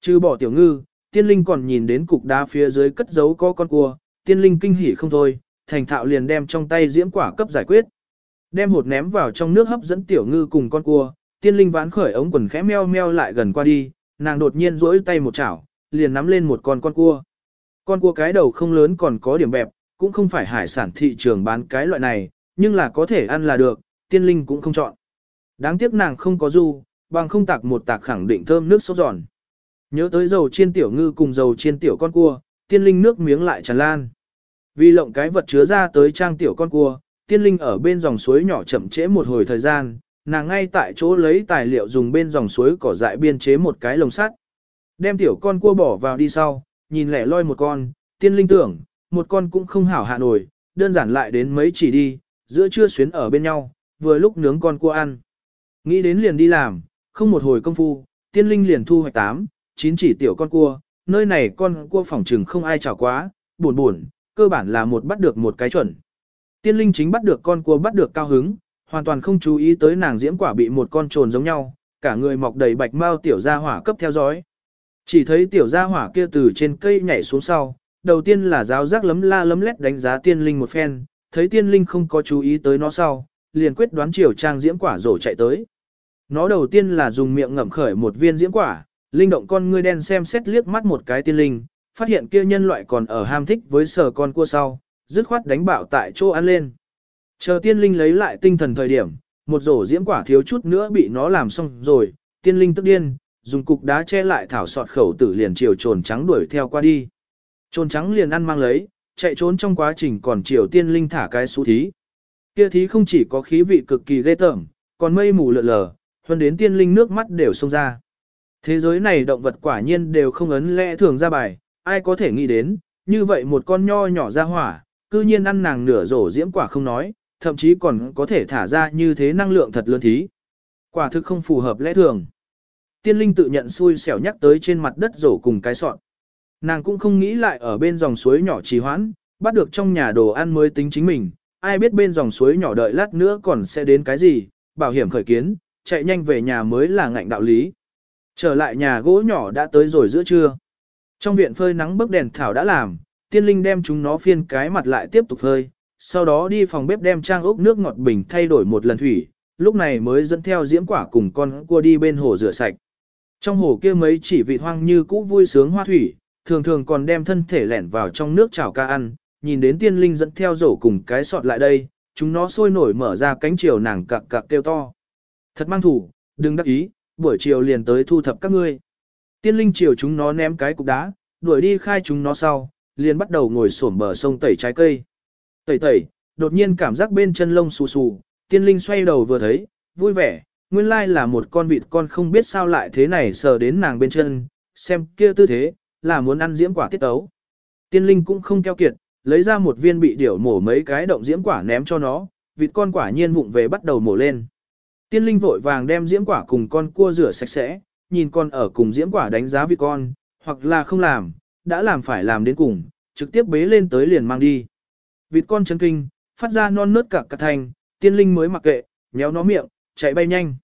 Trừ bỏ tiểu ngư, tiên linh còn nhìn đến cục đá phía dưới cất giấu có con cua, tiên linh kinh hỉ không thôi, thành thạo liền đem trong tay diễm quả cấp giải quyết. Đem hột ném vào trong nước hấp dẫn tiểu ngư cùng con cua, tiên linh vãn khởi ống quần khẽ meo meo lại gần qua đi, nàng đột nhiên duỗi tay một chảo, liền nắm lên một con con cua. Con cua cái đầu không lớn còn có điểm bẹp, cũng không phải hải sản thị trường bán cái loại này, nhưng là có thể ăn là được, tiên linh cũng không chọn. Đáng tiếc nàng không có du, bằng không tạc một tạc khẳng định thơm nước sốt giòn. Nhớ tới dầu chiên tiểu ngư cùng dầu chiên tiểu con cua, tiên linh nước miếng lại tràn lan. Vì lộng cái vật chứa ra tới trang tiểu con cua, tiên linh ở bên dòng suối nhỏ chậm trễ một hồi thời gian, nàng ngay tại chỗ lấy tài liệu dùng bên dòng suối cỏ dại biên chế một cái lồng sắt. Đem tiểu con cua bỏ vào đi sau, nhìn lẻ loi một con, tiên linh tưởng, một con cũng không hảo hạ nổi, đơn giản lại đến mấy chỉ đi, giữa trưa xuyến ở bên nhau, vừa lúc nướng con cua ăn. Nghĩ đến liền đi làm, không một hồi công phu, tiên linh liền thu hoạch tám, chín chỉ tiểu con cua, nơi này con cua phỏng trừng không ai chào quá, buồn buồn, cơ bản là một bắt được một cái chuẩn. Tiên linh chính bắt được con cua bắt được cao hứng, hoàn toàn không chú ý tới nàng diễm quả bị một con trồn giống nhau, cả người mọc đầy bạch mau tiểu gia hỏa cấp theo dõi. Chỉ thấy tiểu gia hỏa kia từ trên cây nhảy xuống sau, đầu tiên là giáo giác lấm la lấm lét đánh giá tiên linh một phen, thấy tiên linh không có chú ý tới nó sau, liền quyết đoán chiều trang diễm quả rổ chạy tới. Nó đầu tiên là dùng miệng ngậm khởi một viên diễm quả, linh động con ngươi đen xem xét liếc mắt một cái tiên linh, phát hiện kia nhân loại còn ở ham thích với sở con cua sau, dứt khoát đánh bạo tại chỗ ăn lên. Chờ tiên linh lấy lại tinh thần thời điểm, một rổ diễm quả thiếu chút nữa bị nó làm xong rồi, tiên linh tức điên, dùng cục đá che lại thảo sọt khẩu tử liền chiều trồn trắng đuổi theo qua đi. Trồn trắng liền ăn mang lấy, chạy trốn trong quá trình còn chiều tiên linh thả cái xú thí. Kia thí không chỉ có khí vị cực kỳ ghê tởm, còn mây mù lợn lờ, hơn đến tiên linh nước mắt đều xông ra. Thế giới này động vật quả nhiên đều không ấn lẽ thường ra bài, ai có thể nghĩ đến, như vậy một con nho nhỏ ra hỏa, cư nhiên ăn nàng nửa rổ diễm quả không nói, thậm chí còn có thể thả ra như thế năng lượng thật lớn thí. Quả thực không phù hợp lẽ thường. Tiên linh tự nhận xui xẻo nhắc tới trên mặt đất rổ cùng cái sọn. Nàng cũng không nghĩ lại ở bên dòng suối nhỏ trì hoãn, bắt được trong nhà đồ ăn mới tính chính mình, ai biết bên dòng suối nhỏ đợi lát nữa còn sẽ đến cái gì, bảo hiểm khởi kiến, chạy nhanh về nhà mới là ngạnh đạo lý. Trở lại nhà gỗ nhỏ đã tới rồi giữa trưa. Trong viện phơi nắng bức đèn thảo đã làm, tiên linh đem chúng nó phiên cái mặt lại tiếp tục phơi, sau đó đi phòng bếp đem trang ốc nước ngọt bình thay đổi một lần thủy, lúc này mới dẫn theo diễm quả cùng con cua đi bên hồ rửa sạch. Trong hồ kia mấy chỉ vị hoang như cũ vui sướng hoa thủy, thường thường còn đem thân thể lẻn vào trong nước chảo ca ăn, nhìn đến tiên linh dẫn theo rổ cùng cái sọt lại đây, chúng nó sôi nổi mở ra cánh chiều nàng cặc cặc kêu to. Thật mang thủ, đừng đắc ý, buổi chiều liền tới thu thập các ngươi. Tiên linh chiều chúng nó ném cái cục đá, đuổi đi khai chúng nó sau, liền bắt đầu ngồi xổm bờ sông tẩy trái cây. Tẩy tẩy, đột nhiên cảm giác bên chân lông xù xù, tiên linh xoay đầu vừa thấy, vui vẻ, nguyên lai là một con vịt con không biết sao lại thế này sờ đến nàng bên chân, xem kia tư thế, là muốn ăn diễm quả tiết tấu. Tiên linh cũng không keo kiệt, lấy ra một viên bị điểu mổ mấy cái động diễm quả ném cho nó, vịt con quả nhiên vụng về bắt đầu mổ lên. Tiên linh vội vàng đem diễm quả cùng con cua rửa sạch sẽ, nhìn con ở cùng diễm quả đánh giá vị con, hoặc là không làm, đã làm phải làm đến cùng, trực tiếp bế lên tới liền mang đi. Vịt con chấn kinh, phát ra non nớt cả cả thành, tiên linh mới mặc kệ, nhéo nó miệng, chạy bay nhanh.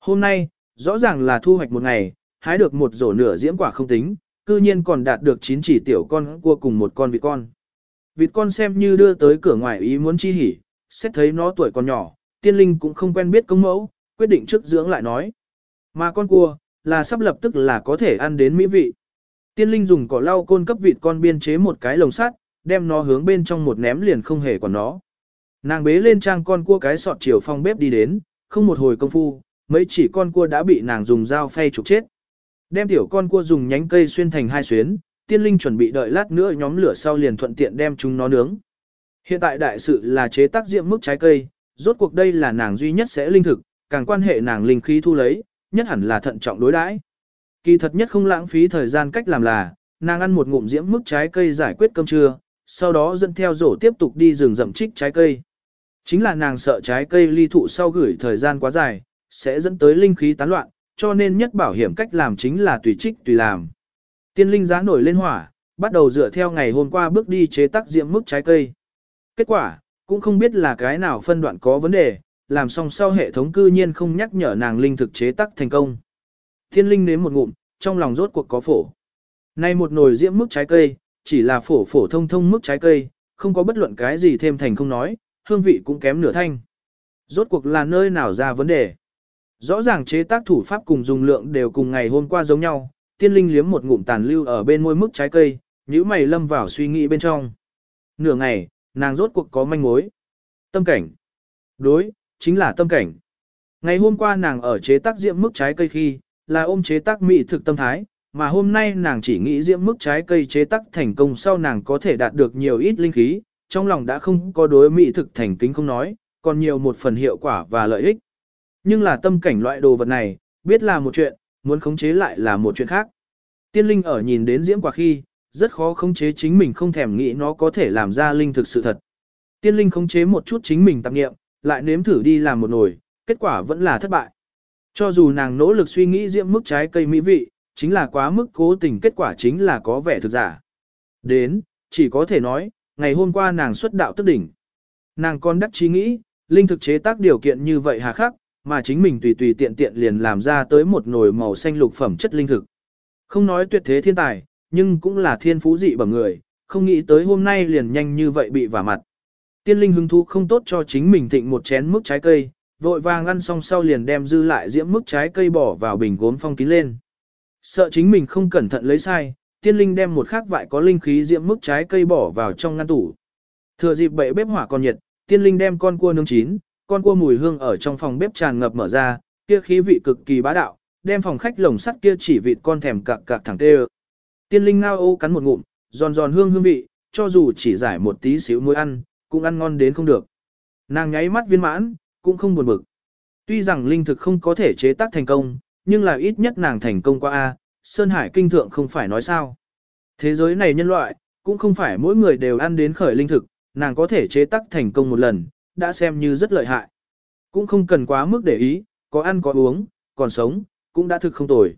Hôm nay, rõ ràng là thu hoạch một ngày, hái được một rổ nửa diễm quả không tính, cư nhiên còn đạt được 9 chỉ tiểu con cua cùng một con vịt con. Vịt con xem như đưa tới cửa ngoài ý muốn chi hỉ, xét thấy nó tuổi còn nhỏ, tiên linh cũng không quen biết công mẫu, quyết định trước dưỡng lại nói. Mà con cua, là sắp lập tức là có thể ăn đến mỹ vị. Tiên linh dùng cỏ lau côn cấp vịt con biên chế một cái lồng sắt, đem nó hướng bên trong một ném liền không hề quản nó. Nàng bế lên trang con cua cái sọt chiều phong bếp đi đến, không một hồi công phu, mấy chỉ con cua đã bị nàng dùng dao phay trục chết. Đem tiểu con cua dùng nhánh cây xuyên thành hai xuyến, tiên linh chuẩn bị đợi lát nữa nhóm lửa sau liền thuận tiện đem chúng nó nướng. Hiện tại đại sự là chế tác diệm mức trái cây, rốt cuộc đây là nàng duy nhất sẽ linh thực, càng quan hệ nàng linh khí thu lấy, nhất hẳn là thận trọng đối đãi. Kỳ thật nhất không lãng phí thời gian cách làm là, nàng ăn một ngụm diễm mức trái cây giải quyết cơm trưa, sau đó dẫn theo rổ tiếp tục đi rừng rậm trích trái cây. Chính là nàng sợ trái cây ly thụ sau gửi thời gian quá dài, sẽ dẫn tới linh khí tán loạn, cho nên nhất bảo hiểm cách làm chính là tùy trích tùy làm. Tiên linh giá nổi lên hỏa, bắt đầu dựa theo ngày hôm qua bước đi chế tác diễm mức trái cây. Kết quả, cũng không biết là cái nào phân đoạn có vấn đề, làm xong sau hệ thống cư nhiên không nhắc nhở nàng linh thực chế tác thành công. Thiên linh nếm một ngụm, trong lòng rốt cuộc có phổ. Nay một nồi diễm mức trái cây, chỉ là phổ phổ thông thông mức trái cây, không có bất luận cái gì thêm thành không nói, hương vị cũng kém nửa thanh. Rốt cuộc là nơi nào ra vấn đề. Rõ ràng chế tác thủ pháp cùng dùng lượng đều cùng ngày hôm qua giống nhau, tiên linh liếm một ngụm tàn lưu ở bên môi mức trái cây, nhíu mày lâm vào suy nghĩ bên trong. Nửa ngày, nàng rốt cuộc có manh mối. Tâm cảnh. Đối, chính là tâm cảnh. Ngày hôm qua nàng ở chế tác diễm mức trái cây khi, là ôm chế tác mỹ thực tâm thái, mà hôm nay nàng chỉ nghĩ diễm mức trái cây chế tác thành công sau nàng có thể đạt được nhiều ít linh khí, trong lòng đã không có đối mỹ thực thành kính không nói, còn nhiều một phần hiệu quả và lợi ích. Nhưng là tâm cảnh loại đồ vật này, biết là một chuyện, muốn khống chế lại là một chuyện khác. Tiên linh ở nhìn đến diễm quả khi, rất khó khống chế chính mình không thèm nghĩ nó có thể làm ra linh thực sự thật. Tiên linh khống chế một chút chính mình tạp nghiệm, lại nếm thử đi làm một nồi, kết quả vẫn là thất bại. Cho dù nàng nỗ lực suy nghĩ diễm mức trái cây mỹ vị, chính là quá mức cố tình kết quả chính là có vẻ thực giả. Đến, chỉ có thể nói, ngày hôm qua nàng xuất đạo tức đỉnh. Nàng còn đắc chí nghĩ, linh thực chế tác điều kiện như vậy hà khắc, mà chính mình tùy tùy tiện tiện liền làm ra tới một nồi màu xanh lục phẩm chất linh thực. Không nói tuyệt thế thiên tài, nhưng cũng là thiên phú dị bẩm người, không nghĩ tới hôm nay liền nhanh như vậy bị vả mặt. Tiên linh hứng thú không tốt cho chính mình thịnh một chén mức trái cây, vội vàng ăn xong sau liền đem dư lại diễm mức trái cây bỏ vào bình gốm phong kín lên. Sợ chính mình không cẩn thận lấy sai, tiên linh đem một khắc vại có linh khí diễm mức trái cây bỏ vào trong ngăn tủ. Thừa dịp bậy bếp hỏa còn nhiệt, tiên linh đem con cua nướng chín, con cua mùi hương ở trong phòng bếp tràn ngập mở ra, kia khí vị cực kỳ bá đạo, đem phòng khách lồng sắt kia chỉ vịt con thèm cạc cạc thẳng tê Tiên linh ngao ô cắn một ngụm, giòn giòn hương hương vị, cho dù chỉ giải một tí xíu muối ăn, cũng ăn ngon đến không được. Nàng nháy mắt viên mãn, cũng không buồn bực. Tuy rằng linh thực không có thể chế tác thành công, nhưng là ít nhất nàng thành công qua A, Sơn Hải Kinh Thượng không phải nói sao. Thế giới này nhân loại, cũng không phải mỗi người đều ăn đến khởi linh thực, nàng có thể chế tác thành công một lần, đã xem như rất lợi hại. Cũng không cần quá mức để ý, có ăn có uống, còn sống, cũng đã thực không tồi.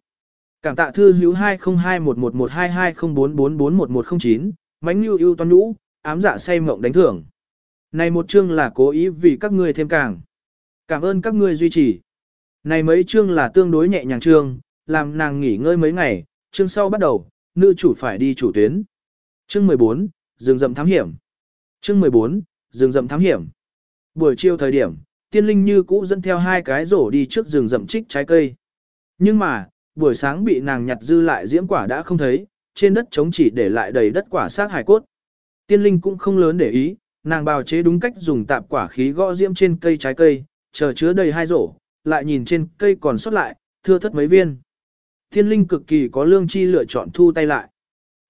Cảm tạ thư hữu 2021122044411109, mánh lưu ưu toan nhũ, ám dạ say mộng đánh thưởng. Này một chương là cố ý vì các ngươi thêm càng. Cảm ơn các ngươi duy trì. Này mấy chương là tương đối nhẹ nhàng chương, làm nàng nghỉ ngơi mấy ngày, chương sau bắt đầu, nữ chủ phải đi chủ tuyến. Chương 14, rừng rậm thám hiểm. Chương 14, rừng rậm thám hiểm. Buổi chiều thời điểm, tiên linh như cũ dẫn theo hai cái rổ đi trước rừng rậm trích trái cây. Nhưng mà, buổi sáng bị nàng nhặt dư lại diễm quả đã không thấy, trên đất trống chỉ để lại đầy đất quả xác hải cốt. Tiên linh cũng không lớn để ý, nàng bào chế đúng cách dùng tạp quả khí gõ diễm trên cây trái cây, chờ chứa đầy hai rổ, lại nhìn trên cây còn sót lại, thưa thất mấy viên. Tiên linh cực kỳ có lương chi lựa chọn thu tay lại.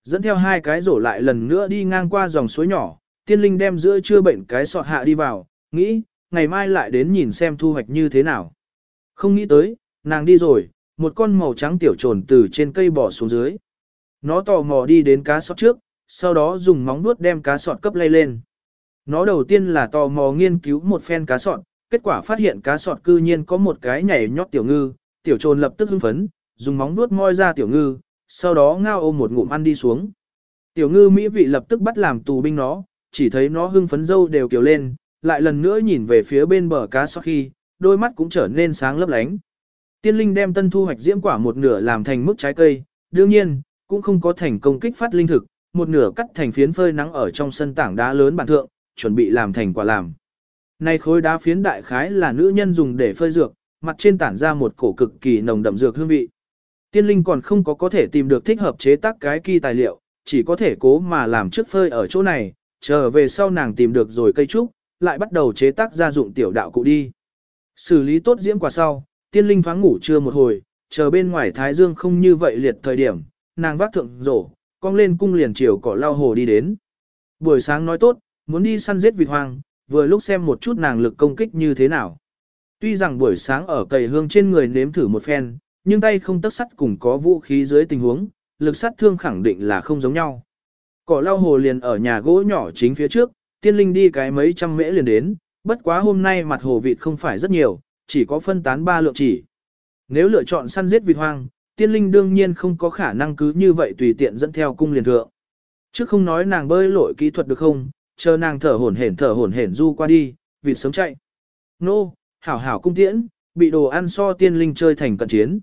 Dẫn theo hai cái rổ lại lần nữa đi ngang qua dòng suối nhỏ, tiên linh đem giữa chưa bệnh cái sọt hạ đi vào, nghĩ, ngày mai lại đến nhìn xem thu hoạch như thế nào. Không nghĩ tới, nàng đi rồi, một con màu trắng tiểu trồn từ trên cây bỏ xuống dưới. Nó tò mò đi đến cá sọt trước, sau đó dùng móng vuốt đem cá sọt cấp lay lên. Nó đầu tiên là tò mò nghiên cứu một phen cá sọt, kết quả phát hiện cá sọt cư nhiên có một cái nhảy nhót tiểu ngư, tiểu trồn lập tức hưng phấn, dùng móng vuốt moi ra tiểu ngư, sau đó ngao ôm một ngụm ăn đi xuống. Tiểu ngư mỹ vị lập tức bắt làm tù binh nó, chỉ thấy nó hưng phấn dâu đều kiều lên, lại lần nữa nhìn về phía bên bờ cá sọt khi, đôi mắt cũng trở nên sáng lấp lánh. Tiên linh đem tân thu hoạch diễm quả một nửa làm thành mức trái cây, đương nhiên, cũng không có thành công kích phát linh thực, một nửa cắt thành phiến phơi nắng ở trong sân tảng đá lớn bản thượng, chuẩn bị làm thành quả làm. Nay khối đá phiến đại khái là nữ nhân dùng để phơi dược, mặt trên tản ra một cổ cực kỳ nồng đậm dược hương vị. Tiên linh còn không có có thể tìm được thích hợp chế tác cái kỳ tài liệu, chỉ có thể cố mà làm trước phơi ở chỗ này, chờ về sau nàng tìm được rồi cây trúc, lại bắt đầu chế tác gia dụng tiểu đạo cụ đi. Xử lý tốt diễm quả sau, tiên linh thoáng ngủ chưa một hồi, chờ bên ngoài thái dương không như vậy liệt thời điểm, nàng vác thượng rổ, cong lên cung liền chiều cỏ lao hồ đi đến. Buổi sáng nói tốt, muốn đi săn giết vịt hoang, vừa lúc xem một chút nàng lực công kích như thế nào. Tuy rằng buổi sáng ở cầy hương trên người nếm thử một phen, nhưng tay không tất sắt cùng có vũ khí dưới tình huống, lực sát thương khẳng định là không giống nhau. Cỏ lao hồ liền ở nhà gỗ nhỏ chính phía trước, tiên linh đi cái mấy trăm mễ liền đến, bất quá hôm nay mặt hồ vịt không phải rất nhiều, chỉ có phân tán ba lượng chỉ. Nếu lựa chọn săn giết vịt hoang, tiên linh đương nhiên không có khả năng cứ như vậy tùy tiện dẫn theo cung liền thượng. Chứ không nói nàng bơi lội kỹ thuật được không, chờ nàng thở hổn hển thở hổn hển du qua đi, vịt sớm chạy. Nô, hảo hảo cung tiễn, bị đồ ăn so tiên linh chơi thành cận chiến.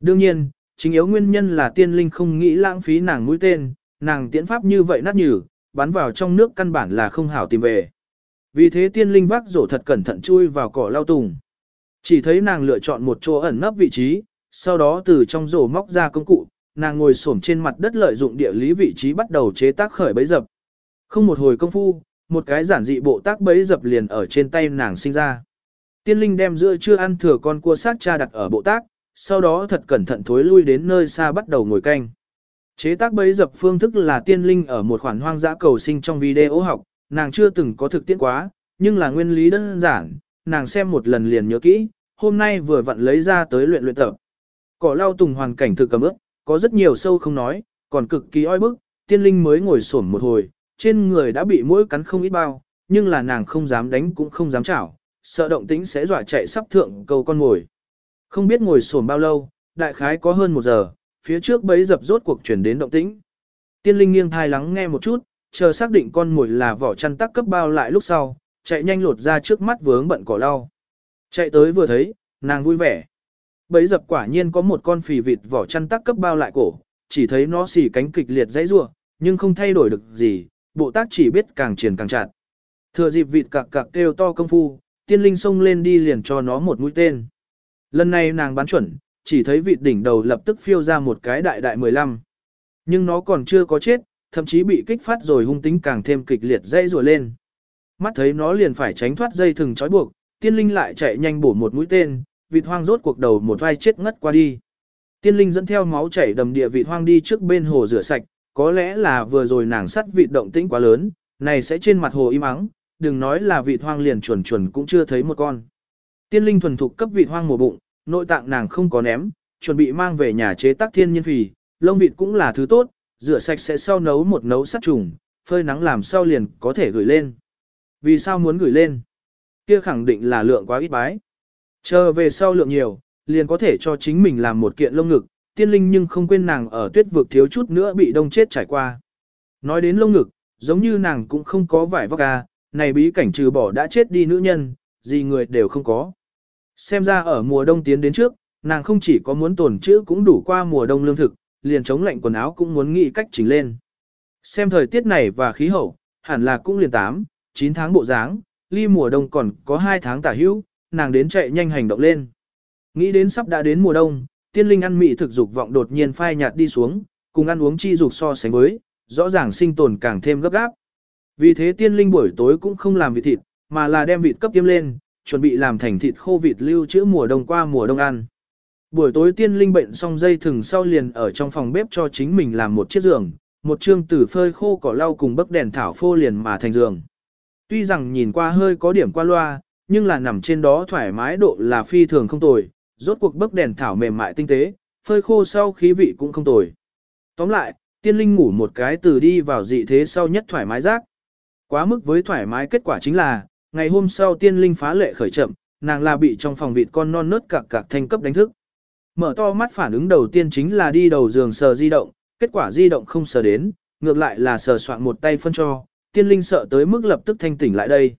Đương nhiên, chính yếu nguyên nhân là tiên linh không nghĩ lãng phí nàng mũi tên, nàng tiễn pháp như vậy nát nhừ, bắn vào trong nước căn bản là không hảo tìm về. Vì thế tiên linh vác rổ thật cẩn thận chui vào cỏ lao tùng. Chỉ thấy nàng lựa chọn một chỗ ẩn nấp vị trí, sau đó từ trong rổ móc ra công cụ, nàng ngồi xổm trên mặt đất lợi dụng địa lý vị trí bắt đầu chế tác khởi bấy dập. Không một hồi công phu, một cái giản dị bộ tác bấy dập liền ở trên tay nàng sinh ra. Tiên linh đem giữa chưa ăn thừa con cua sát cha đặt ở bộ tác, sau đó thật cẩn thận thối lui đến nơi xa bắt đầu ngồi canh. Chế tác bấy dập phương thức là tiên linh ở một khoản hoang dã cầu sinh trong video học, nàng chưa từng có thực tiễn quá, nhưng là nguyên lý đơn giản, nàng xem một lần liền nhớ kỹ, hôm nay vừa vặn lấy ra tới luyện luyện tập. Cỏ lau tùng hoàn cảnh thực cầm ước, có rất nhiều sâu không nói, còn cực kỳ oi bức, tiên linh mới ngồi xổm một hồi, trên người đã bị mũi cắn không ít bao, nhưng là nàng không dám đánh cũng không dám chảo, sợ động tĩnh sẽ dọa chạy sắp thượng cầu con ngồi. Không biết ngồi xổm bao lâu, đại khái có hơn một giờ, phía trước bấy dập rốt cuộc chuyển đến động tĩnh. Tiên linh nghiêng thai lắng nghe một chút, chờ xác định con mồi là vỏ chăn tắc cấp bao lại lúc sau, chạy nhanh lột ra trước mắt vướng bận cỏ lau. Chạy tới vừa thấy, nàng vui vẻ. Bấy dập quả nhiên có một con phì vịt vỏ chăn tắc cấp bao lại cổ, chỉ thấy nó xì cánh kịch liệt dãy rua, nhưng không thay đổi được gì, bộ tác chỉ biết càng triển càng chặt. Thừa dịp vịt cặc cặc kêu to công phu, tiên linh xông lên đi liền cho nó một mũi tên. Lần này nàng bắn chuẩn, chỉ thấy vịt đỉnh đầu lập tức phiêu ra một cái đại đại 15. Nhưng nó còn chưa có chết, thậm chí bị kích phát rồi hung tính càng thêm kịch liệt dây rùa lên. Mắt thấy nó liền phải tránh thoát dây thừng trói buộc, tiên linh lại chạy nhanh bổ một mũi tên, vịt hoang rốt cuộc đầu một vai chết ngất qua đi. Tiên linh dẫn theo máu chảy đầm địa vịt hoang đi trước bên hồ rửa sạch, có lẽ là vừa rồi nàng sắt vịt động tĩnh quá lớn, này sẽ trên mặt hồ im ắng, đừng nói là vịt hoang liền chuẩn chuẩn cũng chưa thấy một con. Tiên linh thuần thục cấp vịt hoang mổ bụng, nội tạng nàng không có ném, chuẩn bị mang về nhà chế tác thiên nhiên phì, lông vịt cũng là thứ tốt, rửa sạch sẽ sau nấu một nấu sát trùng, phơi nắng làm sau liền có thể gửi lên. Vì sao muốn gửi lên? Kia khẳng định là lượng quá ít bái. Chờ về sau lượng nhiều, liền có thể cho chính mình làm một kiện lông ngực, tiên linh nhưng không quên nàng ở tuyết vực thiếu chút nữa bị đông chết trải qua. Nói đến lông ngực, giống như nàng cũng không có vải vóc à, này bí cảnh trừ bỏ đã chết đi nữ nhân, gì người đều không có. Xem ra ở mùa đông tiến đến trước, nàng không chỉ có muốn tổn chữ cũng đủ qua mùa đông lương thực, liền chống lạnh quần áo cũng muốn nghĩ cách chỉnh lên. Xem thời tiết này và khí hậu, hẳn là cũng liền 8, 9 tháng bộ dáng, ly mùa đông còn có 2 tháng tả hữu, nàng đến chạy nhanh hành động lên. Nghĩ đến sắp đã đến mùa đông, tiên linh ăn mị thực dục vọng đột nhiên phai nhạt đi xuống, cùng ăn uống chi dục so sánh với, rõ ràng sinh tồn càng thêm gấp gáp. Vì thế tiên linh buổi tối cũng không làm vịt thịt, mà là đem vịt cấp tiêm lên, chuẩn bị làm thành thịt khô vịt lưu trữ mùa đông qua mùa đông ăn. Buổi tối tiên linh bệnh xong dây thừng sau liền ở trong phòng bếp cho chính mình làm một chiếc giường, một chương tử phơi khô cỏ lau cùng bấc đèn thảo phô liền mà thành giường. Tuy rằng nhìn qua hơi có điểm qua loa, nhưng là nằm trên đó thoải mái độ là phi thường không tồi, rốt cuộc bấc đèn thảo mềm mại tinh tế, phơi khô sau khí vị cũng không tồi. Tóm lại, tiên linh ngủ một cái từ đi vào dị thế sau nhất thoải mái rác. Quá mức với thoải mái kết quả chính là, ngày hôm sau tiên linh phá lệ khởi chậm, nàng là bị trong phòng vịt con non nớt cạc cạc thanh cấp đánh thức. Mở to mắt phản ứng đầu tiên chính là đi đầu giường sờ di động, kết quả di động không sờ đến, ngược lại là sờ soạn một tay phân cho, tiên linh sợ tới mức lập tức thanh tỉnh lại đây.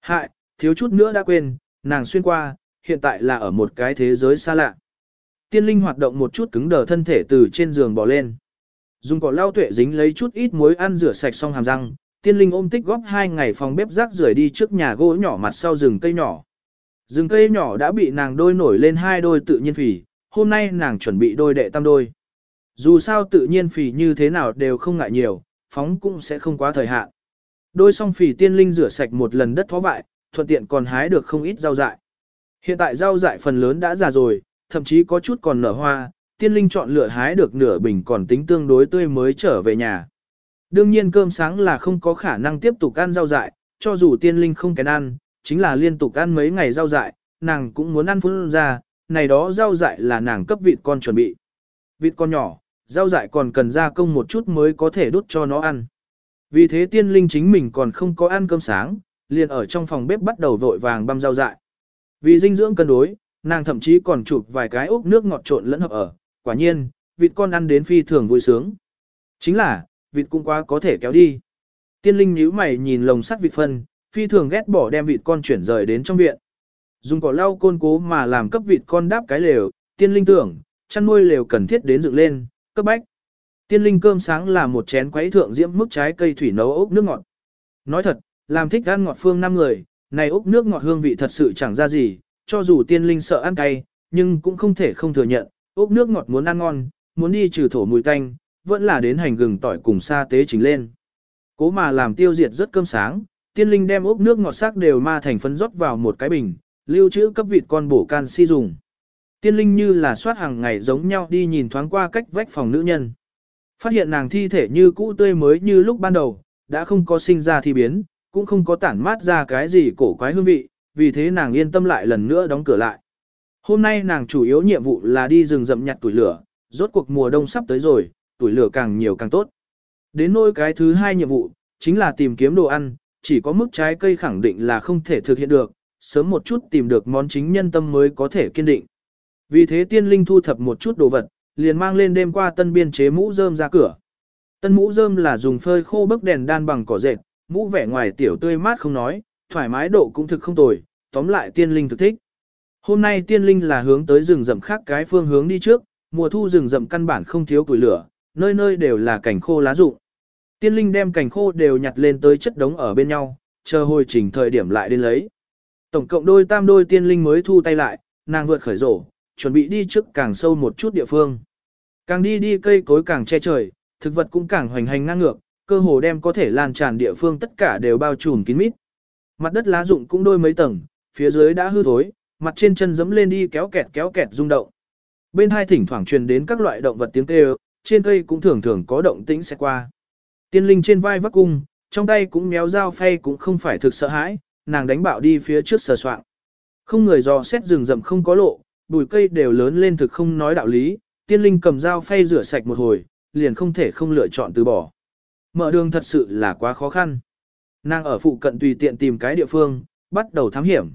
Hại, thiếu chút nữa đã quên, nàng xuyên qua, hiện tại là ở một cái thế giới xa lạ. Tiên linh hoạt động một chút cứng đờ thân thể từ trên giường bò lên. Dùng cỏ lau tuệ dính lấy chút ít muối ăn rửa sạch xong hàm răng, tiên linh ôm tích góp hai ngày phòng bếp rác rưởi đi trước nhà gỗ nhỏ mặt sau rừng cây nhỏ. Rừng cây nhỏ đã bị nàng đôi nổi lên hai đôi tự nhiên phì, hôm nay nàng chuẩn bị đôi đệ tam đôi. Dù sao tự nhiên phì như thế nào đều không ngại nhiều, phóng cũng sẽ không quá thời hạn. Đôi song phì tiên linh rửa sạch một lần đất thó vại, thuận tiện còn hái được không ít rau dại. Hiện tại rau dại phần lớn đã già rồi, thậm chí có chút còn nở hoa, tiên linh chọn lựa hái được nửa bình còn tính tương đối tươi mới trở về nhà. Đương nhiên cơm sáng là không có khả năng tiếp tục ăn rau dại, cho dù tiên linh không kén ăn, chính là liên tục ăn mấy ngày rau dại, nàng cũng muốn ăn phun ra, này đó rau dại là nàng cấp vịt con chuẩn bị. Vịt con nhỏ, rau dại còn cần gia công một chút mới có thể đút cho nó ăn. Vì thế tiên linh chính mình còn không có ăn cơm sáng, liền ở trong phòng bếp bắt đầu vội vàng băm rau dại. Vì dinh dưỡng cân đối, nàng thậm chí còn chụp vài cái ốc nước ngọt trộn lẫn hợp ở, quả nhiên, vịt con ăn đến phi thường vui sướng. Chính là, vịt cũng quá có thể kéo đi. Tiên linh nhíu mày nhìn lồng sắt vịt phân, phi thường ghét bỏ đem vịt con chuyển rời đến trong viện. Dùng cỏ lau côn cố mà làm cấp vịt con đáp cái lều, tiên linh tưởng, chăn nuôi lều cần thiết đến dựng lên, cấp bách. Tiên linh cơm sáng là một chén quấy thượng diễm mức trái cây thủy nấu ốc nước ngọt. Nói thật, làm thích ăn ngọt phương năm người, này ốc nước ngọt hương vị thật sự chẳng ra gì, cho dù tiên linh sợ ăn cay, nhưng cũng không thể không thừa nhận, ốc nước ngọt muốn ăn ngon, muốn đi trừ thổ mùi tanh, vẫn là đến hành gừng tỏi cùng sa tế chính lên. Cố mà làm tiêu diệt rất cơm sáng, tiên linh đem ốc nước ngọt sắc đều ma thành phấn rót vào một cái bình, lưu trữ cấp vịt con bổ canxi dùng. Tiên linh như là soát hàng ngày giống nhau đi nhìn thoáng qua cách vách phòng nữ nhân. Phát hiện nàng thi thể như cũ tươi mới như lúc ban đầu, đã không có sinh ra thi biến, cũng không có tản mát ra cái gì cổ quái hương vị, vì thế nàng yên tâm lại lần nữa đóng cửa lại. Hôm nay nàng chủ yếu nhiệm vụ là đi rừng rậm nhặt tuổi lửa, rốt cuộc mùa đông sắp tới rồi, tuổi lửa càng nhiều càng tốt. Đến nỗi cái thứ hai nhiệm vụ, chính là tìm kiếm đồ ăn, chỉ có mức trái cây khẳng định là không thể thực hiện được, sớm một chút tìm được món chính nhân tâm mới có thể kiên định. Vì thế tiên linh thu thập một chút đồ vật, liền mang lên đêm qua tân biên chế mũ rơm ra cửa. Tân mũ rơm là dùng phơi khô bức đèn đan bằng cỏ dệt, mũ vẻ ngoài tiểu tươi mát không nói, thoải mái độ cũng thực không tồi, tóm lại tiên linh thực thích. Hôm nay tiên linh là hướng tới rừng rậm khác cái phương hướng đi trước, mùa thu rừng rậm căn bản không thiếu củi lửa, nơi nơi đều là cảnh khô lá rụng. Tiên linh đem cảnh khô đều nhặt lên tới chất đống ở bên nhau, chờ hồi chỉnh thời điểm lại đến lấy. Tổng cộng đôi tam đôi tiên linh mới thu tay lại, nàng vượt khởi rổ, chuẩn bị đi trước càng sâu một chút địa phương. Càng đi đi cây cối càng che trời, thực vật cũng càng hoành hành ngang ngược, cơ hồ đem có thể lan tràn địa phương tất cả đều bao trùm kín mít. Mặt đất lá rụng cũng đôi mấy tầng, phía dưới đã hư thối, mặt trên chân dẫm lên đi kéo kẹt kéo kẹt rung động. Bên hai thỉnh thoảng truyền đến các loại động vật tiếng kêu, trên cây cũng thường thường có động tĩnh sẽ qua. Tiên linh trên vai vác cung, trong tay cũng méo dao phay cũng không phải thực sợ hãi, nàng đánh bạo đi phía trước sờ soạn. Không người dò xét rừng rậm không có lộ, bụi cây đều lớn lên thực không nói đạo lý, tiên linh cầm dao phay rửa sạch một hồi, liền không thể không lựa chọn từ bỏ. Mở đường thật sự là quá khó khăn. Nàng ở phụ cận tùy tiện tìm cái địa phương, bắt đầu thám hiểm.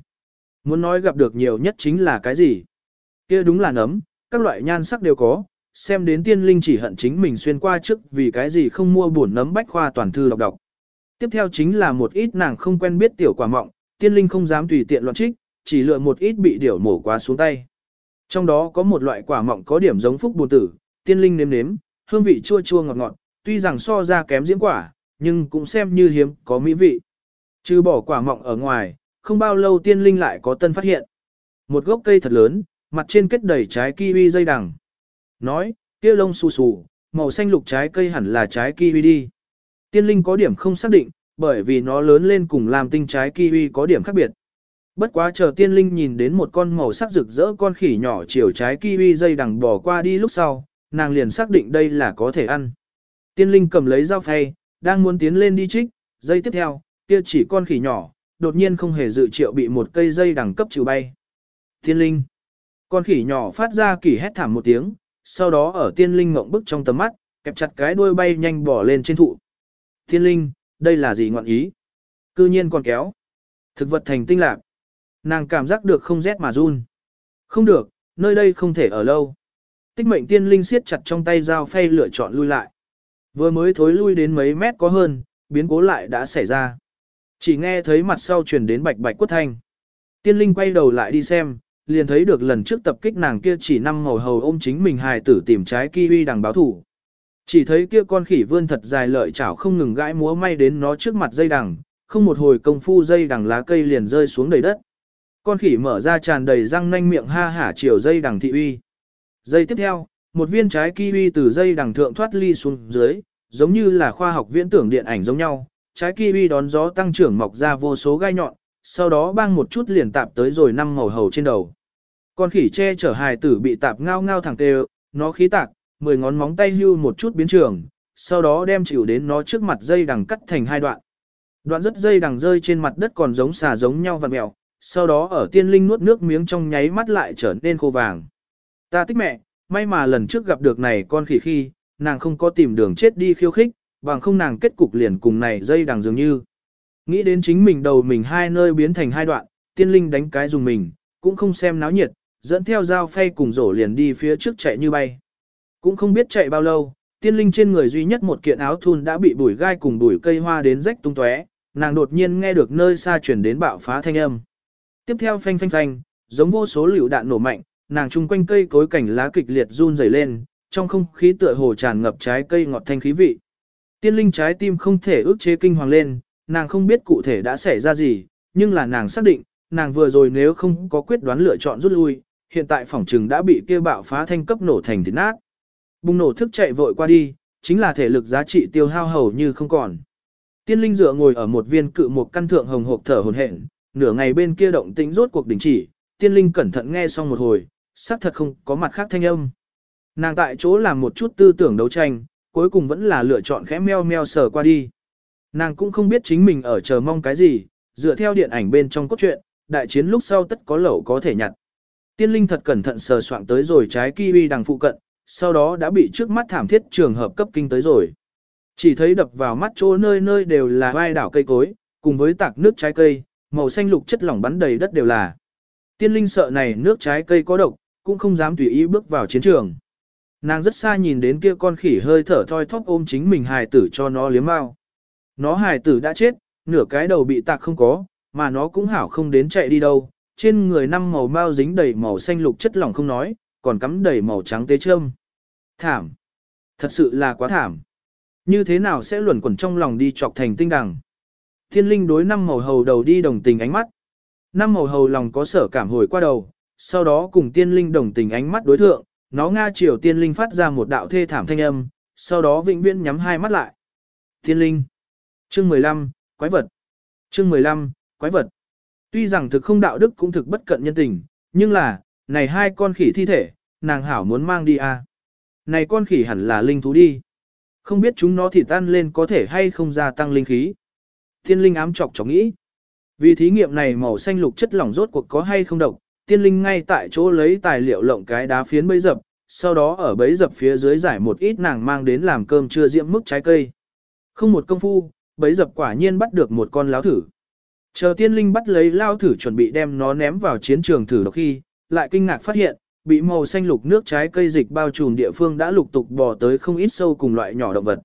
Muốn nói gặp được nhiều nhất chính là cái gì? kia đúng là nấm, các loại nhan sắc đều có, xem đến tiên linh chỉ hận chính mình xuyên qua trước vì cái gì không mua buồn nấm bách khoa toàn thư đọc đọc. Tiếp theo chính là một ít nàng không quen biết tiểu quả mọng, tiên linh không dám tùy tiện loạn trích, chỉ lựa một ít bị điểu mổ quá xuống tay. Trong đó có một loại quả mọng có điểm giống phúc bùn tử, tiên linh nếm nếm, hương vị chua chua ngọt ngọt, tuy rằng so ra kém diễm quả, nhưng cũng xem như hiếm, có mỹ vị. Trừ bỏ quả mọng ở ngoài, không bao lâu tiên linh lại có tân phát hiện. Một gốc cây thật lớn, mặt trên kết đầy trái kiwi dây đằng. Nói, kia lông xù xù, màu xanh lục trái cây hẳn là trái kiwi đi. Tiên linh có điểm không xác định, bởi vì nó lớn lên cùng làm tinh trái kiwi có điểm khác biệt. Bất quá chờ tiên linh nhìn đến một con màu sắc rực rỡ con khỉ nhỏ chiều trái kiwi dây đằng bỏ qua đi lúc sau, nàng liền xác định đây là có thể ăn. Tiên linh cầm lấy dao phay, đang muốn tiến lên đi trích, dây tiếp theo, kia chỉ con khỉ nhỏ, đột nhiên không hề dự triệu bị một cây dây đằng cấp chịu bay. Tiên linh. Con khỉ nhỏ phát ra kỳ hét thảm một tiếng, sau đó ở tiên linh ngộng bức trong tầm mắt, kẹp chặt cái đuôi bay nhanh bỏ lên trên thụ. Tiên linh, đây là gì ngọn ý? Cư nhiên còn kéo. Thực vật thành tinh lạc. Nàng cảm giác được không rét mà run. Không được, nơi đây không thể ở lâu. Tích mệnh tiên linh siết chặt trong tay dao phay lựa chọn lui lại. Vừa mới thối lui đến mấy mét có hơn, biến cố lại đã xảy ra. Chỉ nghe thấy mặt sau truyền đến bạch bạch quất thanh. Tiên linh quay đầu lại đi xem, liền thấy được lần trước tập kích nàng kia chỉ năm màu hầu ôm chính mình hài tử tìm trái kiwi đằng báo thủ. Chỉ thấy kia con khỉ vươn thật dài lợi chảo không ngừng gãi múa may đến nó trước mặt dây đằng, không một hồi công phu dây đằng lá cây liền rơi xuống đầy đất. Con khỉ mở ra tràn đầy răng nanh miệng ha hả chiều dây đằng thị uy. Dây tiếp theo, một viên trái kiwi từ dây đằng thượng thoát ly xuống dưới, giống như là khoa học viễn tưởng điện ảnh giống nhau, trái kiwi đón gió tăng trưởng mọc ra vô số gai nhọn, sau đó bang một chút liền tạp tới rồi năm màu hầu trên đầu. Con khỉ che chở hài tử bị tạp ngao ngao thẳng tê nó khí tạc, mười ngón móng tay hưu một chút biến trường, sau đó đem chịu đến nó trước mặt dây đằng cắt thành hai đoạn. Đoạn rất dây đằng rơi trên mặt đất còn giống xà giống nhau vặn mèo, sau đó ở tiên linh nuốt nước miếng trong nháy mắt lại trở nên khô vàng. Ta thích mẹ, may mà lần trước gặp được này con khỉ khi, nàng không có tìm đường chết đi khiêu khích, bằng không nàng kết cục liền cùng này dây đằng dường như. Nghĩ đến chính mình đầu mình hai nơi biến thành hai đoạn, tiên linh đánh cái dùng mình, cũng không xem náo nhiệt, dẫn theo dao phay cùng rổ liền đi phía trước chạy như bay. Cũng không biết chạy bao lâu, tiên linh trên người duy nhất một kiện áo thun đã bị bùi gai cùng bùi cây hoa đến rách tung tóe, nàng đột nhiên nghe được nơi xa chuyển đến bạo phá thanh âm. Tiếp theo phanh phanh phanh, giống vô số liều đạn nổ mạnh, nàng chung quanh cây cối cảnh lá kịch liệt run rẩy lên, trong không khí tựa hồ tràn ngập trái cây ngọt thanh khí vị. Tiên linh trái tim không thể ước chế kinh hoàng lên, nàng không biết cụ thể đã xảy ra gì, nhưng là nàng xác định, nàng vừa rồi nếu không có quyết đoán lựa chọn rút lui, hiện tại phòng trừng đã bị kia bạo phá thanh cấp nổ thành thịt nát. Bùng nổ thức chạy vội qua đi, chính là thể lực giá trị tiêu hao hầu như không còn. Tiên linh dựa ngồi ở một viên cự một căn thượng hồng hộp thở hồn hển, nửa ngày bên kia động tĩnh rốt cuộc đình chỉ, tiên linh cẩn thận nghe xong một hồi, xác thật không có mặt khác thanh âm. Nàng tại chỗ làm một chút tư tưởng đấu tranh, cuối cùng vẫn là lựa chọn khẽ meo meo sờ qua đi. Nàng cũng không biết chính mình ở chờ mong cái gì, dựa theo điện ảnh bên trong cốt truyện, đại chiến lúc sau tất có lẩu có thể nhặt. Tiên linh thật cẩn thận sờ soạn tới rồi trái kiwi đằng phụ cận, sau đó đã bị trước mắt thảm thiết trường hợp cấp kinh tới rồi. Chỉ thấy đập vào mắt chỗ nơi nơi đều là vai đảo cây cối, cùng với tạc nước trái cây, màu xanh lục chất lỏng bắn đầy đất đều là. Tiên linh sợ này nước trái cây có độc, cũng không dám tùy ý bước vào chiến trường. Nàng rất xa nhìn đến kia con khỉ hơi thở thoi thóp ôm chính mình hài tử cho nó liếm mau. Nó hài tử đã chết, nửa cái đầu bị tạc không có, mà nó cũng hảo không đến chạy đi đâu. Trên người năm màu mau dính đầy màu xanh lục chất lỏng không nói, còn cắm đầy màu trắng tế châm. Thảm. Thật sự là quá thảm. Như thế nào sẽ luẩn quẩn trong lòng đi chọc thành tinh đằng. Thiên linh đối năm màu hầu đầu đi đồng tình ánh mắt. Năm màu hầu lòng có sở cảm hồi qua đầu, sau đó cùng tiên linh đồng tình ánh mắt đối thượng, nó Nga chiều tiên linh phát ra một đạo thê thảm thanh âm, sau đó vĩnh viễn nhắm hai mắt lại. Tiên linh. Chương 15, quái vật. Chương 15, quái vật. Tuy rằng thực không đạo đức cũng thực bất cận nhân tình, nhưng là, này hai con khỉ thi thể, nàng hảo muốn mang đi à. Này con khỉ hẳn là linh thú đi. Không biết chúng nó thì tan lên có thể hay không gia tăng linh khí. Tiên linh ám chọc chọc nghĩ. Vì thí nghiệm này màu xanh lục chất lỏng rốt cuộc có hay không độc, tiên linh ngay tại chỗ lấy tài liệu lộng cái đá phiến bấy dập, sau đó ở bấy dập phía dưới giải một ít nàng mang đến làm cơm chưa diễm mức trái cây. Không một công phu, bấy dập quả nhiên bắt được một con láo thử. Chờ tiên linh bắt lấy lao thử chuẩn bị đem nó ném vào chiến trường thử độc khi, lại kinh ngạc phát hiện, bị màu xanh lục nước trái cây dịch bao trùm địa phương đã lục tục bò tới không ít sâu cùng loại nhỏ động vật.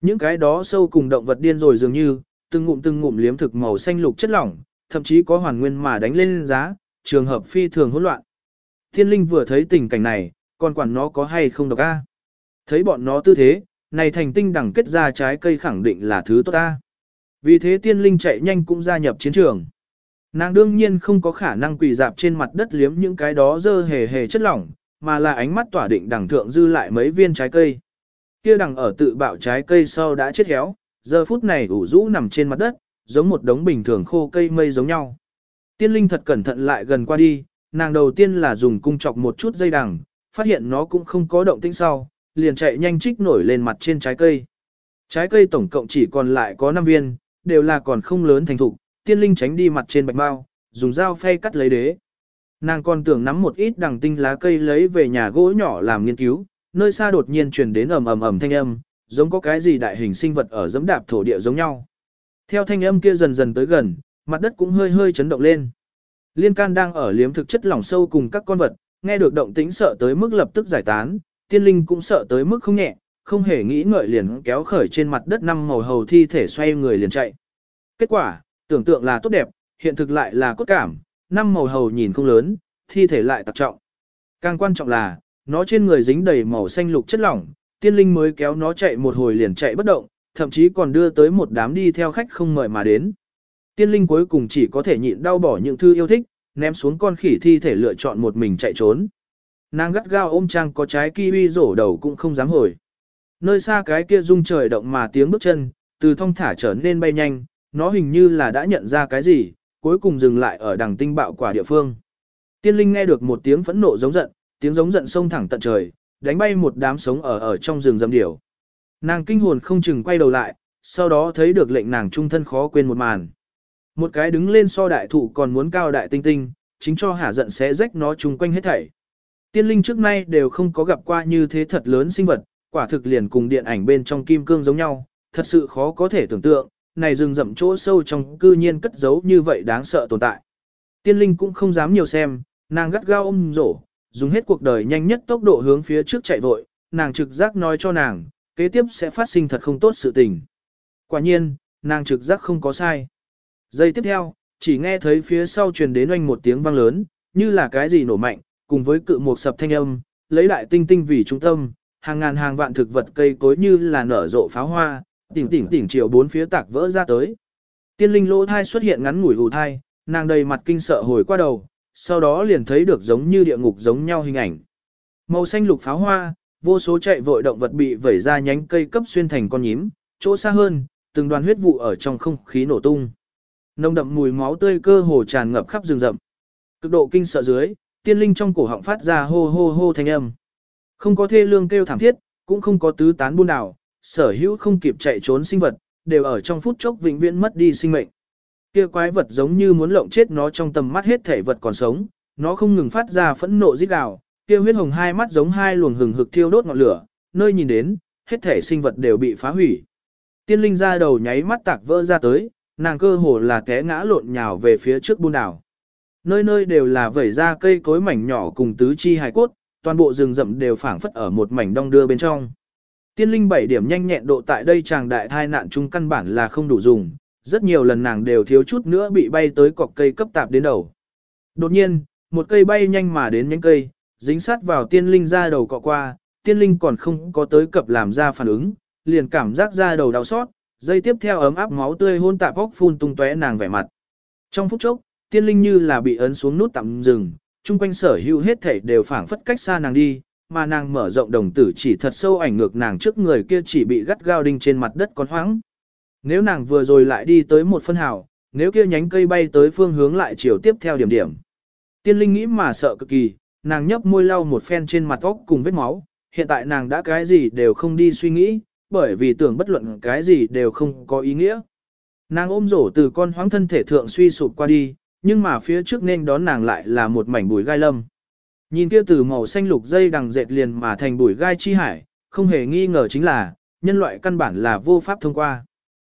Những cái đó sâu cùng động vật điên rồi dường như, từng ngụm từng ngụm liếm thực màu xanh lục chất lỏng, thậm chí có hoàn nguyên mà đánh lên giá, trường hợp phi thường hỗn loạn. Thiên linh vừa thấy tình cảnh này, còn quản nó có hay không độc a? Thấy bọn nó tư thế, này thành tinh đẳng kết ra trái cây khẳng định là thứ tốt ta. Vì thế tiên linh chạy nhanh cũng gia nhập chiến trường. Nàng đương nhiên không có khả năng quỳ dạp trên mặt đất liếm những cái đó dơ hề hề chất lỏng, mà là ánh mắt tỏa định đẳng thượng dư lại mấy viên trái cây. Kia đằng ở tự bạo trái cây sau đã chết héo, giờ phút này ủ rũ nằm trên mặt đất, giống một đống bình thường khô cây mây giống nhau. Tiên linh thật cẩn thận lại gần qua đi, nàng đầu tiên là dùng cung chọc một chút dây đằng, phát hiện nó cũng không có động tĩnh sau, liền chạy nhanh trích nổi lên mặt trên trái cây. Trái cây tổng cộng chỉ còn lại có 5 viên, đều là còn không lớn thành thục, tiên linh tránh đi mặt trên bạch bao, dùng dao phay cắt lấy đế. Nàng còn tưởng nắm một ít đằng tinh lá cây lấy về nhà gỗ nhỏ làm nghiên cứu, nơi xa đột nhiên truyền đến ầm ầm ầm thanh âm, giống có cái gì đại hình sinh vật ở dẫm đạp thổ địa giống nhau. Theo thanh âm kia dần dần tới gần, mặt đất cũng hơi hơi chấn động lên. Liên can đang ở liếm thực chất lỏng sâu cùng các con vật, nghe được động tĩnh sợ tới mức lập tức giải tán, tiên linh cũng sợ tới mức không nhẹ, không hề nghĩ ngợi liền kéo khởi trên mặt đất năm màu hầu thi thể xoay người liền chạy. Kết quả, tưởng tượng là tốt đẹp, hiện thực lại là cốt cảm, năm màu hầu nhìn không lớn, thi thể lại tạc trọng. Càng quan trọng là, nó trên người dính đầy màu xanh lục chất lỏng, tiên linh mới kéo nó chạy một hồi liền chạy bất động, thậm chí còn đưa tới một đám đi theo khách không mời mà đến. Tiên linh cuối cùng chỉ có thể nhịn đau bỏ những thư yêu thích, ném xuống con khỉ thi thể lựa chọn một mình chạy trốn. Nàng gắt gao ôm trang có trái kiwi rổ đầu cũng không dám hồi. Nơi xa cái kia rung trời động mà tiếng bước chân, từ thong thả trở nên bay nhanh, nó hình như là đã nhận ra cái gì, cuối cùng dừng lại ở đằng tinh bạo quả địa phương. Tiên linh nghe được một tiếng phẫn nộ giống giận, tiếng giống giận sông thẳng tận trời, đánh bay một đám sống ở ở trong rừng rậm điểu. Nàng kinh hồn không chừng quay đầu lại, sau đó thấy được lệnh nàng trung thân khó quên một màn. Một cái đứng lên so đại thụ còn muốn cao đại tinh tinh, chính cho hả giận sẽ rách nó chung quanh hết thảy. Tiên linh trước nay đều không có gặp qua như thế thật lớn sinh vật, quả thực liền cùng điện ảnh bên trong kim cương giống nhau, thật sự khó có thể tưởng tượng, này rừng rậm chỗ sâu trong cư nhiên cất giấu như vậy đáng sợ tồn tại. Tiên linh cũng không dám nhiều xem, nàng gắt gao ôm rổ, dùng hết cuộc đời nhanh nhất tốc độ hướng phía trước chạy vội, nàng trực giác nói cho nàng, kế tiếp sẽ phát sinh thật không tốt sự tình. Quả nhiên, nàng trực giác không có sai. Giây tiếp theo, chỉ nghe thấy phía sau truyền đến oanh một tiếng vang lớn, như là cái gì nổ mạnh, cùng với cự một sập thanh âm, lấy lại tinh tinh vì trung tâm, hàng ngàn hàng vạn thực vật cây cối như là nở rộ pháo hoa, tỉnh tỉnh tỉnh chiều bốn phía tạc vỡ ra tới. Tiên linh lỗ thai xuất hiện ngắn ngủi hù thai, nàng đầy mặt kinh sợ hồi qua đầu, sau đó liền thấy được giống như địa ngục giống nhau hình ảnh. Màu xanh lục pháo hoa, vô số chạy vội động vật bị vẩy ra nhánh cây cấp xuyên thành con nhím, chỗ xa hơn, từng đoàn huyết vụ ở trong không khí nổ tung. Nồng đậm mùi máu tươi cơ hồ tràn ngập khắp rừng rậm. Cực độ kinh sợ dưới, tiên linh trong cổ họng phát ra hô hô hô thanh âm. Không có thê lương kêu thảm thiết, cũng không có tứ tán buôn đảo, sở hữu không kịp chạy trốn sinh vật, đều ở trong phút chốc vĩnh viễn mất đi sinh mệnh. Kia quái vật giống như muốn lộng chết nó trong tầm mắt hết thể vật còn sống, nó không ngừng phát ra phẫn nộ rít gào, kia huyết hồng hai mắt giống hai luồng hừng hực thiêu đốt ngọn lửa, nơi nhìn đến, hết thể sinh vật đều bị phá hủy. Tiên linh ra đầu nháy mắt tạc vỡ ra tới, nàng cơ hồ là té ngã lộn nhào về phía trước buôn đảo. Nơi nơi đều là vẩy ra cây cối mảnh nhỏ cùng tứ chi hài cốt, toàn bộ rừng rậm đều phảng phất ở một mảnh đông đưa bên trong. Tiên linh bảy điểm nhanh nhẹn độ tại đây chàng đại thai nạn chung căn bản là không đủ dùng, rất nhiều lần nàng đều thiếu chút nữa bị bay tới cọc cây cấp tạp đến đầu. Đột nhiên, một cây bay nhanh mà đến nhánh cây, dính sát vào tiên linh ra đầu cọ qua, tiên linh còn không có tới cập làm ra phản ứng, liền cảm giác ra đầu đau xót, dây tiếp theo ấm áp máu tươi hôn tạp bốc phun tung tóe nàng vẻ mặt. Trong phút chốc, tiên linh như là bị ấn xuống nút tạm dừng, chung quanh sở hữu hết thảy đều phảng phất cách xa nàng đi, mà nàng mở rộng đồng tử chỉ thật sâu ảnh ngược nàng trước người kia chỉ bị gắt gao đinh trên mặt đất con hoáng. Nếu nàng vừa rồi lại đi tới một phân hào, nếu kia nhánh cây bay tới phương hướng lại chiều tiếp theo điểm điểm. Tiên linh nghĩ mà sợ cực kỳ, nàng nhấp môi lau một phen trên mặt óc cùng vết máu, hiện tại nàng đã cái gì đều không đi suy nghĩ, bởi vì tưởng bất luận cái gì đều không có ý nghĩa. Nàng ôm rổ từ con hoáng thân thể thượng suy sụp qua đi, nhưng mà phía trước nên đón nàng lại là một mảnh bùi gai lâm. Nhìn kia từ màu xanh lục dây đằng dệt liền mà thành bùi gai chi hải, không hề nghi ngờ chính là, nhân loại căn bản là vô pháp thông qua.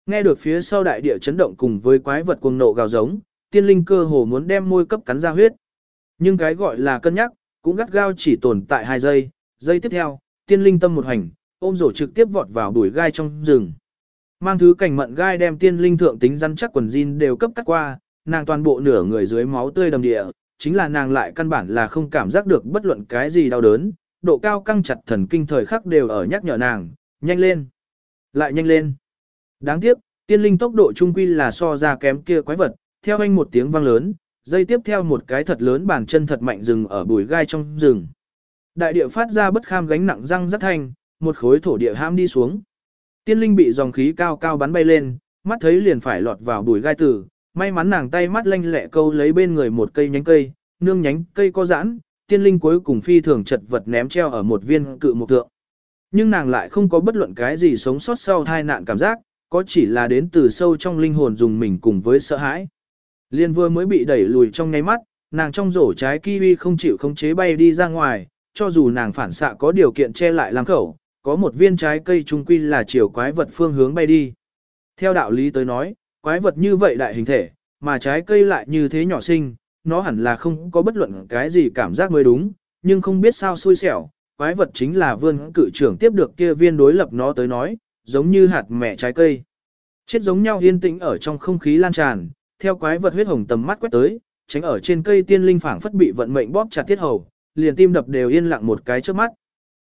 Nghe được phía sau đại địa chấn động cùng với quái vật cuồng nộ gào giống, tiên linh cơ hồ muốn đem môi cấp cắn ra huyết. Nhưng cái gọi là cân nhắc, cũng gắt gao chỉ tồn tại 2 giây, giây tiếp theo, tiên linh tâm một hành, ôm rổ trực tiếp vọt vào đuổi gai trong rừng. Mang thứ cảnh mận gai đem tiên linh thượng tính rắn chắc quần jean đều cấp cắt qua, nàng toàn bộ nửa người dưới máu tươi đầm địa, chính là nàng lại căn bản là không cảm giác được bất luận cái gì đau đớn, độ cao căng chặt thần kinh thời khắc đều ở nhắc nhở nàng, nhanh lên, lại nhanh lên. Đáng tiếc, tiên linh tốc độ trung quy là so ra kém kia quái vật, theo anh một tiếng vang lớn, dây tiếp theo một cái thật lớn bàn chân thật mạnh rừng ở bùi gai trong rừng. Đại địa phát ra bất kham gánh nặng răng rất thanh, một khối thổ địa ham đi xuống. Tiên linh bị dòng khí cao cao bắn bay lên, mắt thấy liền phải lọt vào bùi gai tử, may mắn nàng tay mắt lanh lẹ câu lấy bên người một cây nhánh cây, nương nhánh cây có giãn, tiên linh cuối cùng phi thường chật vật ném treo ở một viên cự một tượng. Nhưng nàng lại không có bất luận cái gì sống sót sau tai nạn cảm giác, có chỉ là đến từ sâu trong linh hồn dùng mình cùng với sợ hãi. Liên vừa mới bị đẩy lùi trong ngay mắt, nàng trong rổ trái kiwi không chịu khống chế bay đi ra ngoài, cho dù nàng phản xạ có điều kiện che lại làm khẩu, có một viên trái cây trung quy là chiều quái vật phương hướng bay đi. Theo đạo lý tới nói, quái vật như vậy đại hình thể, mà trái cây lại như thế nhỏ sinh, nó hẳn là không có bất luận cái gì cảm giác mới đúng, nhưng không biết sao xui xẻo, quái vật chính là vươn cự trưởng tiếp được kia viên đối lập nó tới nói, giống như hạt mẹ trái cây. Chết giống nhau yên tĩnh ở trong không khí lan tràn, theo quái vật huyết hồng tầm mắt quét tới, tránh ở trên cây tiên linh phảng phất bị vận mệnh bóp chặt tiết hầu, liền tim đập đều yên lặng một cái trước mắt.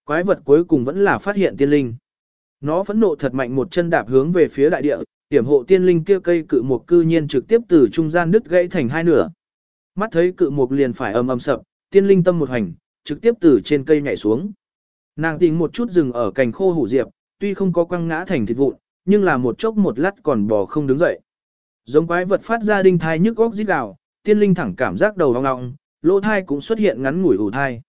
Quái vật cuối cùng vẫn là phát hiện tiên linh. Nó phẫn nộ thật mạnh một chân đạp hướng về phía đại địa, tiểm hộ tiên linh kia cây cự mục cư nhiên trực tiếp từ trung gian đứt gãy thành hai nửa. Mắt thấy cự mục liền phải ầm ầm sập, tiên linh tâm một hành, trực tiếp từ trên cây nhảy xuống. Nàng tìm một chút rừng ở cành khô hủ diệp, tuy không có quăng ngã thành thịt vụn, nhưng là một chốc một lát còn bò không đứng dậy. Giống quái vật phát ra đinh thai nhức góc rít gào, tiên linh thẳng cảm giác đầu ong ong, lỗ thai cũng xuất hiện ngắn ngủi ủ thai.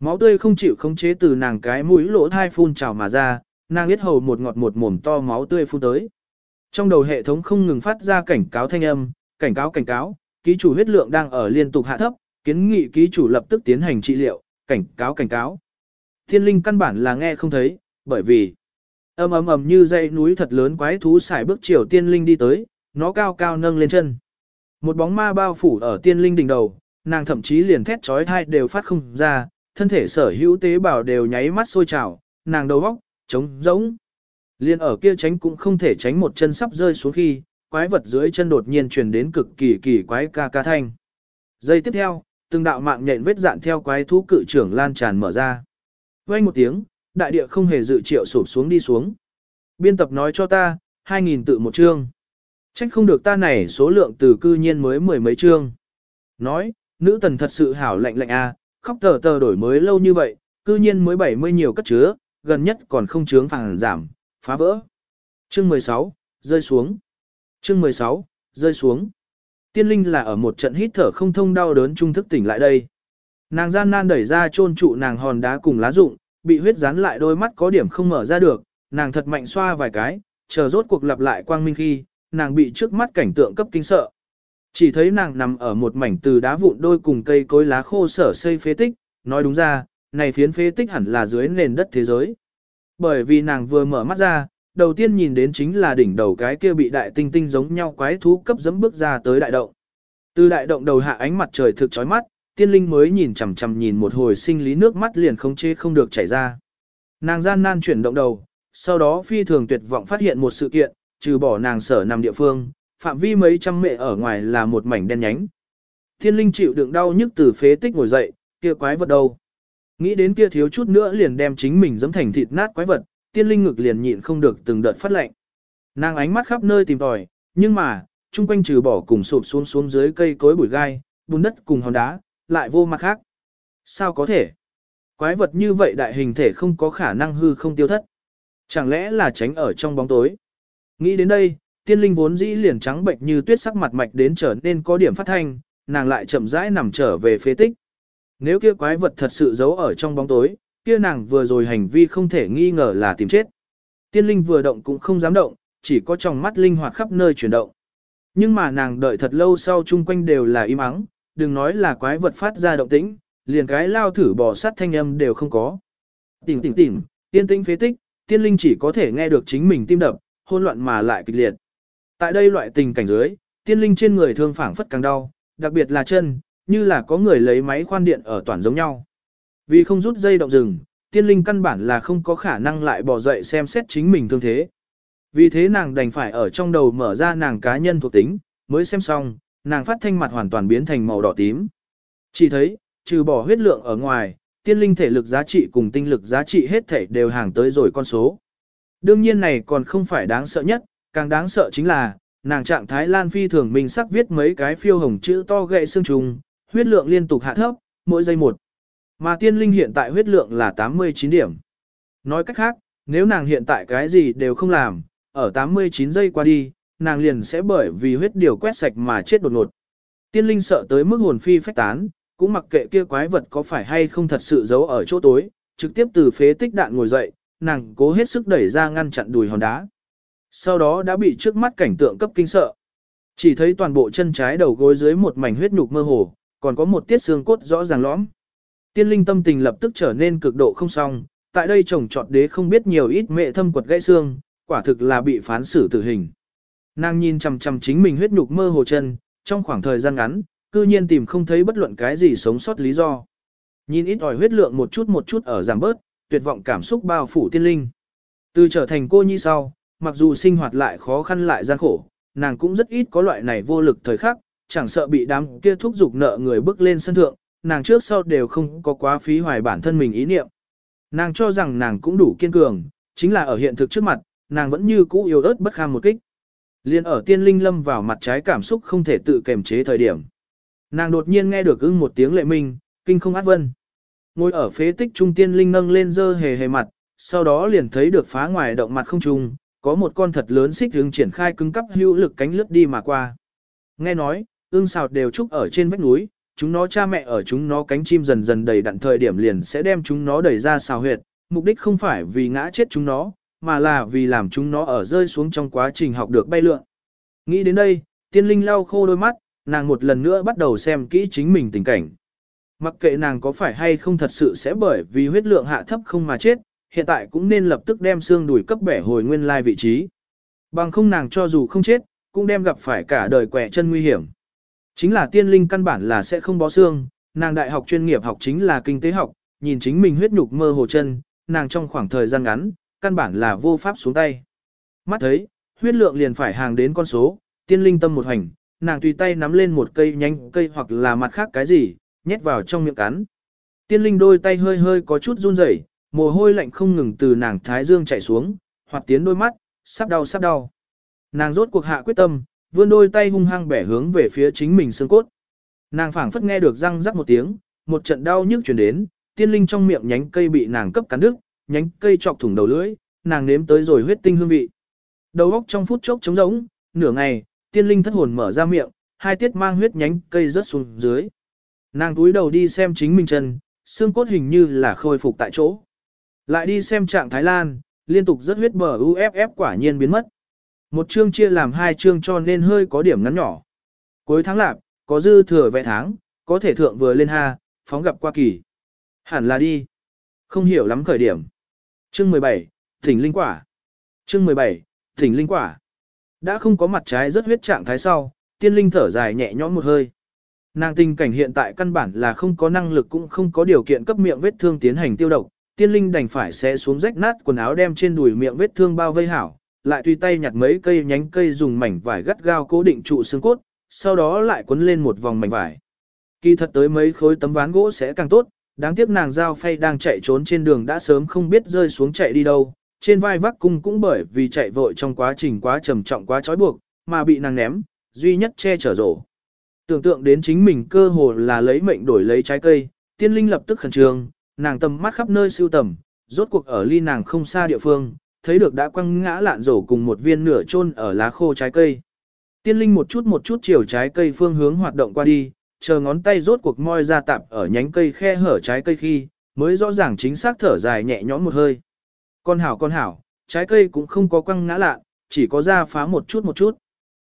Máu tươi không chịu khống chế từ nàng cái mũi lỗ thai phun trào mà ra, nàng biết hầu một ngọt một mồm to máu tươi phun tới. Trong đầu hệ thống không ngừng phát ra cảnh cáo thanh âm, cảnh cáo cảnh cáo, ký chủ huyết lượng đang ở liên tục hạ thấp, kiến nghị ký chủ lập tức tiến hành trị liệu, cảnh cáo cảnh cáo. Thiên linh căn bản là nghe không thấy, bởi vì ầm ầm ầm như dãy núi thật lớn quái thú xài bước chiều tiên linh đi tới, nó cao cao nâng lên chân. Một bóng ma bao phủ ở tiên linh đỉnh đầu, nàng thậm chí liền thét chói tai đều phát không ra, thân thể sở hữu tế bào đều nháy mắt sôi trào, nàng đầu óc trống rỗng. Liên ở kia tránh cũng không thể tránh một chân sắp rơi xuống khi, quái vật dưới chân đột nhiên truyền đến cực kỳ kỳ quái ca ca thanh. Giây tiếp theo, từng đạo mạng nhện vết dạn theo quái thú cự trưởng lan tràn mở ra. Vang một tiếng, đại địa không hề dự triệu sụp xuống đi xuống. Biên tập nói cho ta, 2.000 tự một chương. Trách không được ta này số lượng từ cư nhiên mới mười mấy chương. Nói, nữ tần thật sự hảo lạnh lạnh a, khóc tờ tờ đổi mới lâu như vậy, cư nhiên mới 70 nhiều cất chứa, gần nhất còn không chướng phẳng giảm, phá vỡ. Chương 16, rơi xuống. Chương 16, rơi xuống. Tiên linh là ở một trận hít thở không thông đau đớn trung thức tỉnh lại đây. Nàng gian nan đẩy ra chôn trụ nàng hòn đá cùng lá rụng, bị huyết dán lại đôi mắt có điểm không mở ra được, nàng thật mạnh xoa vài cái, chờ rốt cuộc lặp lại quang minh khi, nàng bị trước mắt cảnh tượng cấp kinh sợ. Chỉ thấy nàng nằm ở một mảnh từ đá vụn đôi cùng cây cối lá khô sở xây phế tích, nói đúng ra, này phiến phế tích hẳn là dưới nền đất thế giới. Bởi vì nàng vừa mở mắt ra, đầu tiên nhìn đến chính là đỉnh đầu cái kia bị đại tinh tinh giống nhau quái thú cấp dẫm bước ra tới đại động. Từ đại động đầu hạ ánh mặt trời thực chói mắt, tiên linh mới nhìn chằm chằm nhìn một hồi sinh lý nước mắt liền không chế không được chảy ra. Nàng gian nan chuyển động đầu, sau đó phi thường tuyệt vọng phát hiện một sự kiện, trừ bỏ nàng sở nằm địa phương, phạm vi mấy trăm mệ ở ngoài là một mảnh đen nhánh. Tiên linh chịu đựng đau nhức từ phế tích ngồi dậy, kia quái vật đâu. Nghĩ đến kia thiếu chút nữa liền đem chính mình dẫm thành thịt nát quái vật, tiên linh ngực liền nhịn không được từng đợt phát lạnh. Nàng ánh mắt khắp nơi tìm tòi, nhưng mà, chung quanh trừ bỏ cùng sụp xuống xuống dưới cây cối bụi gai, bùn đất cùng hòn đá, lại vô mặt khác. Sao có thể? Quái vật như vậy đại hình thể không có khả năng hư không tiêu thất. Chẳng lẽ là tránh ở trong bóng tối? Nghĩ đến đây, tiên linh vốn dĩ liền trắng bệnh như tuyết sắc mặt mạch đến trở nên có điểm phát thanh, nàng lại chậm rãi nằm trở về phế tích. Nếu kia quái vật thật sự giấu ở trong bóng tối, kia nàng vừa rồi hành vi không thể nghi ngờ là tìm chết. Tiên linh vừa động cũng không dám động, chỉ có trong mắt linh hoạt khắp nơi chuyển động. Nhưng mà nàng đợi thật lâu sau chung quanh đều là im ắng, đừng nói là quái vật phát ra động tĩnh, liền cái lao thử bò sát thanh âm đều không có. Tỉnh tỉnh tỉnh, tiên tĩnh phế tích, tiên linh chỉ có thể nghe được chính mình tim đập, hôn loạn mà lại kịch liệt. Tại đây loại tình cảnh dưới, tiên linh trên người thương phảng phất càng đau, đặc biệt là chân, như là có người lấy máy khoan điện ở toàn giống nhau. Vì không rút dây động rừng, tiên linh căn bản là không có khả năng lại bỏ dậy xem xét chính mình thương thế. Vì thế nàng đành phải ở trong đầu mở ra nàng cá nhân thuộc tính, mới xem xong, nàng phát thanh mặt hoàn toàn biến thành màu đỏ tím. Chỉ thấy, trừ bỏ huyết lượng ở ngoài, tiên linh thể lực giá trị cùng tinh lực giá trị hết thể đều hàng tới rồi con số. Đương nhiên này còn không phải đáng sợ nhất, càng đáng sợ chính là, nàng trạng thái lan phi thường mình sắc viết mấy cái phiêu hồng chữ to gậy xương trùng, huyết lượng liên tục hạ thấp, mỗi giây một. Mà tiên linh hiện tại huyết lượng là 89 điểm. Nói cách khác, nếu nàng hiện tại cái gì đều không làm, ở 89 giây qua đi, nàng liền sẽ bởi vì huyết điều quét sạch mà chết đột ngột. Tiên linh sợ tới mức hồn phi phách tán, cũng mặc kệ kia quái vật có phải hay không thật sự giấu ở chỗ tối, trực tiếp từ phế tích đạn ngồi dậy, nàng cố hết sức đẩy ra ngăn chặn đùi hòn đá. Sau đó đã bị trước mắt cảnh tượng cấp kinh sợ. Chỉ thấy toàn bộ chân trái đầu gối dưới một mảnh huyết nhục mơ hồ, còn có một tiết xương cốt rõ ràng lõm. Tiên linh tâm tình lập tức trở nên cực độ không xong, tại đây chồng trọt đế không biết nhiều ít mẹ thâm quật gãy xương, quả thực là bị phán xử tử hình. Nàng nhìn chằm chằm chính mình huyết nhục mơ hồ chân, trong khoảng thời gian ngắn, cư nhiên tìm không thấy bất luận cái gì sống sót lý do. Nhìn ít ỏi huyết lượng một chút một chút ở giảm bớt, tuyệt vọng cảm xúc bao phủ tiên linh. Từ trở thành cô nhi sau, mặc dù sinh hoạt lại khó khăn lại gian khổ, nàng cũng rất ít có loại này vô lực thời khắc, chẳng sợ bị đám kia thúc giục nợ người bước lên sân thượng, nàng trước sau đều không có quá phí hoài bản thân mình ý niệm. Nàng cho rằng nàng cũng đủ kiên cường, chính là ở hiện thực trước mặt, nàng vẫn như cũ yếu ớt bất kham một kích. Liên ở tiên linh lâm vào mặt trái cảm xúc không thể tự kềm chế thời điểm. Nàng đột nhiên nghe được ưng một tiếng lệ minh, kinh không át vân. Ngồi ở phế tích trung tiên linh nâng lên dơ hề hề mặt, sau đó liền thấy được phá ngoài động mặt không trùng, có một con thật lớn xích hướng triển khai cứng cắp hữu lực cánh lướt đi mà qua. Nghe nói, ương xào đều trúc ở trên vách núi, chúng nó cha mẹ ở chúng nó cánh chim dần dần đầy đặn thời điểm liền sẽ đem chúng nó đẩy ra xào huyệt, mục đích không phải vì ngã chết chúng nó, mà là vì làm chúng nó ở rơi xuống trong quá trình học được bay lượn. Nghĩ đến đây, tiên linh lau khô đôi mắt, nàng một lần nữa bắt đầu xem kỹ chính mình tình cảnh. Mặc kệ nàng có phải hay không thật sự sẽ bởi vì huyết lượng hạ thấp không mà chết, hiện tại cũng nên lập tức đem xương đùi cấp bẻ hồi nguyên lai vị trí. Bằng không nàng cho dù không chết, cũng đem gặp phải cả đời quẻ chân nguy hiểm. Chính là tiên linh căn bản là sẽ không bó xương, nàng đại học chuyên nghiệp học chính là kinh tế học, nhìn chính mình huyết nhục mơ hồ chân, nàng trong khoảng thời gian ngắn, căn bản là vô pháp xuống tay. Mắt thấy, huyết lượng liền phải hàng đến con số, tiên linh tâm một hành, nàng tùy tay nắm lên một cây nhánh cây hoặc là mặt khác cái gì, nhét vào trong miệng cắn. Tiên linh đôi tay hơi hơi có chút run rẩy, mồ hôi lạnh không ngừng từ nàng thái dương chảy xuống, hoặc tiến đôi mắt, sắp đau sắp đau. Nàng rốt cuộc hạ quyết tâm, vươn đôi tay hung hăng bẻ hướng về phía chính mình xương cốt. Nàng phảng phất nghe được răng rắc một tiếng, một trận đau nhức truyền đến, tiên linh trong miệng nhánh cây bị nàng cấp cắn đứt, nhánh cây chọc thủng đầu lưỡi, nàng nếm tới rồi huyết tinh hương vị. Đầu óc trong phút chốc trống rỗng, nửa ngày, tiên linh thất hồn mở ra miệng, hai tiết mang huyết nhánh cây rớt xuống dưới. Nàng túi đầu đi xem chính mình chân, xương cốt hình như là khôi phục tại chỗ. Lại đi xem trạng Thái Lan, liên tục rất huyết bờ UFF quả nhiên biến mất. Một chương chia làm hai chương cho nên hơi có điểm ngắn nhỏ. Cuối tháng lạp, có dư thừa vẽ tháng, có thể thượng vừa lên ha, phóng gặp qua kỳ. Hẳn là đi. Không hiểu lắm khởi điểm. Chương 17, Thỉnh Linh Quả. Chương 17, Thỉnh Linh Quả. Đã không có mặt trái rất huyết trạng thái sau, tiên linh thở dài nhẹ nhõm một hơi. Nàng tình cảnh hiện tại căn bản là không có năng lực cũng không có điều kiện cấp miệng vết thương tiến hành tiêu độc, tiên linh đành phải sẽ xuống rách nát quần áo đem trên đùi miệng vết thương bao vây hảo, lại tùy tay nhặt mấy cây nhánh cây dùng mảnh vải gắt gao cố định trụ xương cốt, sau đó lại quấn lên một vòng mảnh vải. Kỳ thật tới mấy khối tấm ván gỗ sẽ càng tốt, đáng tiếc nàng giao phay đang chạy trốn trên đường đã sớm không biết rơi xuống chạy đi đâu, trên vai vác cung cũng bởi vì chạy vội trong quá trình quá trầm trọng quá trói buộc, mà bị nàng ném, duy nhất che chở rổ. Tưởng tượng đến chính mình cơ hồ là lấy mệnh đổi lấy trái cây, tiên linh lập tức khẩn trương, nàng tầm mắt khắp nơi siêu tầm, rốt cuộc ở ly nàng không xa địa phương, thấy được đã quăng ngã lạn rổ cùng một viên nửa chôn ở lá khô trái cây. Tiên linh một chút một chút chiều trái cây phương hướng hoạt động qua đi, chờ ngón tay rốt cuộc moi ra tạp ở nhánh cây khe hở trái cây khi, mới rõ ràng chính xác thở dài nhẹ nhõm một hơi. Con hảo con hảo, trái cây cũng không có quăng ngã lạ, chỉ có ra phá một chút một chút.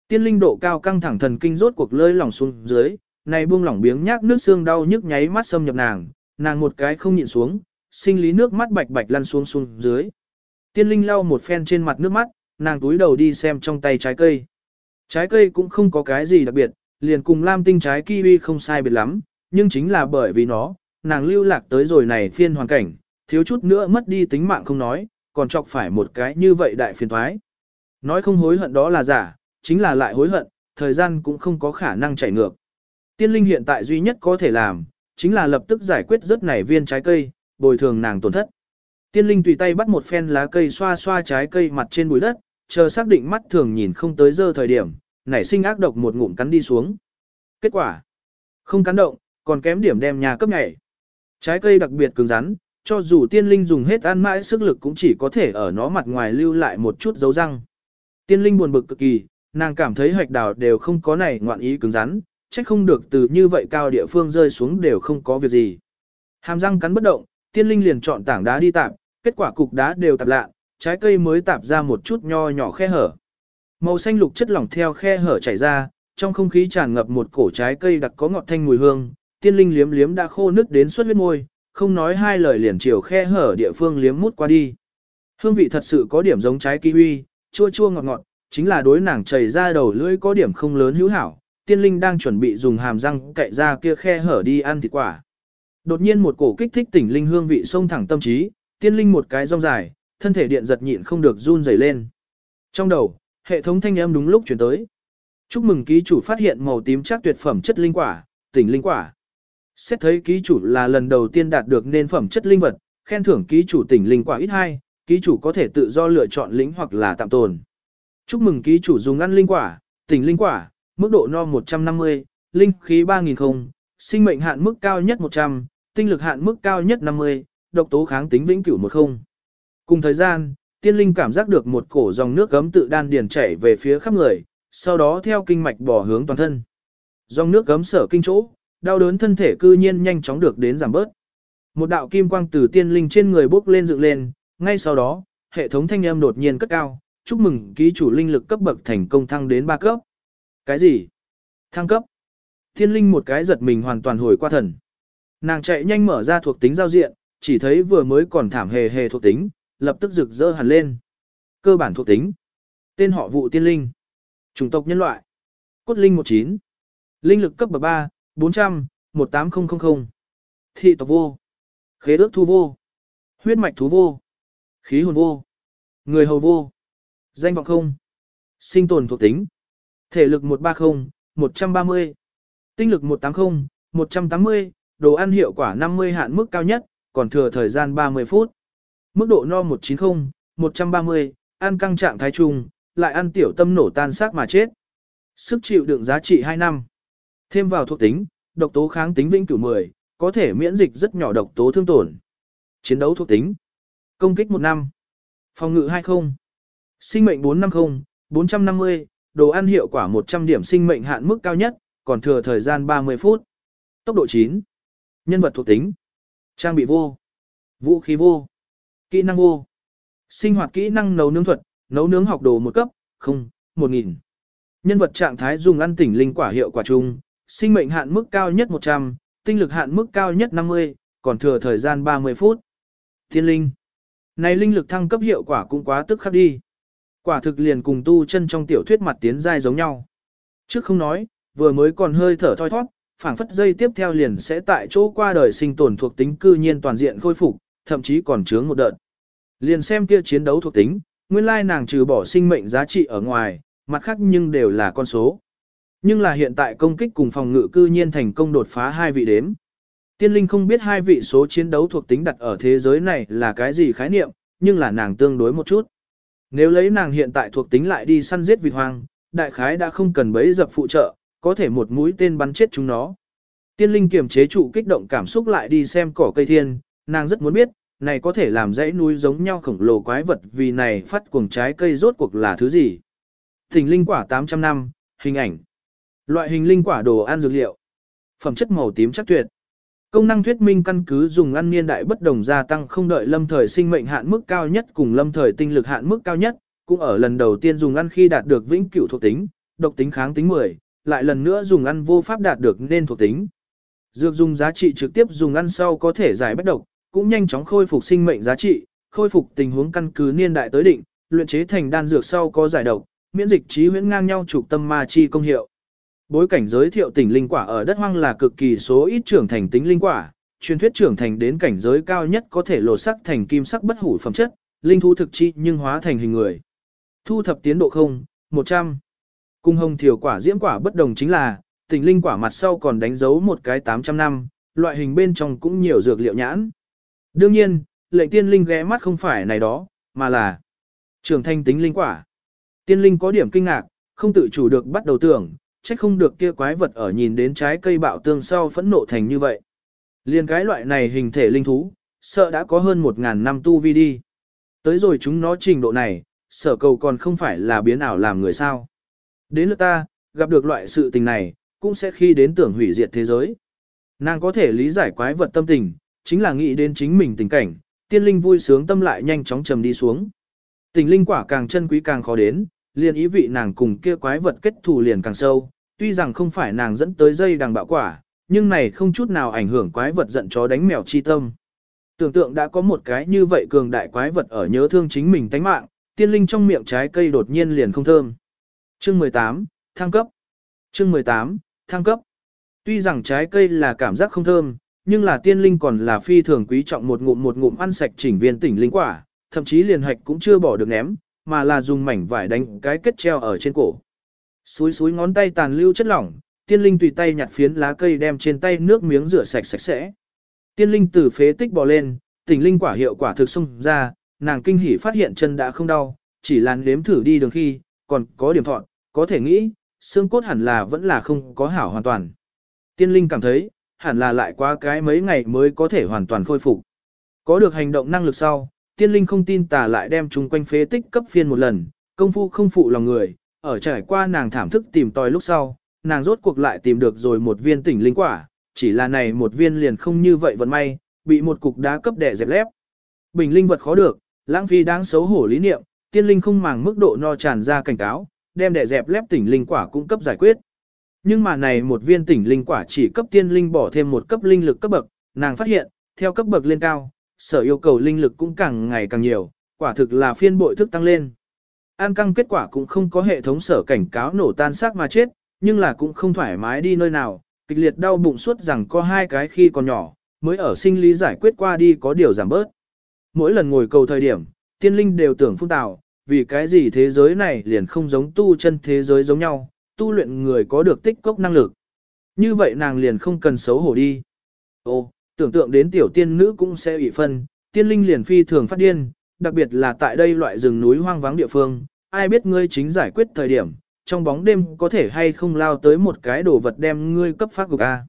Tiên linh độ cao căng thẳng thần kinh rốt cuộc lơi lỏng xuống dưới, này buông lỏng biếng nhác nước xương đau nhức nháy mắt xâm nhập nàng, nàng một cái không nhịn xuống, sinh lý nước mắt bạch bạch lăn xuống xuống dưới. Tiên linh lau một phen trên mặt nước mắt, nàng túi đầu đi xem trong tay trái cây. Trái cây cũng không có cái gì đặc biệt, liền cùng lam tinh trái kiwi không sai biệt lắm, nhưng chính là bởi vì nó, nàng lưu lạc tới rồi này phiên hoàn cảnh, thiếu chút nữa mất đi tính mạng không nói, còn chọc phải một cái như vậy đại phiền thoái. Nói không hối hận đó là giả, chính là lại hối hận, thời gian cũng không có khả năng chạy ngược. Tiên linh hiện tại duy nhất có thể làm, chính là lập tức giải quyết rất nảy viên trái cây, bồi thường nàng tổn thất. Tiên linh tùy tay bắt một phen lá cây xoa xoa trái cây mặt trên bụi đất, chờ xác định mắt thường nhìn không tới giờ thời điểm, nảy sinh ác độc một ngụm cắn đi xuống. Kết quả, không cắn động, còn kém điểm đem nhà cấp nhảy. Trái cây đặc biệt cứng rắn, cho dù tiên linh dùng hết ăn mãi sức lực cũng chỉ có thể ở nó mặt ngoài lưu lại một chút dấu răng. Tiên linh buồn bực cực kỳ, nàng cảm thấy hạch đào đều không có này ngoạn ý cứng rắn, trách không được từ như vậy cao địa phương rơi xuống đều không có việc gì. Hàm răng cắn bất động, tiên linh liền chọn tảng đá đi tạp, kết quả cục đá đều tạp lạ, trái cây mới tạp ra một chút nho nhỏ khe hở. Màu xanh lục chất lỏng theo khe hở chảy ra, trong không khí tràn ngập một cổ trái cây đặc có ngọt thanh mùi hương, tiên linh liếm liếm đã khô nước đến suốt huyết môi, không nói hai lời liền chiều khe hở địa phương liếm mút qua đi. Hương vị thật sự có điểm giống trái kiwi, chua chua ngọt ngọt, chính là đối nàng chảy ra đầu lưỡi có điểm không lớn hữu hảo. Tiên linh đang chuẩn bị dùng hàm răng cậy ra kia khe hở đi ăn thịt quả. Đột nhiên một cổ kích thích tỉnh linh hương vị xông thẳng tâm trí, tiên linh một cái rong dài, thân thể điện giật nhịn không được run rẩy lên. Trong đầu, hệ thống thanh âm đúng lúc chuyển tới. Chúc mừng ký chủ phát hiện màu tím chắc tuyệt phẩm chất linh quả, tỉnh linh quả. Xét thấy ký chủ là lần đầu tiên đạt được nên phẩm chất linh vật, khen thưởng ký chủ tỉnh linh quả ít hai, ký chủ có thể tự do lựa chọn lĩnh hoặc là tạm tồn. Chúc mừng ký chủ dùng ăn linh quả, tỉnh linh quả, mức độ no 150, linh khí 3000 không, sinh mệnh hạn mức cao nhất 100, tinh lực hạn mức cao nhất 50, độc tố kháng tính vĩnh cửu 10. Cùng thời gian, tiên linh cảm giác được một cổ dòng nước gấm tự đan điền chảy về phía khắp người, sau đó theo kinh mạch bỏ hướng toàn thân. Dòng nước gấm sở kinh chỗ, đau đớn thân thể cư nhiên nhanh chóng được đến giảm bớt. Một đạo kim quang từ tiên linh trên người bốc lên dựng lên, ngay sau đó, hệ thống thanh âm đột nhiên cất cao, chúc mừng ký chủ linh lực cấp bậc thành công thăng đến 3 cấp. Cái gì? Thăng cấp. Tiên linh một cái giật mình hoàn toàn hồi qua thần. Nàng chạy nhanh mở ra thuộc tính giao diện, chỉ thấy vừa mới còn thảm hề hề thuộc tính, lập tức rực rỡ hẳn lên. Cơ bản thuộc tính. Tên họ vụ tiên linh. Chủng tộc nhân loại. Cốt linh 19. Linh lực cấp bậc 3, 400, 18000. Thị tộc vô. Khế ước thu vô. Huyết mạch thú vô. Khí hồn vô. Người hầu vô. Danh vọng không. Sinh tồn thuộc tính. Thể lực 130, 130. Tinh lực 180, 180, đồ ăn hiệu quả 50 hạn mức cao nhất, còn thừa thời gian 30 phút. Mức độ no 190, 130, ăn căng trạng thái trung, lại ăn tiểu tâm nổ tan xác mà chết. Sức chịu đựng giá trị 2 năm. Thêm vào thuộc tính, độc tố kháng tính vĩnh cửu 10, có thể miễn dịch rất nhỏ độc tố thương tổn. Chiến đấu thuộc tính. Công kích 1 năm. Phòng ngự 20. Sinh mệnh 450, 450, đồ ăn hiệu quả 100 điểm sinh mệnh hạn mức cao nhất, còn thừa thời gian 30 phút. Tốc độ 9. Nhân vật thuộc tính. Trang bị vô. Vũ khí vô. Kỹ năng vô. Sinh hoạt kỹ năng nấu nướng thuật, nấu nướng học đồ một cấp, không, 1000. Nhân vật trạng thái dùng ăn tỉnh linh quả hiệu quả chung, sinh mệnh hạn mức cao nhất 100, tinh lực hạn mức cao nhất 50, còn thừa thời gian 30 phút. Thiên linh. Này linh lực thăng cấp hiệu quả cũng quá tức khắc đi. Quả thực liền cùng tu chân trong tiểu thuyết mặt tiến giai giống nhau. Trước không nói, vừa mới còn hơi thở thoi thoát, phảng phất dây tiếp theo liền sẽ tại chỗ qua đời sinh tồn thuộc tính cư nhiên toàn diện khôi phục, thậm chí còn chướng một đợt. Liền xem kia chiến đấu thuộc tính, nguyên lai nàng trừ bỏ sinh mệnh giá trị ở ngoài, mặt khác nhưng đều là con số. Nhưng là hiện tại công kích cùng phòng ngự cư nhiên thành công đột phá hai vị đếm. Tiên linh không biết hai vị số chiến đấu thuộc tính đặt ở thế giới này là cái gì khái niệm, nhưng là nàng tương đối một chút. Nếu lấy nàng hiện tại thuộc tính lại đi săn giết vịt hoang, đại khái đã không cần bấy dập phụ trợ, có thể một mũi tên bắn chết chúng nó. Tiên linh kiềm chế trụ kích động cảm xúc lại đi xem cỏ cây thiên, nàng rất muốn biết, này có thể làm dãy núi giống nhau khổng lồ quái vật vì này phát cuồng trái cây rốt cuộc là thứ gì. Thỉnh linh quả 800 năm, hình ảnh. Loại hình linh quả đồ ăn dược liệu. Phẩm chất màu tím chắc tuyệt. Công năng thuyết minh căn cứ dùng ăn niên đại bất đồng gia tăng không đợi lâm thời sinh mệnh hạn mức cao nhất cùng lâm thời tinh lực hạn mức cao nhất, cũng ở lần đầu tiên dùng ăn khi đạt được vĩnh cửu thuộc tính, độc tính kháng tính 10, lại lần nữa dùng ăn vô pháp đạt được nên thuộc tính. Dược dùng giá trị trực tiếp dùng ăn sau có thể giải bất độc, cũng nhanh chóng khôi phục sinh mệnh giá trị, khôi phục tình huống căn cứ niên đại tới định, luyện chế thành đan dược sau có giải độc, miễn dịch trí huyễn ngang nhau trục tâm ma chi công hiệu. Bối cảnh giới thiệu tỉnh linh quả ở đất hoang là cực kỳ số ít trưởng thành tính linh quả, truyền thuyết trưởng thành đến cảnh giới cao nhất có thể lột sắc thành kim sắc bất hủ phẩm chất, linh thú thực chi nhưng hóa thành hình người. Thu thập tiến độ không, 100. Cung hồng thiểu quả diễm quả bất đồng chính là, tỉnh linh quả mặt sau còn đánh dấu một cái 800 năm, loại hình bên trong cũng nhiều dược liệu nhãn. Đương nhiên, lệnh tiên linh ghé mắt không phải này đó, mà là trưởng thành tính linh quả. Tiên linh có điểm kinh ngạc, không tự chủ được bắt đầu tưởng, trách không được kia quái vật ở nhìn đến trái cây bạo tương sau phẫn nộ thành như vậy. Liên cái loại này hình thể linh thú, sợ đã có hơn một ngàn năm tu vi đi. Tới rồi chúng nó trình độ này, sở cầu còn không phải là biến ảo làm người sao. Đến lượt ta, gặp được loại sự tình này, cũng sẽ khi đến tưởng hủy diệt thế giới. Nàng có thể lý giải quái vật tâm tình, chính là nghĩ đến chính mình tình cảnh, tiên linh vui sướng tâm lại nhanh chóng trầm đi xuống. Tình linh quả càng chân quý càng khó đến, liền ý vị nàng cùng kia quái vật kết thù liền càng sâu, tuy rằng không phải nàng dẫn tới dây đằng bạo quả, nhưng này không chút nào ảnh hưởng quái vật giận chó đánh mèo chi tâm. Tưởng tượng đã có một cái như vậy cường đại quái vật ở nhớ thương chính mình tánh mạng, tiên linh trong miệng trái cây đột nhiên liền không thơm. Chương 18, thăng cấp. Chương 18, thăng cấp. Tuy rằng trái cây là cảm giác không thơm, nhưng là tiên linh còn là phi thường quý trọng một ngụm một ngụm ăn sạch chỉnh viên tỉnh linh quả, thậm chí liền hạch cũng chưa bỏ được ném, mà là dùng mảnh vải đánh cái kết treo ở trên cổ. Suối suối ngón tay tàn lưu chất lỏng, tiên linh tùy tay nhặt phiến lá cây đem trên tay nước miếng rửa sạch sạch sẽ. Tiên linh từ phế tích bò lên, tỉnh linh quả hiệu quả thực xung ra, nàng kinh hỉ phát hiện chân đã không đau, chỉ là nếm thử đi đường khi, còn có điểm thọn, có thể nghĩ, xương cốt hẳn là vẫn là không có hảo hoàn toàn. Tiên linh cảm thấy, hẳn là lại qua cái mấy ngày mới có thể hoàn toàn khôi phục. Có được hành động năng lực sau, tiên linh không tin tà lại đem chúng quanh phế tích cấp phiên một lần, công phu không phụ lòng người, ở trải qua nàng thảm thức tìm tòi lúc sau, nàng rốt cuộc lại tìm được rồi một viên tỉnh linh quả, chỉ là này một viên liền không như vậy vận may, bị một cục đá cấp đẻ dẹp lép. Bình linh vật khó được, lãng phí đáng xấu hổ lý niệm, tiên linh không màng mức độ no tràn ra cảnh cáo, đem đẻ dẹp lép tỉnh linh quả cung cấp giải quyết. Nhưng mà này một viên tỉnh linh quả chỉ cấp tiên linh bỏ thêm một cấp linh lực cấp bậc, nàng phát hiện, theo cấp bậc lên cao, sở yêu cầu linh lực cũng càng ngày càng nhiều, quả thực là phiên bội thức tăng lên. An căng kết quả cũng không có hệ thống sở cảnh cáo nổ tan xác mà chết, nhưng là cũng không thoải mái đi nơi nào, kịch liệt đau bụng suốt rằng có hai cái khi còn nhỏ, mới ở sinh lý giải quyết qua đi có điều giảm bớt. Mỗi lần ngồi cầu thời điểm, tiên linh đều tưởng phung tạo, vì cái gì thế giới này liền không giống tu chân thế giới giống nhau, tu luyện người có được tích cốc năng lực. Như vậy nàng liền không cần xấu hổ đi. Ô, tưởng tượng đến tiểu tiên nữ cũng sẽ ủy phân, tiên linh liền phi thường phát điên, đặc biệt là tại đây loại rừng núi hoang vắng địa phương, ai biết ngươi chính giải quyết thời điểm, trong bóng đêm có thể hay không lao tới một cái đồ vật đem ngươi cấp phát cục A.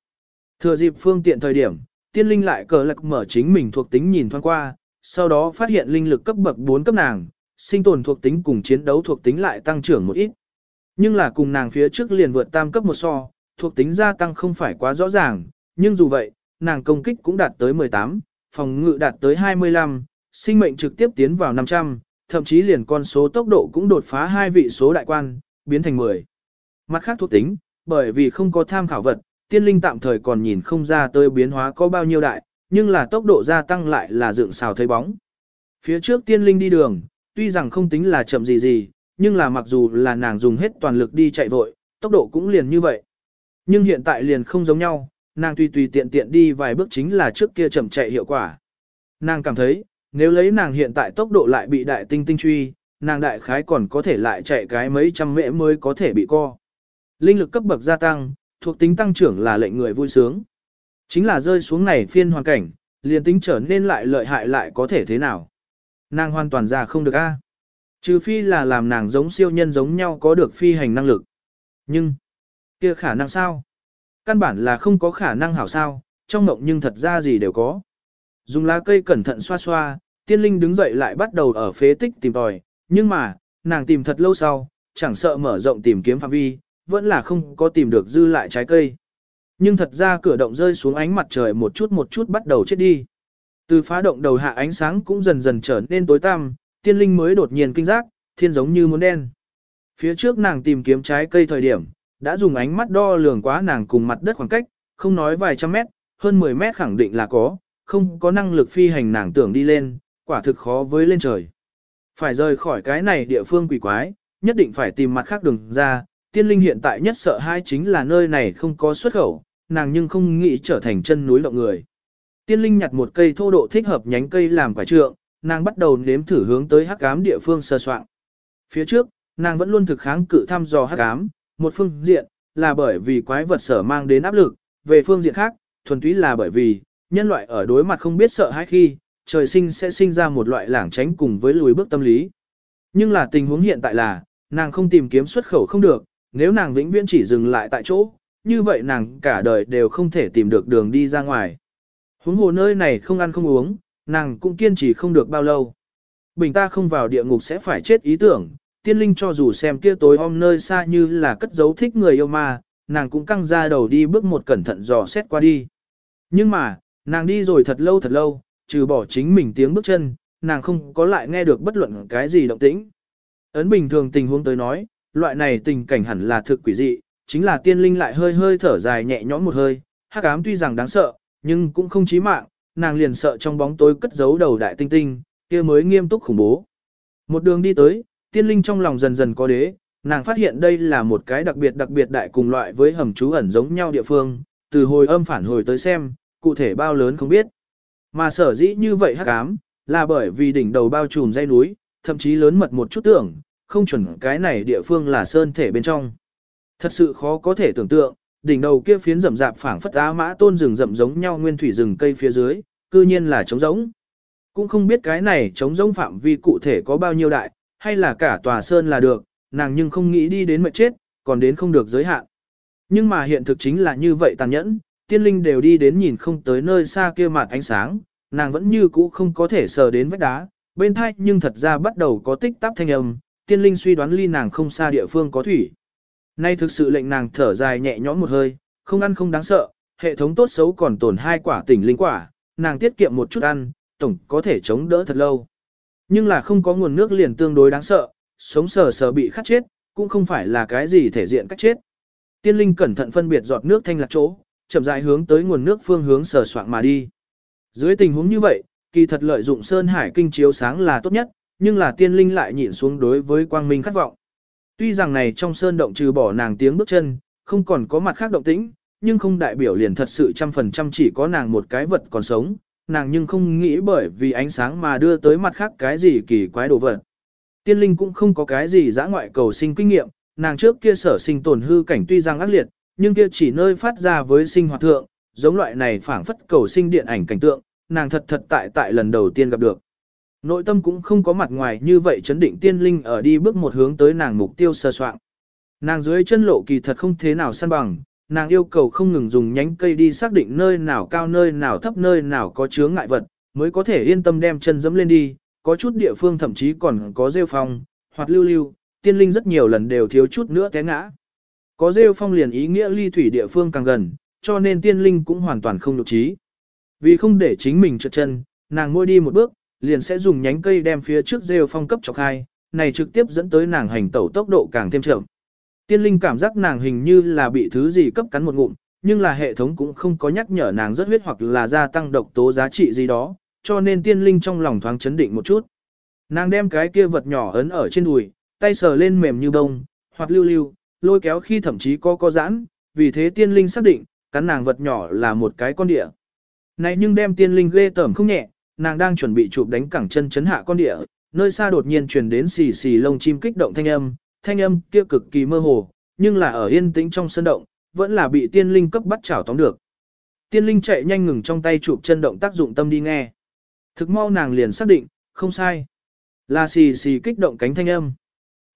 Thừa dịp phương tiện thời điểm, tiên linh lại cờ lạc mở chính mình thuộc tính nhìn thoáng qua, sau đó phát hiện linh lực cấp bậc 4 cấp nàng, sinh tồn thuộc tính cùng chiến đấu thuộc tính lại tăng trưởng một ít. Nhưng là cùng nàng phía trước liền vượt tam cấp một so, thuộc tính gia tăng không phải quá rõ ràng, nhưng dù vậy, nàng công kích cũng đạt tới 18, phòng ngự đạt tới 25, sinh mệnh trực tiếp tiến vào 500, thậm chí liền con số tốc độ cũng đột phá hai vị số đại quan, biến thành 10. Mặt khác thuộc tính, bởi vì không có tham khảo vật, tiên linh tạm thời còn nhìn không ra tới biến hóa có bao nhiêu đại, nhưng là tốc độ gia tăng lại là dựng xào thấy bóng. Phía trước tiên linh đi đường, tuy rằng không tính là chậm gì gì, nhưng là mặc dù là nàng dùng hết toàn lực đi chạy vội, tốc độ cũng liền như vậy. Nhưng hiện tại liền không giống nhau, nàng tùy tùy tiện tiện đi vài bước chính là trước kia chậm chạy hiệu quả. Nàng cảm thấy, nếu lấy nàng hiện tại tốc độ lại bị đại tinh tinh truy, nàng đại khái còn có thể lại chạy cái mấy trăm mễ mới có thể bị co. Linh lực cấp bậc gia tăng, thuộc tính tăng trưởng là lệnh người vui sướng. Chính là rơi xuống này phiên hoàn cảnh, liền tính trở nên lại lợi hại lại có thể thế nào. Nàng hoàn toàn ra không được a. Trừ phi là làm nàng giống siêu nhân giống nhau có được phi hành năng lực. Nhưng, kia khả năng sao? Căn bản là không có khả năng hảo sao, trong mộng nhưng thật ra gì đều có. Dùng lá cây cẩn thận xoa xoa, tiên linh đứng dậy lại bắt đầu ở phế tích tìm tòi, nhưng mà, nàng tìm thật lâu sau, chẳng sợ mở rộng tìm kiếm phạm vi, vẫn là không có tìm được dư lại trái cây. Nhưng thật ra cửa động rơi xuống ánh mặt trời một chút một chút bắt đầu chết đi. Từ phá động đầu hạ ánh sáng cũng dần dần trở nên tối tăm, tiên linh mới đột nhiên kinh giác, thiên giống như muốn đen. Phía trước nàng tìm kiếm trái cây thời điểm, đã dùng ánh mắt đo lường quá nàng cùng mặt đất khoảng cách, không nói vài trăm mét, hơn 10 mét khẳng định là có, không có năng lực phi hành nàng tưởng đi lên, quả thực khó với lên trời. Phải rời khỏi cái này địa phương quỷ quái, nhất định phải tìm mặt khác đường ra, tiên linh hiện tại nhất sợ hai chính là nơi này không có xuất khẩu, nàng nhưng không nghĩ trở thành chân núi động người. Tiên linh nhặt một cây thô độ thích hợp nhánh cây làm quả trượng, nàng bắt đầu nếm thử hướng tới hắc ám địa phương sơ soạn. Phía trước, nàng vẫn luôn thực kháng cự thăm dò hắc ám, một phương diện là bởi vì quái vật sở mang đến áp lực, về phương diện khác, thuần túy là bởi vì nhân loại ở đối mặt không biết sợ hãi khi, trời sinh sẽ sinh ra một loại lảng tránh cùng với lùi bước tâm lý. Nhưng là tình huống hiện tại là, nàng không tìm kiếm xuất khẩu không được, nếu nàng vĩnh viễn chỉ dừng lại tại chỗ, như vậy nàng cả đời đều không thể tìm được đường đi ra ngoài. Huống hồ nơi này không ăn không uống, nàng cũng kiên trì không được bao lâu. Bình ta không vào địa ngục sẽ phải chết ý tưởng, tiên linh cho dù xem kia tối om nơi xa như là cất giấu thích người yêu ma, nàng cũng căng ra đầu đi bước một cẩn thận dò xét qua đi. Nhưng mà, nàng đi rồi thật lâu thật lâu, trừ bỏ chính mình tiếng bước chân, nàng không có lại nghe được bất luận cái gì động tĩnh. Ấn bình thường tình huống tới nói, loại này tình cảnh hẳn là thực quỷ dị, chính là tiên linh lại hơi hơi thở dài nhẹ nhõm một hơi, hắc ám tuy rằng đáng sợ, nhưng cũng không chí mạng, nàng liền sợ trong bóng tối cất giấu đầu đại tinh tinh, kia mới nghiêm túc khủng bố. Một đường đi tới, tiên linh trong lòng dần dần có đế, nàng phát hiện đây là một cái đặc biệt đặc biệt đại cùng loại với hầm trú ẩn giống nhau địa phương, từ hồi âm phản hồi tới xem, cụ thể bao lớn không biết. Mà sở dĩ như vậy hắc ám, là bởi vì đỉnh đầu bao trùm dây núi, thậm chí lớn mật một chút tưởng, không chuẩn cái này địa phương là sơn thể bên trong. Thật sự khó có thể tưởng tượng, đỉnh đầu kia phiến rậm rạp phảng phất á mã tôn rừng rậm giống nhau nguyên thủy rừng cây phía dưới, cư nhiên là trống rỗng. Cũng không biết cái này trống rỗng phạm vi cụ thể có bao nhiêu đại, hay là cả tòa sơn là được, nàng nhưng không nghĩ đi đến mệt chết, còn đến không được giới hạn. Nhưng mà hiện thực chính là như vậy tàn nhẫn, tiên linh đều đi đến nhìn không tới nơi xa kia mặt ánh sáng, nàng vẫn như cũ không có thể sờ đến vách đá, bên thai nhưng thật ra bắt đầu có tích tắc thanh âm, tiên linh suy đoán ly nàng không xa địa phương có thủy. Nay thực sự lệnh nàng thở dài nhẹ nhõm một hơi, không ăn không đáng sợ, hệ thống tốt xấu còn tồn hai quả tỉnh linh quả, nàng tiết kiệm một chút ăn, tổng có thể chống đỡ thật lâu. Nhưng là không có nguồn nước liền tương đối đáng sợ, sống sờ sờ bị khát chết, cũng không phải là cái gì thể diện cách chết. Tiên linh cẩn thận phân biệt giọt nước thanh lạc chỗ, chậm rãi hướng tới nguồn nước phương hướng sờ soạng mà đi. Dưới tình huống như vậy, kỳ thật lợi dụng sơn hải kinh chiếu sáng là tốt nhất, nhưng là tiên linh lại nhịn xuống đối với quang minh khát vọng. Tuy rằng này trong sơn động trừ bỏ nàng tiếng bước chân, không còn có mặt khác động tĩnh, nhưng không đại biểu liền thật sự trăm phần trăm chỉ có nàng một cái vật còn sống, nàng nhưng không nghĩ bởi vì ánh sáng mà đưa tới mặt khác cái gì kỳ quái đồ vật. Tiên linh cũng không có cái gì giã ngoại cầu sinh kinh nghiệm, nàng trước kia sở sinh tồn hư cảnh tuy rằng ác liệt, nhưng kia chỉ nơi phát ra với sinh hoạt thượng, giống loại này phảng phất cầu sinh điện ảnh cảnh tượng, nàng thật thật tại tại lần đầu tiên gặp được. Nội tâm cũng không có mặt ngoài như vậy chấn định tiên linh ở đi bước một hướng tới nàng mục tiêu sơ soạn. Nàng dưới chân lộ kỳ thật không thế nào săn bằng, nàng yêu cầu không ngừng dùng nhánh cây đi xác định nơi nào cao nơi nào thấp nơi nào có chướng ngại vật, mới có thể yên tâm đem chân dẫm lên đi, có chút địa phương thậm chí còn có rêu phong, hoặc lưu lưu, tiên linh rất nhiều lần đều thiếu chút nữa té ngã. Có rêu phong liền ý nghĩa ly thủy địa phương càng gần, cho nên tiên linh cũng hoàn toàn không được trí. Vì không để chính mình trượt chân, nàng ngôi đi một bước, liền sẽ dùng nhánh cây đem phía trước rêu phong cấp chọc hai, này trực tiếp dẫn tới nàng hành tẩu tốc độ càng thêm chậm. Tiên linh cảm giác nàng hình như là bị thứ gì cấp cắn một ngụm, nhưng là hệ thống cũng không có nhắc nhở nàng rất huyết hoặc là gia tăng độc tố giá trị gì đó, cho nên tiên linh trong lòng thoáng chấn định một chút. Nàng đem cái kia vật nhỏ ấn ở trên đùi, tay sờ lên mềm như bông, hoặc lưu lưu, lôi kéo khi thậm chí có có giãn, vì thế tiên linh xác định, cắn nàng vật nhỏ là một cái con địa. Này nhưng đem tiên linh ghê tởm không nhẹ, nàng đang chuẩn bị chụp đánh cẳng chân chấn hạ con địa, nơi xa đột nhiên truyền đến xì xì lông chim kích động thanh âm, thanh âm kia cực kỳ mơ hồ, nhưng là ở yên tĩnh trong sân động, vẫn là bị tiên linh cấp bắt chảo tóm được. Tiên linh chạy nhanh ngừng trong tay chụp chân động tác dụng tâm đi nghe. Thực mau nàng liền xác định, không sai. Là xì xì kích động cánh thanh âm.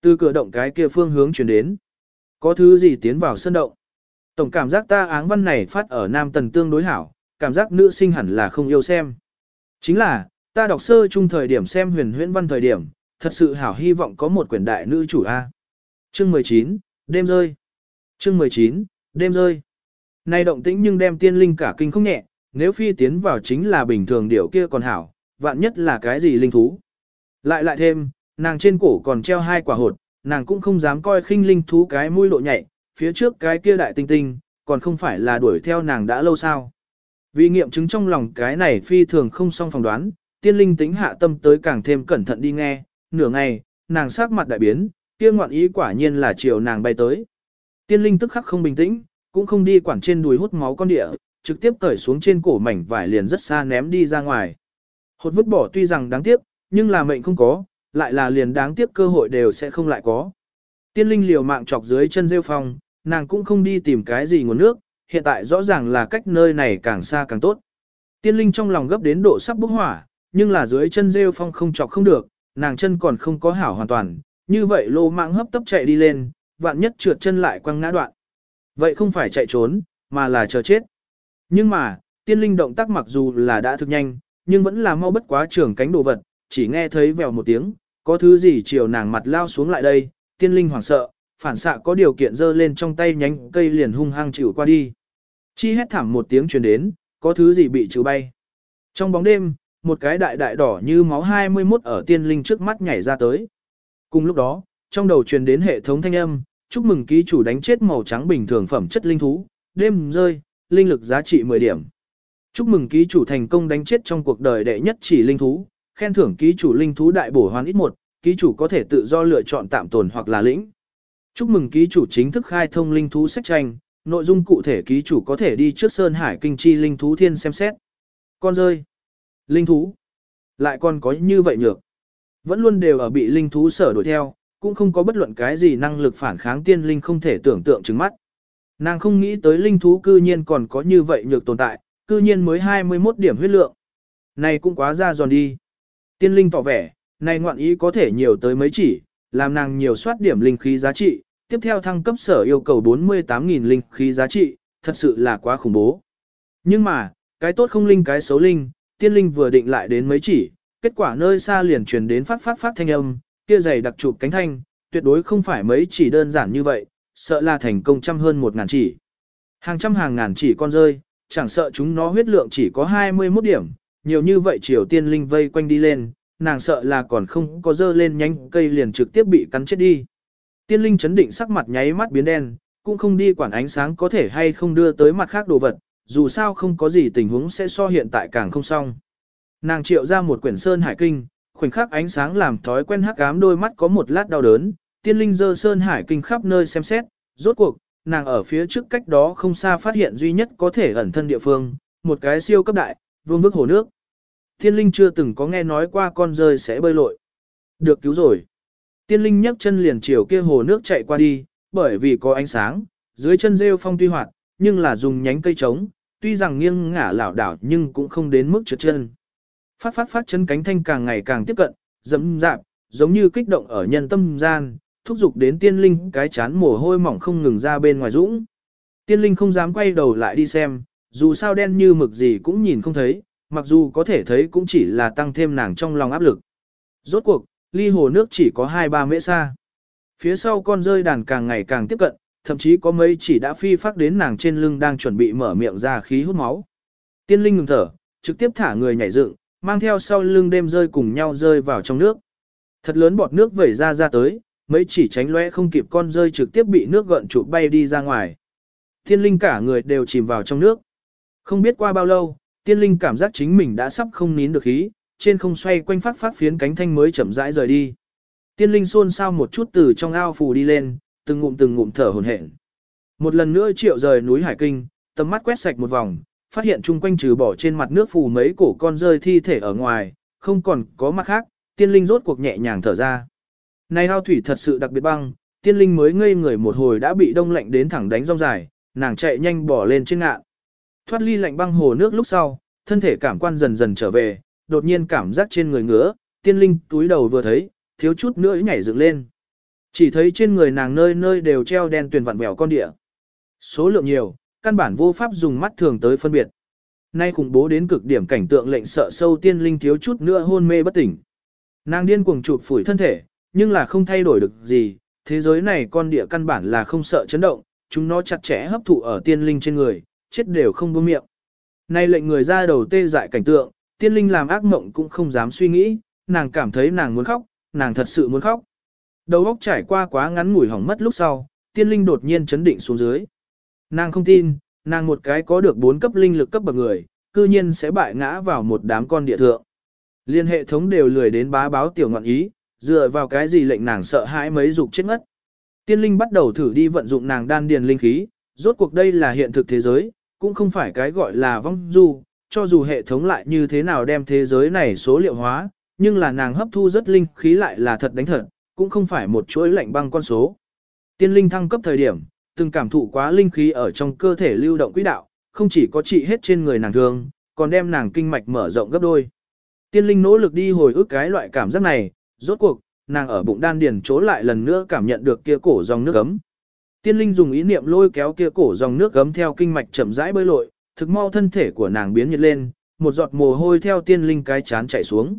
Từ cửa động cái kia phương hướng chuyển đến. Có thứ gì tiến vào sân động. Tổng cảm giác ta áng văn này phát ở Nam Tần tương đối hảo, cảm giác nữ sinh hẳn là không yêu xem. Chính là, ta đọc sơ chung thời điểm xem huyền huyễn văn thời điểm, thật sự hảo hy vọng có một quyển đại nữ chủ A. Chương 19, đêm rơi. Chương 19, đêm rơi. Này động tĩnh nhưng đem tiên linh cả kinh không nhẹ, nếu phi tiến vào chính là bình thường điều kia còn hảo, vạn nhất là cái gì linh thú. Lại lại thêm, nàng trên cổ còn treo hai quả hột, nàng cũng không dám coi khinh linh thú cái mũi lộ nhạy, phía trước cái kia đại tinh tinh, còn không phải là đuổi theo nàng đã lâu sao. Vì nghiệm chứng trong lòng cái này phi thường không song phỏng đoán, tiên linh tính hạ tâm tới càng thêm cẩn thận đi nghe, nửa ngày, nàng sắc mặt đại biến, kia ngoạn ý quả nhiên là chiều nàng bay tới. Tiên linh tức khắc không bình tĩnh, cũng không đi quản trên đùi hút máu con địa, trực tiếp cởi xuống trên cổ mảnh vải liền rất xa ném đi ra ngoài. Hột vứt bỏ tuy rằng đáng tiếc, nhưng là mệnh không có, lại là liền đáng tiếc cơ hội đều sẽ không lại có. Tiên linh liều mạng chọc dưới chân rêu phong, nàng cũng không đi tìm cái gì nguồn nước, hiện tại rõ ràng là cách nơi này càng xa càng tốt. Tiên linh trong lòng gấp đến độ sắp bốc hỏa, nhưng là dưới chân rêu phong không chọc không được, nàng chân còn không có hảo hoàn toàn, như vậy lô mạng hấp tấp chạy đi lên, vạn nhất trượt chân lại quăng ngã đoạn. Vậy không phải chạy trốn, mà là chờ chết. Nhưng mà, tiên linh động tác mặc dù là đã thực nhanh, nhưng vẫn là mau bất quá trưởng cánh đồ vật, chỉ nghe thấy vèo một tiếng, có thứ gì chiều nàng mặt lao xuống lại đây, tiên linh hoảng sợ, phản xạ có điều kiện dơ lên trong tay nhánh cây liền hung hăng chịu qua đi. Chi hét thảm một tiếng truyền đến, có thứ gì bị trừ bay. Trong bóng đêm, một cái đại đại đỏ như máu 21 ở tiên linh trước mắt nhảy ra tới. Cùng lúc đó, trong đầu truyền đến hệ thống thanh âm, chúc mừng ký chủ đánh chết màu trắng bình thường phẩm chất linh thú, đêm rơi, linh lực giá trị 10 điểm. Chúc mừng ký chủ thành công đánh chết trong cuộc đời đệ nhất chỉ linh thú, khen thưởng ký chủ linh thú đại bổ hoàn ít một, ký chủ có thể tự do lựa chọn tạm tồn hoặc là lĩnh. Chúc mừng ký chủ chính thức khai thông linh thú sách tranh, nội dung cụ thể ký chủ có thể đi trước Sơn Hải Kinh Chi linh thú thiên xem xét. Con rơi. Linh thú. Lại còn có như vậy nhược. Vẫn luôn đều ở bị linh thú sở đuổi theo, cũng không có bất luận cái gì năng lực phản kháng tiên linh không thể tưởng tượng chứng mắt. Nàng không nghĩ tới linh thú cư nhiên còn có như vậy nhược tồn tại, cư nhiên mới 21 điểm huyết lượng. Này cũng quá ra giòn đi. Tiên linh tỏ vẻ, này ngoạn ý có thể nhiều tới mấy chỉ, làm nàng nhiều soát điểm linh khí giá trị, tiếp theo thăng cấp sở yêu cầu 48.000 linh khí giá trị, thật sự là quá khủng bố. Nhưng mà, cái tốt không linh cái xấu linh, tiên linh vừa định lại đến mấy chỉ, kết quả nơi xa liền truyền đến phát phát phát thanh âm, kia dày đặc chụp cánh thanh, tuyệt đối không phải mấy chỉ đơn giản như vậy, sợ là thành công trăm hơn một ngàn chỉ. Hàng trăm hàng ngàn chỉ con rơi, chẳng sợ chúng nó huyết lượng chỉ có 21 điểm, nhiều như vậy triều tiên linh vây quanh đi lên, nàng sợ là còn không có dơ lên nhánh cây liền trực tiếp bị cắn chết đi. Tiên linh chấn định sắc mặt nháy mắt biến đen, cũng không đi quản ánh sáng có thể hay không đưa tới mặt khác đồ vật, dù sao không có gì tình huống sẽ so hiện tại càng không xong. Nàng triệu ra một quyển sơn hải kinh, khoảnh khắc ánh sáng làm thói quen hắc ám đôi mắt có một lát đau đớn, tiên linh dơ sơn hải kinh khắp nơi xem xét, rốt cuộc, nàng ở phía trước cách đó không xa phát hiện duy nhất có thể ẩn thân địa phương, một cái siêu cấp đại, vương vức hồ nước. Tiên linh chưa từng có nghe nói qua con rơi sẽ bơi lội. Được cứu rồi. Tiên linh nhấc chân liền chiều kia hồ nước chạy qua đi, bởi vì có ánh sáng, dưới chân rêu phong tuy hoạt, nhưng là dùng nhánh cây trống, tuy rằng nghiêng ngả lảo đảo nhưng cũng không đến mức trượt chân. Phát phát phát chân cánh thanh càng ngày càng tiếp cận, dẫm dạp, giống như kích động ở nhân tâm gian, thúc giục đến tiên linh cái chán mồ hôi mỏng không ngừng ra bên ngoài dũng. Tiên linh không dám quay đầu lại đi xem, dù sao đen như mực gì cũng nhìn không thấy, mặc dù có thể thấy cũng chỉ là tăng thêm nàng trong lòng áp lực. Rốt cuộc, ly hồ nước chỉ có 2-3 mễ xa. Phía sau con rơi đàn càng ngày càng tiếp cận, thậm chí có mấy chỉ đã phi phát đến nàng trên lưng đang chuẩn bị mở miệng ra khí hút máu. Tiên linh ngừng thở, trực tiếp thả người nhảy dựng, mang theo sau lưng đêm rơi cùng nhau rơi vào trong nước. Thật lớn bọt nước vẩy ra ra tới, mấy chỉ tránh lóe không kịp con rơi trực tiếp bị nước gợn trụ bay đi ra ngoài. Tiên linh cả người đều chìm vào trong nước. Không biết qua bao lâu, tiên linh cảm giác chính mình đã sắp không nín được khí, trên không xoay quanh phát phát phiến cánh thanh mới chậm rãi rời đi. Tiên linh xôn xao một chút từ trong ao phù đi lên, từng ngụm từng ngụm thở hổn hển. Một lần nữa triệu rời núi Hải Kinh, tầm mắt quét sạch một vòng, phát hiện chung quanh trừ bỏ trên mặt nước phù mấy cổ con rơi thi thể ở ngoài, không còn có mặt khác, tiên linh rốt cuộc nhẹ nhàng thở ra. Này ao thủy thật sự đặc biệt băng, tiên linh mới ngây người một hồi đã bị đông lạnh đến thẳng đánh rong dài, nàng chạy nhanh bỏ lên trên ngạn. Thoát ly lạnh băng hồ nước lúc sau, thân thể cảm quan dần dần trở về, đột nhiên cảm giác trên người ngứa, tiên linh túi đầu vừa thấy, thiếu chút nữa nhảy dựng lên. Chỉ thấy trên người nàng nơi nơi đều treo đen tuyển vặn vẹo con địa. Số lượng nhiều, căn bản vô pháp dùng mắt thường tới phân biệt. Nay khủng bố đến cực điểm cảnh tượng lệnh sợ sâu tiên linh thiếu chút nữa hôn mê bất tỉnh. Nàng điên cuồng chụp phủi thân thể, nhưng là không thay đổi được gì, thế giới này con địa căn bản là không sợ chấn động, chúng nó chặt chẽ hấp thụ ở tiên linh trên người, chết đều không buông miệng. Nay lệnh người ra đầu tê dại cảnh tượng, tiên linh làm ác mộng cũng không dám suy nghĩ, nàng cảm thấy nàng muốn khóc, nàng thật sự muốn khóc. Đầu óc trải qua quá ngắn ngủi hỏng mất lúc sau, tiên linh đột nhiên chấn định xuống dưới. Nàng không tin, nàng một cái có được bốn cấp linh lực cấp bậc người, cư nhiên sẽ bại ngã vào một đám con địa thượng. Liên hệ thống đều lười đến bá báo tiểu ngọn ý, dựa vào cái gì lệnh nàng sợ hãi mấy dục chết ngất. Tiên linh bắt đầu thử đi vận dụng nàng đan điền linh khí, rốt cuộc đây là hiện thực thế giới, cũng không phải cái gọi là vong du, cho dù hệ thống lại như thế nào đem thế giới này số liệu hóa, nhưng là nàng hấp thu rất linh khí lại là thật đánh thật, cũng không phải một chuỗi lạnh băng con số. Tiên linh thăng cấp thời điểm, từng cảm thụ quá linh khí ở trong cơ thể lưu động quỹ đạo, không chỉ có trị hết trên người nàng thương, còn đem nàng kinh mạch mở rộng gấp đôi. Tiên linh nỗ lực đi hồi ức cái loại cảm giác này, rốt cuộc, nàng ở bụng đan điền chỗ lại lần nữa cảm nhận được kia cổ dòng nước ấm. Tiên linh dùng ý niệm lôi kéo kia cổ dòng nước ấm theo kinh mạch chậm rãi bơi lội, thực mau thân thể của nàng biến nhiệt lên, một giọt mồ hôi theo tiên linh cái chán chảy xuống.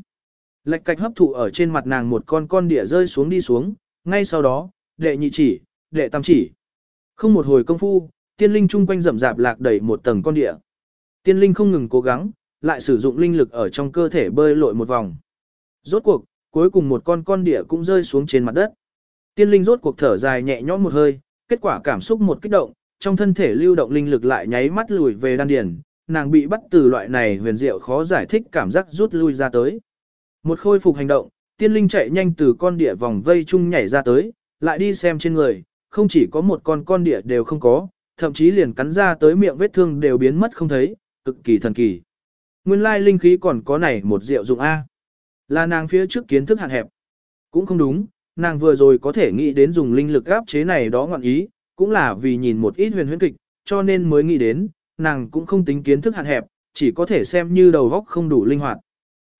lạch cạch hấp thụ ở trên mặt nàng một con con địa rơi xuống đi xuống, ngay sau đó, đệ nhị chỉ, đệ tam chỉ. Không một hồi công phu, tiên linh chung quanh rậm rạp lạc đầy một tầng con địa. Tiên linh không ngừng cố gắng, lại sử dụng linh lực ở trong cơ thể bơi lội một vòng. Rốt cuộc, cuối cùng một con con địa cũng rơi xuống trên mặt đất. Tiên linh rốt cuộc thở dài nhẹ nhõm một hơi, kết quả cảm xúc một kích động, trong thân thể lưu động linh lực lại nháy mắt lùi về đan điền, nàng bị bắt từ loại này huyền diệu khó giải thích cảm giác rút lui ra tới. Một khôi phục hành động, tiên linh chạy nhanh từ con địa vòng vây chung nhảy ra tới, lại đi xem trên người, không chỉ có một con con địa đều không có, thậm chí liền cắn ra tới miệng vết thương đều biến mất không thấy, cực kỳ thần kỳ. Nguyên lai linh khí còn có này một diệu dụng A. Là nàng phía trước kiến thức hạn hẹp. Cũng không đúng, nàng vừa rồi có thể nghĩ đến dùng linh lực áp chế này đó ngọn ý, cũng là vì nhìn một ít huyền huyễn kịch, cho nên mới nghĩ đến, nàng cũng không tính kiến thức hạn hẹp, chỉ có thể xem như đầu góc không đủ linh hoạt.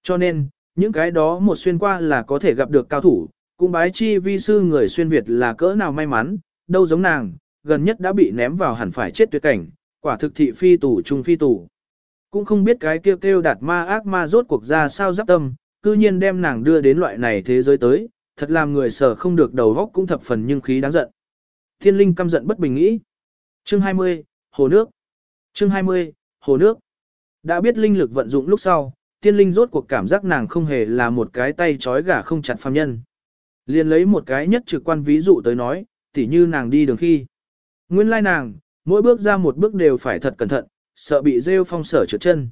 Cho nên, những cái đó một xuyên qua là có thể gặp được cao thủ, cũng bái chi vi sư người xuyên Việt là cỡ nào may mắn, đâu giống nàng, gần nhất đã bị ném vào hẳn phải chết tuyệt cảnh, quả thực thị phi tù trung phi tù. Cũng không biết cái kêu kêu đạt ma ác ma rốt cuộc ra sao giáp tâm, cư nhiên đem nàng đưa đến loại này thế giới tới, thật làm người sở không được đầu góc cũng thập phần nhưng khí đáng giận. Thiên linh căm giận bất bình nghĩ. Chương 20, Hồ nước. Chương 20, Hồ nước. Đã biết linh lực vận dụng lúc sau, tiên linh rốt cuộc cảm giác nàng không hề là một cái tay trói gà không chặt phàm nhân. Liền lấy một cái nhất trực quan ví dụ tới nói, tỉ như nàng đi đường khi. Nguyên lai nàng, mỗi bước ra một bước đều phải thật cẩn thận, sợ bị rêu phong sở trượt chân.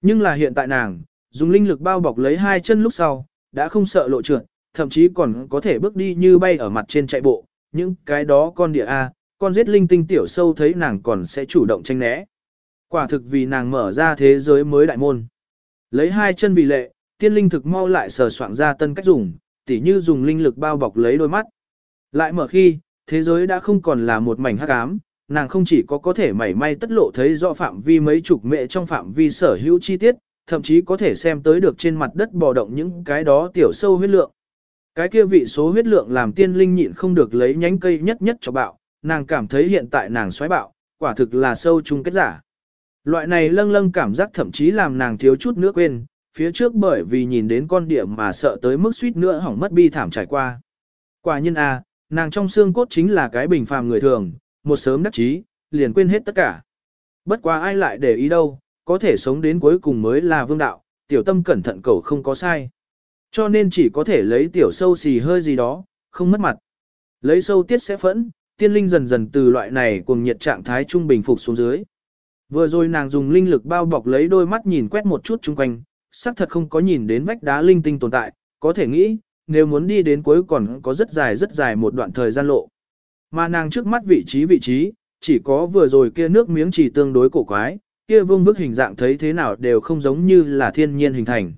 Nhưng là hiện tại nàng, dùng linh lực bao bọc lấy hai chân lúc sau, đã không sợ lộ trượt, thậm chí còn có thể bước đi như bay ở mặt trên chạy bộ, những cái đó con địa A, con giết linh tinh tiểu sâu thấy nàng còn sẽ chủ động tranh né. Quả thực vì nàng mở ra thế giới mới đại môn. Lấy hai chân vì lệ, tiên linh thực mau lại sờ soạn ra tân cách dùng, tỉ như dùng linh lực bao bọc lấy đôi mắt. Lại mở khi, thế giới đã không còn là một mảnh hắc ám, nàng không chỉ có có thể mảy may tất lộ thấy rõ phạm vi mấy chục mệ trong phạm vi sở hữu chi tiết, thậm chí có thể xem tới được trên mặt đất bò động những cái đó tiểu sâu huyết lượng. Cái kia vị số huyết lượng làm tiên linh nhịn không được lấy nhánh cây nhất nhất cho bạo, nàng cảm thấy hiện tại nàng xoáy bạo, quả thực là sâu chung kết giả. Loại này lâng lâng cảm giác thậm chí làm nàng thiếu chút nữa quên, phía trước bởi vì nhìn đến con địa mà sợ tới mức suýt nữa hỏng mất bi thảm trải qua. Quả nhân a, à, nàng trong xương cốt chính là cái bình phàm người thường, một sớm đắc chí, liền quên hết tất cả. Bất quá ai lại để ý đâu, có thể sống đến cuối cùng mới là vương đạo, tiểu tâm cẩn thận cầu không có sai. Cho nên chỉ có thể lấy tiểu sâu xì hơi gì đó, không mất mặt. Lấy sâu tiết sẽ phẫn, tiên linh dần dần từ loại này cùng nhiệt trạng thái trung bình phục xuống dưới. Vừa rồi nàng dùng linh lực bao bọc lấy đôi mắt nhìn quét một chút chung quanh, xác thật không có nhìn đến vách đá linh tinh tồn tại, có thể nghĩ, nếu muốn đi đến cuối còn có rất dài rất dài một đoạn thời gian lộ. Mà nàng trước mắt vị trí vị trí, chỉ có vừa rồi kia nước miếng chỉ tương đối cổ quái, kia vương bức hình dạng thấy thế nào đều không giống như là thiên nhiên hình thành.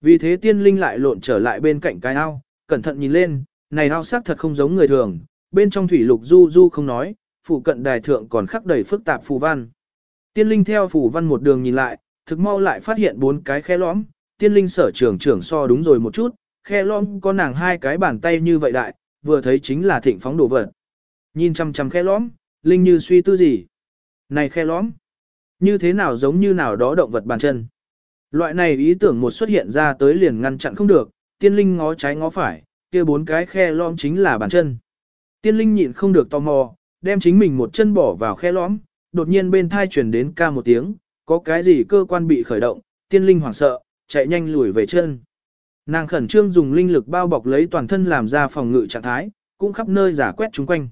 Vì thế tiên linh lại lộn trở lại bên cạnh cái ao, cẩn thận nhìn lên, này ao sắc thật không giống người thường, bên trong thủy lục du du không nói, phụ cận đài thượng còn khắc đầy phức tạp phù văn. Tiên linh theo phù văn một đường nhìn lại, thực mau lại phát hiện bốn cái khe lõm, tiên linh sở trưởng trưởng so đúng rồi một chút, khe lõm có nàng hai cái bàn tay như vậy đại, vừa thấy chính là thịnh phóng đồ vật. Nhìn chăm chăm khe lõm, linh như suy tư gì. Này khe lõm, như thế nào giống như nào đó động vật bàn chân. Loại này ý tưởng một xuất hiện ra tới liền ngăn chặn không được, tiên linh ngó trái ngó phải, kia bốn cái khe lõm chính là bàn chân. Tiên linh nhịn không được tò mò, đem chính mình một chân bỏ vào khe lõm, đột nhiên bên thai chuyển đến ca một tiếng, có cái gì cơ quan bị khởi động, tiên linh hoảng sợ, chạy nhanh lùi về chân. Nàng khẩn trương dùng linh lực bao bọc lấy toàn thân làm ra phòng ngự trạng thái, cũng khắp nơi giả quét chúng quanh.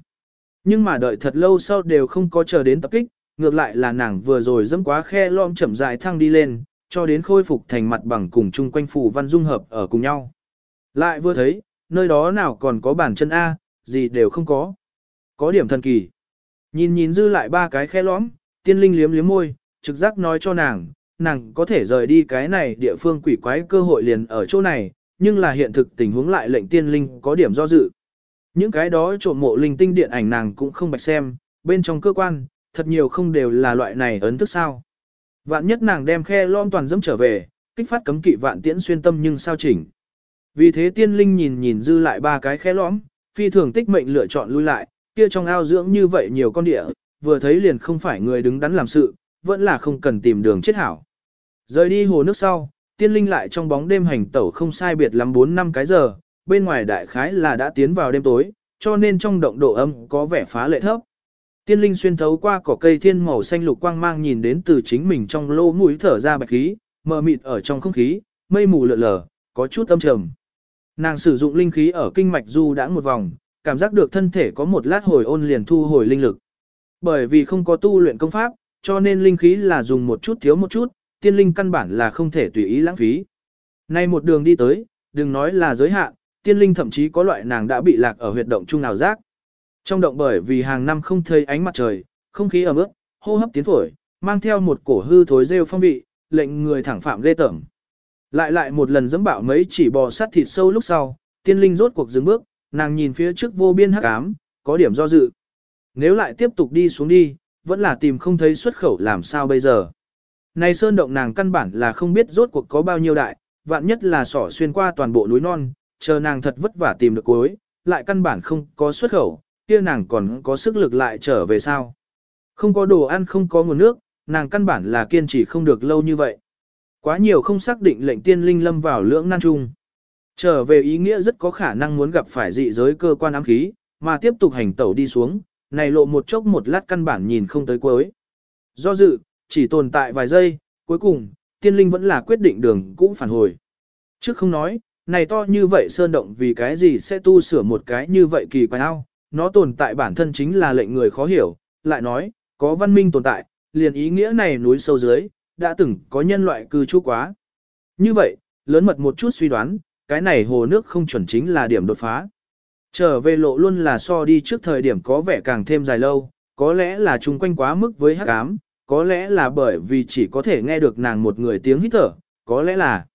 Nhưng mà đợi thật lâu sau đều không có chờ đến tập kích, ngược lại là nàng vừa rồi dẫm quá khe lom chậm dài thăng đi lên, cho đến khôi phục thành mặt bằng cùng chung quanh phù văn dung hợp ở cùng nhau. Lại vừa thấy, nơi đó nào còn có bản chân A, gì đều không có. Có điểm thần kỳ. Nhìn nhìn dư lại ba cái khe lõm, tiên linh liếm liếm môi, trực giác nói cho nàng, nàng có thể rời đi cái này địa phương quỷ quái cơ hội liền ở chỗ này, nhưng là hiện thực tình huống lại lệnh tiên linh có điểm do dự. Những cái đó trộm mộ linh tinh điện ảnh nàng cũng không bạch xem, bên trong cơ quan, thật nhiều không đều là loại này ấn thức sao. Vạn nhất nàng đem khe lom toàn dẫm trở về, kích phát cấm kỵ vạn tiễn xuyên tâm nhưng sao chỉnh. Vì thế tiên linh nhìn nhìn dư lại ba cái khe lõm, phi thường tích mệnh lựa chọn lui lại, kia trong ao dưỡng như vậy nhiều con địa, vừa thấy liền không phải người đứng đắn làm sự, vẫn là không cần tìm đường chết hảo. Rời đi hồ nước sau, tiên linh lại trong bóng đêm hành tẩu không sai biệt lắm 4 năm cái giờ, bên ngoài đại khái là đã tiến vào đêm tối, cho nên trong động độ âm có vẻ phá lệ thấp. Tiên linh xuyên thấu qua cỏ cây thiên màu xanh lục quang mang nhìn đến từ chính mình trong lô mũi thở ra bạch khí, mờ mịt ở trong không khí, mây mù lượn lờ, có chút âm trầm. Nàng sử dụng linh khí ở kinh mạch du đã một vòng, cảm giác được thân thể có một lát hồi ôn liền thu hồi linh lực. Bởi vì không có tu luyện công pháp, cho nên linh khí là dùng một chút thiếu một chút, tiên linh căn bản là không thể tùy ý lãng phí. Nay một đường đi tới, đừng nói là giới hạn, tiên linh thậm chí có loại nàng đã bị lạc ở huyệt động chung nào giác. Trong động bởi vì hàng năm không thấy ánh mặt trời, không khí ẩm ướt, hô hấp tiến phổi, mang theo một cổ hư thối rêu phong vị, lệnh người thẳng phạm ghê tởm. Lại lại một lần dẫm bạo mấy chỉ bò sát thịt sâu lúc sau, tiên linh rốt cuộc dừng bước, nàng nhìn phía trước vô biên hắc ám, có điểm do dự. Nếu lại tiếp tục đi xuống đi, vẫn là tìm không thấy xuất khẩu làm sao bây giờ. Này sơn động nàng căn bản là không biết rốt cuộc có bao nhiêu đại, vạn nhất là sỏ xuyên qua toàn bộ núi non, chờ nàng thật vất vả tìm được cuối, lại căn bản không có xuất khẩu, kia nàng còn có sức lực lại trở về sao. Không có đồ ăn không có nguồn nước, nàng căn bản là kiên trì không được lâu như vậy. Quá nhiều không xác định lệnh tiên linh lâm vào lưỡng nan trung, Trở về ý nghĩa rất có khả năng muốn gặp phải dị giới cơ quan ám khí, mà tiếp tục hành tẩu đi xuống, này lộ một chốc một lát căn bản nhìn không tới cuối. Do dự, chỉ tồn tại vài giây, cuối cùng, tiên linh vẫn là quyết định đường cũ phản hồi. Trước không nói, này to như vậy sơn động vì cái gì sẽ tu sửa một cái như vậy kỳ quái ao, nó tồn tại bản thân chính là lệnh người khó hiểu, lại nói, có văn minh tồn tại, liền ý nghĩa này núi sâu dưới, đã từng có nhân loại cư trú quá. Như vậy, lớn mật một chút suy đoán, cái này hồ nước không chuẩn chính là điểm đột phá. Trở về lộ luôn là so đi trước thời điểm có vẻ càng thêm dài lâu, có lẽ là chung quanh quá mức với hắc ám, có lẽ là bởi vì chỉ có thể nghe được nàng một người tiếng hít thở, có lẽ là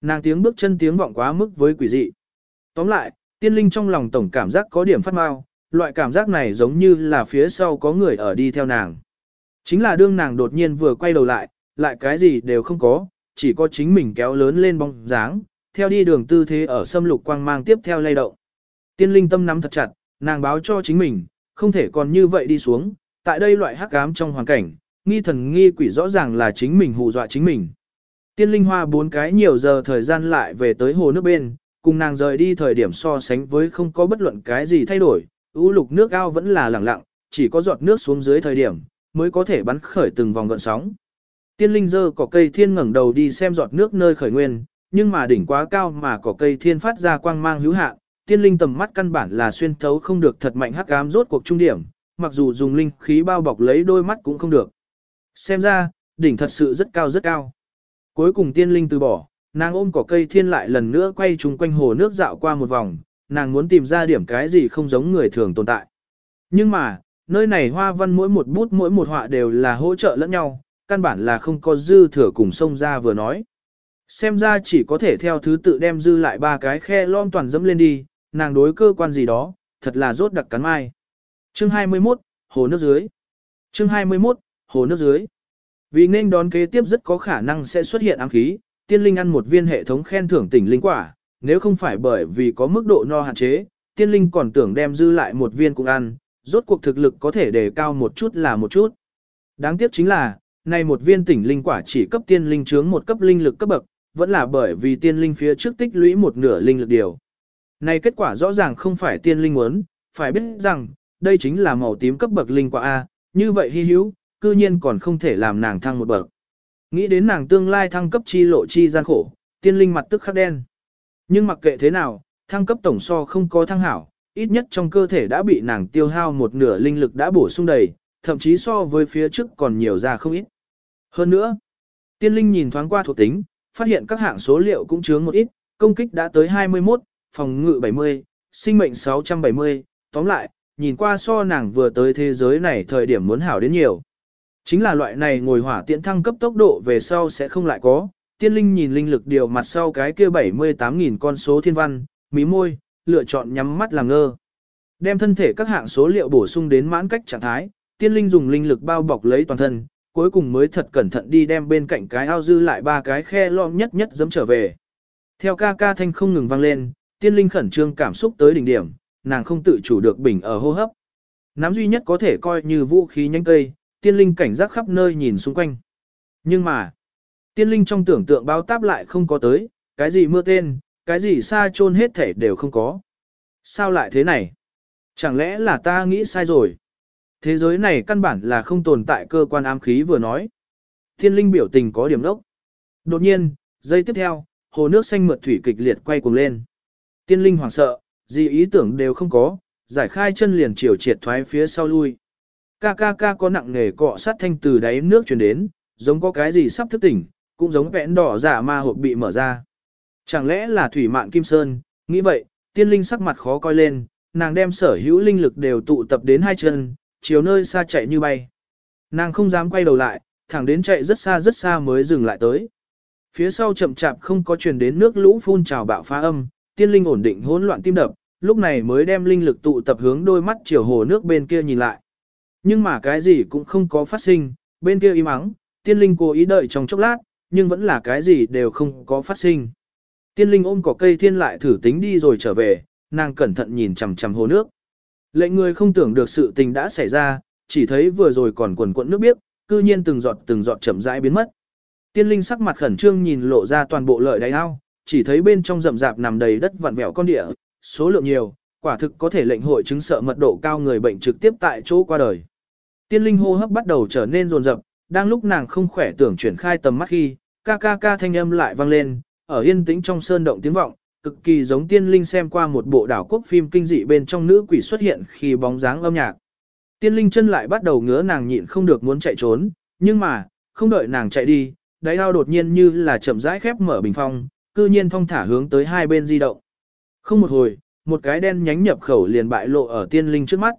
nàng tiếng bước chân tiếng vọng quá mức với quỷ dị. Tóm lại, tiên linh trong lòng tổng cảm giác có điểm phát mau, loại cảm giác này giống như là phía sau có người ở đi theo nàng. Chính là đương nàng đột nhiên vừa quay đầu lại, lại cái gì đều không có, chỉ có chính mình kéo lớn lên bóng dáng, theo đi đường tư thế ở xâm lục quang mang tiếp theo lay động. Tiên linh tâm nắm thật chặt, nàng báo cho chính mình, không thể còn như vậy đi xuống, tại đây loại hắc ám trong hoàn cảnh, nghi thần nghi quỷ rõ ràng là chính mình hù dọa chính mình. Tiên linh hoa bốn cái nhiều giờ thời gian lại về tới hồ nước bên, cùng nàng rời đi thời điểm so sánh với không có bất luận cái gì thay đổi, u lục nước ao vẫn là lẳng lặng, chỉ có giọt nước xuống dưới thời điểm, mới có thể bắn khởi từng vòng gợn sóng. Tiên linh dơ cỏ cây thiên ngẩng đầu đi xem giọt nước nơi khởi nguyên, nhưng mà đỉnh quá cao mà cỏ cây thiên phát ra quang mang hữu hạn, tiên linh tầm mắt căn bản là xuyên thấu không được thật mạnh hắc ám rốt cuộc trung điểm, mặc dù dùng linh khí bao bọc lấy đôi mắt cũng không được. Xem ra, đỉnh thật sự rất cao rất cao. Cuối cùng tiên linh từ bỏ, nàng ôm cỏ cây thiên lại lần nữa quay trùng quanh hồ nước dạo qua một vòng, nàng muốn tìm ra điểm cái gì không giống người thường tồn tại. Nhưng mà, nơi này hoa văn mỗi một bút mỗi một họa đều là hỗ trợ lẫn nhau, căn bản là không có dư thừa cùng sông ra vừa nói. Xem ra chỉ có thể theo thứ tự đem dư lại ba cái khe lom toàn dẫm lên đi, nàng đối cơ quan gì đó, thật là rốt đặc cắn mai. Chương 21, Hồ nước dưới. Chương 21, Hồ nước dưới. Vì nên đón kế tiếp rất có khả năng sẽ xuất hiện ám khí, tiên linh ăn một viên hệ thống khen thưởng tỉnh linh quả, nếu không phải bởi vì có mức độ no hạn chế, tiên linh còn tưởng đem dư lại một viên cũng ăn, rốt cuộc thực lực có thể đề cao một chút là một chút. Đáng tiếc chính là, này một viên tỉnh linh quả chỉ cấp tiên linh chướng một cấp linh lực cấp bậc, vẫn là bởi vì tiên linh phía trước tích lũy một nửa linh lực điều. Này kết quả rõ ràng không phải tiên linh muốn, phải biết rằng, đây chính là màu tím cấp bậc linh quả A, như vậy hy hữu, cư nhiên còn không thể làm nàng thăng một bậc. Nghĩ đến nàng tương lai thăng cấp chi lộ chi gian khổ, tiên linh mặt tức khắc đen. Nhưng mặc kệ thế nào, thăng cấp tổng so không có thăng hảo, ít nhất trong cơ thể đã bị nàng tiêu hao một nửa linh lực đã bổ sung đầy, thậm chí so với phía trước còn nhiều ra không ít. Hơn nữa, tiên linh nhìn thoáng qua thuộc tính, phát hiện các hạng số liệu cũng chướng một ít, công kích đã tới 21, phòng ngự 70, sinh mệnh 670, tóm lại, nhìn qua so nàng vừa tới thế giới này thời điểm muốn hảo đến nhiều. Chính là loại này ngồi hỏa tiễn thăng cấp tốc độ về sau sẽ không lại có, tiên linh nhìn linh lực điều mặt sau cái kia 78.000 con số thiên văn, mí môi, lựa chọn nhắm mắt làm ngơ. Đem thân thể các hạng số liệu bổ sung đến mãn cách trạng thái, tiên linh dùng linh lực bao bọc lấy toàn thân, cuối cùng mới thật cẩn thận đi đem bên cạnh cái ao dư lại ba cái khe lõm nhất nhất dẫm trở về. Theo ca ca thanh không ngừng vang lên, tiên linh khẩn trương cảm xúc tới đỉnh điểm, nàng không tự chủ được bình ở hô hấp. Nắm duy nhất có thể coi như vũ khí nhanh cây, tiên linh cảnh giác khắp nơi nhìn xung quanh. Nhưng mà, tiên linh trong tưởng tượng báo táp lại không có tới, cái gì mưa tên, cái gì xa chôn hết thể đều không có. Sao lại thế này? Chẳng lẽ là ta nghĩ sai rồi? Thế giới này căn bản là không tồn tại cơ quan ám khí vừa nói. Thiên linh biểu tình có điểm đốc. Đột nhiên, giây tiếp theo, hồ nước xanh mượt thủy kịch liệt quay cuồng lên. Tiên linh hoảng sợ, gì ý tưởng đều không có, giải khai chân liền chiều triệt thoái phía sau lui. Ca ca ca có nặng nghề cọ sát thanh từ đáy nước truyền đến, giống có cái gì sắp thức tỉnh, cũng giống vẽn đỏ giả ma hộp bị mở ra. Chẳng lẽ là thủy mạn kim sơn, nghĩ vậy, tiên linh sắc mặt khó coi lên, nàng đem sở hữu linh lực đều tụ tập đến hai chân, chiều nơi xa chạy như bay. Nàng không dám quay đầu lại, thẳng đến chạy rất xa rất xa mới dừng lại tới. Phía sau chậm chạp không có truyền đến nước lũ phun trào bạo phá âm, tiên linh ổn định hỗn loạn tim đập, lúc này mới đem linh lực tụ tập hướng đôi mắt chiều hồ nước bên kia nhìn lại. Nhưng mà cái gì cũng không có phát sinh, bên kia im ắng, tiên linh cố ý đợi trong chốc lát, nhưng vẫn là cái gì đều không có phát sinh. Tiên linh ôm cỏ cây thiên lại thử tính đi rồi trở về, nàng cẩn thận nhìn chằm chằm hồ nước. Lệnh người không tưởng được sự tình đã xảy ra, chỉ thấy vừa rồi còn quần cuộn nước biếc, cư nhiên từng giọt từng giọt chậm rãi biến mất. Tiên linh sắc mặt khẩn trương nhìn lộ ra toàn bộ lợi đáy ao, chỉ thấy bên trong rậm rạp nằm đầy đất vặn vẹo con địa, số lượng nhiều, quả thực có thể lệnh hội chứng sợ mật độ cao người bệnh trực tiếp tại chỗ qua đời. Tiên linh hô hấp bắt đầu trở nên rồn rập, đang lúc nàng không khỏe tưởng chuyển khai tầm mắt khi, ca ca ca thanh âm lại vang lên, ở yên tĩnh trong sơn động tiếng vọng, cực kỳ giống tiên linh xem qua một bộ đảo quốc phim kinh dị bên trong nữ quỷ xuất hiện khi bóng dáng âm nhạc. Tiên linh chân lại bắt đầu ngứa nàng nhịn không được muốn chạy trốn, nhưng mà, không đợi nàng chạy đi, đáy ao đột nhiên như là chậm rãi khép mở bình phong, cư nhiên thong thả hướng tới hai bên di động. Không một hồi, một cái đen nhánh nhập khẩu liền bại lộ ở tiên linh trước mắt.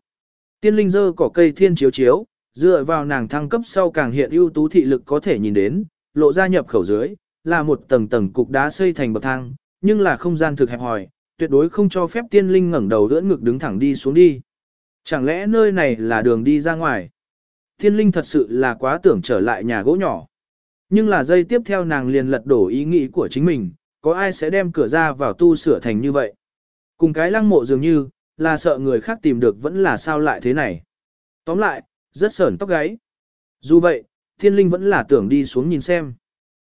Tiên linh dơ cỏ cây thiên chiếu chiếu, dựa vào nàng thăng cấp sau càng hiện ưu tú thị lực có thể nhìn đến, lộ ra nhập khẩu dưới, là một tầng tầng cục đá xây thành bậc thang, nhưng là không gian thực hẹp hòi, tuyệt đối không cho phép tiên linh ngẩng đầu đỡ ngực đứng thẳng đi xuống đi. Chẳng lẽ nơi này là đường đi ra ngoài? tiên linh thật sự là quá tưởng trở lại nhà gỗ nhỏ. Nhưng là giây tiếp theo nàng liền lật đổ ý nghĩ của chính mình, có ai sẽ đem cửa ra vào tu sửa thành như vậy? Cùng cái lăng mộ dường như, là sợ người khác tìm được vẫn là sao lại thế này. Tóm lại, rất sởn tóc gáy. Dù vậy, thiên linh vẫn là tưởng đi xuống nhìn xem.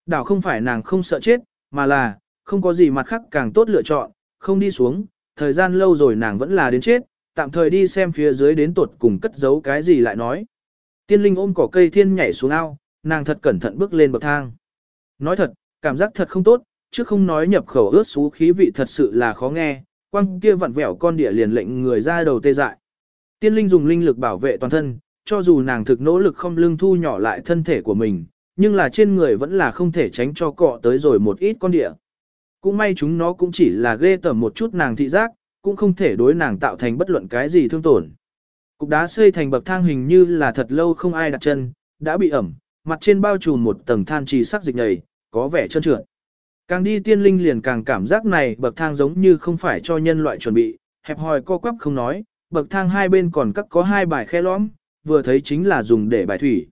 Đảo không phải nàng không sợ chết, mà là, không có gì mặt khác càng tốt lựa chọn, không đi xuống, thời gian lâu rồi nàng vẫn là đến chết, tạm thời đi xem phía dưới đến tuột cùng cất giấu cái gì lại nói. Tiên linh ôm cỏ cây thiên nhảy xuống ao, nàng thật cẩn thận bước lên bậc thang. Nói thật, cảm giác thật không tốt, chứ không nói nhập khẩu ướt xú khí vị thật sự là khó nghe, quăng kia vặn vẹo con địa liền lệnh người ra đầu tê dại. Tiên linh dùng linh lực bảo vệ toàn thân, cho dù nàng thực nỗ lực không lưng thu nhỏ lại thân thể của mình, nhưng là trên người vẫn là không thể tránh cho cọ tới rồi một ít con địa. Cũng may chúng nó cũng chỉ là ghê tởm một chút nàng thị giác, cũng không thể đối nàng tạo thành bất luận cái gì thương tổn. Cục đá xây thành bậc thang hình như là thật lâu không ai đặt chân, đã bị ẩm, mặt trên bao trùm một tầng than trì sắc dịch nhầy, có vẻ trơn trượt. Càng đi tiên linh liền càng cảm giác này bậc thang giống như không phải cho nhân loại chuẩn bị, hẹp hòi co quắp không nói, bậc thang hai bên còn cắt có hai bài khe lõm, vừa thấy chính là dùng để bài thủy.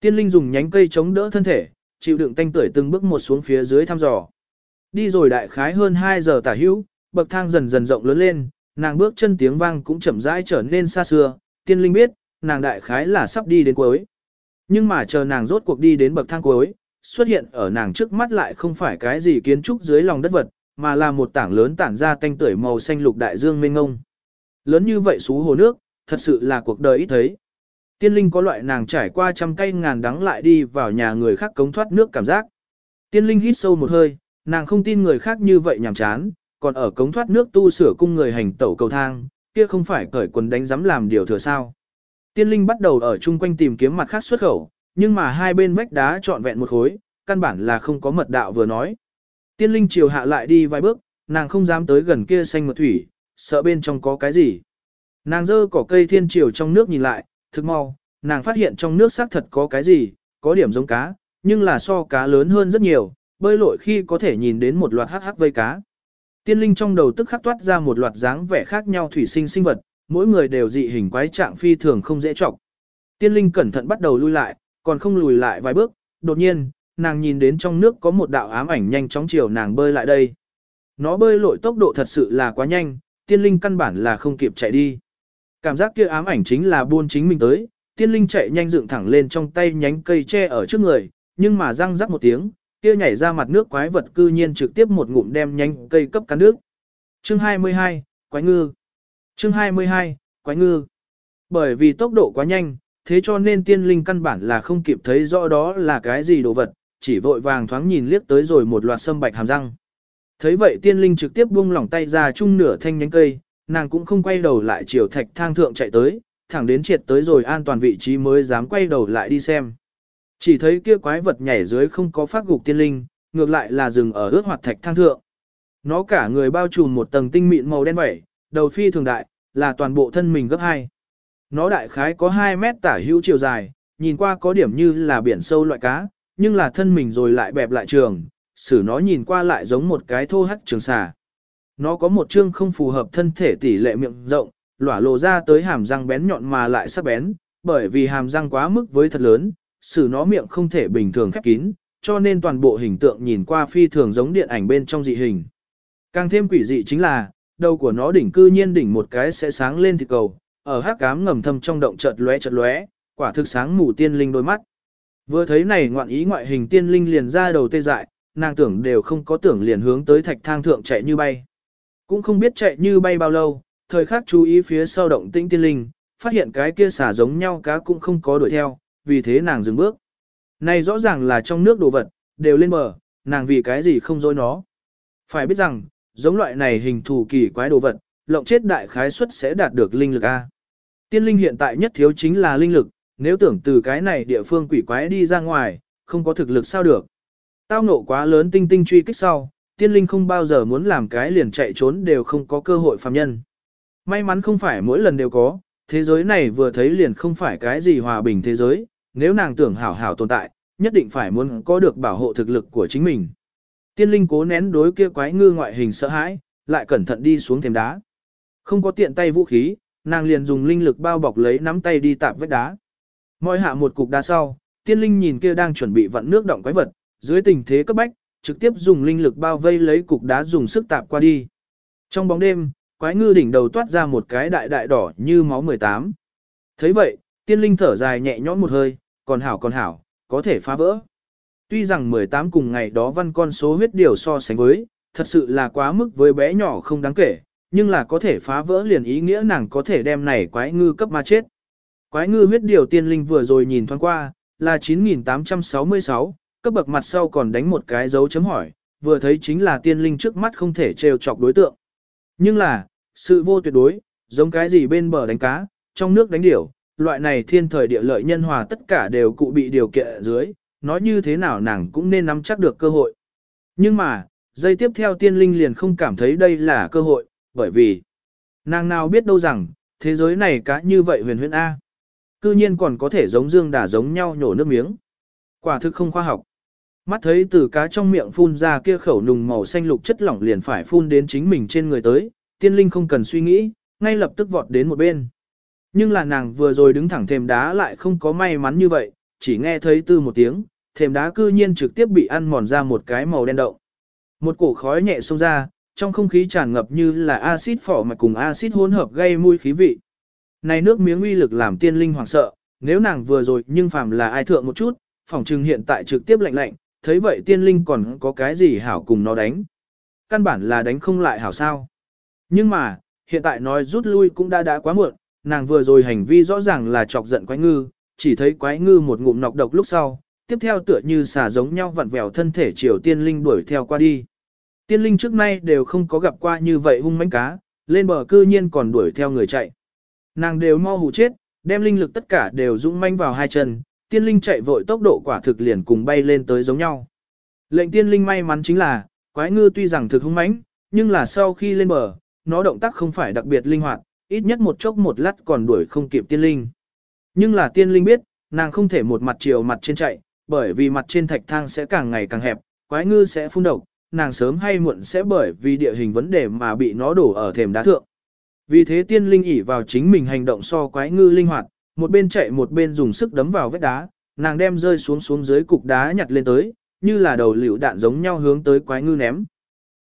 Tiên linh dùng nhánh cây chống đỡ thân thể, chịu đựng tanh tưởi từng bước một xuống phía dưới thăm dò. Đi rồi đại khái hơn 2 giờ tả hữu, bậc thang dần dần rộng lớn lên, nàng bước chân tiếng vang cũng chậm rãi trở nên xa xưa, tiên linh biết, nàng đại khái là sắp đi đến cuối. Nhưng mà chờ nàng rốt cuộc đi đến bậc thang cuối, xuất hiện ở nàng trước mắt lại không phải cái gì kiến trúc dưới lòng đất vật, mà là một tảng lớn tản ra tanh tưởi màu xanh lục đại dương mênh ngông. Lớn như vậy xú hồ nước, thật sự là cuộc đời ít thấy. Tiên linh có loại nàng trải qua trăm cây ngàn đắng lại đi vào nhà người khác cống thoát nước cảm giác. Tiên linh hít sâu một hơi, nàng không tin người khác như vậy nhảm chán, còn ở cống thoát nước tu sửa cung người hành tẩu cầu thang, kia không phải cởi quần đánh dám làm điều thừa sao. Tiên linh bắt đầu ở chung quanh tìm kiếm mặt khác xuất khẩu, nhưng mà hai bên vách đá trọn vẹn một khối, căn bản là không có mật đạo vừa nói. Tiên linh chiều hạ lại đi vài bước, nàng không dám tới gần kia xanh mật thủy, sợ bên trong có cái gì. Nàng dơ cỏ cây thiên chiều trong nước nhìn lại, thực mau, nàng phát hiện trong nước xác thật có cái gì, có điểm giống cá, nhưng là so cá lớn hơn rất nhiều, bơi lội khi có thể nhìn đến một loạt hắc hắc vây cá. Tiên linh trong đầu tức khắc toát ra một loạt dáng vẻ khác nhau thủy sinh sinh vật, mỗi người đều dị hình quái trạng phi thường không dễ trọng. Tiên linh cẩn thận bắt đầu lui lại, còn không lùi lại vài bước, đột nhiên, nàng nhìn đến trong nước có một đạo ám ảnh nhanh chóng chiều nàng bơi lại đây. Nó bơi lội tốc độ thật sự là quá nhanh, tiên linh căn bản là không kịp chạy đi. Cảm giác kia ám ảnh chính là buôn chính mình tới, tiên linh chạy nhanh dựng thẳng lên trong tay nhánh cây tre ở trước người, nhưng mà răng rắc một tiếng, kia nhảy ra mặt nước quái vật cư nhiên trực tiếp một ngụm đem nhánh cây cấp cắn nước. Chương 22, Quái ngư. Chương 22, Quái ngư. Bởi vì tốc độ quá nhanh, thế cho nên tiên linh căn bản là không kịp thấy rõ đó là cái gì đồ vật, chỉ vội vàng thoáng nhìn liếc tới rồi một loạt sâm bạch hàm răng. Thấy vậy tiên linh trực tiếp buông lỏng tay ra chung nửa thanh nhánh cây, nàng cũng không quay đầu lại chiều thạch thang thượng chạy tới, thẳng đến triệt tới rồi an toàn vị trí mới dám quay đầu lại đi xem. Chỉ thấy kia quái vật nhảy dưới không có phát gục tiên linh, ngược lại là dừng ở ướt hoạt thạch thang thượng. Nó cả người bao trùm một tầng tinh mịn màu đen vẩy, đầu phi thường đại, là toàn bộ thân mình gấp hai. Nó đại khái có 2 mét tả hữu chiều dài, nhìn qua có điểm như là biển sâu loại cá, nhưng là thân mình rồi lại bẹp lại trường, xử nó nhìn qua lại giống một cái thô hắc trường xà. Nó có một chương không phù hợp thân thể tỷ lệ miệng rộng, lỏa lộ ra tới hàm răng bén nhọn mà lại sắc bén, bởi vì hàm răng quá mức với thật lớn, xử nó miệng không thể bình thường khép kín, cho nên toàn bộ hình tượng nhìn qua phi thường giống điện ảnh bên trong dị hình. Càng thêm quỷ dị chính là, đầu của nó đỉnh cư nhiên đỉnh một cái sẽ sáng lên thịt cầu, ở hắc cám ngầm thâm trong động chợt lóe chợt lóe, quả thực sáng mù tiên linh đôi mắt. Vừa thấy này ngoạn ý ngoại hình tiên linh liền ra đầu tê dại, nàng tưởng đều không có tưởng liền hướng tới thạch thang thượng chạy như bay. Cũng không biết chạy như bay bao lâu, thời khắc chú ý phía sau động tĩnh tiên linh, phát hiện cái kia xả giống nhau cá cũng không có đuổi theo, vì thế nàng dừng bước. Này rõ ràng là trong nước đồ vật, đều lên bờ, nàng vì cái gì không dối nó. Phải biết rằng, giống loại này hình thù kỳ quái đồ vật, lộng chết đại khái suất sẽ đạt được linh lực A. Tiên linh hiện tại nhất thiếu chính là linh lực, nếu tưởng từ cái này địa phương quỷ quái đi ra ngoài, không có thực lực sao được. Tao ngộ quá lớn tinh tinh truy kích sau, tiên linh không bao giờ muốn làm cái liền chạy trốn đều không có cơ hội phàm nhân. May mắn không phải mỗi lần đều có, thế giới này vừa thấy liền không phải cái gì hòa bình thế giới, nếu nàng tưởng hảo hảo tồn tại, nhất định phải muốn có được bảo hộ thực lực của chính mình. Tiên linh cố nén đối kia quái ngư ngoại hình sợ hãi, lại cẩn thận đi xuống thềm đá. Không có tiện tay vũ khí, nàng liền dùng linh lực bao bọc lấy nắm tay đi tạp vách đá. Mọi hạ một cục đá sau, tiên linh nhìn kia đang chuẩn bị vặn nước động quái vật, dưới tình thế cấp bách, trực tiếp dùng linh lực bao vây lấy cục đá dùng sức tạp qua đi. Trong bóng đêm, quái ngư đỉnh đầu toát ra một cái đại đại đỏ như máu 18. thấy vậy, tiên linh thở dài nhẹ nhõm một hơi, còn hảo còn hảo, có thể phá vỡ. Tuy rằng 18 cùng ngày đó văn con số huyết điều so sánh với, thật sự là quá mức với bé nhỏ không đáng kể, nhưng là có thể phá vỡ liền ý nghĩa nàng có thể đem này quái ngư cấp ma chết. Quái ngư huyết điều tiên linh vừa rồi nhìn thoáng qua, là 9866, cấp bậc mặt sau còn đánh một cái dấu chấm hỏi, vừa thấy chính là tiên linh trước mắt không thể trêu chọc đối tượng. Nhưng là, sự vô tuyệt đối, giống cái gì bên bờ đánh cá, trong nước đánh điểu, loại này thiên thời địa lợi nhân hòa tất cả đều cụ bị điều kiện ở dưới, nói như thế nào nàng cũng nên nắm chắc được cơ hội. Nhưng mà, giây tiếp theo tiên linh liền không cảm thấy đây là cơ hội, bởi vì nàng nào biết đâu rằng, thế giới này cá như vậy huyền huyền A. Cư nhiên còn có thể giống dương đà giống nhau nhổ nước miếng. Quả thực không khoa học. Mắt thấy từ cá trong miệng phun ra kia khẩu nùng màu xanh lục chất lỏng liền phải phun đến chính mình trên người tới, tiên linh không cần suy nghĩ, ngay lập tức vọt đến một bên. Nhưng là nàng vừa rồi đứng thẳng thềm đá lại không có may mắn như vậy, chỉ nghe thấy từ một tiếng, thềm đá cư nhiên trực tiếp bị ăn mòn ra một cái màu đen đậu. Một cổ khói nhẹ xông ra, trong không khí tràn ngập như là axit phỏ mà cùng axit hỗn hợp gây mùi khí vị. Này nước miếng uy lực làm tiên linh hoảng sợ, nếu nàng vừa rồi nhưng phàm là ai thượng một chút, phòng trừng hiện tại trực tiếp lạnh lạnh, thấy vậy tiên linh còn có cái gì hảo cùng nó đánh. Căn bản là đánh không lại hảo sao. Nhưng mà, hiện tại nói rút lui cũng đã đã quá muộn, nàng vừa rồi hành vi rõ ràng là chọc giận quái ngư, chỉ thấy quái ngư một ngụm nọc độc lúc sau, tiếp theo tựa như xà giống nhau vặn vẹo thân thể chiều tiên linh đuổi theo qua đi. Tiên linh trước nay đều không có gặp qua như vậy hung mãnh cá, lên bờ cư nhiên còn đuổi theo người chạy. Nàng đều mau hù chết, đem linh lực tất cả đều dũng manh vào hai chân, tiên linh chạy vội tốc độ quả thực liền cùng bay lên tới giống nhau. Lệnh tiên linh may mắn chính là, quái ngư tuy rằng thực hung mãnh, nhưng là sau khi lên bờ, nó động tác không phải đặc biệt linh hoạt, ít nhất một chốc một lát còn đuổi không kịp tiên linh. Nhưng là tiên linh biết, nàng không thể một mặt chiều mặt trên chạy, bởi vì mặt trên thạch thang sẽ càng ngày càng hẹp, quái ngư sẽ phun độc, nàng sớm hay muộn sẽ bởi vì địa hình vấn đề mà bị nó đổ ở thềm đá thượng. Vì thế tiên linh ỉ vào chính mình hành động so quái ngư linh hoạt, một bên chạy một bên dùng sức đấm vào vết đá, nàng đem rơi xuống xuống dưới cục đá nhặt lên tới, như là đầu liều đạn giống nhau hướng tới quái ngư ném.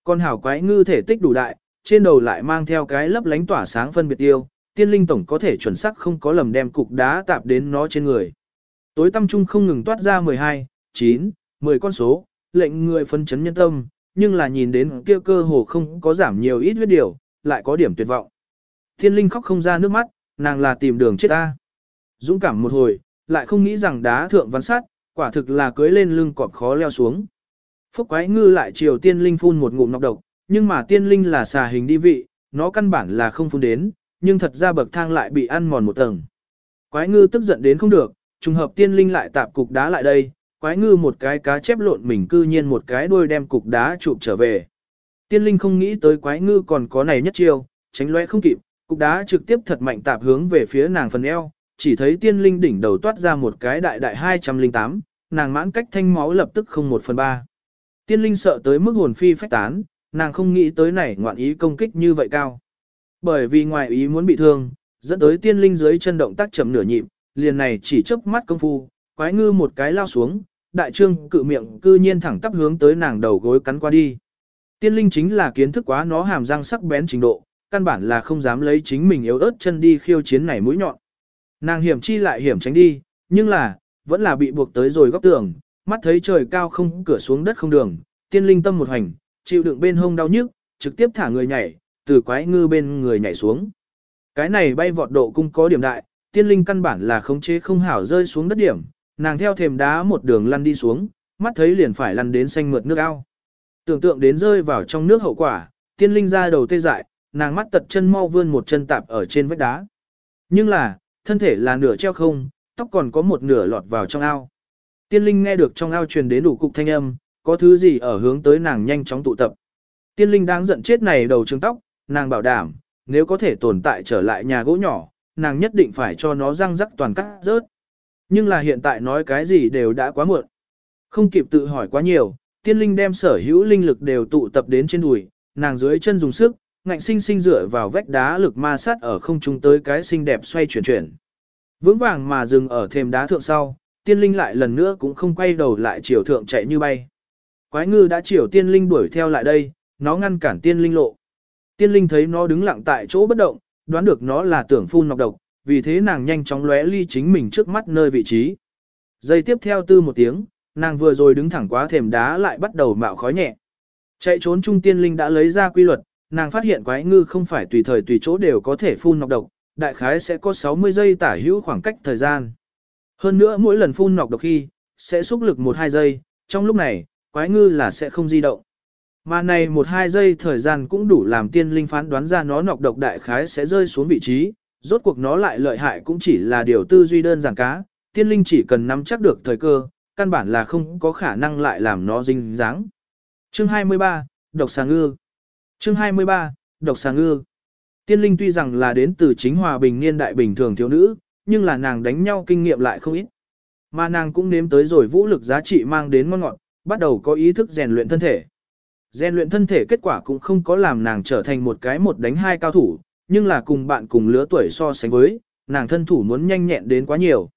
Con hảo quái ngư thể tích đủ đại, trên đầu lại mang theo cái lấp lánh tỏa sáng phân biệt tiêu, tiên linh tổng có thể chuẩn xác không có lầm đem cục đá tạp đến nó trên người. Tối tâm trung không ngừng toát ra 12, 9, 10 con số, lệnh người phân chấn nhân tâm, nhưng là nhìn đến kia cơ hồ không có giảm nhiều ít huyết điều, lại có điểm tuyệt vọng. thiên linh khóc không ra nước mắt, nàng là tìm đường chết ta. Dũng cảm một hồi, lại không nghĩ rằng đá thượng văn sát, quả thực là cưới lên lưng cọp khó leo xuống. Phúc quái ngư lại chiều tiên linh phun một ngụm nọc độc, nhưng mà tiên linh là xà hình đi vị, nó căn bản là không phun đến, nhưng thật ra bậc thang lại bị ăn mòn một tầng. Quái ngư tức giận đến không được, trùng hợp tiên linh lại tạp cục đá lại đây, quái ngư một cái cá chép lộn mình cư nhiên một cái đuôi đem cục đá chụp trở về. Tiên linh không nghĩ tới quái ngư còn có này nhất chiêu, tránh lóe không kịp, cục đá trực tiếp thật mạnh tạp hướng về phía nàng phần eo, chỉ thấy tiên linh đỉnh đầu toát ra một cái đại đại 208, nàng mãn cách thanh máu lập tức không một phần ba. Tiên linh sợ tới mức hồn phi phách tán, nàng không nghĩ tới này ngoạn ý công kích như vậy cao. Bởi vì ngoài ý muốn bị thương, dẫn tới tiên linh dưới chân động tác chậm nửa nhịp, liền này chỉ chớp mắt công phu, quái ngư một cái lao xuống, đại trương cự miệng cư nhiên thẳng tắp hướng tới nàng đầu gối cắn qua đi. Tiên linh chính là kiến thức quá nó hàm răng sắc bén trình độ, căn bản là không dám lấy chính mình yếu ớt chân đi khiêu chiến này mũi nhọn. Nàng hiểm chi lại hiểm tránh đi, nhưng là, vẫn là bị buộc tới rồi góc tường, mắt thấy trời cao không cửa xuống đất không đường, tiên linh tâm một hành, chịu đựng bên hông đau nhức, trực tiếp thả người nhảy, từ quái ngư bên người nhảy xuống. Cái này bay vọt độ cung có điểm đại, tiên linh căn bản là khống chế không hảo rơi xuống đất điểm, nàng theo thềm đá một đường lăn đi xuống, mắt thấy liền phải lăn đến xanh mượt nước ao. Tưởng tượng đến rơi vào trong nước hậu quả, tiên linh ra đầu tê dại, nàng mắt tật chân mau vươn một chân tạp ở trên vách đá. Nhưng là, thân thể là nửa treo không, tóc còn có một nửa lọt vào trong ao. Tiên linh nghe được trong ao truyền đến đủ cục thanh âm, có thứ gì ở hướng tới nàng nhanh chóng tụ tập. Tiên linh đang giận chết này đầu trứng tóc, nàng bảo đảm, nếu có thể tồn tại trở lại nhà gỗ nhỏ, nàng nhất định phải cho nó răng rắc toàn cắt rớt. Nhưng là hiện tại nói cái gì đều đã quá muộn. Không kịp tự hỏi quá nhiều, tiên linh đem sở hữu linh lực đều tụ tập đến trên đùi, nàng dưới chân dùng sức, ngạnh sinh sinh dựa vào vách đá lực ma sát ở không trung tới cái xinh đẹp xoay chuyển chuyển. Vững vàng mà dừng ở thềm đá thượng sau, tiên linh lại lần nữa cũng không quay đầu lại chiều thượng chạy như bay. Quái ngư đã chiều tiên linh đuổi theo lại đây, nó ngăn cản tiên linh lộ. Tiên linh thấy nó đứng lặng tại chỗ bất động, đoán được nó là tưởng phun nọc độc, vì thế nàng nhanh chóng lóe ly chính mình trước mắt nơi vị trí. Giây tiếp theo tư một tiếng, nàng vừa rồi đứng thẳng quá thềm đá lại bắt đầu mạo khói nhẹ. Chạy trốn trung tiên linh đã lấy ra quy luật, nàng phát hiện quái ngư không phải tùy thời tùy chỗ đều có thể phun nọc độc, đại khái sẽ có 60 giây tả hữu khoảng cách thời gian. Hơn nữa mỗi lần phun nọc độc khi, sẽ xúc lực 1-2 giây, trong lúc này, quái ngư là sẽ không di động. Mà này 1-2 giây thời gian cũng đủ làm tiên linh phán đoán ra nó nọc độc đại khái sẽ rơi xuống vị trí, rốt cuộc nó lại lợi hại cũng chỉ là điều tư duy đơn giản cá, tiên linh chỉ cần nắm chắc được thời cơ, căn bản là không có khả năng lại làm nó dinh dáng. Chương 23, Độc xà ngư Chương 23, Độc Sàng ngư Tiên linh tuy rằng là đến từ chính hòa bình niên đại bình thường thiếu nữ, nhưng là nàng đánh nhau kinh nghiệm lại không ít. Mà nàng cũng nếm tới rồi vũ lực giá trị mang đến ngon ngọt, bắt đầu có ý thức rèn luyện thân thể. Rèn luyện thân thể kết quả cũng không có làm nàng trở thành một cái một đánh hai cao thủ, nhưng là cùng bạn cùng lứa tuổi so sánh với, nàng thân thủ muốn nhanh nhẹn đến quá nhiều.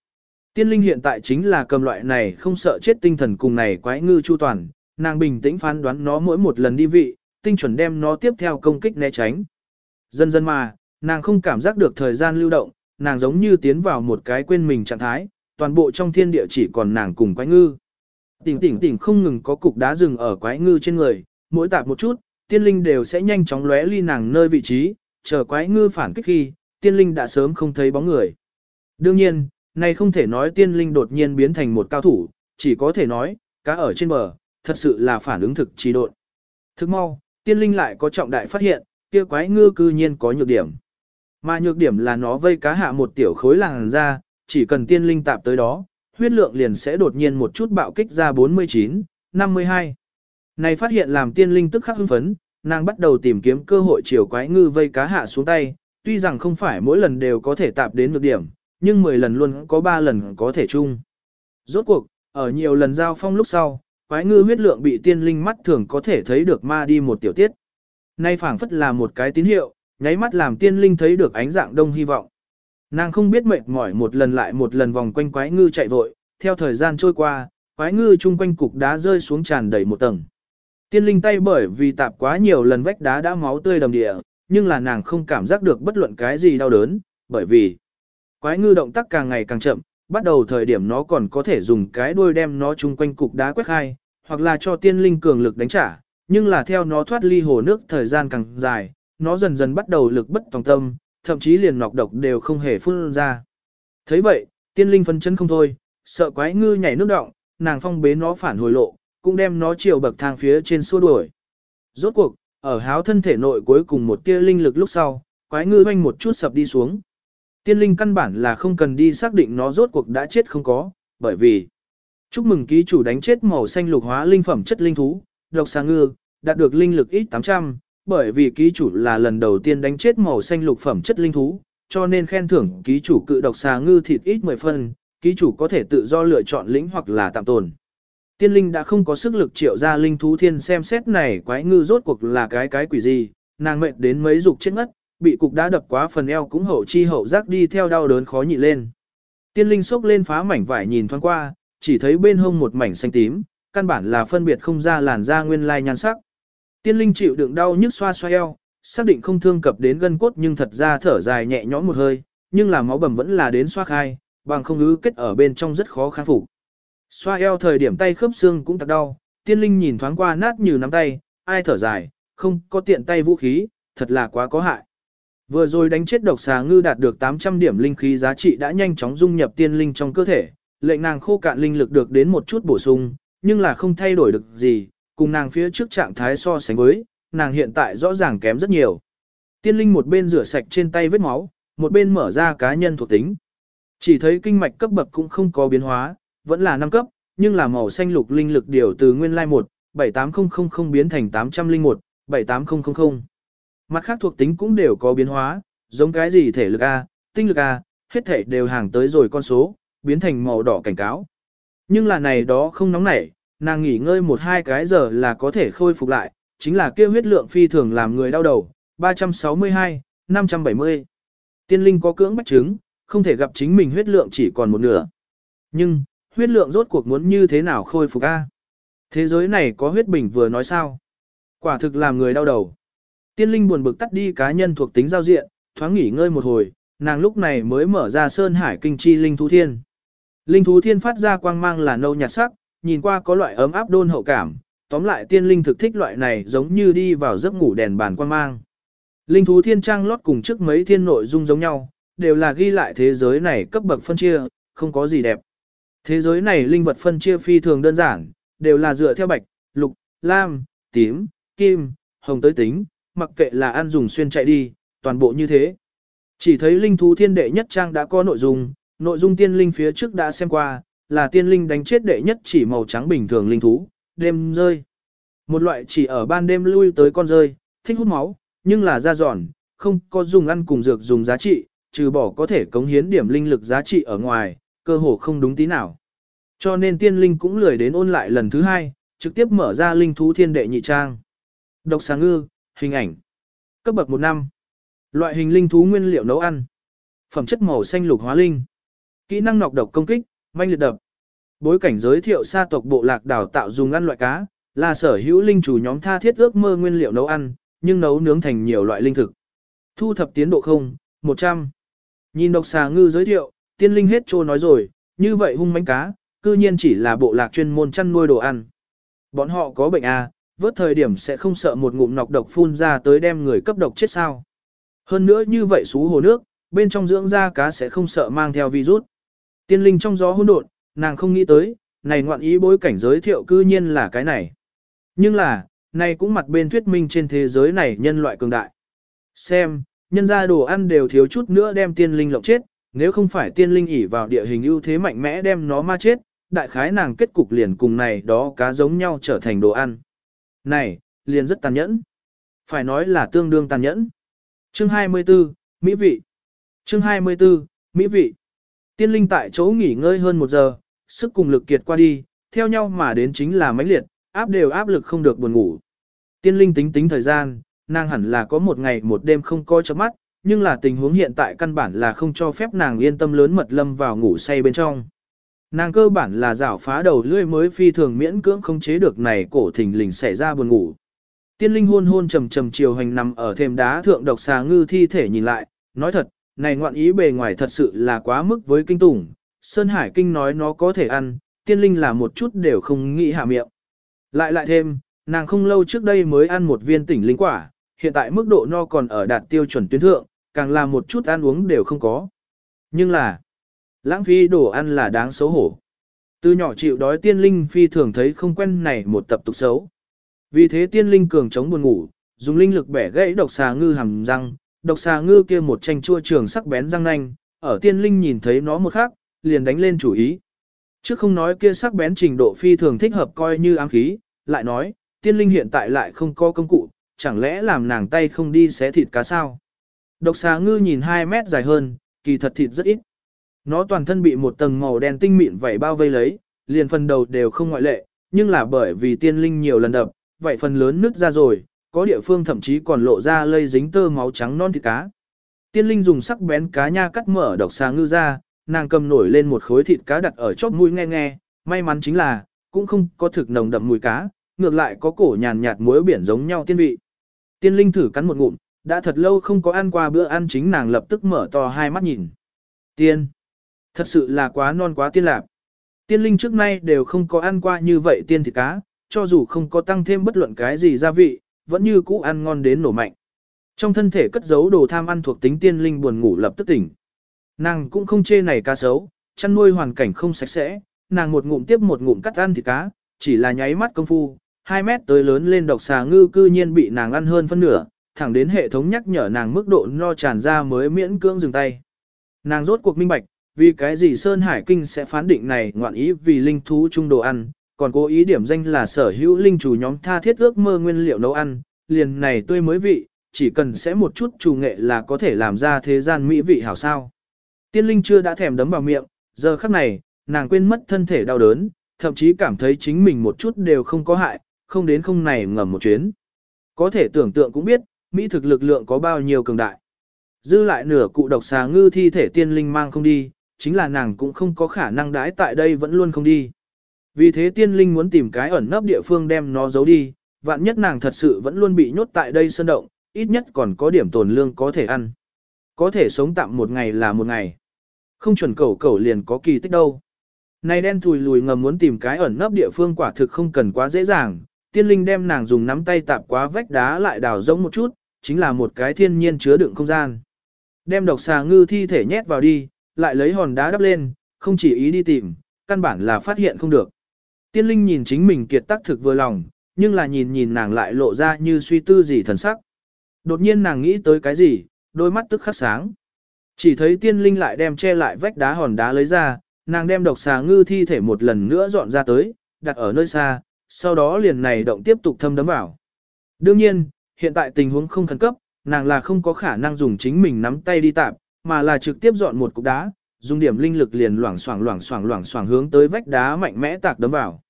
Tiên linh hiện tại chính là cầm loại này không sợ chết tinh thần cùng này quái ngư chu toàn, nàng bình tĩnh phán đoán nó mỗi một lần đi vị, tinh chuẩn đem nó tiếp theo công kích né tránh. Dần dần mà, nàng không cảm giác được thời gian lưu động, nàng giống như tiến vào một cái quên mình trạng thái, toàn bộ trong thiên địa chỉ còn nàng cùng quái ngư. Tỉnh tỉnh tỉnh không ngừng có cục đá rừng ở quái ngư trên người, mỗi tạp một chút, tiên linh đều sẽ nhanh chóng lóe ly nàng nơi vị trí, chờ quái ngư phản kích khi, tiên linh đã sớm không thấy bóng người. Đương nhiên, này không thể nói tiên linh đột nhiên biến thành một cao thủ, chỉ có thể nói, cá ở trên bờ, thật sự là phản ứng thực trì độn. Thức mau, tiên linh lại có trọng đại phát hiện, kia quái ngư cư nhiên có nhược điểm. Mà nhược điểm là nó vây cá hạ một tiểu khối làng ra, chỉ cần tiên linh tạp tới đó, huyết lượng liền sẽ đột nhiên một chút bạo kích ra 49, 52. Này phát hiện làm tiên linh tức khắc hưng phấn, nàng bắt đầu tìm kiếm cơ hội chiều quái ngư vây cá hạ xuống tay, tuy rằng không phải mỗi lần đều có thể tạp đến nhược điểm, nhưng 10 lần luôn có 3 lần có thể chung. Rốt cuộc, ở nhiều lần giao phong lúc sau, quái ngư huyết lượng bị tiên linh mắt thường có thể thấy được ma đi một tiểu tiết. Nay phảng phất là một cái tín hiệu, nháy mắt làm tiên linh thấy được ánh dạng đông hy vọng. Nàng không biết mệt mỏi một lần lại một lần vòng quanh quái ngư chạy vội, theo thời gian trôi qua, quái ngư chung quanh cục đá rơi xuống tràn đầy một tầng. Tiên linh tay bởi vì tạp quá nhiều lần vách đá đã máu tươi đầm địa, nhưng là nàng không cảm giác được bất luận cái gì đau đớn, bởi vì quái ngư động tác càng ngày càng chậm, bắt đầu thời điểm nó còn có thể dùng cái đuôi đem nó chung quanh cục đá quét khai, hoặc là cho tiên linh cường lực đánh trả, nhưng là theo nó thoát ly hồ nước thời gian càng dài, nó dần dần bắt đầu lực bất tòng tâm, thậm chí liền nọc độc đều không hề phun ra. thấy vậy, tiên linh phân chân không thôi, sợ quái ngư nhảy nước động, nàng phong bế nó phản hồi lộ, cũng đem nó chiều bậc thang phía trên xua đuổi. Rốt cuộc, ở háo thân thể nội cuối cùng một tia linh lực lúc sau, quái ngư hoanh một chút sập đi xuống. Tiên linh căn bản là không cần đi xác định nó rốt cuộc đã chết không có, bởi vì chúc mừng ký chủ đánh chết màu xanh lục hóa linh phẩm chất linh thú, độc xà ngư, đạt được linh lực ít 800, bởi vì ký chủ là lần đầu tiên đánh chết màu xanh lục phẩm chất linh thú, cho nên khen thưởng ký chủ cự độc xà ngư thịt ít 10 phân, ký chủ có thể tự do lựa chọn lĩnh hoặc là tạm tồn. Tiên linh đã không có sức lực triệu ra linh thú thiên xem xét này quái ngư rốt cuộc là cái cái quỷ gì, nàng mệt đến mấy dục chết ngất, bị cục đá đập quá phần eo cũng hậu chi hậu giác đi theo đau đớn khó nhị lên. Tiên linh xốc lên phá mảnh vải nhìn thoáng qua, chỉ thấy bên hông một mảnh xanh tím, căn bản là phân biệt không ra làn da nguyên lai nhan sắc. Tiên linh chịu đựng đau nhức xoa xoa eo, xác định không thương cập đến gân cốt nhưng thật ra thở dài nhẹ nhõm một hơi, nhưng là máu bầm vẫn là đến xoa khai, bằng không ứ kết ở bên trong rất khó kháng phục. Xoa eo thời điểm tay khớp xương cũng thật đau, tiên linh nhìn thoáng qua nát như nắm tay, ai thở dài, không có tiện tay vũ khí, thật là quá có hại. Vừa rồi đánh chết độc xà ngư đạt được 800 điểm linh khí giá trị đã nhanh chóng dung nhập tiên linh trong cơ thể, lệnh nàng khô cạn linh lực được đến một chút bổ sung, nhưng là không thay đổi được gì, cùng nàng phía trước trạng thái so sánh với, nàng hiện tại rõ ràng kém rất nhiều. Tiên linh một bên rửa sạch trên tay vết máu, một bên mở ra cá nhân thuộc tính. Chỉ thấy kinh mạch cấp bậc cũng không có biến hóa, vẫn là 5 cấp, nhưng là màu xanh lục linh lực điều từ nguyên lai 1, 78000 biến thành 801, 78000. Mặt khác thuộc tính cũng đều có biến hóa, giống cái gì thể lực A, tinh lực A, hết thể đều hàng tới rồi con số, biến thành màu đỏ cảnh cáo. Nhưng là này đó không nóng nảy, nàng nghỉ ngơi một hai cái giờ là có thể khôi phục lại, chính là kêu huyết lượng phi thường làm người đau đầu, 362, 570. Tiên linh có cưỡng bách chứng, không thể gặp chính mình huyết lượng chỉ còn một nửa. Nhưng, huyết lượng rốt cuộc muốn như thế nào khôi phục a? Thế giới này có huyết bình vừa nói sao? Quả thực làm người đau đầu. Tiên linh buồn bực tắt đi cá nhân thuộc tính giao diện, thoáng nghỉ ngơi một hồi, nàng lúc này mới mở ra Sơn Hải Kinh Chi Linh Thú Thiên. Linh Thú Thiên phát ra quang mang là nâu nhạt sắc, nhìn qua có loại ấm áp đôn hậu cảm, tóm lại tiên linh thực thích loại này giống như đi vào giấc ngủ đèn bàn quang mang. Linh Thú Thiên trang lót cùng trước mấy thiên nội dung giống nhau, đều là ghi lại thế giới này cấp bậc phân chia, không có gì đẹp. Thế giới này linh vật phân chia phi thường đơn giản, đều là dựa theo bạch, lục, lam, tím, kim, hồng tới tính, mặc kệ là ăn dùng xuyên chạy đi, toàn bộ như thế. Chỉ thấy linh thú thiên đệ nhất trang đã có nội dung, nội dung tiên linh phía trước đã xem qua, là tiên linh đánh chết đệ nhất chỉ màu trắng bình thường linh thú, đêm rơi. Một loại chỉ ở ban đêm lui tới con rơi, thích hút máu, nhưng là da giòn, không có dùng ăn cùng dược dùng giá trị, trừ bỏ có thể cống hiến điểm linh lực giá trị ở ngoài, cơ hồ không đúng tí nào. Cho nên tiên linh cũng lười đến ôn lại lần thứ hai, trực tiếp mở ra linh thú thiên đệ nhị trang. Độc sáng ngư, hình ảnh. Cấp bậc 1 năm. Loại hình linh thú nguyên liệu nấu ăn. Phẩm chất màu xanh lục hóa linh. Kỹ năng nọc độc công kích, manh liệt đập. Bối cảnh giới thiệu sa tộc bộ lạc đào tạo dùng ăn loại cá, là sở hữu linh chủ nhóm tha thiết ước mơ nguyên liệu nấu ăn, nhưng nấu nướng thành nhiều loại linh thực. Thu thập tiến độ không, 100. Nhìn độc xà ngư giới thiệu, tiên linh hết trô nói rồi, như vậy hung mánh cá, cư nhiên chỉ là bộ lạc chuyên môn chăn nuôi đồ ăn. Bọn họ có bệnh à, vớt thời điểm sẽ không sợ một ngụm nọc độc phun ra tới đem người cấp độc chết sao. Hơn nữa như vậy xú hồ nước, bên trong dưỡng da cá sẽ không sợ mang theo virus. Tiên linh trong gió hỗn độn, nàng không nghĩ tới, này ngoạn ý bối cảnh giới thiệu cư nhiên là cái này. Nhưng là, này cũng mặt bên thuyết minh trên thế giới này nhân loại cường đại. Xem, nhân ra đồ ăn đều thiếu chút nữa đem tiên linh lộng chết, nếu không phải tiên linh ỉ vào địa hình ưu thế mạnh mẽ đem nó ma chết, đại khái nàng kết cục liền cùng này đó cá giống nhau trở thành đồ ăn. Này, liền rất tàn nhẫn. Phải nói là tương đương tàn nhẫn. Chương 24, Mỹ vị. Chương 24, Mỹ vị. Tiên linh tại chỗ nghỉ ngơi hơn một giờ, sức cùng lực kiệt qua đi, theo nhau mà đến chính là mãnh liệt, áp đều áp lực không được buồn ngủ. Tiên linh tính tính thời gian, nàng hẳn là có một ngày một đêm không coi chớp mắt, nhưng là tình huống hiện tại căn bản là không cho phép nàng yên tâm lớn mật lâm vào ngủ say bên trong. Nàng cơ bản là rảo phá đầu lưỡi mới phi thường miễn cưỡng không chế được này cổ thình lình xảy ra buồn ngủ. Tiên linh hôn hôn trầm trầm chiều hành nằm ở thềm đá thượng độc xà ngư thi thể nhìn lại, nói thật, này ngoạn ý bề ngoài thật sự là quá mức với kinh tủng. Sơn Hải Kinh nói nó có thể ăn, tiên linh là một chút đều không nghĩ hạ miệng. Lại lại thêm, nàng không lâu trước đây mới ăn một viên tỉnh linh quả, hiện tại mức độ no còn ở đạt tiêu chuẩn tuyến thượng, càng là một chút ăn uống đều không có. Nhưng là, lãng phí đồ ăn là đáng xấu hổ. Từ nhỏ chịu đói tiên linh phi thường thấy không quen này một tập tục xấu. Vì thế tiên linh cường chống buồn ngủ, dùng linh lực bẻ gãy độc xà ngư hàm răng, độc xà ngư kia một tranh chua trường sắc bén răng nanh, ở tiên linh nhìn thấy nó một khắc, liền đánh lên chủ ý. Trước không nói kia sắc bén trình độ phi thường thích hợp coi như ám khí, lại nói, tiên linh hiện tại lại không có công cụ, chẳng lẽ làm nàng tay không đi xé thịt cá sao? Độc xà ngư nhìn 2 mét dài hơn, kỳ thật thịt rất ít. Nó toàn thân bị một tầng màu đen tinh mịn vảy bao vây lấy, liền phần đầu đều không ngoại lệ, nhưng là bởi vì tiên linh nhiều lần đập, vậy phần lớn nứt ra rồi, có địa phương thậm chí còn lộ ra lây dính tơ máu trắng non thịt cá. Tiên linh dùng sắc bén cá nha cắt mở độc xà ngư ra, nàng cầm nổi lên một khối thịt cá đặt ở chóp mũi nghe nghe, may mắn chính là, cũng không có thực nồng đậm mùi cá, ngược lại có cổ nhàn nhạt muối biển giống nhau tiên vị. Tiên linh thử cắn một ngụm, đã thật lâu không có ăn qua bữa ăn chính nàng lập tức mở to hai mắt nhìn. Tiên! Thật sự là quá non quá tiên lạc. Tiên linh trước nay đều không có ăn qua như vậy tiên thịt cá, cho dù không có tăng thêm bất luận cái gì gia vị, vẫn như cũ ăn ngon đến nổ mạnh. Trong thân thể cất giấu đồ tham ăn thuộc tính tiên linh buồn ngủ lập tức tỉnh. Nàng cũng không chê này cá sấu, chăn nuôi hoàn cảnh không sạch sẽ, nàng một ngụm tiếp một ngụm cắt ăn thịt cá, chỉ là nháy mắt công phu, 2 mét tới lớn lên độc xà ngư cư nhiên bị nàng ăn hơn phân nửa, thẳng đến hệ thống nhắc nhở nàng mức độ no tràn ra mới miễn cưỡng dừng tay. Nàng rốt cuộc minh bạch, vì cái gì Sơn Hải Kinh sẽ phán định này ngoạn ý vì linh thú trung đồ ăn, còn cố ý điểm danh là sở hữu linh chủ nhóm tha thiết ước mơ nguyên liệu nấu ăn, liền này tươi mới vị, chỉ cần sẽ một chút chủ nghệ là có thể làm ra thế gian mỹ vị hảo sao. Tiên linh chưa đã thèm đấm vào miệng, giờ khắc này, nàng quên mất thân thể đau đớn, thậm chí cảm thấy chính mình một chút đều không có hại, không đến không này ngầm một chuyến. Có thể tưởng tượng cũng biết, mỹ thực lực lượng có bao nhiêu cường đại. Dư lại nửa cụ độc xà ngư thi thể tiên linh mang không đi, chính là nàng cũng không có khả năng đãi tại đây vẫn luôn không đi. Vì thế tiên linh muốn tìm cái ẩn nấp địa phương đem nó giấu đi, vạn nhất nàng thật sự vẫn luôn bị nhốt tại đây sơn động, ít nhất còn có điểm tồn lương có thể ăn. Có thể sống tạm một ngày là một ngày. Không chuẩn cầu cầu liền có kỳ tích đâu. Này đen thùi lùi ngầm muốn tìm cái ẩn nấp địa phương quả thực không cần quá dễ dàng, tiên linh đem nàng dùng nắm tay tạp quá vách đá lại đào rỗng một chút, chính là một cái thiên nhiên chứa đựng không gian. Đem độc xà ngư thi thể nhét vào đi, lại lấy hòn đá đắp lên, không chỉ ý đi tìm, căn bản là phát hiện không được. Tiên linh nhìn chính mình kiệt tác thực vừa lòng, nhưng là nhìn nhìn nàng lại lộ ra như suy tư gì thần sắc. Đột nhiên nàng nghĩ tới cái gì, đôi mắt tức khắc sáng. Chỉ thấy tiên linh lại đem che lại vách đá hòn đá lấy ra, nàng đem độc xà ngư thi thể một lần nữa dọn ra tới, đặt ở nơi xa, sau đó liền này động tiếp tục thâm đấm vào. Đương nhiên, hiện tại tình huống không khẩn cấp, nàng là không có khả năng dùng chính mình nắm tay đi tạp, mà là trực tiếp dọn một cục đá, dùng điểm linh lực liền loảng xoảng loảng xoảng loảng xoảng hướng tới vách đá mạnh mẽ tạc đấm vào.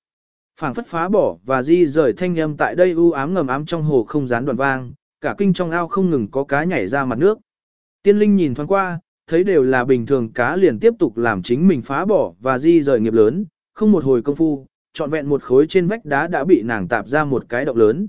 Phảng phất phá bỏ và di rời thanh âm tại đây u ám ngầm ám trong hồ không gián đoạn vang, cả kinh trong ao không ngừng có cá nhảy ra mặt nước. Tiên linh nhìn thoáng qua, thấy đều là bình thường cá liền tiếp tục làm chính mình phá bỏ và di rời nghiệp lớn, không một hồi công phu, trọn vẹn một khối trên vách đá đã bị nàng tạp ra một cái động lớn.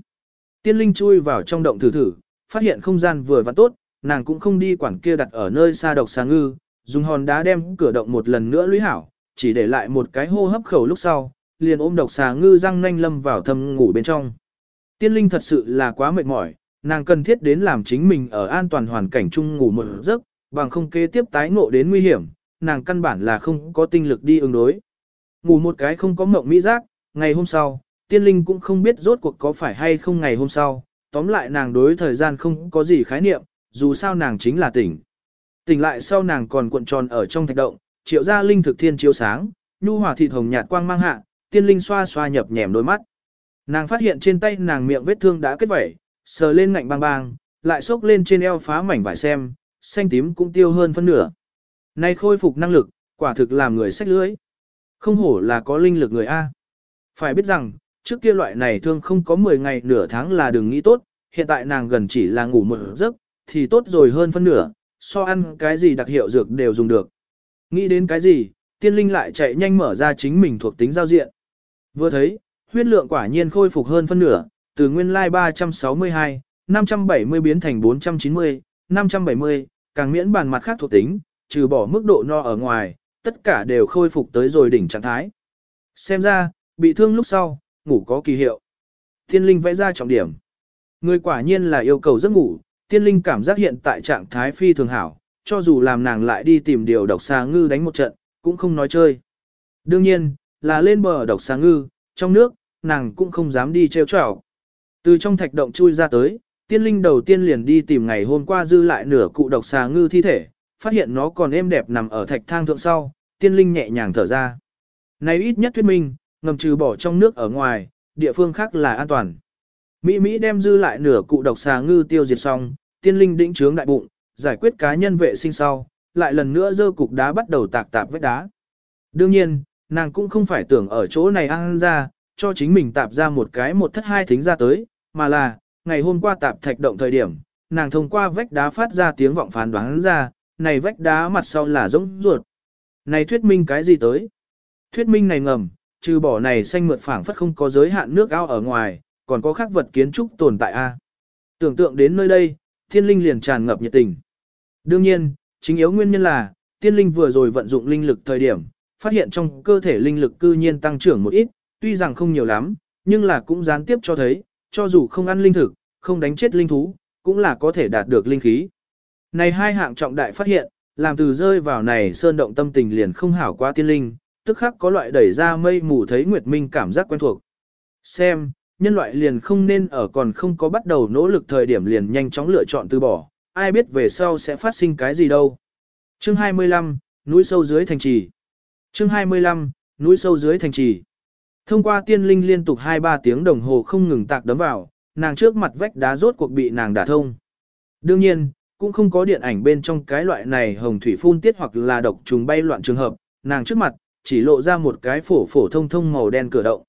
Tiên linh chui vào trong động thử thử, phát hiện không gian vừa và tốt, nàng cũng không đi quản kia đặt ở nơi xa độc xà ngư, dùng hòn đá đem cửa động một lần nữa lũy hảo, chỉ để lại một cái hô hấp khẩu lúc sau, liền ôm độc xà ngư răng nanh lâm vào thâm ngủ bên trong. Tiên linh thật sự là quá mệt mỏi, nàng cần thiết đến làm chính mình ở an toàn hoàn cảnh chung ngủ một giấc, bằng không kế tiếp tái ngộ đến nguy hiểm, nàng căn bản là không có tinh lực đi ứng đối. Ngủ một cái không có mộng mỹ giác, ngày hôm sau, tiên linh cũng không biết rốt cuộc có phải hay không ngày hôm sau, tóm lại nàng đối thời gian không có gì khái niệm, dù sao nàng chính là tỉnh. Tỉnh lại sau nàng còn cuộn tròn ở trong thạch động, triệu ra linh thực thiên chiếu sáng, nhu hòa thịt hồng nhạt quang mang hạ, tiên linh xoa xoa nhập nhèm đôi mắt. Nàng phát hiện trên tay nàng miệng vết thương đã kết vẩy, sờ lên ngạnh bang bang, lại xốc lên trên eo phá mảnh vải xem, xanh tím cũng tiêu hơn phân nửa. Nay khôi phục năng lực, quả thực làm người sách lưới. Không hổ là có linh lực người A. Phải biết rằng, trước kia loại này thương không có 10 ngày nửa tháng là đừng nghĩ tốt, hiện tại nàng gần chỉ là ngủ một giấc, thì tốt rồi hơn phân nửa, so ăn cái gì đặc hiệu dược đều dùng được. Nghĩ đến cái gì, tiên linh lại chạy nhanh mở ra chính mình thuộc tính giao diện. Vừa thấy, huyết lượng quả nhiên khôi phục hơn phân nửa, từ nguyên lai 362, 570 biến thành 490, 570, càng miễn bàn mặt khác thuộc tính, trừ bỏ mức độ no ở ngoài, tất cả đều khôi phục tới rồi đỉnh trạng thái. Xem ra, bị thương lúc sau, ngủ có kỳ hiệu. Tiên linh vẽ ra trọng điểm. Người quả nhiên là yêu cầu giấc ngủ, tiên linh cảm giác hiện tại trạng thái phi thường hảo, cho dù làm nàng lại đi tìm điều độc xà ngư đánh một trận, cũng không nói chơi. Đương nhiên, là lên bờ độc xà ngư, trong nước, nàng cũng không dám đi treo trò. Từ trong thạch động chui ra tới, tiên linh đầu tiên liền đi tìm ngày hôm qua dư lại nửa cụ độc xà ngư thi thể, phát hiện nó còn êm đẹp nằm ở thạch thang thượng sau, tiên linh nhẹ nhàng thở ra. Này ít nhất thuyết minh, ngầm trừ bỏ trong nước ở ngoài, địa phương khác là an toàn. Mỹ Mỹ đem dư lại nửa cụ độc xà ngư tiêu diệt xong, tiên linh đĩnh trướng đại bụng, giải quyết cá nhân vệ sinh sau, lại lần nữa dơ cục đá bắt đầu tạc tạp vết đá. Đương nhiên, nàng cũng không phải tưởng ở chỗ này ăn ra, cho chính mình tạp ra một cái một thất hai thính ra tới, mà là, ngày hôm qua tạp thạch động thời điểm, nàng thông qua vách đá phát ra tiếng vọng phán đoán ra, này vách đá mặt sau là giống ruột. Này thuyết minh cái gì tới? Thuyết minh này ngầm, trừ bỏ này xanh mượt phảng phất không có giới hạn nước ao ở ngoài, còn có khác vật kiến trúc tồn tại a. Tưởng tượng đến nơi đây, thiên linh liền tràn ngập nhiệt tình. Đương nhiên, chính yếu nguyên nhân là, tiên linh vừa rồi vận dụng linh lực thời điểm, phát hiện trong cơ thể linh lực cư nhiên tăng trưởng một ít, tuy rằng không nhiều lắm, nhưng là cũng gián tiếp cho thấy, cho dù không ăn linh thực, không đánh chết linh thú, cũng là có thể đạt được linh khí. Này hai hạng trọng đại phát hiện, làm từ rơi vào này sơn động tâm tình liền không hảo quá tiên linh, tức khắc có loại đẩy ra mây mù thấy Nguyệt Minh cảm giác quen thuộc. Xem, nhân loại liền không nên ở còn không có bắt đầu nỗ lực thời điểm liền nhanh chóng lựa chọn từ bỏ, ai biết về sau sẽ phát sinh cái gì đâu. Chương 25, núi sâu dưới thành trì. Chương 25, núi sâu dưới thành trì. Thông qua tiên linh liên tục 2-3 tiếng đồng hồ không ngừng tạc đấm vào, nàng trước mặt vách đá rốt cuộc bị nàng đả thông. Đương nhiên, cũng không có điện ảnh bên trong cái loại này hồng thủy phun tiết hoặc là độc trùng bay loạn trường hợp, nàng trước mặt, chỉ lộ ra một cái phổ phổ thông thông màu đen cửa động.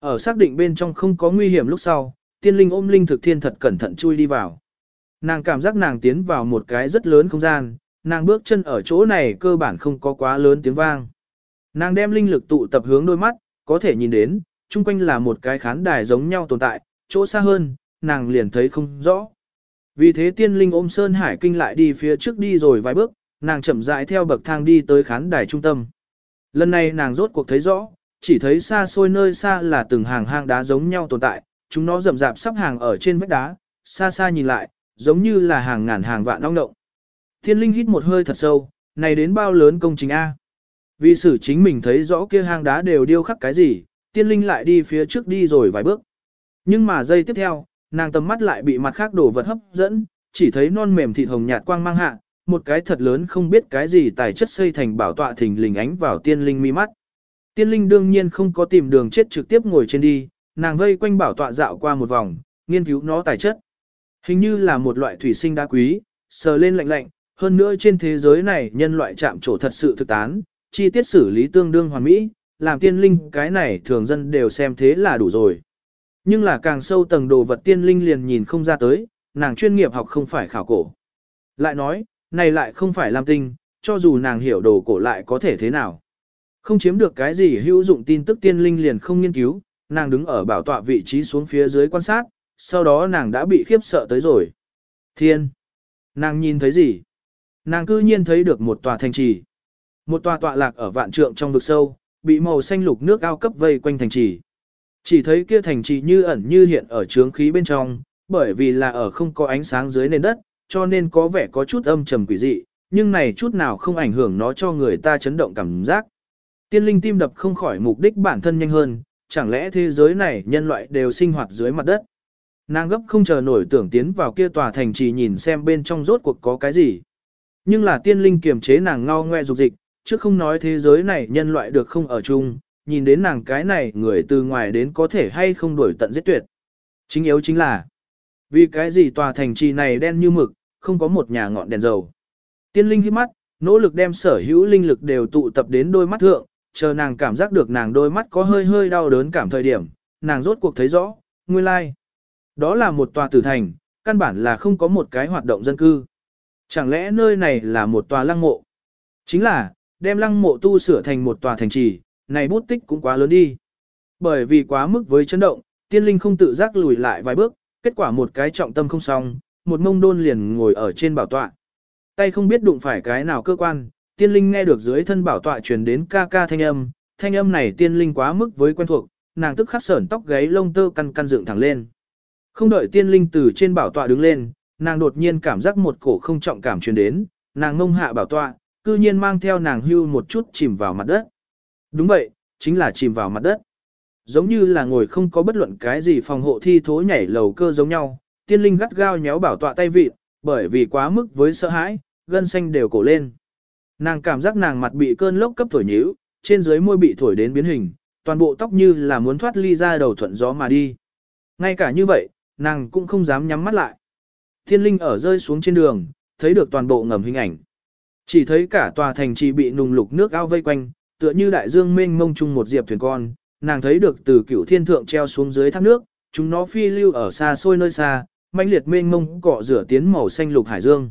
Ở xác định bên trong không có nguy hiểm lúc sau, tiên linh ôm linh thực thiên thật cẩn thận chui đi vào. Nàng cảm giác nàng tiến vào một cái rất lớn không gian, nàng bước chân ở chỗ này cơ bản không có quá lớn tiếng vang. Nàng đem linh lực tụ tập hướng đôi mắt, có thể nhìn đến, chung quanh là một cái khán đài giống nhau tồn tại, chỗ xa hơn, nàng liền thấy không rõ. Vì thế tiên linh ôm Sơn Hải Kinh lại đi phía trước đi rồi vài bước, nàng chậm rãi theo bậc thang đi tới khán đài trung tâm. Lần này nàng rốt cuộc thấy rõ, chỉ thấy xa xôi nơi xa là từng hàng hang đá giống nhau tồn tại, chúng nó rậm rạp sắp hàng ở trên vách đá, xa xa nhìn lại, giống như là hàng ngàn hàng vạn ong động. Thiên linh hít một hơi thật sâu, này đến bao lớn công trình A. Vì sử chính mình thấy rõ kia hang đá đều điêu khắc cái gì, tiên linh lại đi phía trước đi rồi vài bước. Nhưng mà giây tiếp theo, nàng tầm mắt lại bị mặt khác đổ vật hấp dẫn, chỉ thấy non mềm thịt hồng nhạt quang mang hạ, một cái thật lớn không biết cái gì tài chất xây thành bảo tọa thình lình ánh vào tiên linh mi mắt. Tiên linh đương nhiên không có tìm đường chết trực tiếp ngồi trên đi, nàng vây quanh bảo tọa dạo qua một vòng, nghiên cứu nó tài chất. Hình như là một loại thủy sinh đá quý, sờ lên lạnh lạnh, hơn nữa trên thế giới này nhân loại chạm trổ thật sự thực tán, chi tiết xử lý tương đương hoàn mỹ, làm tiên linh cái này thường dân đều xem thế là đủ rồi. Nhưng là càng sâu tầng đồ vật tiên linh liền nhìn không ra tới, nàng chuyên nghiệp học không phải khảo cổ. Lại nói, này lại không phải làm tinh, cho dù nàng hiểu đồ cổ lại có thể thế nào. Không chiếm được cái gì hữu dụng tin tức tiên linh liền không nghiên cứu, nàng đứng ở bảo tọa vị trí xuống phía dưới quan sát, sau đó nàng đã bị khiếp sợ tới rồi. Thiên! Nàng nhìn thấy gì? Nàng cư nhiên thấy được một tòa thành trì. Một tòa tọa lạc ở vạn trượng trong vực sâu, bị màu xanh lục nước ao cấp vây quanh thành trì. Chỉ thấy kia thành trì như ẩn như hiện ở trướng khí bên trong, bởi vì là ở không có ánh sáng dưới nền đất, cho nên có vẻ có chút âm trầm quỷ dị, nhưng này chút nào không ảnh hưởng nó cho người ta chấn động cảm giác. Tiên linh tim đập không khỏi mục đích bản thân nhanh hơn, chẳng lẽ thế giới này nhân loại đều sinh hoạt dưới mặt đất. Nàng gấp không chờ nổi tưởng tiến vào kia tòa thành trì nhìn xem bên trong rốt cuộc có cái gì. Nhưng là tiên linh kiềm chế nàng ngao ngoe dục dịch, chứ không nói thế giới này nhân loại được không ở chung, nhìn đến nàng cái này người từ ngoài đến có thể hay không đổi tận giết tuyệt. Chính yếu chính là, vì cái gì tòa thành trì này đen như mực, không có một nhà ngọn đèn dầu. Tiên linh hít mắt, nỗ lực đem sở hữu linh lực đều tụ tập đến đôi mắt thượng, chờ nàng cảm giác được nàng đôi mắt có hơi hơi đau đớn cảm thời điểm, nàng rốt cuộc thấy rõ, nguyên lai. Like. Đó là một tòa tử thành, căn bản là không có một cái hoạt động dân cư. Chẳng lẽ nơi này là một tòa lăng mộ? Chính là, đem lăng mộ tu sửa thành một tòa thành trì, này bút tích cũng quá lớn đi. Bởi vì quá mức với chấn động, tiên linh không tự giác lùi lại vài bước, kết quả một cái trọng tâm không xong, một mông đôn liền ngồi ở trên bảo tọa. Tay không biết đụng phải cái nào cơ quan, tiên linh nghe được dưới thân bảo tọa truyền đến ca ca thanh âm, thanh âm này tiên linh quá mức với quen thuộc, nàng tức khắc sởn tóc gáy lông tơ căn căn dựng thẳng lên. Không đợi tiên linh từ trên bảo tọa đứng lên, nàng đột nhiên cảm giác một cổ không trọng cảm truyền đến, nàng ngông hạ bảo tọa, cư nhiên mang theo nàng hưu một chút chìm vào mặt đất. Đúng vậy, chính là chìm vào mặt đất. Giống như là ngồi không có bất luận cái gì phòng hộ thi thố nhảy lầu cơ giống nhau, tiên linh gắt gao nhéo bảo tọa tay vịt, bởi vì quá mức với sợ hãi, gân xanh đều cổ lên. Nàng cảm giác nàng mặt bị cơn lốc cấp thổi nhíu, trên dưới môi bị thổi đến biến hình, toàn bộ tóc như là muốn thoát ly ra đầu thuận gió mà đi. Ngay cả như vậy, nàng cũng không dám nhắm mắt lại. Thiên linh ở rơi xuống trên đường, thấy được toàn bộ ngầm hình ảnh. Chỉ thấy cả tòa thành trì bị nùng lục nước ao vây quanh, tựa như đại dương mênh mông chung một diệp thuyền con, nàng thấy được từ cửu thiên thượng treo xuống dưới thác nước, chúng nó phi lưu ở xa xôi nơi xa, mãnh liệt mênh mông cọ rửa tiến màu xanh lục hải dương.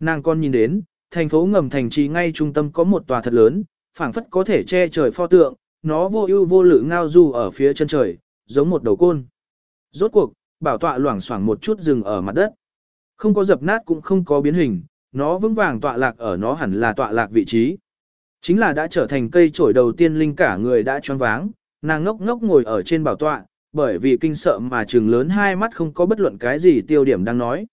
Nàng con nhìn đến, thành phố ngầm thành trì ngay trung tâm có một tòa thật lớn, phảng phất có thể che trời pho tượng, nó vô ưu vô lự ngao du ở phía chân trời, giống một đầu côn. Rốt cuộc, bảo tọa loảng xoảng một chút dừng ở mặt đất. Không có dập nát cũng không có biến hình, nó vững vàng tọa lạc ở nó hẳn là tọa lạc vị trí. Chính là đã trở thành cây trổi đầu tiên linh cả người đã choáng váng, nàng ngốc ngốc ngồi ở trên bảo tọa, bởi vì kinh sợ mà trừng lớn hai mắt không có bất luận cái gì tiêu điểm đang nói.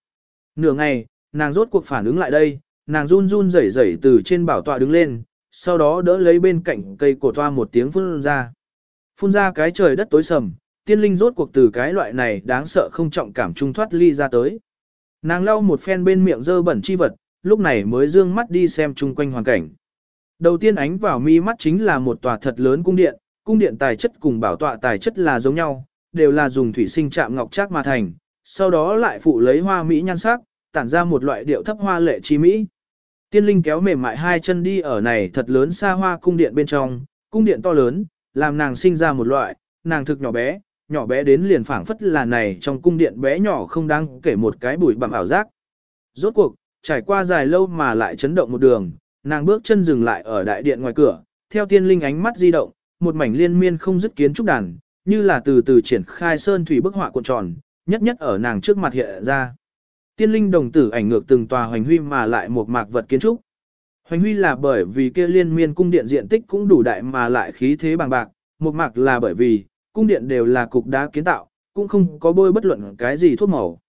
Nửa ngày, nàng rốt cuộc phản ứng lại đây, nàng run run rẩy rẩy từ trên bảo tọa đứng lên, sau đó đỡ lấy bên cạnh cây cổ toa một tiếng phun ra. Phun ra cái trời đất tối sầm, tiên linh rốt cuộc từ cái loại này đáng sợ không trọng cảm trung thoát ly ra tới. Nàng lau một phen bên miệng dơ bẩn chi vật, lúc này mới dương mắt đi xem chung quanh hoàn cảnh. Đầu tiên ánh vào mi mắt chính là một tòa thật lớn cung điện, cung điện tài chất cùng bảo tọa tài chất là giống nhau, đều là dùng thủy sinh chạm ngọc trác mà thành, sau đó lại phụ lấy hoa mỹ nhan sắc, tản ra một loại điệu thấp hoa lệ chi mỹ. Tiên linh kéo mềm mại hai chân đi ở này thật lớn xa hoa cung điện bên trong, cung điện to lớn, làm nàng sinh ra một loại, nàng thực nhỏ bé, nhỏ bé đến liền phảng phất là này trong cung điện bé nhỏ không đáng kể một cái bụi bặm ảo giác, Rốt cuộc, trải qua dài lâu mà lại chấn động một đường, nàng bước chân dừng lại ở đại điện ngoài cửa, theo tiên linh ánh mắt di động, một mảnh liên miên không dứt kiến trúc đàn, như là từ từ triển khai sơn thủy bức họa cuộn tròn, nhất nhất ở nàng trước mặt hiện ra. Tiên linh đồng tử ảnh ngược từng tòa hoành huy mà lại một mạc vật kiến trúc. Hoành huy là bởi vì kia liên miên cung điện diện tích cũng đủ đại mà lại khí thế bằng bạc, một mạc là bởi vì, cung điện đều là cục đá kiến tạo, cũng không có bôi bất luận cái gì thuốc màu.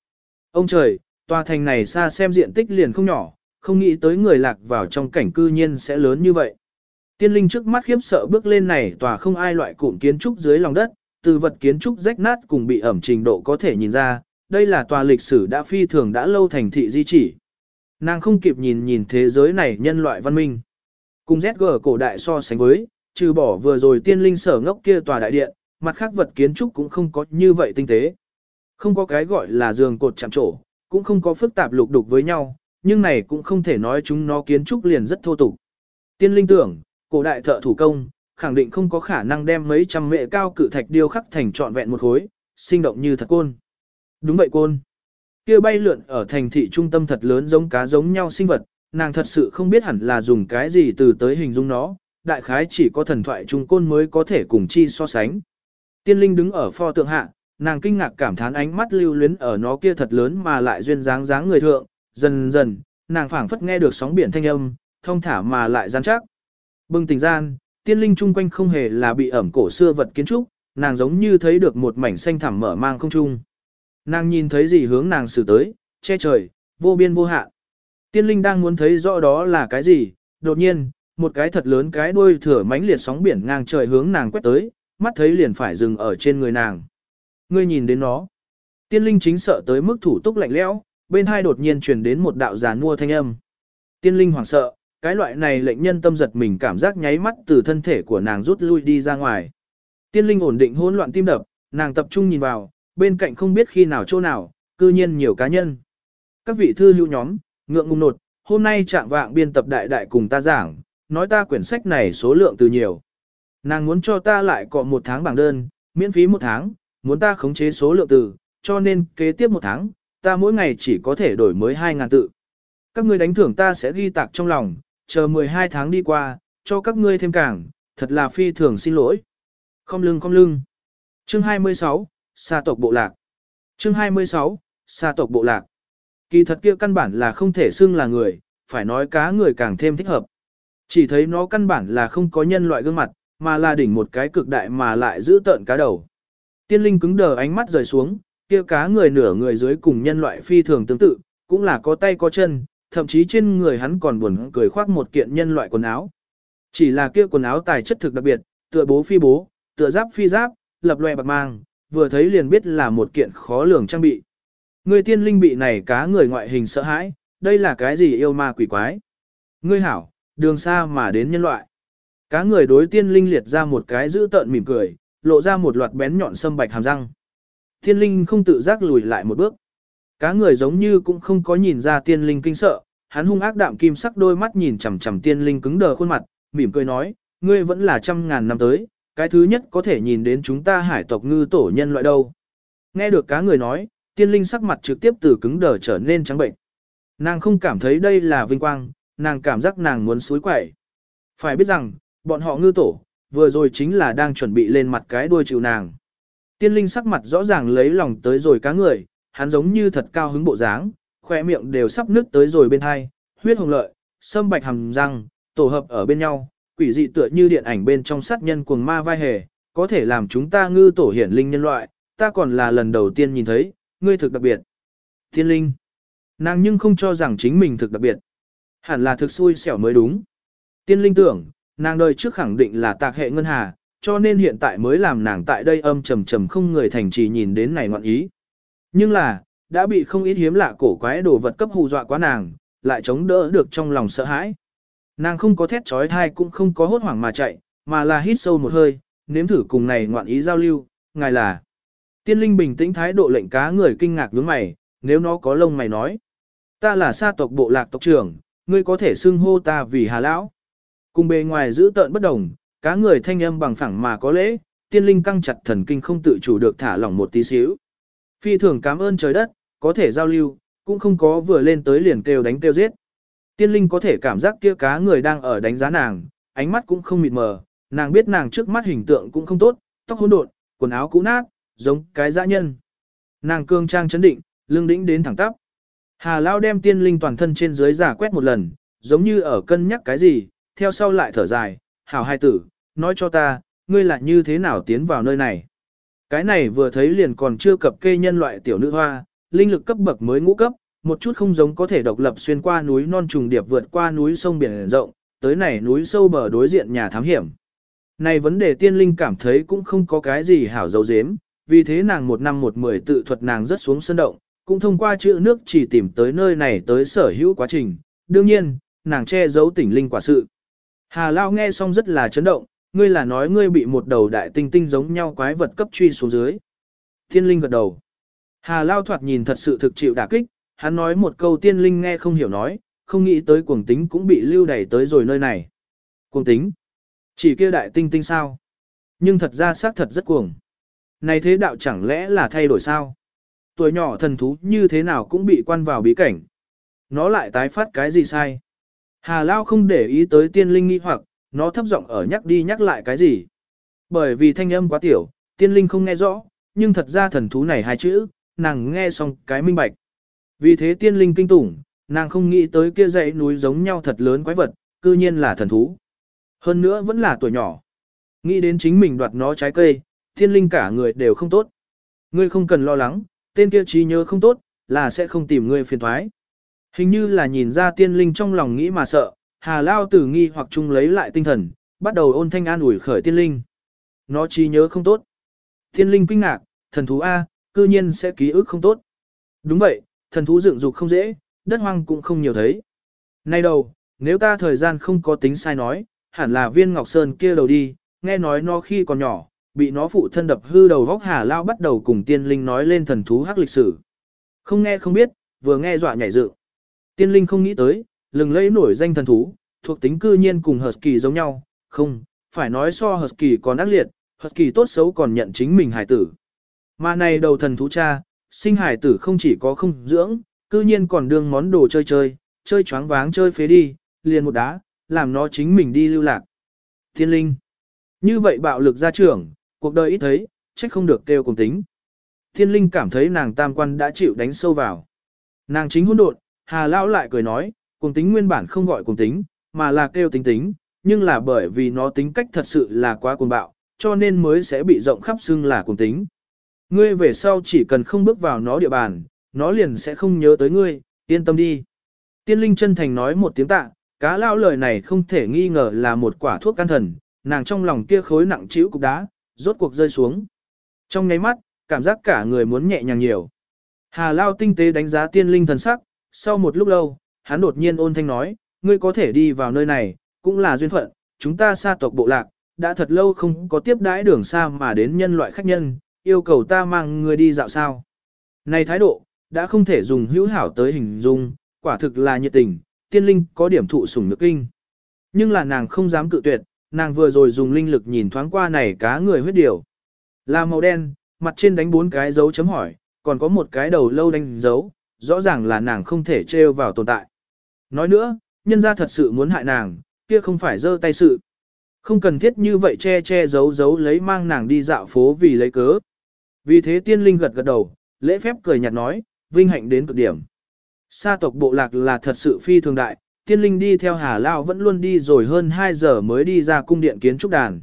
Ông trời, tòa thành này xa xem diện tích liền không nhỏ, không nghĩ tới người lạc vào trong cảnh cư nhiên sẽ lớn như vậy. Tiên linh trước mắt khiếp sợ bước lên này tòa không ai loại cụm kiến trúc dưới lòng đất, từ vật kiến trúc rách nát cùng bị ẩm trình độ có thể nhìn ra, đây là tòa lịch sử đã phi thường đã lâu thành thị di chỉ. Nàng không kịp nhìn nhìn thế giới này nhân loại văn minh. Cùng ZG cổ đại so sánh với, trừ bỏ vừa rồi tiên linh sở ngốc kia tòa đại điện, mặt khác vật kiến trúc cũng không có như vậy tinh tế. Không có cái gọi là giường cột chạm trổ, cũng không có phức tạp lục đục với nhau, nhưng này cũng không thể nói chúng nó kiến trúc liền rất thô tục. Tiên linh tưởng, cổ đại thợ thủ công, khẳng định không có khả năng đem mấy trăm mệ cao cự thạch điêu khắc thành trọn vẹn một khối, sinh động như thật côn. Đúng vậy côn. Kia bay lượn ở thành thị trung tâm thật lớn giống cá giống nhau sinh vật, nàng thật sự không biết hẳn là dùng cái gì từ tới hình dung nó, đại khái chỉ có thần thoại trung côn mới có thể cùng chi so sánh. Tiên linh đứng ở pho tượng hạ, nàng kinh ngạc cảm thán ánh mắt lưu luyến ở nó kia thật lớn mà lại duyên dáng dáng người thượng, dần dần, nàng phảng phất nghe được sóng biển thanh âm, thông thả mà lại gian chắc. Bừng tỉnh gian, tiên linh chung quanh không hề là bị ẩm cổ xưa vật kiến trúc, nàng giống như thấy được một mảnh xanh thẳm mở mang không trung. Nàng nhìn thấy gì hướng nàng xử tới, che trời, vô biên vô hạn. Tiên linh đang muốn thấy rõ đó là cái gì, đột nhiên, một cái thật lớn cái đuôi thừa mãnh liệt sóng biển ngang trời hướng nàng quét tới, mắt thấy liền phải dừng ở trên người nàng. Ngươi nhìn đến nó. Tiên linh chính sợ tới mức thủ túc lạnh lẽo, bên hai đột nhiên truyền đến một đạo giàn mua thanh âm. Tiên linh hoảng sợ, cái loại này lệnh nhân tâm giật mình cảm giác nháy mắt từ thân thể của nàng rút lui đi ra ngoài. Tiên linh ổn định hỗn loạn tim đập, nàng tập trung nhìn vào, bên cạnh không biết khi nào chỗ nào, cư nhiên nhiều cá nhân. Các vị thư hữu nhóm, ngượng ngùng nột, hôm nay trạng vạng biên tập đại đại cùng ta giảng, nói ta quyển sách này số lượng từ nhiều. Nàng muốn cho ta lại cọ một tháng bảng đơn, miễn phí một tháng, muốn ta khống chế số lượng từ, cho nên kế tiếp một tháng, ta mỗi ngày chỉ có thể đổi mới 2.000 tự. Các ngươi đánh thưởng ta sẽ ghi tạc trong lòng, chờ 12 tháng đi qua, cho các ngươi thêm càng, thật là phi thường xin lỗi. Không lưng không lưng. Chương 26, Sa tộc bộ lạc. Chương 26, Sa tộc bộ lạc. Kỳ thật kia căn bản là không thể xưng là người, phải nói cá người càng thêm thích hợp. Chỉ thấy nó căn bản là không có nhân loại gương mặt, mà là đỉnh một cái cực đại mà lại giữ tợn cá đầu. Tiên linh cứng đờ ánh mắt rời xuống, kia cá người nửa người dưới cùng nhân loại phi thường tương tự, cũng là có tay có chân, thậm chí trên người hắn còn buồn cười khoác một kiện nhân loại quần áo. Chỉ là kia quần áo tài chất thực đặc biệt, tựa bố phi bố, tựa giáp phi giáp, lập loè bạc mang, vừa thấy liền biết là một kiện khó lường trang bị. Người tiên linh bị này cá người ngoại hình sợ hãi, đây là cái gì yêu ma quỷ quái. Ngươi hảo, đường xa mà đến nhân loại. Cá người đối tiên linh liệt ra một cái giữ tợn mỉm cười, lộ ra một loạt bén nhọn sâm bạch hàm răng. Tiên linh không tự giác lùi lại một bước. Cá người giống như cũng không có nhìn ra tiên linh kinh sợ, hắn hung ác đạm kim sắc đôi mắt nhìn chằm chằm tiên linh cứng đờ khuôn mặt, mỉm cười nói, ngươi vẫn là trăm ngàn năm tới, cái thứ nhất có thể nhìn đến chúng ta hải tộc ngư tổ nhân loại đâu. Nghe được cá người nói, tiên linh sắc mặt trực tiếp từ cứng đờ trở nên trắng bệnh. Nàng không cảm thấy đây là vinh quang, nàng cảm giác nàng muốn suối quẩy. Phải biết rằng, bọn họ ngư tổ, vừa rồi chính là đang chuẩn bị lên mặt cái đuôi chịu nàng. Tiên linh sắc mặt rõ ràng lấy lòng tới rồi cá người, hắn giống như thật cao hứng bộ dáng, khoe miệng đều sắp nứt tới rồi bên hai, huyết hồng lợi, sâm bạch hầm răng, tổ hợp ở bên nhau, quỷ dị tựa như điện ảnh bên trong sát nhân cuồng ma vai hề, có thể làm chúng ta ngư tổ hiển linh nhân loại, ta còn là lần đầu tiên nhìn thấy, ngươi thực đặc biệt. Thiên linh, nàng nhưng không cho rằng chính mình thực đặc biệt. Hẳn là thực xui xẻo mới đúng. Tiên linh tưởng, nàng đời trước khẳng định là tạc hệ ngân hà, cho nên hiện tại mới làm nàng tại đây âm trầm trầm không người thành trì nhìn đến này ngoạn ý. Nhưng là, đã bị không ít hiếm lạ cổ quái đồ vật cấp hù dọa quá nàng, lại chống đỡ được trong lòng sợ hãi. Nàng không có thét trói thai cũng không có hốt hoảng mà chạy, mà là hít sâu một hơi, nếm thử cùng này ngoạn ý giao lưu, ngài là. Tiên linh bình tĩnh thái độ lệnh cá người kinh ngạc nhướng mày, nếu nó có lông mày nói. Ta là sa tộc bộ lạc tộc trưởng, ngươi có thể xưng hô ta vì hà lão. Cùng bề ngoài giữ tợn bất đồng, cá người thanh âm bằng phẳng mà có lễ, tiên linh căng chặt thần kinh không tự chủ được thả lỏng một tí xíu. Phi thường cảm ơn trời đất, có thể giao lưu, cũng không có vừa lên tới liền kêu đánh kêu giết. Tiên linh có thể cảm giác kia cá người đang ở đánh giá nàng, ánh mắt cũng không mịt mờ, nàng biết nàng trước mắt hình tượng cũng không tốt, tóc hỗn độn, quần áo cũ nát, giống cái dã nhân. Nàng cương trang chấn định, lưng đĩnh đến thẳng tắp. Hà Lao đem tiên linh toàn thân trên dưới giả quét một lần, giống như ở cân nhắc cái gì, theo sau lại thở dài, hảo hai tử, nói cho ta, ngươi là như thế nào tiến vào nơi này. Cái này vừa thấy liền còn chưa cập kê nhân loại tiểu nữ hoa, linh lực cấp bậc mới ngũ cấp, một chút không giống có thể độc lập xuyên qua núi non trùng điệp vượt qua núi sông biển rộng, tới này núi sâu bờ đối diện nhà thám hiểm. Này vấn đề tiên linh cảm thấy cũng không có cái gì hảo dấu dếm, vì thế nàng một năm một mười tự thuật nàng rất xuống sân động, cũng thông qua chữ nước chỉ tìm tới nơi này tới sở hữu quá trình. Đương nhiên, nàng che giấu tỉnh linh quả sự. Hà Lao nghe xong rất là chấn động, ngươi là nói ngươi bị một đầu đại tinh tinh giống nhau quái vật cấp truy xuống dưới. Tiên linh gật đầu. Hà Lao thoạt nhìn thật sự thực chịu đả kích, hắn nói một câu tiên linh nghe không hiểu nói, không nghĩ tới cuồng tính cũng bị lưu đẩy tới rồi nơi này. Cuồng tính? Chỉ kia đại tinh tinh sao? Nhưng thật ra xác thật rất cuồng. Này thế đạo chẳng lẽ là thay đổi sao? Tuổi nhỏ thần thú như thế nào cũng bị quan vào bí cảnh. Nó lại tái phát cái gì sai? Hà Lao không để ý tới tiên linh nghi hoặc, nó thấp giọng ở nhắc đi nhắc lại cái gì. Bởi vì thanh âm quá tiểu, tiên linh không nghe rõ, nhưng thật ra thần thú này hai chữ, nàng nghe xong cái minh bạch. Vì thế tiên linh kinh tủng, nàng không nghĩ tới kia dãy núi giống nhau thật lớn quái vật, cư nhiên là thần thú. Hơn nữa vẫn là tuổi nhỏ. Nghĩ đến chính mình đoạt nó trái cây, tiên linh cả người đều không tốt. Ngươi không cần lo lắng, tên kia trí nhớ không tốt, là sẽ không tìm ngươi phiền thoái. Hình như là nhìn ra tiên linh trong lòng nghĩ mà sợ, hà lao tử nghi hoặc chung lấy lại tinh thần, bắt đầu ôn thanh an ủi khởi tiên linh. Nó trí nhớ không tốt. Tiên linh kinh ngạc, thần thú A, cư nhiên sẽ ký ức không tốt. Đúng vậy, thần thú dựng dục không dễ, đất hoang cũng không nhiều thấy. Nay đầu, nếu ta thời gian không có tính sai nói, hẳn là viên ngọc sơn kia đầu đi, nghe nói nó khi còn nhỏ, bị nó phụ thân đập hư đầu vóc hà lao bắt đầu cùng tiên linh nói lên thần thú hắc lịch sử. Không nghe không biết, vừa nghe dọa nhảy dự. Tiên linh không nghĩ tới, lừng lẫy nổi danh thần thú, thuộc tính cư nhiên cùng Husky giống nhau, không, phải nói so Husky còn ác liệt, Husky tốt xấu còn nhận chính mình hải tử. Mà này đầu thần thú cha, sinh hải tử không chỉ có không dưỡng, cư nhiên còn đương món đồ chơi chơi, chơi choáng váng chơi phế đi, liền một đá, làm nó chính mình đi lưu lạc. Thiên linh. Như vậy bạo lực gia trưởng, cuộc đời ít thấy, trách không được kêu cùng tính. Thiên linh cảm thấy nàng tam quan đã chịu đánh sâu vào. Nàng chính hỗn độn, hà lão lại cười nói, cùng tính nguyên bản không gọi cùng tính, mà là kêu tính tính, nhưng là bởi vì nó tính cách thật sự là quá cuồng bạo, cho nên mới sẽ bị rộng khắp xưng là cùng tính. Ngươi về sau chỉ cần không bước vào nó địa bàn, nó liền sẽ không nhớ tới ngươi, yên tâm đi. Tiên linh chân thành nói một tiếng tạ, cá lao lời này không thể nghi ngờ là một quả thuốc can thần, nàng trong lòng kia khối nặng chịu cục đá, rốt cuộc rơi xuống. Trong ngáy mắt, cảm giác cả người muốn nhẹ nhàng nhiều. Hà lao tinh tế đánh giá tiên linh thần sắc, sau một lúc lâu, hắn đột nhiên ôn thanh nói, ngươi có thể đi vào nơi này, cũng là duyên phận, chúng ta xa tộc bộ lạc, đã thật lâu không có tiếp đãi đường xa mà đến nhân loại khách nhân, yêu cầu ta mang ngươi đi dạo sao. Này thái độ, đã không thể dùng hữu hảo tới hình dung, quả thực là nhiệt tình, tiên linh có điểm thụ sủng nước kinh. Nhưng là nàng không dám cự tuyệt, nàng vừa rồi dùng linh lực nhìn thoáng qua này cá người huyết điều. Là màu đen, mặt trên đánh bốn cái dấu chấm hỏi, còn có một cái đầu lâu đánh dấu, rõ ràng là nàng không thể trêu vào tồn tại. Nói nữa, nhân ra thật sự muốn hại nàng, kia không phải dơ tay sự. Không cần thiết như vậy che che giấu giấu lấy mang nàng đi dạo phố vì lấy cớ. Vì thế tiên linh gật gật đầu, lễ phép cười nhạt nói, vinh hạnh đến cực điểm. Sa tộc bộ lạc là thật sự phi thường đại, tiên linh đi theo Hà Lao vẫn luôn đi rồi hơn 2 giờ mới đi ra cung điện kiến trúc đàn.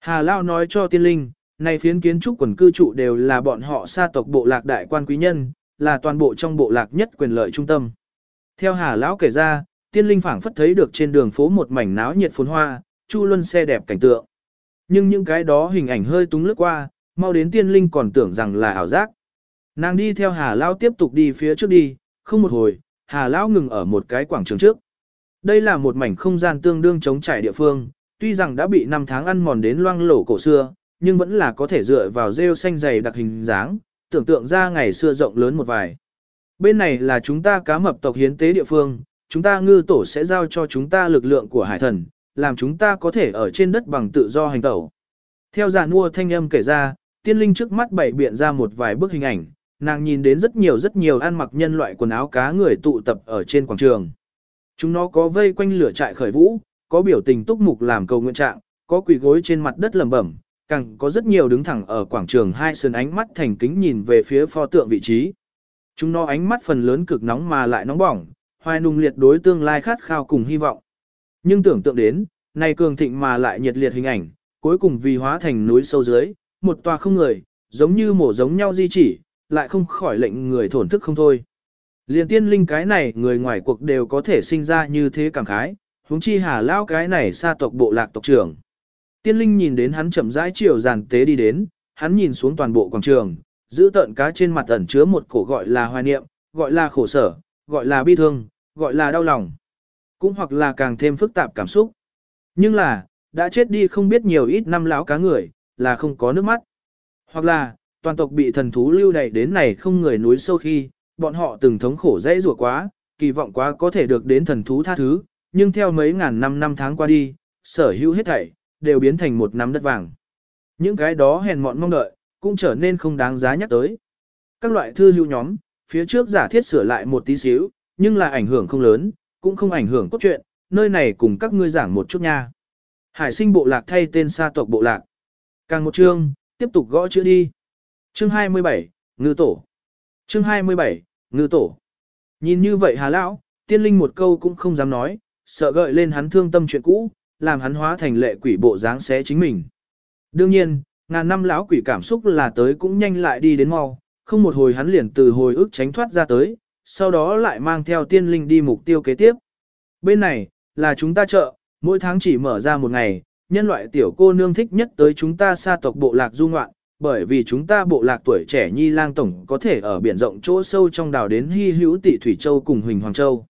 Hà Lao nói cho tiên linh, này phiến kiến trúc quần cư trụ đều là bọn họ sa tộc bộ lạc đại quan quý nhân, là toàn bộ trong bộ lạc nhất quyền lợi trung tâm. Theo Hà Lão kể ra, tiên linh phảng phất thấy được trên đường phố một mảnh náo nhiệt phồn hoa, chu luân xe đẹp cảnh tượng. Nhưng những cái đó hình ảnh hơi túng lướt qua, mau đến tiên linh còn tưởng rằng là ảo giác. Nàng đi theo Hà Lao tiếp tục đi phía trước đi, không một hồi, Hà Lao ngừng ở một cái quảng trường trước. Đây là một mảnh không gian tương đương chống trải địa phương, tuy rằng đã bị năm tháng ăn mòn đến loang lổ cổ xưa, nhưng vẫn là có thể dựa vào rêu xanh dày đặc hình dáng, tưởng tượng ra ngày xưa rộng lớn một vài. Bên này là chúng ta cá mập tộc hiến tế địa phương, chúng ta ngư tổ sẽ giao cho chúng ta lực lượng của hải thần, làm chúng ta có thể ở trên đất bằng tự do hành tẩu. Theo giàn mua thanh âm kể ra, tiên linh trước mắt bảy biện ra một vài bức hình ảnh, nàng nhìn đến rất nhiều rất nhiều ăn mặc nhân loại quần áo cá người tụ tập ở trên quảng trường. Chúng nó có vây quanh lửa trại khởi vũ, có biểu tình túc mục làm cầu nguyện trạng, có quỳ gối trên mặt đất lẩm bẩm, càng có rất nhiều đứng thẳng ở quảng trường hai sườn ánh mắt thành kính nhìn về phía pho tượng vị trí. Chúng nó ánh mắt phần lớn cực nóng mà lại nóng bỏng, hoài nung liệt đối tương lai khát khao cùng hy vọng. Nhưng tưởng tượng đến, này cường thịnh mà lại nhiệt liệt hình ảnh, cuối cùng vì hóa thành núi sâu dưới, một tòa không người, giống như mổ giống nhau di chỉ, lại không khỏi lệnh người thổn thức không thôi. Liên tiên linh cái này người ngoài cuộc đều có thể sinh ra như thế cảm khái, huống chi hà lao cái này xa tộc bộ lạc tộc trưởng. Tiên linh nhìn đến hắn chậm rãi chiều giàn tế đi đến, hắn nhìn xuống toàn bộ quảng trường, giữ tận cá trên mặt ẩn chứa một cổ gọi là hoài niệm, gọi là khổ sở, gọi là bi thương, gọi là đau lòng. Cũng hoặc là càng thêm phức tạp cảm xúc. Nhưng là, đã chết đi không biết nhiều ít năm lão cá người, là không có nước mắt. Hoặc là, toàn tộc bị thần thú lưu đày đến này không người núi sâu khi, bọn họ từng thống khổ dễ rủa quá, kỳ vọng quá có thể được đến thần thú tha thứ, nhưng theo mấy ngàn năm năm tháng qua đi, sở hữu hết thảy, đều biến thành một nắm đất vàng. Những cái đó hèn mọn mong đợi, cũng trở nên không đáng giá nhắc tới. Các loại thư lưu nhóm, phía trước giả thiết sửa lại một tí xíu, nhưng là ảnh hưởng không lớn, cũng không ảnh hưởng cốt truyện, nơi này cùng các ngươi giảng một chút nha. Hải sinh bộ lạc thay tên sa tộc bộ lạc. Càng một chương, tiếp tục gõ chữ đi. Chương 27, Ngư Tổ. Chương 27, Ngư Tổ. Nhìn như vậy hà lão, tiên linh một câu cũng không dám nói, sợ gợi lên hắn thương tâm chuyện cũ, làm hắn hóa thành lệ quỷ bộ dáng xé chính mình. Đương nhiên, ngàn năm lão quỷ cảm xúc là tới cũng nhanh lại đi đến mau, không một hồi hắn liền từ hồi ức tránh thoát ra tới, sau đó lại mang theo tiên linh đi mục tiêu kế tiếp. Bên này, là chúng ta chợ, mỗi tháng chỉ mở ra một ngày, nhân loại tiểu cô nương thích nhất tới chúng ta xa tộc bộ lạc du ngoạn, bởi vì chúng ta bộ lạc tuổi trẻ nhi lang tổng có thể ở biển rộng chỗ sâu trong đảo đến hy hữu tỷ thủy châu cùng huỳnh hoàng châu.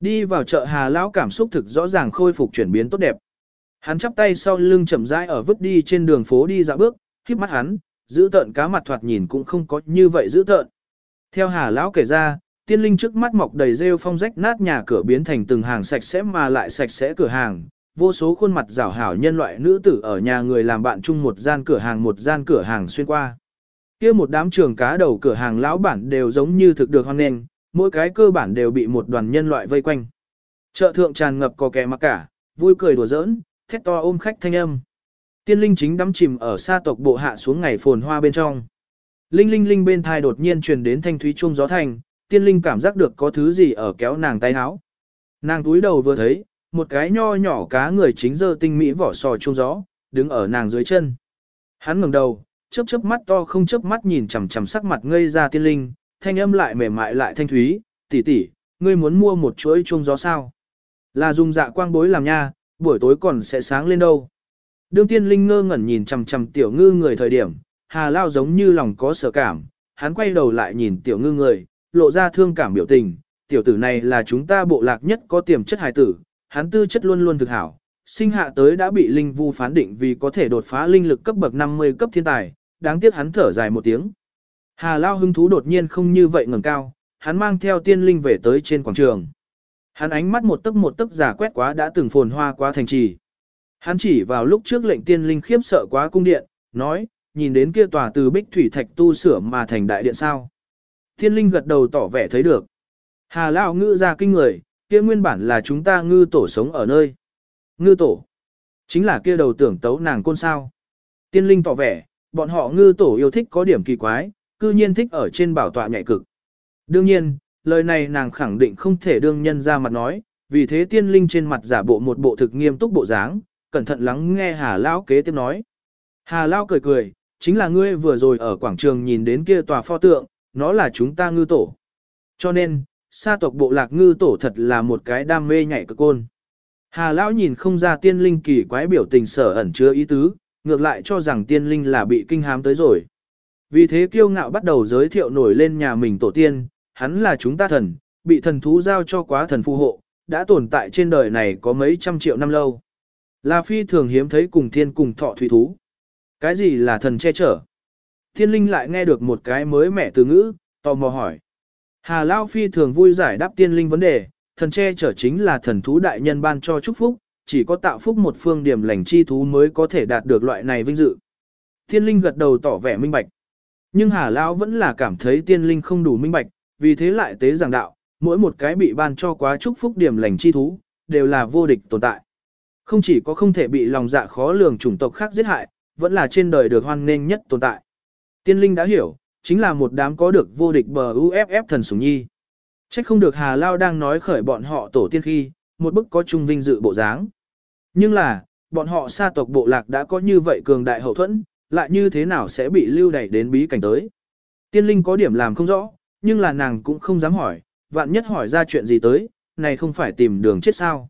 Đi vào chợ Hà lão cảm xúc thực rõ ràng khôi phục chuyển biến tốt đẹp. Hắn chắp tay sau lưng chậm rãi ở vứt đi trên đường phố đi dạo bước, khiếp mắt hắn, giữ tợn cá mặt thoạt nhìn cũng không có như vậy giữ tợn. Theo Hà lão kể ra, tiên linh trước mắt mọc đầy rêu phong rách nát nhà cửa biến thành từng hàng sạch sẽ mà lại sạch sẽ cửa hàng, vô số khuôn mặt rảo hảo nhân loại nữ tử ở nhà người làm bạn chung một gian cửa hàng một gian cửa hàng xuyên qua. kia một đám trường cá đầu cửa hàng lão bản đều giống như thực được hoan nghênh, mỗi cái cơ bản đều bị một đoàn nhân loại vây quanh. Chợ thượng tràn ngập có kẻ mặc cả, vui cười đùa giỡn, thét to ôm khách thanh âm. Tiên linh chính đắm chìm ở xa tộc bộ hạ xuống ngày phồn hoa bên trong. Linh linh linh bên thai đột nhiên truyền đến thanh thúy chuông gió thành, tiên linh cảm giác được có thứ gì ở kéo nàng tay áo. Nàng túi đầu vừa thấy, một cái nho nhỏ cá người chính dơ tinh mỹ vỏ sò chuông gió, đứng ở nàng dưới chân. Hắn ngẩng đầu, chớp chớp mắt to không chớp mắt nhìn chằm chằm sắc mặt ngây ra tiên linh, thanh âm lại mềm mại lại thanh thúy, tỷ tỷ, ngươi muốn mua một chuỗi chuông gió sao? Là dùng dạ quang bối làm nha, buổi tối còn sẽ sáng lên đâu. Đương tiên linh ngơ ngẩn nhìn chằm chằm tiểu ngư người thời điểm, hà lao giống như lòng có sở cảm, hắn quay đầu lại nhìn tiểu ngư người, lộ ra thương cảm biểu tình, tiểu tử này là chúng ta bộ lạc nhất có tiềm chất hài tử, hắn tư chất luôn luôn thực hảo, sinh hạ tới đã bị linh vu phán định vì có thể đột phá linh lực cấp bậc 50 cấp thiên tài, đáng tiếc hắn thở dài một tiếng. Hà Lao hứng thú đột nhiên không như vậy ngẩng cao, hắn mang theo tiên linh về tới trên quảng trường. Hắn ánh mắt một tấc một tấc giả quét quá đã từng phồn hoa quá thành trì. Hắn chỉ vào lúc trước lệnh tiên linh khiếp sợ quá cung điện, nói, nhìn đến kia tòa từ bích thủy thạch tu sửa mà thành đại điện sao. Tiên linh gật đầu tỏ vẻ thấy được. Hà Lão ngữ ra kinh người, kia nguyên bản là chúng ta ngư tổ sống ở nơi. Ngư tổ, chính là kia đầu tưởng tấu nàng côn sao. Tiên linh tỏ vẻ, bọn họ ngư tổ yêu thích có điểm kỳ quái, cư nhiên thích ở trên bảo tọa nhạy cực. Đương nhiên, lời này nàng khẳng định không thể đương nhân ra mặt nói, vì thế tiên linh trên mặt giả bộ một bộ thực nghiêm túc bộ dáng, cẩn thận lắng nghe Hà Lão kế tiếp nói. Hà Lão cười cười, chính là ngươi vừa rồi ở quảng trường nhìn đến kia tòa pho tượng, nó là chúng ta ngư tổ. Cho nên, sa tộc bộ lạc ngư tổ thật là một cái đam mê nhảy cực côn. Hà Lão nhìn không ra tiên linh kỳ quái biểu tình sở ẩn chứa ý tứ, ngược lại cho rằng tiên linh là bị kinh hám tới rồi. Vì thế kiêu ngạo bắt đầu giới thiệu nổi lên nhà mình tổ tiên, hắn là chúng ta thần, bị thần thú giao cho quá thần phù hộ, đã tồn tại trên đời này có mấy trăm triệu năm lâu. Là phi thường hiếm thấy cùng thiên cùng thọ thủy thú. Cái gì là thần che chở? Thiên linh lại nghe được một cái mới mẻ từ ngữ, tò mò hỏi. Hà Lao phi thường vui giải đáp tiên linh vấn đề, thần che chở chính là thần thú đại nhân ban cho chúc phúc, chỉ có tạo phúc một phương điểm lành chi thú mới có thể đạt được loại này vinh dự. Tiên linh gật đầu tỏ vẻ minh bạch. Nhưng Hà Lão vẫn là cảm thấy tiên linh không đủ minh bạch, vì thế lại tế giảng đạo, mỗi một cái bị ban cho quá chúc phúc điểm lành chi thú, đều là vô địch tồn tại. Không chỉ có không thể bị lòng dạ khó lường chủng tộc khác giết hại, vẫn là trên đời được hoan nghênh nhất tồn tại. Tiên linh đã hiểu, chính là một đám có được vô địch bờ UFF thần sủng nhi. Trách không được Hà Lao đang nói khởi bọn họ tổ tiên khi, một bức có trung vinh dự bộ dáng. Nhưng là, bọn họ xa tộc bộ lạc đã có như vậy cường đại hậu thuẫn, lại như thế nào sẽ bị lưu đẩy đến bí cảnh tới. Tiên linh có điểm làm không rõ, nhưng là nàng cũng không dám hỏi, vạn nhất hỏi ra chuyện gì tới, này không phải tìm đường chết sao.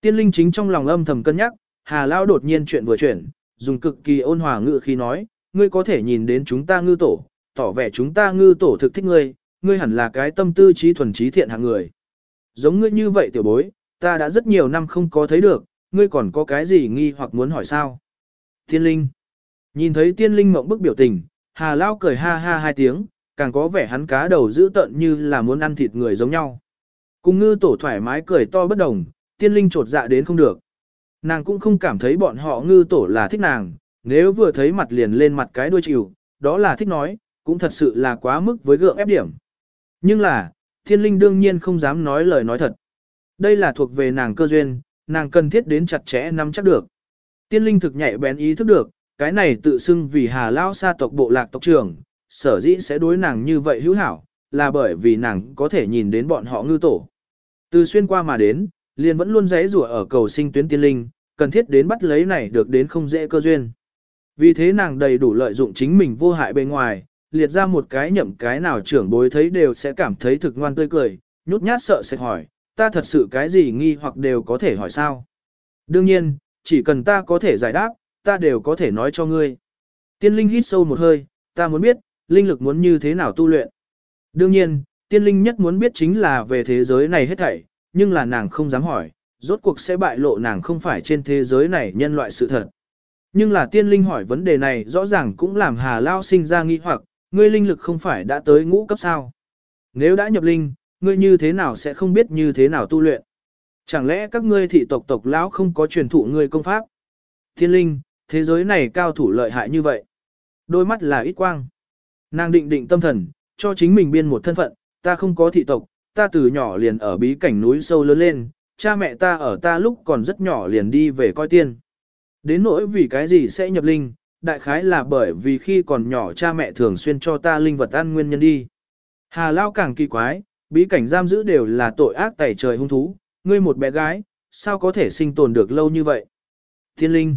Tiên linh chính trong lòng âm thầm cân nhắc, Hà Lao đột nhiên chuyện vừa chuyển, dùng cực kỳ ôn hòa ngữ khi nói, ngươi có thể nhìn đến chúng ta ngư tổ, tỏ vẻ chúng ta ngư tổ thực thích ngươi, ngươi hẳn là cái tâm tư trí thuần trí thiện hạng người. Giống ngươi như vậy tiểu bối, ta đã rất nhiều năm không có thấy được, ngươi còn có cái gì nghi hoặc muốn hỏi sao? Tiên linh. Nhìn thấy tiên linh mộng bức biểu tình, Hà Lao cười ha ha hai tiếng, càng có vẻ hắn cá đầu dữ tận như là muốn ăn thịt người giống nhau. Cùng ngư tổ thoải mái cười to bất đồng, tiên linh trột dạ đến không được. Nàng cũng không cảm thấy bọn họ ngư tổ là thích nàng, nếu vừa thấy mặt liền lên mặt cái đuôi chịu, đó là thích nói, cũng thật sự là quá mức với gượng ép điểm. Nhưng là, thiên linh đương nhiên không dám nói lời nói thật. Đây là thuộc về nàng cơ duyên, nàng cần thiết đến chặt chẽ nắm chắc được. Tiên linh thực nhạy bén ý thức được, cái này tự xưng vì hà lao sa tộc bộ lạc tộc trưởng, sở dĩ sẽ đối nàng như vậy hữu hảo, là bởi vì nàng có thể nhìn đến bọn họ ngư tổ. Từ xuyên qua mà đến, liền vẫn luôn giấy rủa ở cầu sinh tuyến tiên linh, cần thiết đến bắt lấy này được đến không dễ cơ duyên. Vì thế nàng đầy đủ lợi dụng chính mình vô hại bên ngoài, liệt ra một cái nhậm cái nào trưởng bối thấy đều sẽ cảm thấy thực ngoan tươi cười, nhút nhát sợ sẽ hỏi, ta thật sự cái gì nghi hoặc đều có thể hỏi sao. Đương nhiên, chỉ cần ta có thể giải đáp, ta đều có thể nói cho ngươi. Tiên linh hít sâu một hơi, ta muốn biết, linh lực muốn như thế nào tu luyện. Đương nhiên, tiên linh nhất muốn biết chính là về thế giới này hết thảy, nhưng là nàng không dám hỏi, rốt cuộc sẽ bại lộ nàng không phải trên thế giới này nhân loại sự thật. Nhưng là tiên linh hỏi vấn đề này rõ ràng cũng làm Hà Lao sinh ra nghi hoặc, ngươi linh lực không phải đã tới ngũ cấp sao. Nếu đã nhập linh, ngươi như thế nào sẽ không biết như thế nào tu luyện. Chẳng lẽ các ngươi thị tộc tộc lão không có truyền thụ ngươi công pháp? Tiên linh, thế giới này cao thủ lợi hại như vậy. Đôi mắt là ít quang. Nàng định định tâm thần, cho chính mình biên một thân phận, ta không có thị tộc, ta từ nhỏ liền ở bí cảnh núi sâu lớn lên, cha mẹ ta ở ta lúc còn rất nhỏ liền đi về coi tiên. Đến nỗi vì cái gì sẽ nhập linh, đại khái là bởi vì khi còn nhỏ cha mẹ thường xuyên cho ta linh vật ăn nguyên nhân đi. Hà Lao càng kỳ quái, bí cảnh giam giữ đều là tội ác tẩy trời hung thú, ngươi một bé gái, sao có thể sinh tồn được lâu như vậy? Tiên linh.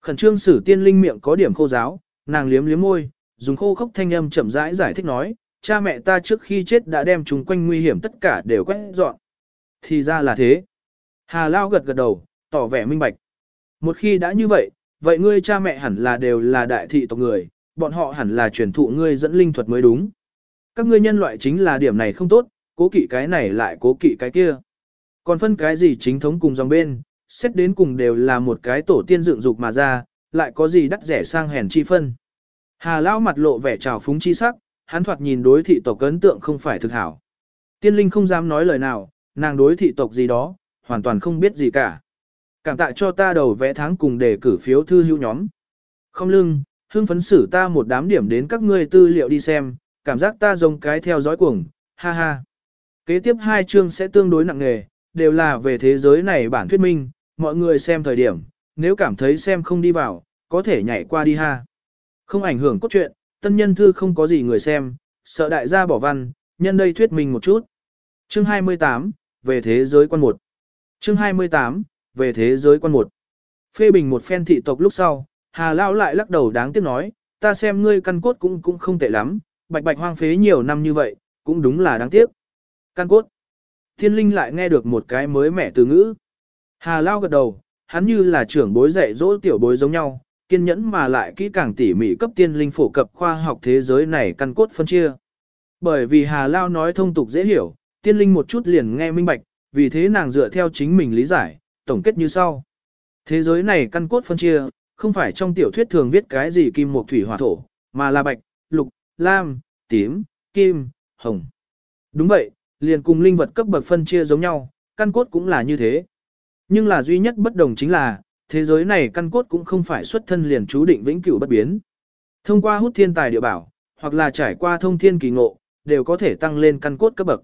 Khẩn trương sử tiên linh miệng có điểm khô giáo, nàng liếm liếm môi, dùng khô khốc thanh âm chậm rãi giải thích nói, cha mẹ ta trước khi chết đã đem chúng quanh nguy hiểm tất cả đều quét dọn. Thì ra là thế. Hà Lao gật gật đầu, tỏ vẻ minh bạch. Một khi đã như vậy, vậy ngươi cha mẹ hẳn là đều là đại thị tộc người, bọn họ hẳn là truyền thụ ngươi dẫn linh thuật mới đúng. Các ngươi nhân loại chính là điểm này không tốt, cố kỵ cái này lại cố kỵ cái kia. Còn phân cái gì chính thống cùng dòng bên, xét đến cùng đều là một cái tổ tiên dựng dục mà ra, lại có gì đắt rẻ sang hèn chi phân. Hà lão mặt lộ vẻ trào phúng chi sắc, hắn thoạt nhìn đối thị tộc ấn tượng không phải thực hảo. Tiên linh không dám nói lời nào, nàng đối thị tộc gì đó, hoàn toàn không biết gì cả. Cảm tạ cho ta đầu vẽ tháng cùng để cử phiếu thư hữu nhóm. Không lưng, hương phấn xử ta một đám điểm đến các ngươi tư liệu đi xem, cảm giác ta giống cái theo dõi cuồng, ha ha. Kế tiếp hai chương sẽ tương đối nặng nghề, đều là về thế giới này bản thuyết minh, mọi người xem thời điểm, nếu cảm thấy xem không đi vào, có thể nhảy qua đi ha. Không ảnh hưởng cốt truyện, tân nhân thư không có gì người xem, sợ đại gia bỏ văn, nhân đây thuyết minh một chút. Chương 28, về thế giới quan một. Chương 28, về thế giới quan một. Phê bình một phen thị tộc lúc sau, Hà Lao lại lắc đầu đáng tiếc nói, ta xem ngươi căn cốt cũng cũng không tệ lắm, bạch bạch hoang phế nhiều năm như vậy, cũng đúng là đáng tiếc. Căn cốt. Thiên linh lại nghe được một cái mới mẻ từ ngữ. Hà Lao gật đầu, hắn như là trưởng bối dạy dỗ tiểu bối giống nhau, kiên nhẫn mà lại kỹ càng tỉ mỉ cấp tiên linh phổ cập khoa học thế giới này căn cốt phân chia. Bởi vì Hà Lao nói thông tục dễ hiểu, tiên linh một chút liền nghe minh bạch, vì thế nàng dựa theo chính mình lý giải, tổng kết như sau. Thế giới này căn cốt phân chia, không phải trong tiểu thuyết thường viết cái gì kim mộc thủy hỏa thổ, mà là bạch, lục, lam, tím, kim, hồng. Đúng vậy, liền cùng linh vật cấp bậc phân chia giống nhau, căn cốt cũng là như thế. Nhưng là duy nhất bất đồng chính là, thế giới này căn cốt cũng không phải xuất thân liền chú định vĩnh cửu bất biến. Thông qua hút thiên tài địa bảo, hoặc là trải qua thông thiên kỳ ngộ, đều có thể tăng lên căn cốt cấp bậc.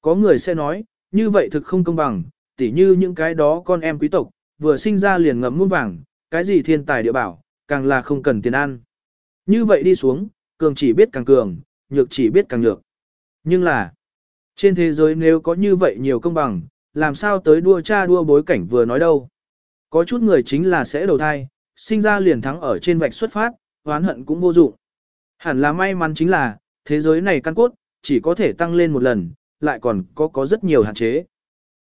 Có người sẽ nói, như vậy thực không công bằng, tỉ như những cái đó con em quý tộc, vừa sinh ra liền ngậm muôn vàng, cái gì thiên tài địa bảo, càng là không cần tiền ăn. Như vậy đi xuống, cường chỉ biết càng cường, nhược chỉ biết càng nhược. Nhưng là, trên thế giới nếu có như vậy nhiều công bằng, làm sao tới đua cha đua bối cảnh vừa nói đâu. Có chút người chính là sẽ đầu thai, sinh ra liền thắng ở trên vạch xuất phát, oán hận cũng vô dụng. Hẳn là may mắn chính là, thế giới này căn cốt, chỉ có thể tăng lên một lần, lại còn có có rất nhiều hạn chế.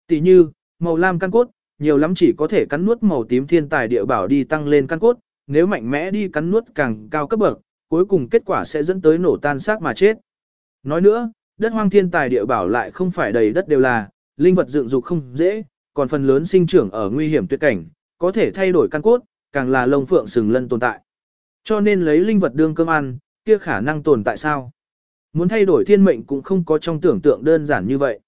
Tỷ như, màu lam căn cốt, nhiều lắm chỉ có thể cắn nuốt màu tím thiên tài địa bảo đi tăng lên căn cốt, nếu mạnh mẽ đi cắn nuốt càng cao cấp bậc, cuối cùng kết quả sẽ dẫn tới nổ tan xác mà chết. Nói nữa, đất hoang thiên tài địa bảo lại không phải đầy đất đều là, linh vật dựng dục không dễ, còn phần lớn sinh trưởng ở nguy hiểm tuyệt cảnh, có thể thay đổi căn cốt, càng là lông phượng sừng lân tồn tại. Cho nên lấy linh vật đương cơm ăn, kia khả năng tồn tại sao? Muốn thay đổi thiên mệnh cũng không có trong tưởng tượng đơn giản như vậy.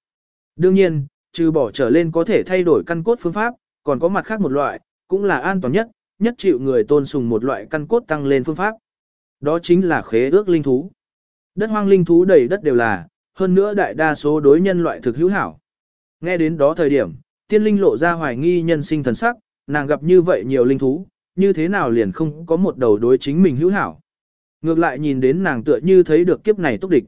Đương nhiên, trừ bỏ trở lên có thể thay đổi căn cốt phương pháp, còn có mặt khác một loại, cũng là an toàn nhất, nhất chịu người tôn sùng một loại căn cốt tăng lên phương pháp. Đó chính là khế ước linh thú. Đất hoang linh thú đầy đất đều là, hơn nữa đại đa số đối nhân loại thực hữu hảo. Nghe đến đó thời điểm, tiên linh lộ ra hoài nghi nhân sinh thần sắc, nàng gặp như vậy nhiều linh thú, như thế nào liền không có một đầu đối chính mình hữu hảo. Ngược lại nhìn đến nàng tựa như thấy được kiếp này túc địch.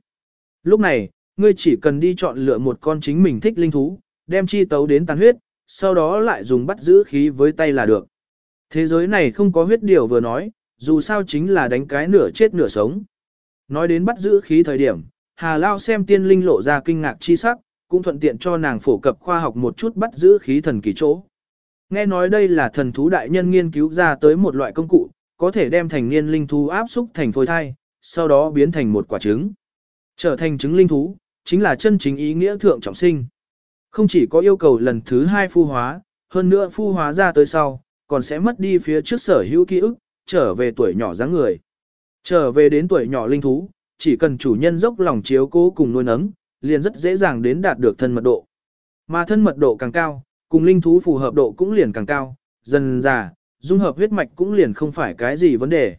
Lúc này, ngươi chỉ cần đi chọn lựa một con chính mình thích linh thú, đem chi tấu đến tàn huyết, sau đó lại dùng bắt giữ khí với tay là được. Thế giới này không có huyết điều vừa nói, dù sao chính là đánh cái nửa chết nửa sống. Nói đến bắt giữ khí thời điểm, Hà Lao xem tiên linh lộ ra kinh ngạc chi sắc, cũng thuận tiện cho nàng phổ cập khoa học một chút bắt giữ khí thần kỳ chỗ. Nghe nói đây là thần thú đại nhân nghiên cứu ra tới một loại công cụ, có thể đem thành niên linh thú áp xúc thành phôi thai, sau đó biến thành một quả trứng. Trở thành trứng linh thú, chính là chân chính ý nghĩa thượng trọng sinh. Không chỉ có yêu cầu lần thứ hai phu hóa, hơn nữa phu hóa ra tới sau, còn sẽ mất đi phía trước sở hữu ký ức, trở về tuổi nhỏ dáng người. Trở về đến tuổi nhỏ linh thú, chỉ cần chủ nhân dốc lòng chiếu cố cùng nuôi nấng, liền rất dễ dàng đến đạt được thân mật độ. Mà thân mật độ càng cao, cùng linh thú phù hợp độ cũng liền càng cao, dần già, dung hợp huyết mạch cũng liền không phải cái gì vấn đề.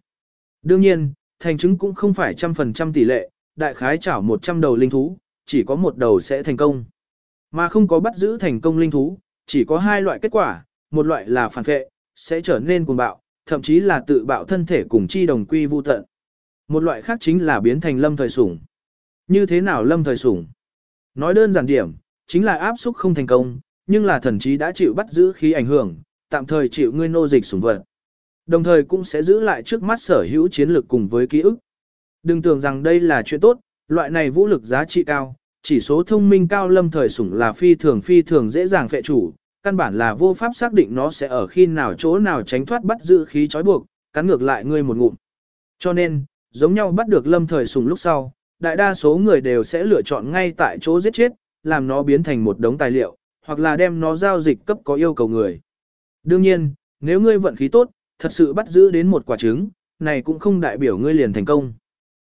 Đương nhiên, thành chứng cũng không phải trăm phần trăm tỷ lệ, đại khái chảo 100 đầu linh thú, chỉ có một đầu sẽ thành công. Mà không có bắt giữ thành công linh thú, chỉ có hai loại kết quả, một loại là phản vệ, sẽ trở nên cuồng bạo, thậm chí là tự bạo thân thể cùng chi đồng quy vu tận. Một loại khác chính là biến thành lâm thời sủng. Như thế nào lâm thời sủng? Nói đơn giản điểm, chính là áp xúc không thành công, nhưng là thần trí đã chịu bắt giữ khí ảnh hưởng, tạm thời chịu ngươi nô dịch sủng vật. Đồng thời cũng sẽ giữ lại trước mắt sở hữu chiến lược cùng với ký ức. Đừng tưởng rằng đây là chuyện tốt, loại này vũ lực giá trị cao, chỉ số thông minh cao lâm thời sủng là phi thường phi thường dễ dàng phệ chủ, căn bản là vô pháp xác định nó sẽ ở khi nào chỗ nào tránh thoát bắt giữ khí trói buộc, cắn ngược lại ngươi một ngụm. Cho nên, giống nhau bắt được lâm thời sủng lúc sau, đại đa số người đều sẽ lựa chọn ngay tại chỗ giết chết, làm nó biến thành một đống tài liệu, hoặc là đem nó giao dịch cấp có yêu cầu người. Đương nhiên, nếu ngươi vận khí tốt, thật sự bắt giữ đến một quả trứng, này cũng không đại biểu ngươi liền thành công.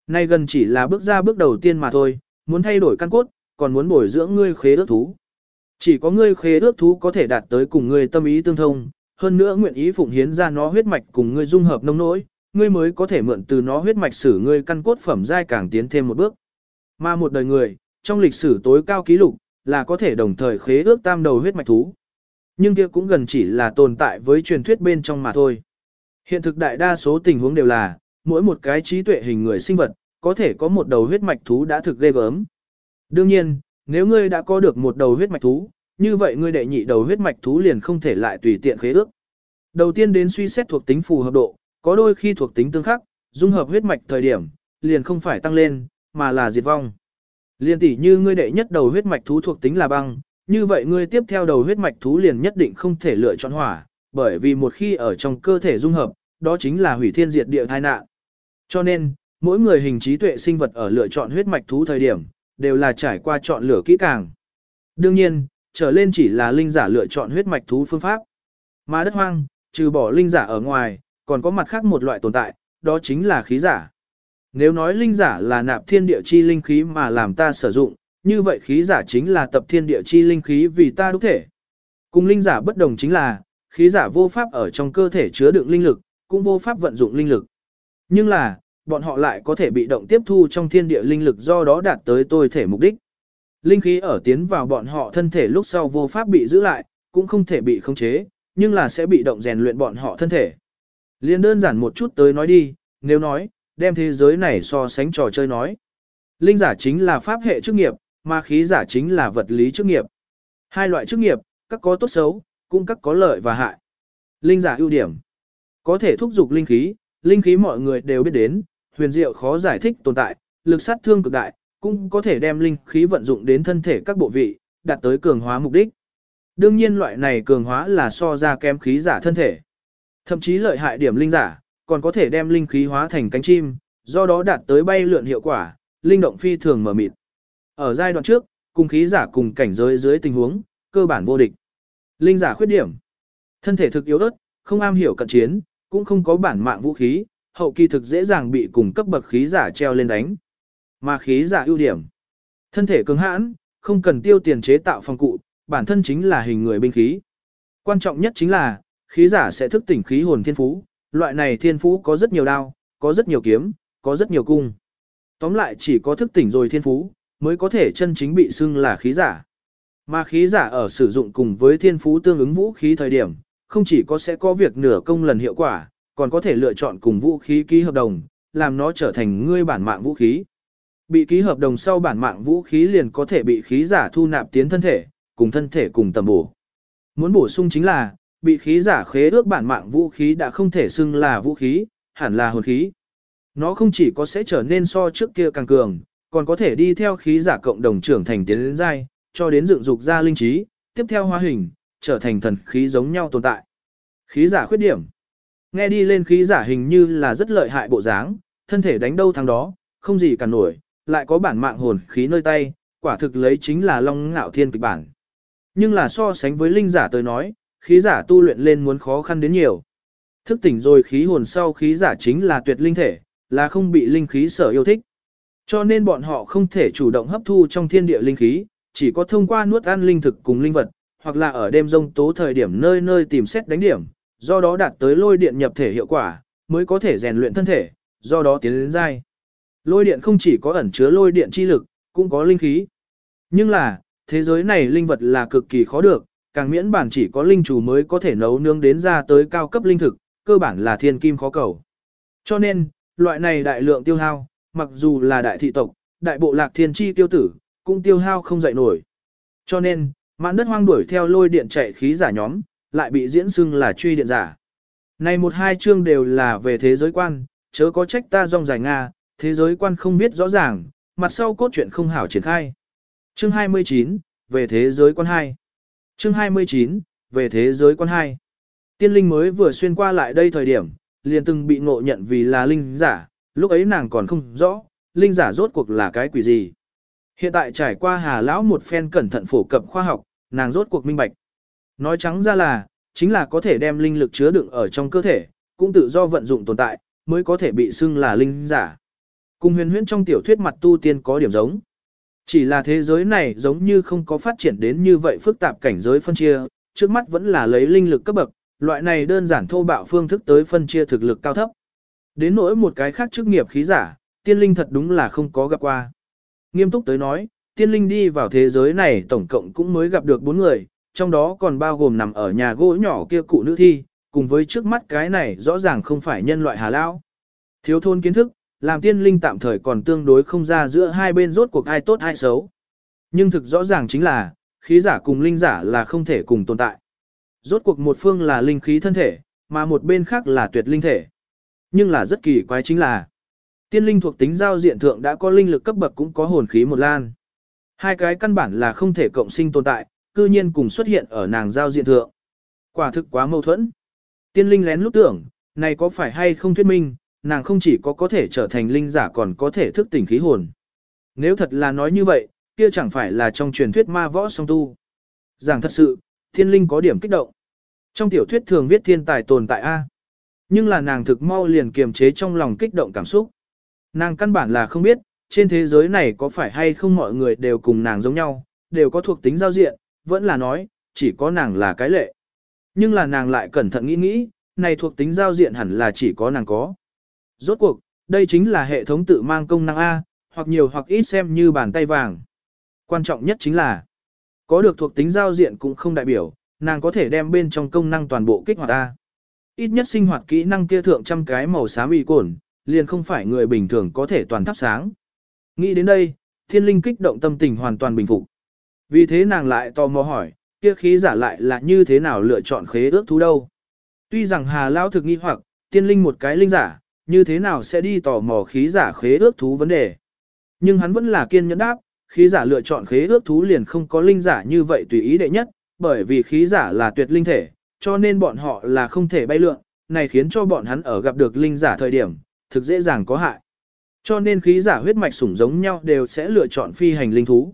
Nay gần chỉ là bước ra bước đầu tiên mà thôi, muốn thay đổi căn cốt, còn muốn bồi dưỡng ngươi khế ước thú. Chỉ có ngươi khế ước thú có thể đạt tới cùng ngươi tâm ý tương thông, hơn nữa nguyện ý phụng hiến ra nó huyết mạch cùng ngươi dung hợp nông nỗi, ngươi mới có thể mượn từ nó huyết mạch sử ngươi căn cốt phẩm giai càng tiến thêm một bước. Mà một đời người, trong lịch sử tối cao ký lục, là có thể đồng thời khế ước tam đầu huyết mạch thú. Nhưng kia cũng gần chỉ là tồn tại với truyền thuyết bên trong mà thôi. Hiện thực đại đa số tình huống đều là, mỗi một cái trí tuệ hình người sinh vật, có thể có một đầu huyết mạch thú đã thực ghê gớm. Đương nhiên, nếu ngươi đã có được một đầu huyết mạch thú, như vậy ngươi đệ nhị đầu huyết mạch thú liền không thể lại tùy tiện khế ước. Đầu tiên đến suy xét thuộc tính phù hợp độ, có đôi khi thuộc tính tương khắc, dung hợp huyết mạch thời điểm, liền không phải tăng lên, mà là diệt vong. Liên tỷ như ngươi đệ nhất đầu huyết mạch thú thuộc tính là băng, như vậy ngươi tiếp theo đầu huyết mạch thú liền nhất định không thể lựa chọn hỏa, bởi vì một khi ở trong cơ thể dung hợp, đó chính là hủy thiên diệt địa tai nạn. Cho nên, mỗi người hình trí tuệ sinh vật ở lựa chọn huyết mạch thú thời điểm, đều là trải qua chọn lựa kỹ càng. Đương nhiên, trở lên chỉ là linh giả lựa chọn huyết mạch thú phương pháp. Mà đất hoang, trừ bỏ linh giả ở ngoài, còn có mặt khác một loại tồn tại, đó chính là khí giả. Nếu nói linh giả là nạp thiên địa chi linh khí mà làm ta sử dụng, như vậy khí giả chính là tập thiên địa chi linh khí vì ta đúc thể. Cùng linh giả bất đồng chính là, khí giả vô pháp ở trong cơ thể chứa đựng linh lực, cũng vô pháp vận dụng linh lực. Nhưng là, bọn họ lại có thể bị động tiếp thu trong thiên địa linh lực do đó đạt tới tôi thể mục đích. Linh khí ở tiến vào bọn họ thân thể lúc sau vô pháp bị giữ lại, cũng không thể bị khống chế, nhưng là sẽ bị động rèn luyện bọn họ thân thể. Liên đơn giản một chút tới nói đi, nếu nói, đem thế giới này so sánh trò chơi nói. Linh giả chính là pháp hệ chức nghiệp, mà khí giả chính là vật lý chức nghiệp. Hai loại chức nghiệp, các có tốt xấu, cũng các có lợi và hại. Linh giả ưu điểm. Có thể thúc giục linh khí, linh khí mọi người đều biết đến, huyền diệu khó giải thích tồn tại, lực sát thương cực đại, cũng có thể đem linh khí vận dụng đến thân thể các bộ vị, đạt tới cường hóa mục đích. Đương nhiên loại này cường hóa là so ra kém khí giả thân thể. Thậm chí lợi hại điểm linh giả, còn có thể đem linh khí hóa thành cánh chim, do đó đạt tới bay lượn hiệu quả, linh động phi thường mở mịt. Ở giai đoạn trước, cùng khí giả cùng cảnh giới dưới tình huống, cơ bản vô địch. Linh giả khuyết điểm. Thân thể thực yếu ớt, không am hiểu cận chiến, cũng không có bản mạng vũ khí, hậu kỳ thực dễ dàng bị cùng cấp bậc khí giả treo lên đánh. Mà khí giả ưu điểm. Thân thể cứng hãn, không cần tiêu tiền chế tạo phòng cụ, bản thân chính là hình người binh khí. Quan trọng nhất chính là, khí giả sẽ thức tỉnh khí hồn thiên phú, loại này thiên phú có rất nhiều đao, có rất nhiều kiếm, có rất nhiều cung. Tóm lại chỉ có thức tỉnh rồi thiên phú, mới có thể chân chính bị xưng là khí giả. Mà khí giả ở sử dụng cùng với thiên phú tương ứng vũ khí thời điểm, không chỉ có sẽ có việc nửa công lần hiệu quả, còn có thể lựa chọn cùng vũ khí ký hợp đồng, làm nó trở thành ngươi bản mạng vũ khí. Bị ký hợp đồng sau bản mạng vũ khí liền có thể bị khí giả thu nạp tiến thân thể, cùng thân thể cùng tầm bổ. Muốn bổ sung chính là, bị khí giả khế ước bản mạng vũ khí đã không thể xưng là vũ khí, hẳn là hồn khí. Nó không chỉ có sẽ trở nên so trước kia càng cường, còn có thể đi theo khí giả cộng đồng trưởng thành tiến đến giai, cho đến dựng dục ra linh trí, tiếp theo hóa hình, trở thành thần khí giống nhau tồn tại. Khí giả khuyết điểm. Nghe đi lên khí giả hình như là rất lợi hại bộ dáng, thân thể đánh đâu thắng đó, không gì cả nổi, lại có bản mạng hồn khí nơi tay, quả thực lấy chính là long ngạo thiên kịch bản. Nhưng là so sánh với linh giả tới nói, khí giả tu luyện lên muốn khó khăn đến nhiều. Thức tỉnh rồi khí hồn sau khí giả chính là tuyệt linh thể, là không bị linh khí sở yêu thích. Cho nên bọn họ không thể chủ động hấp thu trong thiên địa linh khí, chỉ có thông qua nuốt ăn linh thực cùng linh vật, hoặc là ở đêm rông tố thời điểm nơi nơi tìm xét đánh điểm, do đó đạt tới lôi điện nhập thể hiệu quả, mới có thể rèn luyện thân thể, do đó tiến đến dai. Lôi điện không chỉ có ẩn chứa lôi điện chi lực, cũng có linh khí. Nhưng là, thế giới này linh vật là cực kỳ khó được, càng miễn bản chỉ có linh chủ mới có thể nấu nướng đến ra tới cao cấp linh thực, cơ bản là thiên kim khó cầu. Cho nên, loại này đại lượng tiêu hao, mặc dù là đại thị tộc, đại bộ lạc thiên chi tiêu tử, cũng tiêu hao không dậy nổi. Cho nên, mạn đất hoang đuổi theo lôi điện chạy khí giả nhóm, lại bị diễn xưng là truy điện giả. Này một hai chương đều là về thế giới quan, chớ có trách ta dòng dài Nga, thế giới quan không biết rõ ràng, mặt sau cốt truyện không hảo triển khai. Chương 29, về thế giới quan 2. Chương 29, về thế giới quan 2. Tiên linh mới vừa xuyên qua lại đây thời điểm, liền từng bị ngộ nhận vì là linh giả, lúc ấy nàng còn không rõ, linh giả rốt cuộc là cái quỷ gì. Hiện tại trải qua hà lão một phen cẩn thận phổ cập khoa học, nàng rốt cuộc minh bạch. Nói trắng ra là, chính là có thể đem linh lực chứa đựng ở trong cơ thể, cũng tự do vận dụng tồn tại, mới có thể bị xưng là linh giả. Cùng huyền huyễn trong tiểu thuyết mặt tu tiên có điểm giống. Chỉ là thế giới này giống như không có phát triển đến như vậy phức tạp cảnh giới phân chia, trước mắt vẫn là lấy linh lực cấp bậc, loại này đơn giản thô bạo phương thức tới phân chia thực lực cao thấp. Đến nỗi một cái khác chức nghiệp khí giả, tiên linh thật đúng là không có gặp qua. Nghiêm túc tới nói, tiên linh đi vào thế giới này tổng cộng cũng mới gặp được bốn người, trong đó còn bao gồm nằm ở nhà gỗ nhỏ kia cụ nữ thi, cùng với trước mắt cái này rõ ràng không phải nhân loại hà lao. Thiếu thôn kiến thức, làm tiên linh tạm thời còn tương đối không ra giữa hai bên rốt cuộc ai tốt ai xấu. Nhưng thực rõ ràng chính là, khí giả cùng linh giả là không thể cùng tồn tại. Rốt cuộc một phương là linh khí thân thể, mà một bên khác là tuyệt linh thể. Nhưng là rất kỳ quái chính là, tiên linh thuộc tính giao diện thượng đã có linh lực cấp bậc cũng có hồn khí một lan. Hai cái căn bản là không thể cộng sinh tồn tại, cư nhiên cùng xuất hiện ở nàng giao diện thượng. Quả thực quá mâu thuẫn. Tiên linh lén lúc tưởng, này có phải hay không thuyết minh, nàng không chỉ có có thể trở thành linh giả còn có thể thức tỉnh khí hồn. Nếu thật là nói như vậy, kia chẳng phải là trong truyền thuyết ma võ song tu. Giảng thật sự, thiên linh có điểm kích động. Trong tiểu thuyết thường viết thiên tài tồn tại A. Nhưng là nàng thực mau liền kiềm chế trong lòng kích động cảm xúc. Nàng căn bản là không biết, trên thế giới này có phải hay không mọi người đều cùng nàng giống nhau, đều có thuộc tính giao diện, vẫn là nói, chỉ có nàng là cái lệ. Nhưng là nàng lại cẩn thận nghĩ nghĩ, này thuộc tính giao diện hẳn là chỉ có nàng có. Rốt cuộc, Đây chính là hệ thống tự mang công năng A, hoặc nhiều hoặc ít xem như bàn tay vàng. Quan trọng nhất chính là, có được thuộc tính giao diện cũng không đại biểu, nàng có thể đem bên trong công năng toàn bộ kích hoạt A. Ít nhất sinh hoạt kỹ năng kia thượng trăm cái màu xám y cồn, liền không phải người bình thường có thể toàn thắp sáng. Nghĩ đến đây, thiên linh kích động tâm tình hoàn toàn bình phục. Vì thế nàng lại tò mò hỏi, kia khí giả lại là như thế nào lựa chọn khế ước thú đâu. Tuy rằng Hà Lão thực nghi hoặc, tiên linh một cái linh giả, như thế nào sẽ đi tò mò khí giả khế ước thú vấn đề. Nhưng hắn vẫn là kiên nhẫn đáp, khí giả lựa chọn khế ước thú liền không có linh giả như vậy tùy ý đệ nhất, bởi vì khí giả là tuyệt linh thể, cho nên bọn họ là không thể bay lượn, này khiến cho bọn hắn ở gặp được linh giả thời điểm, thực dễ dàng có hại. Cho nên khí giả huyết mạch sủng giống nhau đều sẽ lựa chọn phi hành linh thú.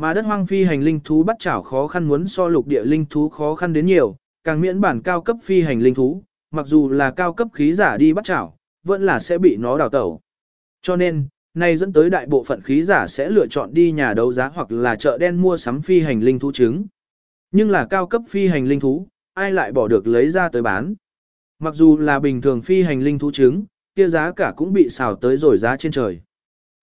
Mà đất hoang phi hành linh thú bắt chảo khó khăn muốn so lục địa linh thú khó khăn đến nhiều, càng miễn bản cao cấp phi hành linh thú, mặc dù là cao cấp khí giả đi bắt chảo, vẫn là sẽ bị nó đào tẩu. Cho nên, nay dẫn tới đại bộ phận khí giả sẽ lựa chọn đi nhà đấu giá hoặc là chợ đen mua sắm phi hành linh thú trứng. Nhưng là cao cấp phi hành linh thú, ai lại bỏ được lấy ra tới bán. Mặc dù là bình thường phi hành linh thú trứng, kia giá cả cũng bị xào tới rồi giá trên trời.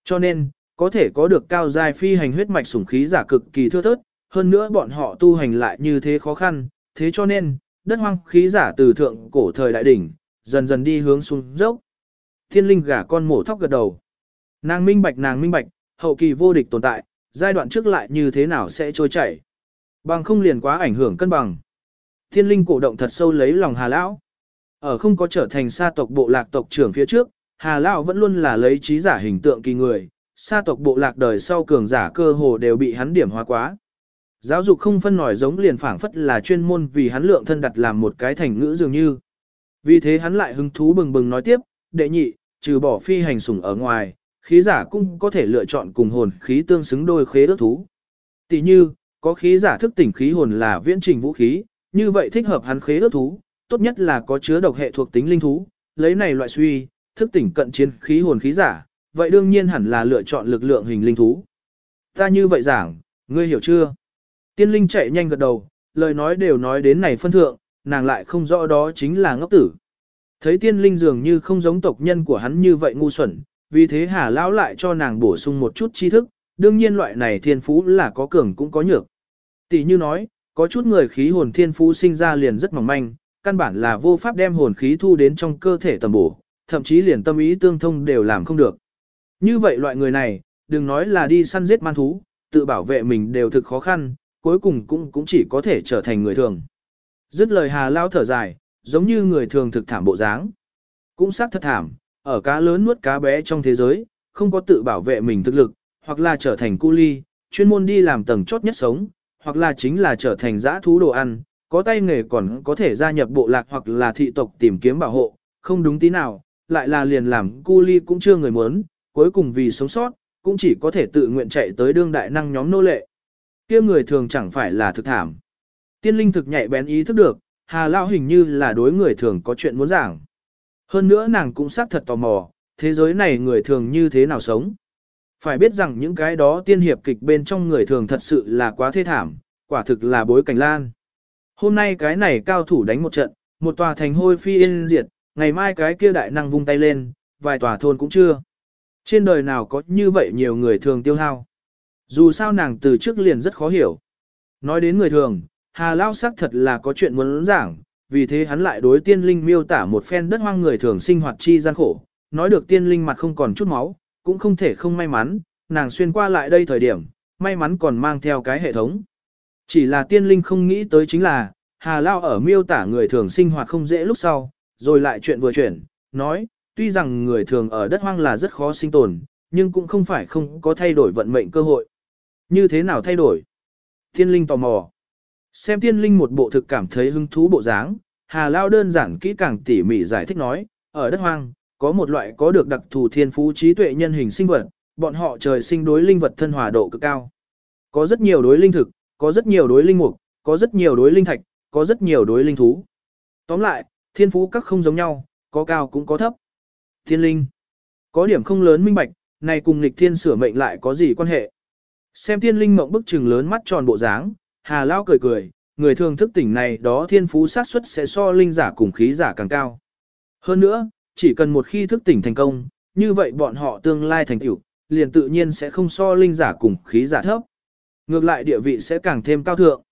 Cho nên, có thể có được cao giai phi hành huyết mạch sủng khí giả cực kỳ thưa thớt, hơn nữa bọn họ tu hành lại như thế khó khăn, thế cho nên, đất hoang khí giả từ thượng cổ thời đại đỉnh, dần dần đi hướng xuống dốc. Thiên linh gả con mổ thóc gật đầu. Nàng minh bạch nàng minh bạch, hậu kỳ vô địch tồn tại, giai đoạn trước lại như thế nào sẽ trôi chảy. Bằng không liền quá ảnh hưởng cân bằng. Thiên linh cổ động thật sâu lấy lòng Hà Lão. Ở không có trở thành sa tộc bộ lạc tộc trưởng phía trước, Hà Lão vẫn luôn là lấy trí giả hình tượng kỳ người, sa tộc bộ lạc đời sau cường giả cơ hồ đều bị hắn điểm hóa quá. Giáo dục không phân nổi giống liền phảng phất là chuyên môn vì hắn lượng thân đặt làm một cái thành ngữ dường như. Vì thế hắn lại hứng thú bừng bừng nói tiếp, đệ nhị, trừ bỏ phi hành sủng ở ngoài, khí giả cũng có thể lựa chọn cùng hồn khí tương xứng đôi khế ước thú. Tỷ như, có khí giả thức tỉnh khí hồn là viễn trình vũ khí, như vậy thích hợp hắn khế ước thú, tốt nhất là có chứa độc hệ thuộc tính linh thú, lấy này loại suy, thức tỉnh cận chiến khí hồn khí giả, vậy đương nhiên hẳn là lựa chọn lực lượng hình linh thú. Ta như vậy giảng, ngươi hiểu chưa? Tiên linh chạy nhanh gật đầu, lời nói đều nói đến này phân thượng, nàng lại không rõ đó chính là ngốc tử. Thấy tiên linh dường như không giống tộc nhân của hắn như vậy ngu xuẩn, vì thế hà lão lại cho nàng bổ sung một chút tri thức, đương nhiên loại này thiên phú là có cường cũng có nhược. Tỷ như nói, có chút người khí hồn thiên phú sinh ra liền rất mỏng manh, căn bản là vô pháp đem hồn khí thu đến trong cơ thể tầm bổ, thậm chí liền tâm ý tương thông đều làm không được. Như vậy loại người này, đừng nói là đi săn giết man thú, tự bảo vệ mình đều thực khó khăn, cuối cùng cũng cũng chỉ có thể trở thành người thường. Dứt lời hà lao thở dài, giống như người thường thực thảm bộ dáng. Cũng xác thật thảm, ở cá lớn nuốt cá bé trong thế giới, không có tự bảo vệ mình thực lực, hoặc là trở thành cu ly, chuyên môn đi làm tầng chốt nhất sống, hoặc là chính là trở thành dã thú đồ ăn, có tay nghề còn có thể gia nhập bộ lạc hoặc là thị tộc tìm kiếm bảo hộ, không đúng tí nào, lại là liền làm cu ly cũng chưa người muốn, cuối cùng vì sống sót, cũng chỉ có thể tự nguyện chạy tới đương đại năng nhóm nô lệ. kia người thường chẳng phải là thực thảm. Tiên linh thực nhạy bén ý thức được, Hà Lao hình như là đối người thường có chuyện muốn giảng. Hơn nữa nàng cũng xác thật tò mò, thế giới này người thường như thế nào sống. Phải biết rằng những cái đó tiên hiệp kịch bên trong người thường thật sự là quá thê thảm, quả thực là bối cảnh lan. Hôm nay cái này cao thủ đánh một trận, một tòa thành hôi phi yên diệt, ngày mai cái kia đại năng vung tay lên, vài tòa thôn cũng chưa. Trên đời nào có như vậy nhiều người thường tiêu hao. Dù sao nàng từ trước liền rất khó hiểu. Nói đến người thường, Hà Lao sắc thật là có chuyện muốn giảng, vì thế hắn lại đối tiên linh miêu tả một phen đất hoang người thường sinh hoạt chi gian khổ, nói được tiên linh mặt không còn chút máu, cũng không thể không may mắn, nàng xuyên qua lại đây thời điểm, may mắn còn mang theo cái hệ thống. Chỉ là tiên linh không nghĩ tới chính là, Hà Lao ở miêu tả người thường sinh hoạt không dễ lúc sau, rồi lại chuyện vừa chuyển, nói, tuy rằng người thường ở đất hoang là rất khó sinh tồn, nhưng cũng không phải không có thay đổi vận mệnh cơ hội. Như thế nào thay đổi? Thiên linh tò mò. Xem Thiên linh một bộ thực cảm thấy hứng thú bộ dáng, Hà Lao đơn giản kỹ càng tỉ mỉ giải thích nói, ở đất hoang, có một loại có được đặc thù thiên phú trí tuệ nhân hình sinh vật, bọn họ trời sinh đối linh vật thân hòa độ cực cao. Có rất nhiều đối linh thực, có rất nhiều đối linh mục, có rất nhiều đối linh thạch, có rất nhiều đối linh thú. Tóm lại, thiên phú các không giống nhau, có cao cũng có thấp. Thiên linh, có điểm không lớn minh bạch, này cùng nghịch thiên sửa mệnh lại có gì quan hệ. Xem thiên linh mộng bức trừng lớn mắt tròn bộ dáng, hà lao cười cười, người thường thức tỉnh này đó thiên phú sát suất sẽ so linh giả cùng khí giả càng cao. Hơn nữa, chỉ cần một khi thức tỉnh thành công, như vậy bọn họ tương lai thành tựu, liền tự nhiên sẽ không so linh giả cùng khí giả thấp. Ngược lại địa vị sẽ càng thêm cao thượng.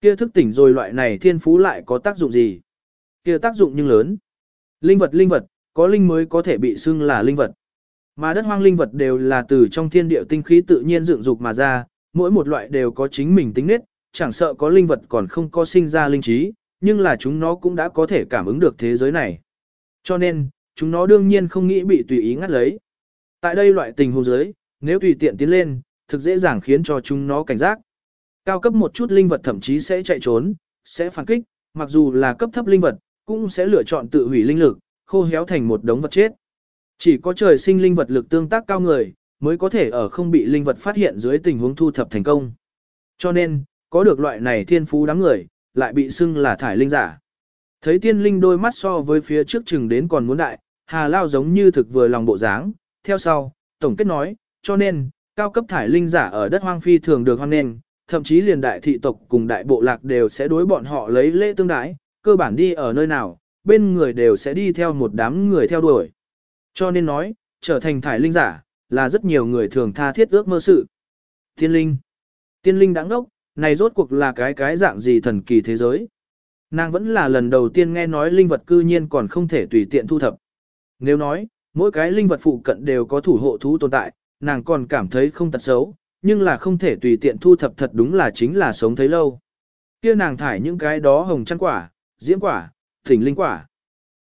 Kia thức tỉnh rồi loại này thiên phú lại có tác dụng gì? Kia tác dụng nhưng lớn. Linh vật linh vật, có linh mới có thể bị xưng là linh vật. Mà đất hoang linh vật đều là từ trong thiên địa tinh khí tự nhiên dựng dục mà ra, mỗi một loại đều có chính mình tính nết, chẳng sợ có linh vật còn không có sinh ra linh trí, nhưng là chúng nó cũng đã có thể cảm ứng được thế giới này. Cho nên, chúng nó đương nhiên không nghĩ bị tùy ý ngắt lấy. Tại đây loại tình huống giới, nếu tùy tiện tiến lên, thực dễ dàng khiến cho chúng nó cảnh giác. Cao cấp một chút linh vật thậm chí sẽ chạy trốn, sẽ phản kích, mặc dù là cấp thấp linh vật, cũng sẽ lựa chọn tự hủy linh lực, khô héo thành một đống vật chết. Chỉ có trời sinh linh vật lực tương tác cao người, mới có thể ở không bị linh vật phát hiện dưới tình huống thu thập thành công. Cho nên, có được loại này thiên phú đám người, lại bị xưng là thải linh giả. Thấy tiên linh đôi mắt so với phía trước chừng đến còn muốn đại, hà lao giống như thực vừa lòng bộ dáng, theo sau, tổng kết nói, cho nên, cao cấp thải linh giả ở đất hoang phi thường được hoang nền thậm chí liền đại thị tộc cùng đại bộ lạc đều sẽ đối bọn họ lấy lễ tương đái, cơ bản đi ở nơi nào, bên người đều sẽ đi theo một đám người theo đuổi. Cho nên nói, trở thành thải linh giả, là rất nhiều người thường tha thiết ước mơ sự. Tiên linh. Tiên linh đáng đốc, này rốt cuộc là cái cái dạng gì thần kỳ thế giới. Nàng vẫn là lần đầu tiên nghe nói linh vật cư nhiên còn không thể tùy tiện thu thập. Nếu nói, mỗi cái linh vật phụ cận đều có thủ hộ thú tồn tại, nàng còn cảm thấy không tật xấu, nhưng là không thể tùy tiện thu thập thật đúng là chính là sống thấy lâu. Kia nàng thải những cái đó hồng chăn quả, diễm quả, thỉnh linh quả.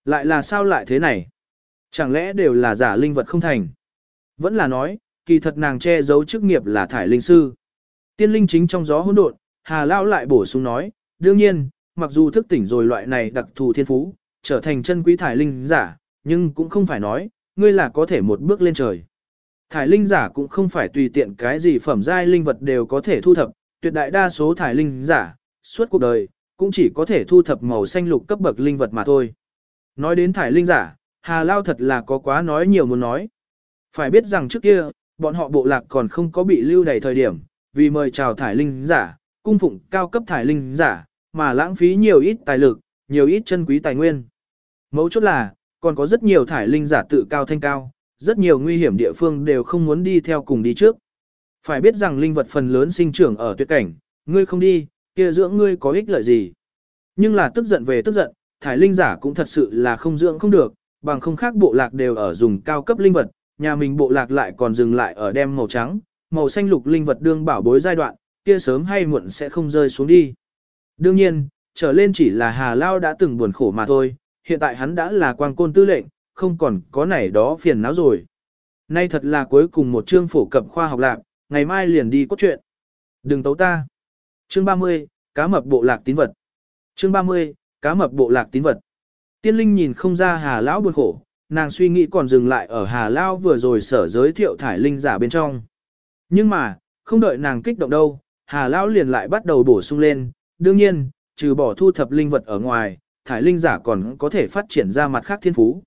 Lại là sao lại thế này? Chẳng lẽ đều là giả linh vật không thành? Vẫn là nói, kỳ thật nàng che giấu chức nghiệp là thải linh sư. Tiên linh chính trong gió hỗn độn, Hà Lão lại bổ sung nói, đương nhiên, mặc dù thức tỉnh rồi loại này đặc thù thiên phú, trở thành chân quý thải linh giả, nhưng cũng không phải nói, ngươi là có thể một bước lên trời. Thải linh giả cũng không phải tùy tiện cái gì phẩm giai linh vật đều có thể thu thập, tuyệt đại đa số thải linh giả, suốt cuộc đời, cũng chỉ có thể thu thập màu xanh lục cấp bậc linh vật mà thôi. Nói đến thải linh giả, Hà Lao thật là có quá nói nhiều muốn nói. Phải biết rằng trước kia, bọn họ bộ lạc còn không có bị lưu đầy thời điểm, vì mời chào thải linh giả, cung phụng cao cấp thải linh giả, mà lãng phí nhiều ít tài lực, nhiều ít chân quý tài nguyên. Mấu chốt là, còn có rất nhiều thải linh giả tự cao thanh cao, rất nhiều nguy hiểm địa phương đều không muốn đi theo cùng đi trước. Phải biết rằng linh vật phần lớn sinh trưởng ở tuyệt cảnh, ngươi không đi, kia dưỡng ngươi có ích lợi gì. Nhưng là tức giận về tức giận, thải linh giả cũng thật sự là không dưỡng không được, bằng không khác bộ lạc đều ở dùng cao cấp linh vật, nhà mình bộ lạc lại còn dừng lại ở đem màu trắng, màu xanh lục linh vật đương bảo bối giai đoạn, kia sớm hay muộn sẽ không rơi xuống đi. Đương nhiên, trở lên chỉ là Hà Lao đã từng buồn khổ mà thôi, hiện tại hắn đã là quang côn tư lệnh, không còn có này đó phiền não rồi. Nay thật là cuối cùng một chương phổ cập khoa học lạc, ngày mai liền đi cốt truyện. Đừng tấu ta. Chương 30, cá mập bộ lạc tín vật. Chương 30, cá mập bộ lạc tín vật. Tiên linh nhìn không ra Hà Lão buồn khổ, nàng suy nghĩ còn dừng lại ở Hà Lão vừa rồi sở giới thiệu thải linh giả bên trong. Nhưng mà, không đợi nàng kích động đâu, Hà Lão liền lại bắt đầu bổ sung lên, đương nhiên, trừ bỏ thu thập linh vật ở ngoài, thải linh giả còn có thể phát triển ra mặt khác thiên phú.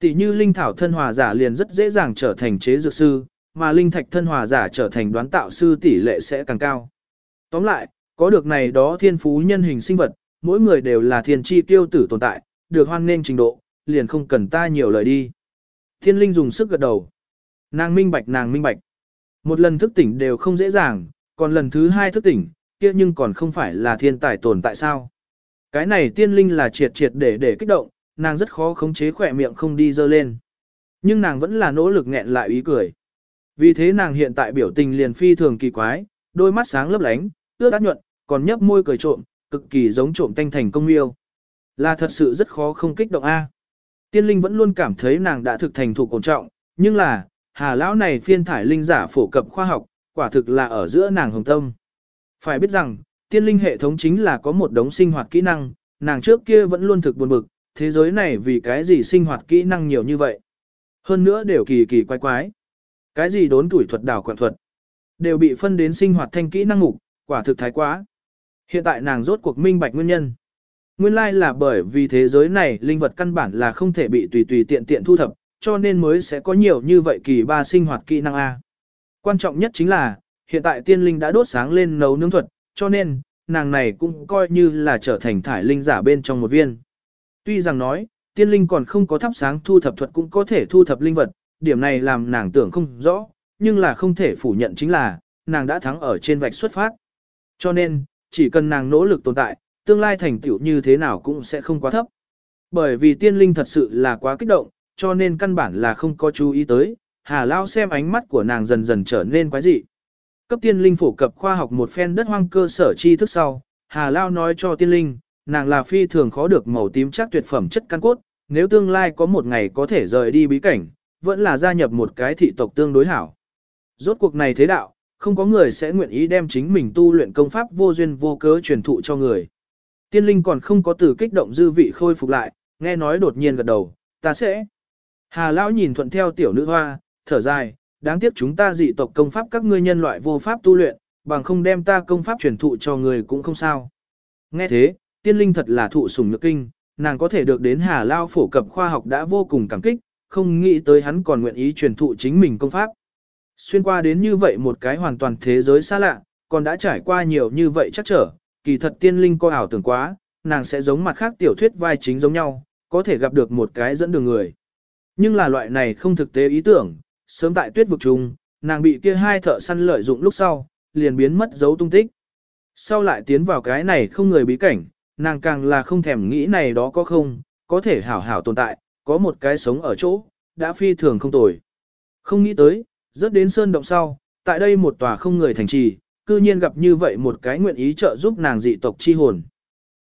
Tỷ như linh thảo thân hòa giả liền rất dễ dàng trở thành chế dược sư, mà linh thạch thân hòa giả trở thành đoán tạo sư tỷ lệ sẽ càng cao. Tóm lại, có được này đó thiên phú nhân hình sinh vật, mỗi người đều là thiên chi tiêu tử tồn tại, được hoan nên trình độ, liền không cần ta nhiều lời đi. Thiên linh dùng sức gật đầu. Nàng minh bạch nàng minh bạch. Một lần thức tỉnh đều không dễ dàng, còn lần thứ hai thức tỉnh, kia nhưng còn không phải là thiên tài tồn tại sao. Cái này tiên linh là triệt triệt để để kích động, nàng rất khó khống chế khỏe miệng không đi dơ lên. Nhưng nàng vẫn là nỗ lực nghẹn lại ý cười. Vì thế nàng hiện tại biểu tình liền phi thường kỳ quái, đôi mắt sáng lấp lánh, ướt át nhuận, còn nhấp môi cười trộm, cực kỳ giống trộm tanh thành công miêu. Là thật sự rất khó không kích động A. Tiên linh vẫn luôn cảm thấy nàng đã thực thành thủ ổn trọng, nhưng là, hà lão này phiên thải linh giả phổ cập khoa học, quả thực là ở giữa nàng hồng tâm. Phải biết rằng, tiên linh hệ thống chính là có một đống sinh hoạt kỹ năng, nàng trước kia vẫn luôn thực buồn bực, thế giới này vì cái gì sinh hoạt kỹ năng nhiều như vậy. Hơn nữa đều kỳ kỳ quái quái. Cái gì đốn tuổi thuật đảo quản thuật, đều bị phân đến sinh hoạt thanh kỹ năng ngục, quả thực thái quá. Hiện tại nàng rốt cuộc minh bạch nguyên nhân. Nguyên lai là bởi vì thế giới này linh vật căn bản là không thể bị tùy tùy tiện tiện thu thập, cho nên mới sẽ có nhiều như vậy kỳ ba sinh hoạt kỹ năng A. Quan trọng nhất chính là, hiện tại tiên linh đã đốt sáng lên nấu nướng thuật, cho nên, nàng này cũng coi như là trở thành thải linh giả bên trong một viên. Tuy rằng nói, tiên linh còn không có thắp sáng thu thập thuật cũng có thể thu thập linh vật, điểm này làm nàng tưởng không rõ, nhưng là không thể phủ nhận chính là, nàng đã thắng ở trên vạch xuất phát. Cho nên, chỉ cần nàng nỗ lực tồn tại, tương lai thành tựu như thế nào cũng sẽ không quá thấp. Bởi vì tiên linh thật sự là quá kích động, cho nên căn bản là không có chú ý tới, Hà Lao xem ánh mắt của nàng dần dần trở nên quái dị. Cấp tiên linh phổ cập khoa học một phen đất hoang cơ sở tri thức sau, Hà Lao nói cho tiên linh, nàng là phi thường khó được màu tím chắc tuyệt phẩm chất căn cốt, nếu tương lai có một ngày có thể rời đi bí cảnh, vẫn là gia nhập một cái thị tộc tương đối hảo. Rốt cuộc này thế đạo, không có người sẽ nguyện ý đem chính mình tu luyện công pháp vô duyên vô cớ truyền thụ cho người. Tiên linh còn không có từ kích động dư vị khôi phục lại, nghe nói đột nhiên gật đầu, ta sẽ. Hà lão nhìn thuận theo tiểu nữ hoa, thở dài, đáng tiếc chúng ta dị tộc công pháp các ngươi nhân loại vô pháp tu luyện, bằng không đem ta công pháp truyền thụ cho người cũng không sao. Nghe thế, tiên linh thật là thụ sủng nhược kinh, nàng có thể được đến Hà Lao phổ cập khoa học đã vô cùng cảm kích, không nghĩ tới hắn còn nguyện ý truyền thụ chính mình công pháp. Xuyên qua đến như vậy một cái hoàn toàn thế giới xa lạ, còn đã trải qua nhiều như vậy chắc trở, kỳ thật tiên linh coi ảo tưởng quá, nàng sẽ giống mặt khác tiểu thuyết vai chính giống nhau, có thể gặp được một cái dẫn đường người. Nhưng là loại này không thực tế ý tưởng, sớm tại tuyết vực trùng, nàng bị kia hai thợ săn lợi dụng lúc sau, liền biến mất dấu tung tích. Sau lại tiến vào cái này không người bí cảnh, nàng càng là không thèm nghĩ này đó có không, có thể hảo hảo tồn tại, có một cái sống ở chỗ, đã phi thường không tồi. Không nghĩ tới, rớt đến sơn động sau, tại đây một tòa không người thành trì, cư nhiên gặp như vậy một cái nguyện ý trợ giúp nàng dị tộc chi hồn.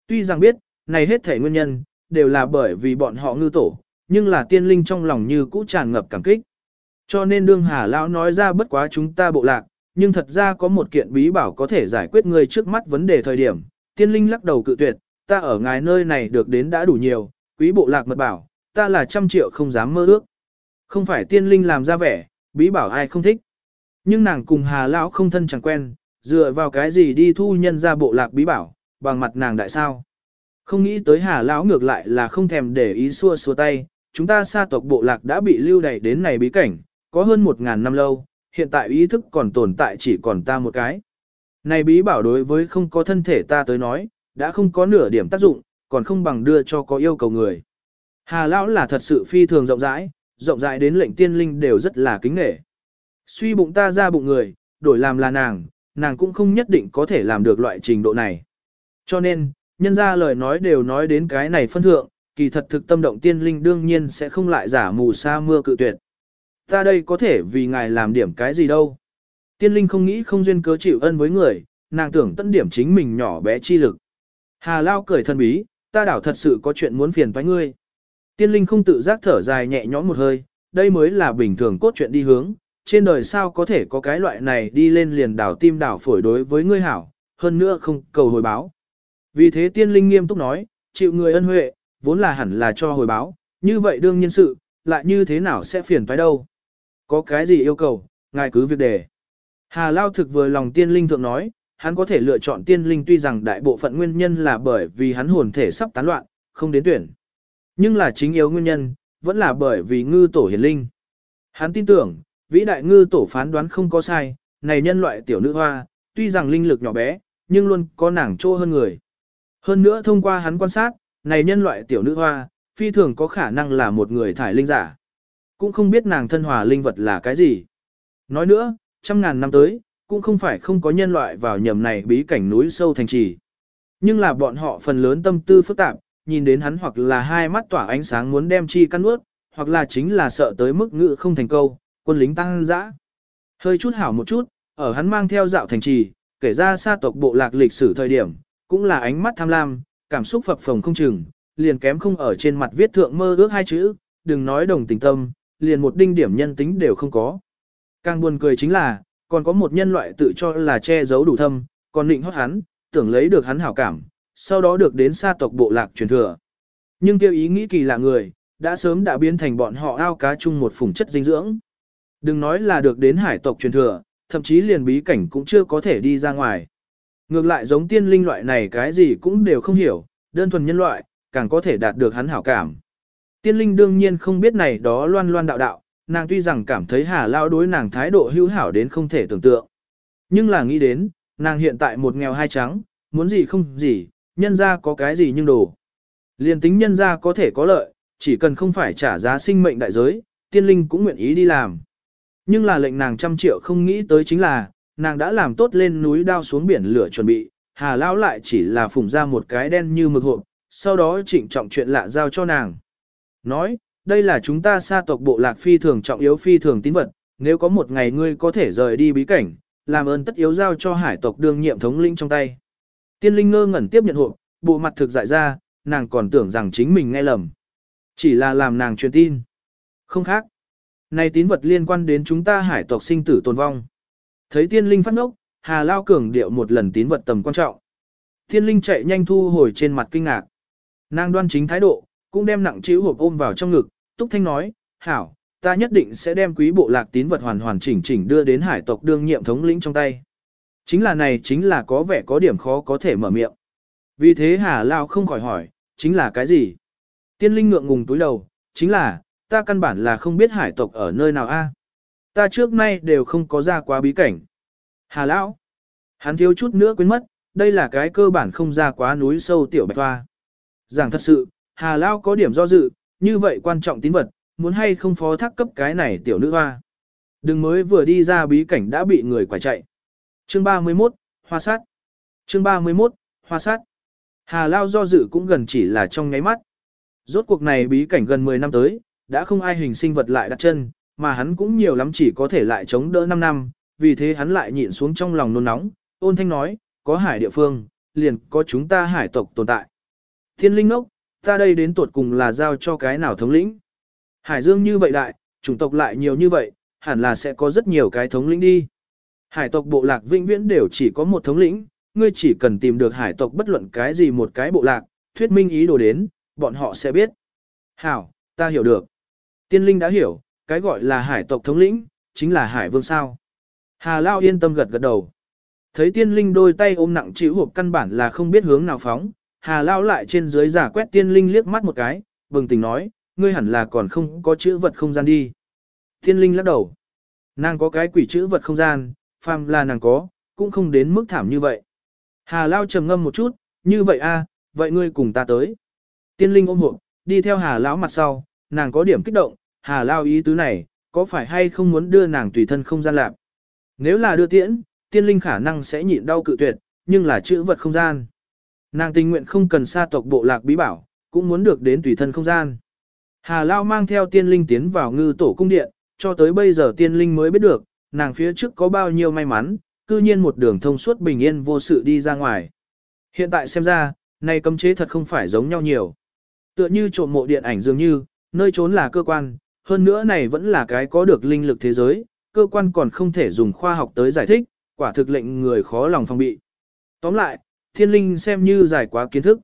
Tuy rằng biết, này hết thể nguyên nhân, đều là bởi vì bọn họ ngư tổ, nhưng là tiên linh trong lòng như cũ tràn ngập cảm kích. Cho nên đương hà lão nói ra bất quá chúng ta bộ lạc, nhưng thật ra có một kiện bí bảo có thể giải quyết người trước mắt vấn đề thời điểm, tiên linh lắc đầu cự tuyệt, ta ở ngài nơi này được đến đã đủ nhiều, quý bộ lạc mật bảo, ta là trăm triệu không dám mơ ước. Không phải tiên linh làm ra vẻ, bí bảo ai không thích. Nhưng nàng cùng hà lão không thân chẳng quen, dựa vào cái gì đi thu nhân ra bộ lạc bí bảo, bằng mặt nàng đại sao. Không nghĩ tới hà lão ngược lại là không thèm để ý xua xua tay, chúng ta xa tộc bộ lạc đã bị lưu đày đến này bí cảnh, có hơn một ngàn năm lâu, hiện tại ý thức còn tồn tại chỉ còn ta một cái. Này bí bảo đối với không có thân thể ta tới nói, đã không có nửa điểm tác dụng, còn không bằng đưa cho có yêu cầu người. Hà lão là thật sự phi thường rộng rãi, rộng rãi đến lệnh tiên linh đều rất là kính nghệ. Suy bụng ta ra bụng người, đổi làm là nàng, nàng cũng không nhất định có thể làm được loại trình độ này. Cho nên, nhân ra lời nói đều nói đến cái này phân thượng, kỳ thật thực tâm động tiên linh đương nhiên sẽ không lại giả mù sa mưa cự tuyệt. Ta đây có thể vì ngài làm điểm cái gì đâu. Tiên linh không nghĩ không duyên cớ chịu ân với người, nàng tưởng tận điểm chính mình nhỏ bé chi lực. Hà Lao cười thân bí, ta đảo thật sự có chuyện muốn phiền với ngươi. Tiên linh không tự giác thở dài nhẹ nhõm một hơi, đây mới là bình thường cốt truyện đi hướng, trên đời sao có thể có cái loại này đi lên liền đảo tim đảo phổi đối với ngươi hảo, hơn nữa không cầu hồi báo. Vì thế tiên linh nghiêm túc nói, chịu người ân huệ, vốn là hẳn là cho hồi báo, như vậy đương nhiên sự, lại như thế nào sẽ phiền phải đâu. Có cái gì yêu cầu, ngài cứ việc đề. Hà Lao thực vừa lòng tiên linh thượng nói, hắn có thể lựa chọn tiên linh tuy rằng đại bộ phận nguyên nhân là bởi vì hắn hồn thể sắp tán loạn, không đến tuyển. Nhưng là chính yếu nguyên nhân, vẫn là bởi vì ngư tổ hiền linh. Hắn tin tưởng, vĩ đại ngư tổ phán đoán không có sai, này nhân loại tiểu nữ hoa, tuy rằng linh lực nhỏ bé, nhưng luôn có nàng trô hơn người. Hơn nữa thông qua hắn quan sát, này nhân loại tiểu nữ hoa, phi thường có khả năng là một người thải linh giả. Cũng không biết nàng thân hòa linh vật là cái gì. Nói nữa, trăm ngàn năm tới, cũng không phải không có nhân loại vào nhầm này bí cảnh núi sâu thành trì. Nhưng là bọn họ phần lớn tâm tư phức tạp, nhìn đến hắn hoặc là hai mắt tỏa ánh sáng muốn đem chi căn ướt, hoặc là chính là sợ tới mức ngự không thành câu, quân lính tăng dã. Hơi chút hảo một chút, ở hắn mang theo dạo thành trì, kể ra xa tộc bộ lạc lịch sử thời điểm, cũng là ánh mắt tham lam, cảm xúc phập phồng không chừng, liền kém không ở trên mặt viết thượng mơ ước hai chữ, đừng nói đồng tình tâm, liền một đinh điểm nhân tính đều không có. Càng buồn cười chính là, còn có một nhân loại tự cho là che giấu đủ thâm, còn định hót hắn, tưởng lấy được hắn hảo cảm, sau đó được đến xa tộc bộ lạc truyền thừa. Nhưng kêu ý nghĩ kỳ lạ người, đã sớm đã biến thành bọn họ ao cá chung một phủng chất dinh dưỡng. Đừng nói là được đến hải tộc truyền thừa, thậm chí liền bí cảnh cũng chưa có thể đi ra ngoài. Ngược lại giống tiên linh loại này cái gì cũng đều không hiểu, đơn thuần nhân loại, càng có thể đạt được hắn hảo cảm. Tiên linh đương nhiên không biết này đó loan loan đạo đạo, nàng tuy rằng cảm thấy hà lao đối nàng thái độ hữu hảo đến không thể tưởng tượng. Nhưng là nghĩ đến, nàng hiện tại một nghèo hai trắng, muốn gì không gì, nhân ra có cái gì nhưng đồ. Liên tính nhân ra có thể có lợi, chỉ cần không phải trả giá sinh mệnh đại giới, tiên linh cũng nguyện ý đi làm. Nhưng là lệnh nàng trăm triệu không nghĩ tới chính là, nàng đã làm tốt lên núi đao xuống biển lửa chuẩn bị, Hà Lão lại chỉ là phủng ra một cái đen như mực hộp, sau đó trịnh trọng chuyện lạ giao cho nàng. Nói, đây là chúng ta sa tộc bộ lạc phi thường trọng yếu phi thường tín vật, nếu có một ngày ngươi có thể rời đi bí cảnh, làm ơn tất yếu giao cho hải tộc đương nhiệm thống linh trong tay. Tiên linh ngơ ngẩn tiếp nhận hộp, bộ mặt thực dại ra, nàng còn tưởng rằng chính mình nghe lầm. Chỉ là làm nàng truyền tin. Không khác. Này tín vật liên quan đến chúng ta hải tộc sinh tử tồn vong. Thấy tiên linh phát ngốc, Hà Lao cường điệu một lần tín vật tầm quan trọng. Tiên linh chạy nhanh thu hồi trên mặt kinh ngạc. Nàng đoan chính thái độ, cũng đem nặng chiếu hộp ôm vào trong ngực, Túc Thanh nói, hảo, ta nhất định sẽ đem quý bộ lạc tín vật hoàn hoàn chỉnh chỉnh đưa đến hải tộc đương nhiệm thống lĩnh trong tay. Chính là này chính là có vẻ có điểm khó có thể mở miệng. Vì thế Hà Lao không khỏi hỏi, chính là cái gì? Tiên linh ngượng ngùng túi đầu, chính là, ta căn bản là không biết hải tộc ở nơi nào a. Ta trước nay đều không có ra quá bí cảnh. Hà Lão, hắn thiếu chút nữa quên mất, đây là cái cơ bản không ra quá núi sâu tiểu bạch hoa. Giảng thật sự, Hà Lão có điểm do dự, như vậy quan trọng tín vật, muốn hay không phó thác cấp cái này tiểu nữ hoa. Đừng mới vừa đi ra bí cảnh đã bị người quả chạy. Chương 31, Hoa sát. Chương 31, Hoa sát. Hà Lao do dự cũng gần chỉ là trong nháy mắt. Rốt cuộc này bí cảnh gần 10 năm tới, đã không ai hình sinh vật lại đặt chân, mà hắn cũng nhiều lắm chỉ có thể lại chống đỡ 5 năm, vì thế hắn lại nhịn xuống trong lòng nôn nóng, ôn thanh nói, có hải địa phương, liền có chúng ta hải tộc tồn tại. Thiên linh ngốc, ta đây đến tuột cùng là giao cho cái nào thống lĩnh. Hải dương như vậy đại, chủng tộc lại nhiều như vậy, hẳn là sẽ có rất nhiều cái thống lĩnh đi. Hải tộc bộ lạc vĩnh viễn đều chỉ có một thống lĩnh, ngươi chỉ cần tìm được hải tộc bất luận cái gì một cái bộ lạc, thuyết minh ý đồ đến, bọn họ sẽ biết. Hảo, ta hiểu được. Tiên linh đã hiểu, cái gọi là hải tộc thống lĩnh, chính là hải vương sao. Hà Lao yên tâm gật gật đầu. Thấy tiên linh đôi tay ôm nặng chịu hộp căn bản là không biết hướng nào phóng, Hà Lao lại trên dưới giả quét tiên linh liếc mắt một cái, bừng tỉnh nói, ngươi hẳn là còn không có chữ vật không gian đi. Tiên linh lắc đầu. Nàng có cái quỷ chữ vật không gian, phàm là nàng có, cũng không đến mức thảm như vậy. Hà Lao trầm ngâm một chút, như vậy a, vậy ngươi cùng ta tới. Tiên linh ôm hộp, đi theo Hà Lão mặt sau, nàng có điểm kích động, Hà Lao ý tứ này, có phải hay không muốn đưa nàng tùy thân không gian lạc. Nếu là đưa tiễn, tiên linh khả năng sẽ nhịn đau cự tuyệt, nhưng là chữ vật không gian. Nàng tình nguyện không cần xa tộc bộ lạc bí bảo, cũng muốn được đến tùy thân không gian. Hà Lao mang theo tiên linh tiến vào ngư tổ cung điện, cho tới bây giờ tiên linh mới biết được, nàng phía trước có bao nhiêu may mắn, cư nhiên một đường thông suốt bình yên vô sự đi ra ngoài. Hiện tại xem ra, này cấm chế thật không phải giống nhau nhiều. Tựa như trộm mộ điện ảnh dường như, nơi trốn là cơ quan, hơn nữa này vẫn là cái có được linh lực thế giới, cơ quan còn không thể dùng khoa học tới giải thích, quả thực lệnh người khó lòng phòng bị. Tóm lại, thiên linh xem như giải quá kiến thức.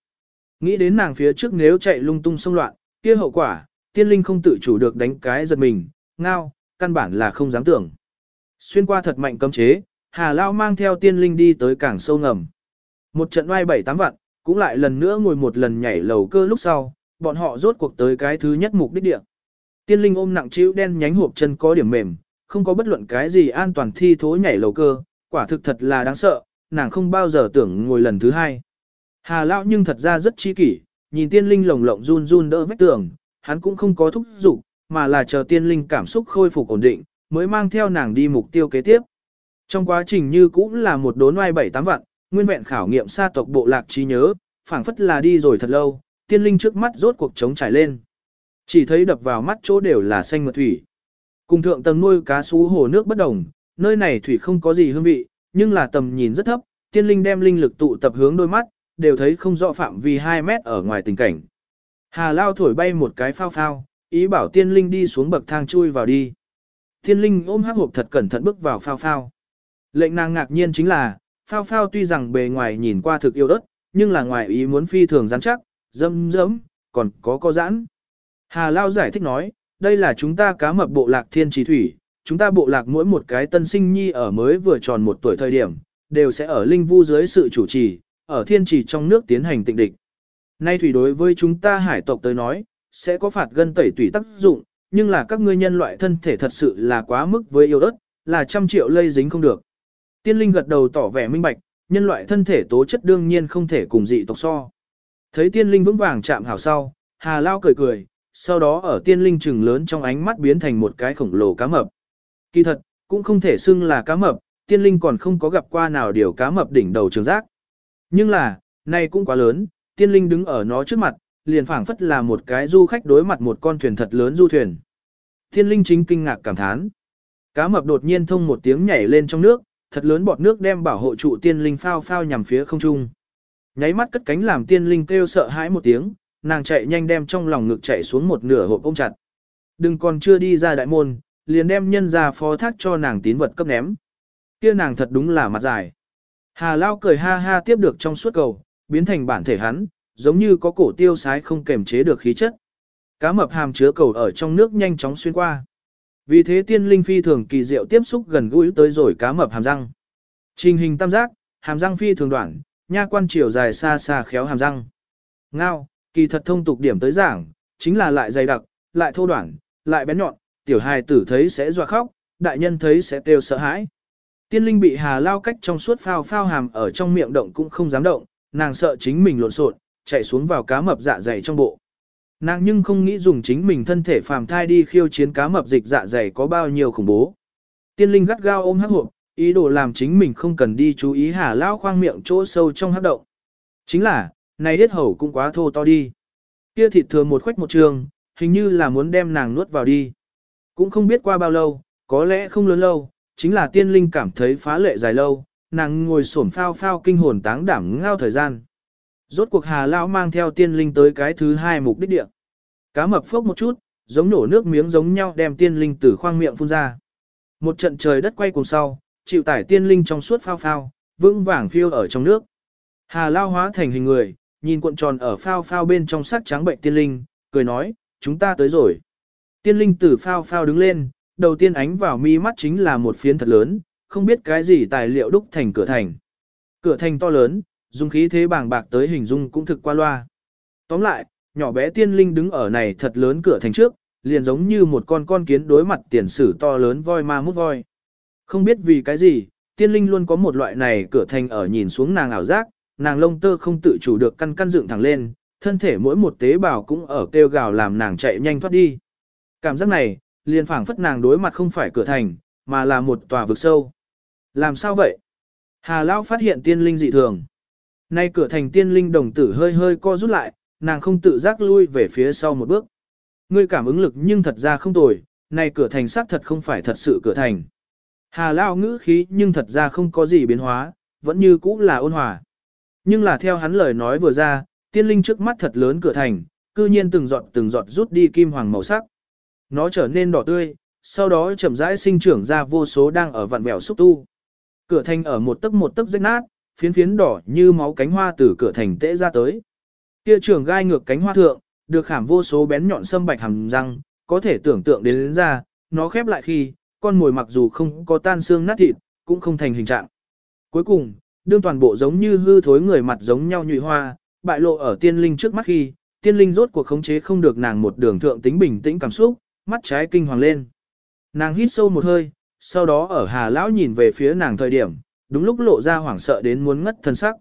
Nghĩ đến nàng phía trước nếu chạy lung tung xông loạn, kia hậu quả, tiên linh không tự chủ được đánh cái giật mình, ngao, căn bản là không dám tưởng. Xuyên qua thật mạnh cấm chế, Hà Lao mang theo tiên linh đi tới cảng sâu ngầm. Một trận oai bảy tám vạn, cũng lại lần nữa ngồi một lần nhảy lầu cơ lúc sau, bọn họ rốt cuộc tới cái thứ nhất mục đích địa. Tiên linh ôm nặng chịu đen nhánh hộp chân có điểm mềm, không có bất luận cái gì an toàn thi thố nhảy lầu cơ, quả thực thật là đáng sợ, nàng không bao giờ tưởng ngồi lần thứ hai. Hà Lão nhưng thật ra rất chi kỷ, nhìn tiên linh lồng lộng run run đỡ vách tường, hắn cũng không có thúc giục, mà là chờ tiên linh cảm xúc khôi phục ổn định, mới mang theo nàng đi mục tiêu kế tiếp. Trong quá trình như cũng là một đốn oai bảy tám vạn, nguyên vẹn khảo nghiệm sa tộc bộ lạc trí nhớ, phảng phất là đi rồi thật lâu, tiên linh trước mắt rốt cuộc trống trải lên. Chỉ thấy đập vào mắt chỗ đều là xanh mượt thủy. Cùng thượng tầng nuôi cá sú hồ nước bất đồng, nơi này thủy không có gì hương vị, nhưng là tầm nhìn rất thấp, tiên linh đem linh lực tụ tập hướng đôi mắt, đều thấy không rõ phạm vi 2 mét ở ngoài tình cảnh. Hà lao thổi bay một cái phao phao, ý bảo tiên linh đi xuống bậc thang chui vào đi. Thiên linh ôm hắc hộp thật cẩn thận bước vào phao phao. Lệnh nàng ngạc nhiên chính là, phao phao tuy rằng bề ngoài nhìn qua thực yêu đất, nhưng là ngoài ý muốn phi thường rắn chắc, dâm dẫm, còn có co giãn. Hà Lao giải thích nói, đây là chúng ta cá mập bộ lạc thiên trì thủy, chúng ta bộ lạc mỗi một cái tân sinh nhi ở mới vừa tròn một tuổi thời điểm, đều sẽ ở linh vu dưới sự chủ trì, ở thiên trì trong nước tiến hành tịnh địch. Nay thủy đối với chúng ta hải tộc tới nói, sẽ có phạt gân tẩy tủy tác dụng, nhưng là các ngươi nhân loại thân thể thật sự là quá mức với yêu ớt, là trăm triệu lây dính không được. Tiên linh gật đầu tỏ vẻ minh bạch, nhân loại thân thể tố chất đương nhiên không thể cùng dị tộc so. Thấy tiên linh vững vàng chạm hảo sau, Hà Lao cười cười, sau đó ở tiên linh trừng lớn trong ánh mắt biến thành một cái khổng lồ cá mập. Kỳ thật, cũng không thể xưng là cá mập, tiên linh còn không có gặp qua nào điều cá mập đỉnh đầu trường giác. Nhưng là, này cũng quá lớn, tiên linh đứng ở nó trước mặt, liền phảng phất là một cái du khách đối mặt một con thuyền thật lớn du thuyền. Thiên linh chính kinh ngạc cảm thán. Cá mập đột nhiên thông một tiếng nhảy lên trong nước, thật lớn bọt nước đem bảo hộ trụ tiên linh phao phao nhằm phía không trung. Nháy mắt cất cánh làm tiên linh kêu sợ hãi một tiếng, nàng chạy nhanh đem trong lòng ngực chạy xuống một nửa hộp ôm chặt. Đừng còn chưa đi ra đại môn, liền đem nhân ra phó thác cho nàng tín vật cấp ném. Kia nàng thật đúng là mặt dài. Hà Lao cười ha ha tiếp được trong suốt cầu, biến thành bản thể hắn, giống như có cổ tiêu sái không kềm chế được khí chất. Cá mập hàm chứa cầu ở trong nước nhanh chóng xuyên qua. Vì thế tiên linh phi thường kỳ diệu tiếp xúc gần gũi tới rồi cá mập hàm răng. Trình hình tam giác, hàm răng phi thường đoạn, nha quan chiều dài xa xa khéo hàm răng. Ngao, kỳ thật thông tục điểm tới giảng, chính là lại dày đặc, lại thô đoạn, lại bén nhọn, tiểu hài tử thấy sẽ dọa khóc, đại nhân thấy sẽ kêu sợ hãi. Tiên linh bị hà lao cách trong suốt phao phao hàm ở trong miệng động cũng không dám động, nàng sợ chính mình lộn xộn, chạy xuống vào cá mập dạ dày trong bộ. Nàng nhưng không nghĩ dùng chính mình thân thể phàm thai đi khiêu chiến cá mập dịch dạ dày có bao nhiêu khủng bố. Tiên linh gắt gao ôm hắc hộp, ý đồ làm chính mình không cần đi chú ý hà lao khoang miệng chỗ sâu trong hắc động. Chính là, này hết hầu cũng quá thô to đi. Kia thịt thừa một khoách một trường, hình như là muốn đem nàng nuốt vào đi. Cũng không biết qua bao lâu, có lẽ không lớn lâu, chính là tiên linh cảm thấy phá lệ dài lâu, nàng ngồi xổm phao phao kinh hồn táng đảm ngao thời gian. Rốt cuộc hà Lão mang theo tiên linh tới cái thứ hai mục đích địa. Cá mập phốc một chút, giống nổ nước miếng giống nhau đem tiên linh từ khoang miệng phun ra. Một trận trời đất quay cùng sau, chịu tải tiên linh trong suốt phao phao, vững vàng phiêu ở trong nước. Hà lao hóa thành hình người, nhìn cuộn tròn ở phao phao bên trong sắc trắng bệnh tiên linh, cười nói, chúng ta tới rồi. Tiên linh từ phao phao đứng lên, đầu tiên ánh vào mi mắt chính là một phiến thật lớn, không biết cái gì tài liệu đúc thành cửa thành. Cửa thành to lớn, dùng khí thế bàng bạc tới hình dung cũng thực qua loa. Tóm lại, nhỏ bé tiên linh đứng ở này thật lớn cửa thành trước, liền giống như một con con kiến đối mặt tiền sử to lớn voi ma mút voi. Không biết vì cái gì, tiên linh luôn có một loại này cửa thành ở nhìn xuống nàng ảo giác, nàng lông tơ không tự chủ được căn căn dựng thẳng lên, thân thể mỗi một tế bào cũng ở kêu gào làm nàng chạy nhanh thoát đi. Cảm giác này, liền phảng phất nàng đối mặt không phải cửa thành, mà là một tòa vực sâu. Làm sao vậy? Hà Lão phát hiện tiên linh dị thường. Nay cửa thành tiên linh đồng tử hơi hơi co rút lại, nàng không tự giác lui về phía sau một bước. Ngươi cảm ứng lực nhưng thật ra không tồi, này cửa thành xác thật không phải thật sự cửa thành. Hà lao ngữ khí nhưng thật ra không có gì biến hóa, vẫn như cũ là ôn hòa. Nhưng là theo hắn lời nói vừa ra, tiên linh trước mắt thật lớn cửa thành, cư nhiên từng giọt từng giọt rút đi kim hoàng màu sắc. Nó trở nên đỏ tươi, sau đó chậm rãi sinh trưởng ra vô số đang ở vặn vẹo xúc tu. Cửa thành ở một tấc một tấc rách nát, phiến phiến đỏ như máu cánh hoa từ cửa thành tễ ra tới. Kia trưởng gai ngược cánh hoa thượng, được khảm vô số bén nhọn sâm bạch hàm răng, có thể tưởng tượng đến, đến ra, nó khép lại khi, con mồi mặc dù không có tan xương nát thịt, cũng không thành hình trạng. Cuối cùng, đương toàn bộ giống như hư thối người mặt giống nhau nhụy hoa, bại lộ ở tiên linh trước mắt khi, tiên linh rốt cuộc khống chế không được nàng một đường thượng tính bình tĩnh cảm xúc, mắt trái kinh hoàng lên. Nàng hít sâu một hơi, sau đó ở hà lão nhìn về phía nàng thời điểm, đúng lúc lộ ra hoảng sợ đến muốn ngất thân sắc.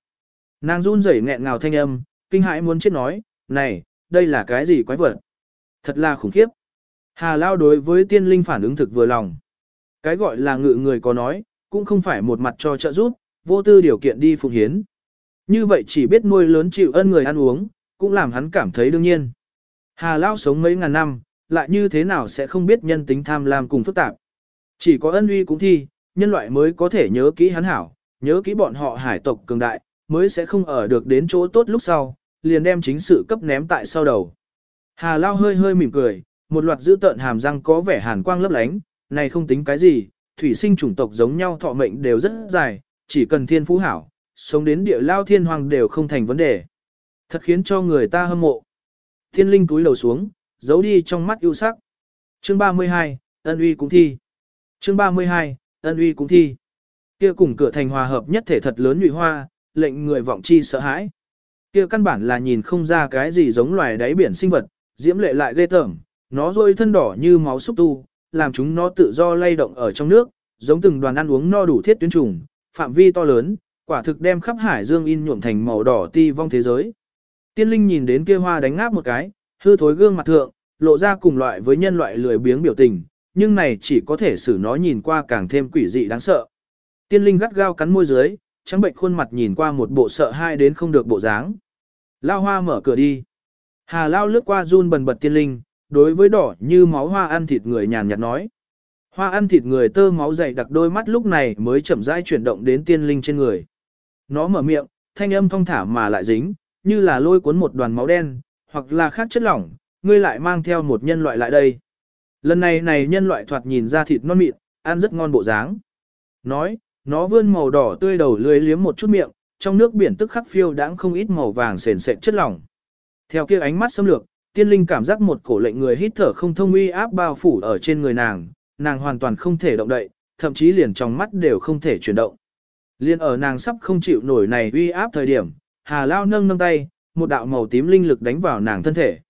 Nàng run rẩy nghẹn ngào thanh âm, kinh hãi muốn chết nói, này, đây là cái gì quái vật? Thật là khủng khiếp. Hà lão đối với tiên linh phản ứng thực vừa lòng. Cái gọi là ngự người có nói, cũng không phải một mặt cho trợ giúp, vô tư điều kiện đi phục hiến. Như vậy chỉ biết nuôi lớn chịu ân người ăn uống, cũng làm hắn cảm thấy đương nhiên. Hà lão sống mấy ngàn năm, lại như thế nào sẽ không biết nhân tính tham lam cùng phức tạp. Chỉ có ân uy cũng thi, nhân loại mới có thể nhớ kỹ hắn hảo, nhớ kỹ bọn họ hải tộc cường đại, mới sẽ không ở được đến chỗ tốt lúc sau, liền đem chính sự cấp ném tại sau đầu. Hà Lao hơi hơi mỉm cười, một loạt giữ tợn hàm răng có vẻ hàn quang lấp lánh, này không tính cái gì, thủy sinh chủng tộc giống nhau thọ mệnh đều rất dài, chỉ cần thiên phú hảo, sống đến địa lao thiên hoàng đều không thành vấn đề. Thật khiến cho người ta hâm mộ. Thiên linh túi lầu xuống, giấu đi trong mắt ưu sắc. Chương 32, ân uy cũng thi. Chương 32, ân uy cũng thi. Kia cùng cửa thành hòa hợp nhất thể thật lớn nhụy hoa, lệnh người vọng chi sợ hãi. Kia căn bản là nhìn không ra cái gì giống loài đáy biển sinh vật, diễm lệ lại ghê tởm, nó rôi thân đỏ như máu xúc tu, làm chúng nó tự do lay động ở trong nước, giống từng đoàn ăn uống no đủ thiết tuyến trùng, phạm vi to lớn, quả thực đem khắp hải dương in nhuộm thành màu đỏ ti vong thế giới. Tiên linh nhìn đến kia hoa đánh ngáp một cái, hư thối gương mặt thượng, lộ ra cùng loại với nhân loại lười biếng biểu tình, nhưng này chỉ có thể xử nó nhìn qua càng thêm quỷ dị đáng sợ. Tiên linh gắt gao cắn môi dưới, trắng bệnh khuôn mặt nhìn qua một bộ sợ hai đến không được bộ dáng. Lao hoa mở cửa đi. Hà Lao lướt qua run bần bật tiên linh, đối với đỏ như máu hoa ăn thịt người nhàn nhạt nói. Hoa ăn thịt người tơ máu dày đặc đôi mắt lúc này mới chậm rãi chuyển động đến tiên linh trên người. Nó mở miệng, thanh âm thong thả mà lại dính, như là lôi cuốn một đoàn máu đen, hoặc là khác chất lỏng, ngươi lại mang theo một nhân loại lại đây. Lần này này nhân loại thoạt nhìn ra thịt non mịn, ăn rất ngon bộ dáng. Nói, nó vươn màu đỏ tươi đầu lưới liếm một chút miệng, trong nước biển tức khắc phiêu đãng không ít màu vàng sền sệt chất lỏng. Theo kia ánh mắt xâm lược, tiên linh cảm giác một cổ lệnh người hít thở không thông uy áp bao phủ ở trên người nàng, nàng hoàn toàn không thể động đậy, thậm chí liền trong mắt đều không thể chuyển động. Liên ở nàng sắp không chịu nổi này uy áp thời điểm, Hà Lao nâng nâng tay, một đạo màu tím linh lực đánh vào nàng thân thể.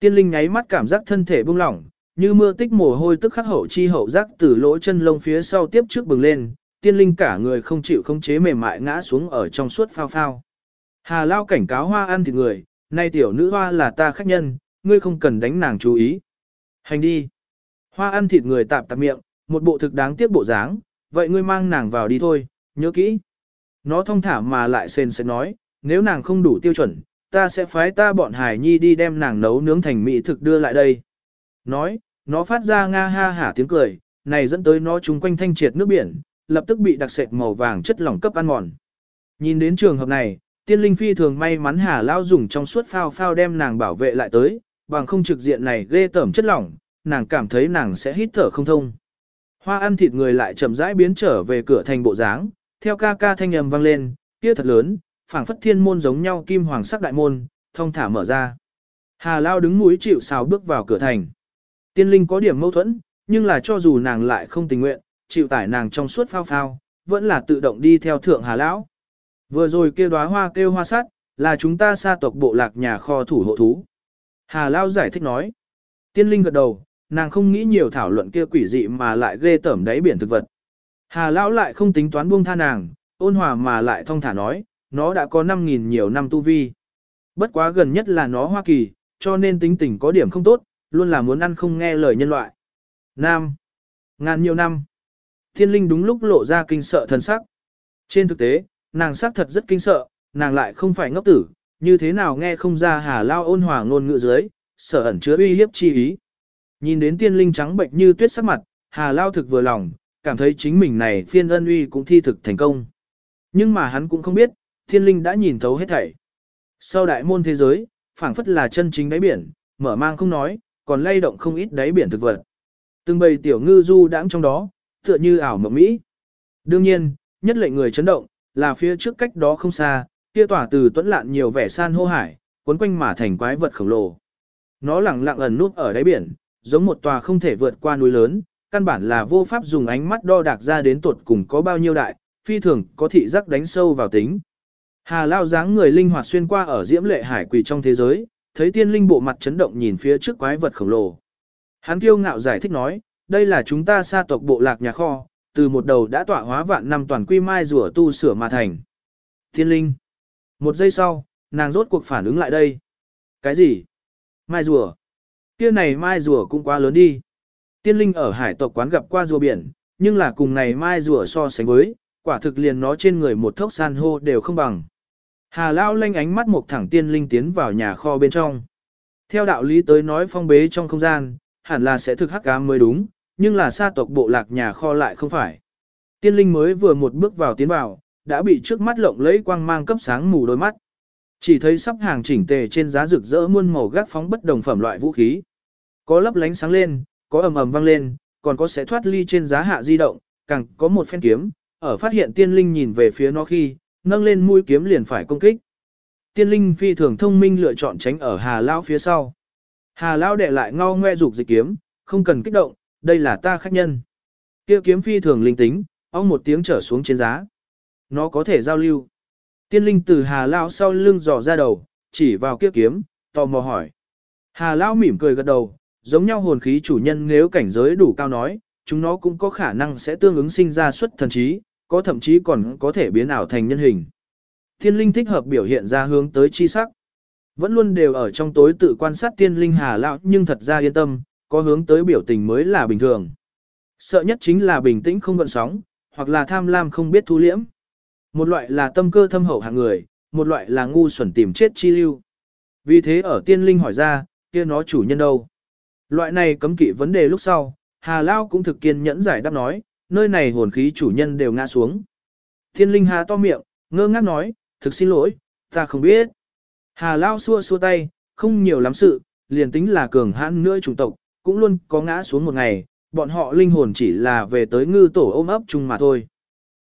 Tiên linh nháy mắt cảm giác thân thể buông lỏng, như mưa tích mồ hôi tức khắc hậu chi hậu giác từ lỗ chân lông phía sau tiếp trước bừng lên, tiên linh cả người không chịu không chế mềm mại ngã xuống ở trong suốt phao phao. Hà Lao cảnh cáo hoa ăn thịt người, nay tiểu nữ hoa là ta khách nhân, ngươi không cần đánh nàng chú ý. Hành đi. Hoa ăn thịt người tạp tạp miệng, một bộ thực đáng tiếc bộ dáng, vậy ngươi mang nàng vào đi thôi, nhớ kỹ. Nó thông thả mà lại sền sẽ nói, nếu nàng không đủ tiêu chuẩn, ta sẽ phái ta bọn hải nhi đi đem nàng nấu nướng thành mỹ thực đưa lại đây. Nói, nó phát ra nga ha hả tiếng cười, này dẫn tới nó chúng quanh thanh triệt nước biển, lập tức bị đặc sệt màu vàng chất lỏng cấp ăn mòn. Nhìn đến trường hợp này, tiên linh phi thường may mắn hà lao dùng trong suốt phao phao đem nàng bảo vệ lại tới, bằng không trực diện này ghê tởm chất lỏng, nàng cảm thấy nàng sẽ hít thở không thông. Hoa ăn thịt người lại chậm rãi biến trở về cửa thành bộ dáng, theo ca ca thanh âm vang lên, kia thật lớn, phảng phất thiên môn giống nhau kim hoàng sắc đại môn, thông thả mở ra. Hà Lao đứng mũi chịu sào bước vào cửa thành. Tiên linh có điểm mâu thuẫn, nhưng là cho dù nàng lại không tình nguyện, chịu tải nàng trong suốt phao phao, vẫn là tự động đi theo thượng Hà Lão. Vừa rồi kêu đóa hoa kêu hoa sắt, là chúng ta xa tộc bộ lạc nhà kho thủ hộ thú. Hà Lão giải thích nói. Tiên linh gật đầu, nàng không nghĩ nhiều thảo luận kia quỷ dị mà lại ghê tởm đáy biển thực vật. Hà Lão lại không tính toán buông tha nàng, ôn hòa mà lại thông thả nói, nó đã có 5.000 nhiều năm tu vi. Bất quá gần nhất là nó Hoa Kỳ, cho nên tính tình có điểm không tốt, luôn là muốn ăn không nghe lời nhân loại. Nam. Ngàn nhiều năm. Thiên linh đúng lúc lộ ra kinh sợ thần sắc. Trên thực tế, nàng sắc thật rất kinh sợ, nàng lại không phải ngốc tử, như thế nào nghe không ra hà lao ôn hòa ngôn ngữ dưới, sở ẩn chứa uy hiếp chi ý. Nhìn đến tiên linh trắng bệnh như tuyết sắc mặt, hà lao thực vừa lòng, cảm thấy chính mình này phiên ân uy cũng thi thực thành công. Nhưng mà hắn cũng không biết, thiên linh đã nhìn thấu hết thảy. Sau đại môn thế giới, phảng phất là chân chính đáy biển, mở mang không nói, còn lay động không ít đáy biển thực vật. Từng bầy tiểu ngư du đãng trong đó, tựa như ảo mộng mỹ. Đương nhiên, nhất lệnh người chấn động, là phía trước cách đó không xa, kia tỏa từ tuấn lạn nhiều vẻ san hô hải, cuốn quanh mà thành quái vật khổng lồ. Nó lẳng lặng ẩn núp ở đáy biển, giống một tòa không thể vượt qua núi lớn, căn bản là vô pháp dùng ánh mắt đo đạc ra đến tuột cùng có bao nhiêu đại, phi thường có thị giác đánh sâu vào tính. Hà lao dáng người linh hoạt xuyên qua ở diễm lệ hải quỳ trong thế giới, thấy tiên linh bộ mặt chấn động nhìn phía trước quái vật khổng lồ. Hắn kiêu ngạo giải thích nói, đây là chúng ta sa tộc bộ lạc nhà kho, từ một đầu đã tọa hóa vạn năm toàn quy mai rùa tu sửa mà thành. Tiên linh. Một giây sau, nàng rốt cuộc phản ứng lại đây. Cái gì? Mai rùa. Kia này mai rùa cũng quá lớn đi. Tiên linh ở hải tộc quán gặp qua rùa biển, nhưng là cùng này mai rùa so sánh với, quả thực liền nó trên người một thốc san hô đều không bằng. Hà Lao lanh ánh mắt một thẳng tiên linh tiến vào nhà kho bên trong. Theo đạo lý tới nói phong bế trong không gian, hẳn là sẽ thực hắc ám mới đúng, nhưng là sa tộc bộ lạc nhà kho lại không phải. Tiên linh mới vừa một bước vào tiến vào, đã bị trước mắt lộng lẫy quang mang cấp sáng mù đôi mắt. Chỉ thấy sắp hàng chỉnh tề trên giá rực rỡ muôn màu gác phóng bất đồng phẩm loại vũ khí. Có lấp lánh sáng lên, có ầm ầm vang lên, còn có sẽ thoát ly trên giá hạ di động, càng có một phen kiếm, ở phát hiện tiên linh nhìn về phía nó khi, nâng lên mũi kiếm liền phải công kích. Tiên linh phi thường thông minh lựa chọn tránh ở Hà Lao phía sau. Hà Lao đệ lại ngao ngoe dục dịch kiếm, không cần kích động, đây là ta khách nhân. Kia kiếm phi thường linh tính, ong một tiếng trở xuống trên giá. Nó có thể giao lưu. Tiên linh từ Hà Lao sau lưng dò ra đầu, chỉ vào kia kiếm, tò mò hỏi. Hà Lao mỉm cười gật đầu, giống nhau hồn khí chủ nhân nếu cảnh giới đủ cao nói, chúng nó cũng có khả năng sẽ tương ứng sinh ra xuất thần trí, có thậm chí còn có thể biến ảo thành nhân hình. Thiên linh thích hợp biểu hiện ra hướng tới chi sắc. Vẫn luôn đều ở trong tối tự quan sát tiên linh hà lão nhưng thật ra yên tâm, có hướng tới biểu tình mới là bình thường. Sợ nhất chính là bình tĩnh không gợn sóng, hoặc là tham lam không biết thu liễm. Một loại là tâm cơ thâm hậu hạng người, một loại là ngu xuẩn tìm chết chi lưu. Vì thế ở tiên linh hỏi ra, kia nó chủ nhân đâu? Loại này cấm kỵ vấn đề lúc sau, Hà Lao cũng thực kiên nhẫn giải đáp nói, nơi này hồn khí chủ nhân đều ngã xuống. Thiên linh hà to miệng, ngơ ngác nói, thực xin lỗi, ta không biết. Hà Lao xua xua tay, không nhiều lắm sự, liền tính là cường hãn nữa chủng tộc, cũng luôn có ngã xuống một ngày, bọn họ linh hồn chỉ là về tới ngư tổ ôm ấp chung mà thôi.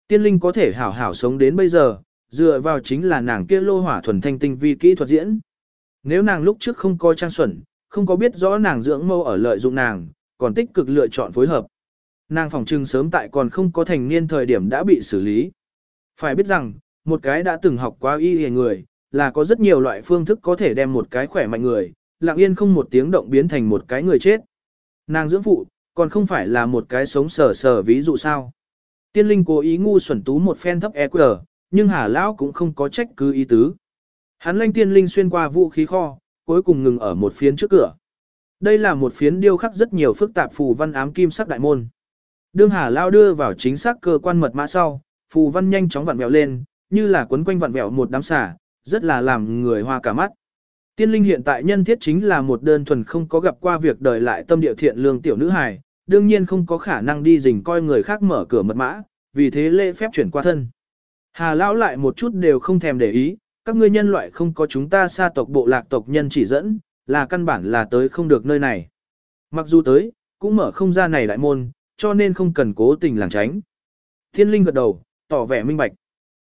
Tiên linh có thể hảo hảo sống đến bây giờ, dựa vào chính là nàng kia lô hỏa thuần thanh tinh vi kỹ thuật diễn. Nếu nàng lúc trước không coi trang xuẩn, không có biết rõ nàng dưỡng mâu ở lợi dụng nàng, còn tích cực lựa chọn phối hợp. Nàng phòng trưng sớm tại còn không có thành niên thời điểm đã bị xử lý. Phải biết rằng, một cái đã từng học qua y hề người, là có rất nhiều loại phương thức có thể đem một cái khỏe mạnh người, lặng yên không một tiếng động biến thành một cái người chết. Nàng dưỡng phụ, còn không phải là một cái sống sờ sờ ví dụ sao. Tiên linh cố ý ngu xuẩn tú một phen thấp EQ, nhưng Hà Lão cũng không có trách cứ ý tứ. Hắn lanh tiên linh xuyên qua vũ khí kho, cuối cùng ngừng ở một phiến trước cửa. Đây là một phiến điêu khắc rất nhiều phức tạp phù văn ám kim sắc đại môn. Đương Hà Lao đưa vào chính xác cơ quan mật mã sau, phù văn nhanh chóng vặn vẹo lên, như là quấn quanh vặn vẹo một đám xả, rất là làm người hoa cả mắt. Tiên linh hiện tại nhân thiết chính là một đơn thuần không có gặp qua việc đời lại tâm địa thiện lương tiểu nữ hài, đương nhiên không có khả năng đi rình coi người khác mở cửa mật mã, vì thế lễ phép chuyển qua thân. Hà lão lại một chút đều không thèm để ý, các ngươi nhân loại không có chúng ta xa tộc bộ lạc tộc nhân chỉ dẫn, là căn bản là tới không được nơi này. Mặc dù tới, cũng mở không ra này đại môn, cho nên không cần cố tình làng tránh. Thiên linh gật đầu, tỏ vẻ minh bạch.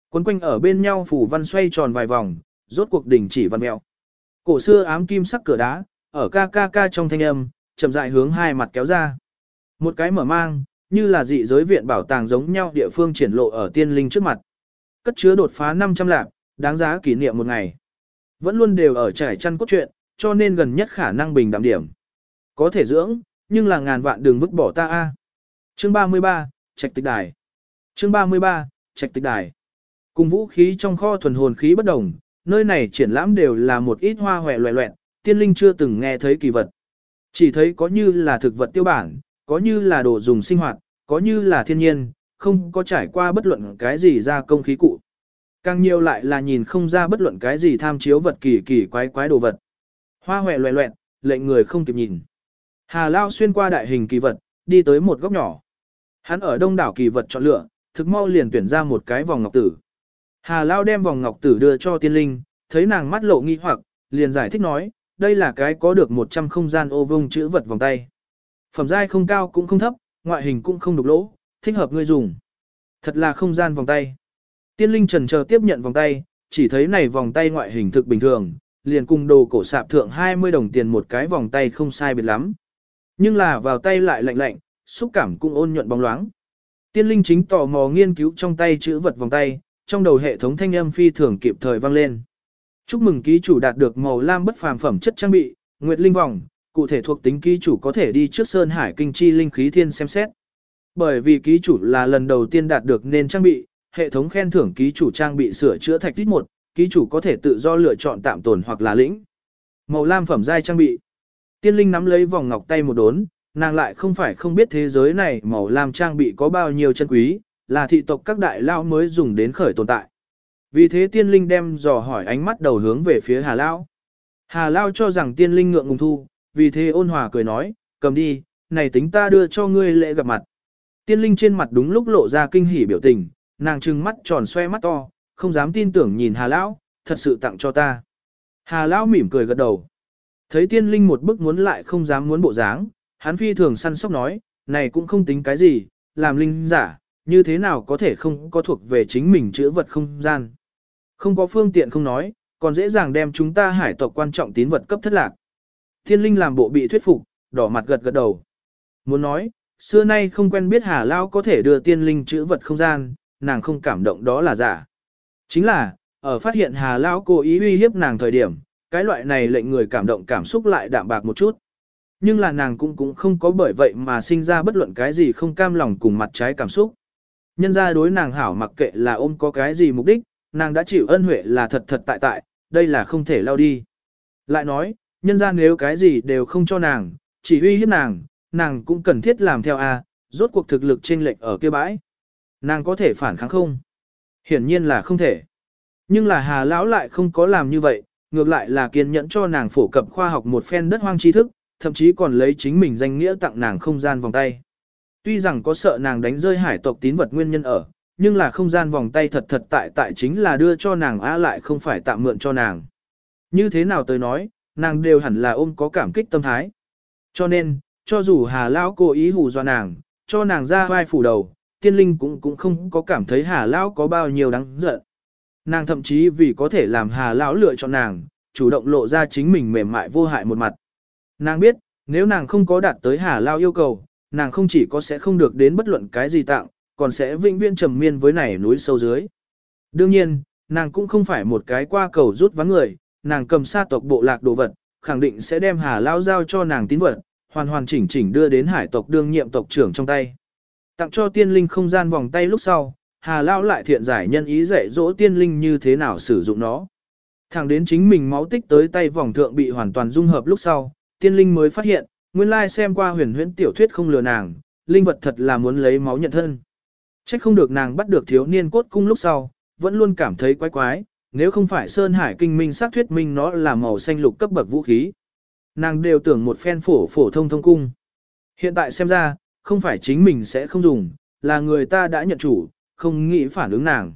Quấn quanh ở bên nhau phủ văn xoay tròn vài vòng, rốt cuộc đỉnh chỉ văn mèo. Cổ xưa ám kim sắc cửa đá, ở ca ca ca trong thanh âm, chậm dại hướng hai mặt kéo ra. Một cái mở mang, như là dị giới viện bảo tàng giống nhau địa phương triển lộ ở tiên linh trước mặt. Cất chứa đột phá 500 lạc, đáng giá kỷ niệm một ngày. Vẫn luôn đều ở trải chăn cốt truyện, cho nên gần nhất khả năng bình đạm điểm. Có thể dưỡng, nhưng là ngàn vạn đường vứt bỏ ta a. Chương 33, Trạch Tịch Đài. Chương 33, Trạch Tịch Đài. Cùng vũ khí trong kho thuần hồn khí bất đồng, nơi này triển lãm đều là một ít hoa hoè loẹ loẹn, tiên linh chưa từng nghe thấy kỳ vật. Chỉ thấy có như là thực vật tiêu bản, có như là đồ dùng sinh hoạt, có như là thiên nhiên, không có trải qua bất luận cái gì ra công khí cụ. Càng nhiều lại là nhìn không ra bất luận cái gì tham chiếu vật kỳ kỳ quái quái đồ vật. Hoa hoè loẹ loẹn, lệnh người không kịp nhìn. Hà Lao xuyên qua đại hình kỳ vật, đi tới một góc nhỏ. Hắn ở đông đảo kỳ vật chọn lựa, thực mau liền tuyển ra một cái vòng ngọc tử. Hà Lao đem vòng ngọc tử đưa cho tiên linh, thấy nàng mắt lộ nghi hoặc, liền giải thích nói, đây là cái có được 100 không gian ô vông chữ vật vòng tay. Phẩm giai không cao cũng không thấp, ngoại hình cũng không đục lỗ, thích hợp ngươi dùng. Thật là không gian vòng tay. Tiên linh trần chờ tiếp nhận vòng tay, chỉ thấy này vòng tay ngoại hình thực bình thường, liền cùng đồ cổ sạp thượng 20 đồng tiền một cái vòng tay không sai biệt lắm. Nhưng là vào tay lại lạnh lạnh, xúc cảm cũng ôn nhuận bóng loáng. Tiên linh chính tò mò nghiên cứu trong tay chữ vật vòng tay, trong đầu hệ thống thanh âm phi thường kịp thời vang lên. Chúc mừng ký chủ đạt được màu lam bất phàm phẩm chất trang bị, Nguyệt Linh vòng, cụ thể thuộc tính ký chủ có thể đi trước Sơn Hải Kinh Chi Linh Khí Thiên xem xét. Bởi vì ký chủ là lần đầu tiên đạt được nên trang bị, hệ thống khen thưởng ký chủ trang bị sửa chữa thạch tích 1, ký chủ có thể tự do lựa chọn tạm tồn hoặc là lĩnh. Màu lam phẩm giai trang bị. Tiên linh nắm lấy vòng ngọc tay một đốn, nàng lại không phải không biết thế giới này màu lam trang bị có bao nhiêu chân quý, là thị tộc các đại lao mới dùng đến khởi tồn tại. Vì thế tiên linh đem dò hỏi ánh mắt đầu hướng về phía Hà Lao. Hà Lao cho rằng tiên linh ngượng ngùng thu, vì thế ôn hòa cười nói, cầm đi, này tính ta đưa cho ngươi lễ gặp mặt. Tiên linh trên mặt đúng lúc lộ ra kinh hỉ biểu tình, nàng trừng mắt tròn xoe mắt to, không dám tin tưởng nhìn Hà Lão, thật sự tặng cho ta. Hà Lão mỉm cười gật đầu. Thấy tiên linh một bức muốn lại không dám muốn bộ dáng, hắn phi thường săn sóc nói, này cũng không tính cái gì, làm linh giả, như thế nào có thể không có thuộc về chính mình chữa vật không gian. Không có phương tiện không nói, còn dễ dàng đem chúng ta hải tộc quan trọng tín vật cấp thất lạc. Thiên linh làm bộ bị thuyết phục, đỏ mặt gật gật đầu. Muốn nói, xưa nay không quen biết Hà Lao có thể đưa tiên linh chữ vật không gian, nàng không cảm động đó là giả. Chính là, ở phát hiện Hà Lao cố ý uy hiếp nàng thời điểm, cái loại này lệnh người cảm động cảm xúc lại đạm bạc một chút. Nhưng là nàng cũng cũng không có bởi vậy mà sinh ra bất luận cái gì không cam lòng cùng mặt trái cảm xúc. Nhân ra đối nàng hảo mặc kệ là ôm có cái gì mục đích, nàng đã chịu ân huệ là thật thật tại tại, đây là không thể lao đi. Lại nói, nhân ra nếu cái gì đều không cho nàng, chỉ uy hiếp nàng, nàng cũng cần thiết làm theo a, rốt cuộc thực lực trên lệch ở kia bãi. Nàng có thể phản kháng không? Hiển nhiên là không thể. Nhưng là Hà Lão lại không có làm như vậy, ngược lại là kiên nhẫn cho nàng phổ cập khoa học một phen đất hoang tri thức, thậm chí còn lấy chính mình danh nghĩa tặng nàng không gian vòng tay. Tuy rằng có sợ nàng đánh rơi hải tộc tín vật nguyên nhân ở, nhưng là không gian vòng tay thật thật tại tại chính là đưa cho nàng á lại không phải tạm mượn cho nàng. Như thế nào tới nói, nàng đều hẳn là ôm có cảm kích tâm thái. Cho nên, cho dù Hà Lão cố ý hù dọa nàng, cho nàng ra vai phủ đầu, tiên linh cũng cũng không có cảm thấy Hà Lão có bao nhiêu đáng giận. Nàng thậm chí vì có thể làm Hà Lão lựa chọn nàng, chủ động lộ ra chính mình mềm mại vô hại một mặt. Nàng biết, nếu nàng không có đạt tới Hà Lão yêu cầu, nàng không chỉ có sẽ không được đến bất luận cái gì tặng, còn sẽ vĩnh viễn trầm miên với này núi sâu dưới. Đương nhiên, nàng cũng không phải một cái qua cầu rút vắng người, nàng cầm sa tộc bộ lạc đồ vật, khẳng định sẽ đem Hà Lão giao cho nàng tín vật, hoàn hoàn chỉnh chỉnh đưa đến hải tộc đương nhiệm tộc trưởng trong tay. Tặng cho tiên linh không gian vòng tay lúc sau, Hà Lão lại thiện giải nhân ý dạy dỗ tiên linh như thế nào sử dụng nó. Thẳng đến chính mình máu tích tới tay vòng thượng bị hoàn toàn dung hợp lúc sau, tiên linh mới phát hiện, nguyên lai xem qua huyền huyễn tiểu thuyết không lừa nàng, linh vật thật là muốn lấy máu nhận thân. Trách không được nàng bắt được thiếu niên cốt cung lúc sau, vẫn luôn cảm thấy quái quái, nếu không phải Sơn Hải kinh minh xác thuyết minh nó là màu xanh lục cấp bậc vũ khí. Nàng đều tưởng một phen phổ phổ thông thông cung. Hiện tại xem ra, không phải chính mình sẽ không dùng, là người ta đã nhận chủ, không nghĩ phản ứng nàng.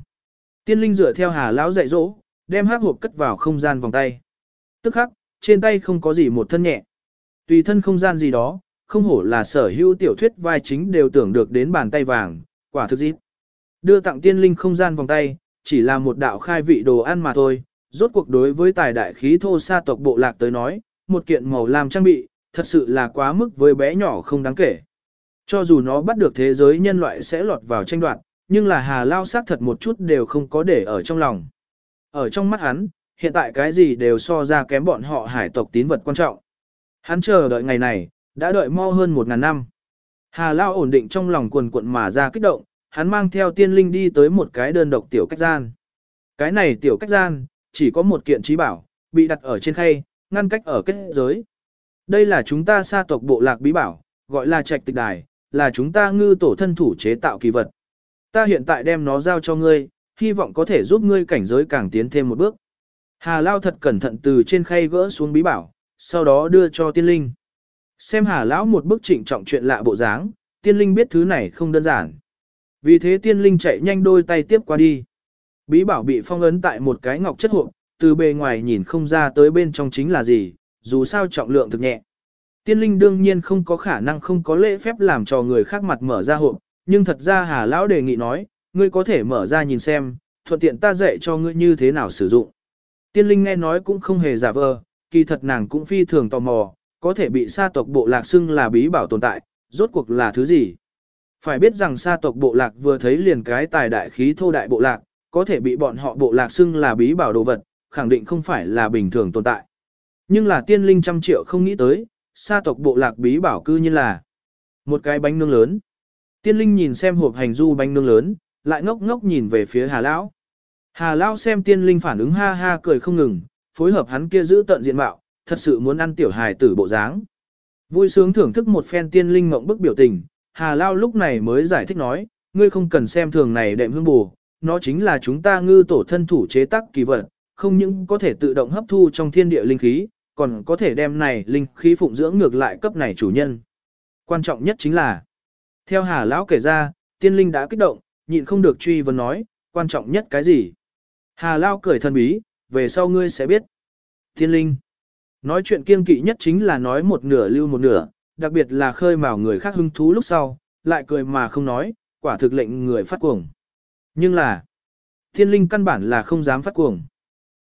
Tiên linh dựa theo hà lão dạy dỗ, đem hắc hộp cất vào không gian vòng tay. Tức khắc, trên tay không có gì một thân nhẹ. Tùy thân không gian gì đó, không hổ là sở hữu tiểu thuyết vai chính đều tưởng được đến bàn tay vàng, quả thực dịp. Đưa tặng tiên linh không gian vòng tay, chỉ là một đạo khai vị đồ ăn mà thôi, rốt cuộc đối với tài đại khí thô sa tộc bộ lạc tới nói, một kiện màu làm trang bị, thật sự là quá mức với bé nhỏ không đáng kể. Cho dù nó bắt được thế giới nhân loại sẽ lọt vào tranh đoạt, nhưng là hà lao sát thật một chút đều không có để ở trong lòng. Ở trong mắt hắn, hiện tại cái gì đều so ra kém bọn họ hải tộc tín vật quan trọng. Hắn chờ đợi ngày này, đã đợi mo hơn một ngàn năm. Hà Lao ổn định trong lòng quần cuộn mà ra kích động, hắn mang theo tiên linh đi tới một cái đơn độc tiểu cách gian. Cái này tiểu cách gian, chỉ có một kiện trí bảo, bị đặt ở trên khay, ngăn cách ở kết giới. Đây là chúng ta sa tộc bộ lạc bí bảo, gọi là trạch tịch đài, là chúng ta ngư tổ thân thủ chế tạo kỳ vật. Ta hiện tại đem nó giao cho ngươi, hy vọng có thể giúp ngươi cảnh giới càng tiến thêm một bước. Hà Lao thật cẩn thận từ trên khay gỡ xuống bí bảo, sau đó đưa cho tiên linh. Xem Hà Lão một bức trịnh trọng chuyện lạ bộ dáng, tiên linh biết thứ này không đơn giản. Vì thế tiên linh chạy nhanh đôi tay tiếp qua đi. Bí bảo bị phong ấn tại một cái ngọc chất hộp, từ bề ngoài nhìn không ra tới bên trong chính là gì, dù sao trọng lượng thực nhẹ. Tiên linh đương nhiên không có khả năng không có lễ phép làm cho người khác mặt mở ra hộp, nhưng thật ra Hà Lão đề nghị nói, ngươi có thể mở ra nhìn xem, thuận tiện ta dạy cho ngươi như thế nào sử dụng. Tiên linh nghe nói cũng không hề giả vờ, kỳ thật nàng cũng phi thường tò mò, có thể bị sa tộc bộ lạc xưng là bí bảo tồn tại, rốt cuộc là thứ gì. Phải biết rằng sa tộc bộ lạc vừa thấy liền cái tài đại khí thô đại bộ lạc, có thể bị bọn họ bộ lạc xưng là bí bảo đồ vật, khẳng định không phải là bình thường tồn tại. Nhưng là tiên linh trăm triệu không nghĩ tới, sa tộc bộ lạc bí bảo cư như là một cái bánh nướng lớn. Tiên linh nhìn xem hộp hành du bánh nướng lớn, lại ngốc ngốc nhìn về phía Hà Lão. Hà Lão xem tiên linh phản ứng ha ha cười không ngừng, phối hợp hắn kia giữ tận diện mạo, thật sự muốn ăn tiểu hài tử bộ dáng. Vui sướng thưởng thức một phen tiên linh mộng bức biểu tình, Hà Lao lúc này mới giải thích nói, ngươi không cần xem thường này đệm hương bù, nó chính là chúng ta ngư tổ thân thủ chế tác kỳ vật, không những có thể tự động hấp thu trong thiên địa linh khí, còn có thể đem này linh khí phụng dưỡng ngược lại cấp này chủ nhân. Quan trọng nhất chính là, theo Hà Lão kể ra, tiên linh đã kích động, nhịn không được truy vấn nói, quan trọng nhất cái gì? Hà Lao cười thân bí, về sau ngươi sẽ biết. thiên linh, nói chuyện kiên kỵ nhất chính là nói một nửa lưu một nửa, đặc biệt là khơi mào người khác hứng thú lúc sau, lại cười mà không nói, quả thực lệnh người phát cuồng. Nhưng là, thiên linh căn bản là không dám phát cuồng.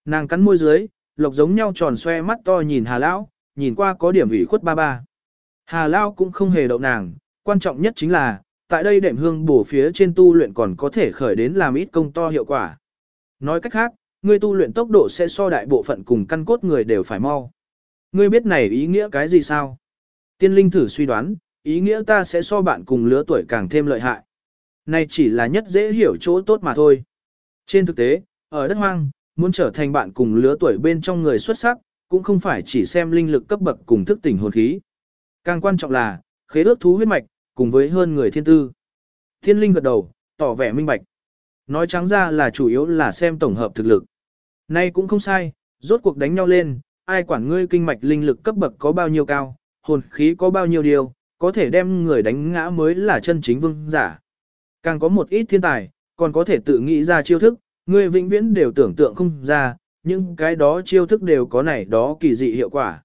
Nàng cắn môi dưới, lộc giống nhau tròn xoe mắt to nhìn Hà Lão, nhìn qua có điểm ủy khuất ba ba. Hà Lão cũng không hề đậu nàng, quan trọng nhất chính là, tại đây đệm hương bổ phía trên tu luyện còn có thể khởi đến làm ít công to hiệu quả. Nói cách khác, ngươi tu luyện tốc độ sẽ so đại bộ phận cùng căn cốt người đều phải mau. Ngươi biết này ý nghĩa cái gì sao? Tiên linh thử suy đoán, ý nghĩa ta sẽ so bạn cùng lứa tuổi càng thêm lợi hại. Này chỉ là nhất dễ hiểu chỗ tốt mà thôi. Trên thực tế, ở đất hoang, muốn trở thành bạn cùng lứa tuổi bên trong người xuất sắc, cũng không phải chỉ xem linh lực cấp bậc cùng thức tỉnh hồn khí. Càng quan trọng là, khế ước thú huyết mạch, cùng với hơn người thiên tư. Thiên linh gật đầu, tỏ vẻ minh bạch. Nói trắng ra là chủ yếu là xem tổng hợp thực lực. Nay cũng không sai, rốt cuộc đánh nhau lên, ai quản ngươi kinh mạch linh lực cấp bậc có bao nhiêu cao, hồn khí có bao nhiêu điều, có thể đem người đánh ngã mới là chân chính vương giả. Càng có một ít thiên tài, còn có thể tự nghĩ ra chiêu thức, ngươi vĩnh viễn đều tưởng tượng không ra, nhưng cái đó chiêu thức đều có này đó kỳ dị hiệu quả.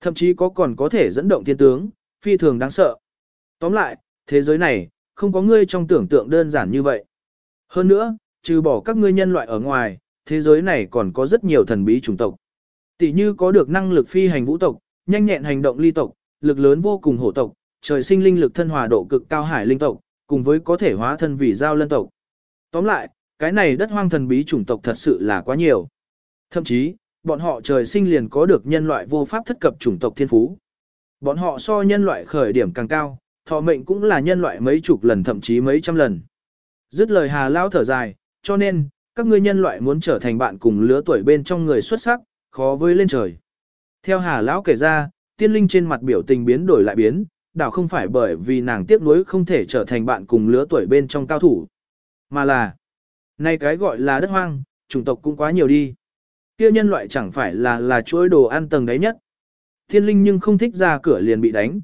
Thậm chí có còn có thể dẫn động thiên tướng, phi thường đáng sợ. Tóm lại, thế giới này, không có ngươi trong tưởng tượng đơn giản như vậy. Hơn nữa, trừ bỏ các ngươi nhân loại ở ngoài, thế giới này còn có rất nhiều thần bí chủng tộc. Tỷ như có được năng lực phi hành vũ tộc, nhanh nhẹn hành động ly tộc, lực lớn vô cùng hổ tộc, trời sinh linh lực thân hòa độ cực cao hải linh tộc, cùng với có thể hóa thân vì giao lân tộc. Tóm lại, cái này đất hoang thần bí chủng tộc thật sự là quá nhiều. Thậm chí, bọn họ trời sinh liền có được nhân loại vô pháp thất cập chủng tộc thiên phú. Bọn họ so nhân loại khởi điểm càng cao, thọ mệnh cũng là nhân loại mấy chục lần thậm chí mấy trăm lần. Dứt lời Hà Lao thở dài, cho nên, các ngươi nhân loại muốn trở thành bạn cùng lứa tuổi bên trong người xuất sắc, khó với lên trời. Theo Hà Lão kể ra, tiên linh trên mặt biểu tình biến đổi lại biến, đảo không phải bởi vì nàng tiếc nuối không thể trở thành bạn cùng lứa tuổi bên trong cao thủ, mà là, nay cái gọi là đất hoang, chủng tộc cũng quá nhiều đi. Kia nhân loại chẳng phải là là chuỗi đồ ăn tầng đáy nhất. Thiên linh nhưng không thích ra cửa liền bị đánh.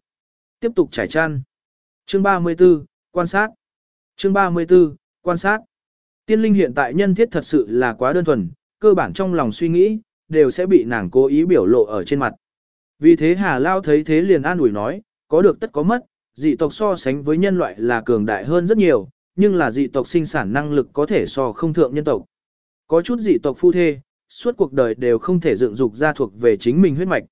Tiếp tục trải chăn. Chương 34, quan sát. Chương 34, quan sát. Tiên linh hiện tại nhân thiết thật sự là quá đơn thuần, cơ bản trong lòng suy nghĩ, đều sẽ bị nàng cố ý biểu lộ ở trên mặt. Vì thế Hà Lao thấy thế liền an ủi nói, có được tất có mất, dị tộc so sánh với nhân loại là cường đại hơn rất nhiều, nhưng là dị tộc sinh sản năng lực có thể so không thượng nhân tộc. Có chút dị tộc phu thê, suốt cuộc đời đều không thể dựng dục ra thuộc về chính mình huyết mạch.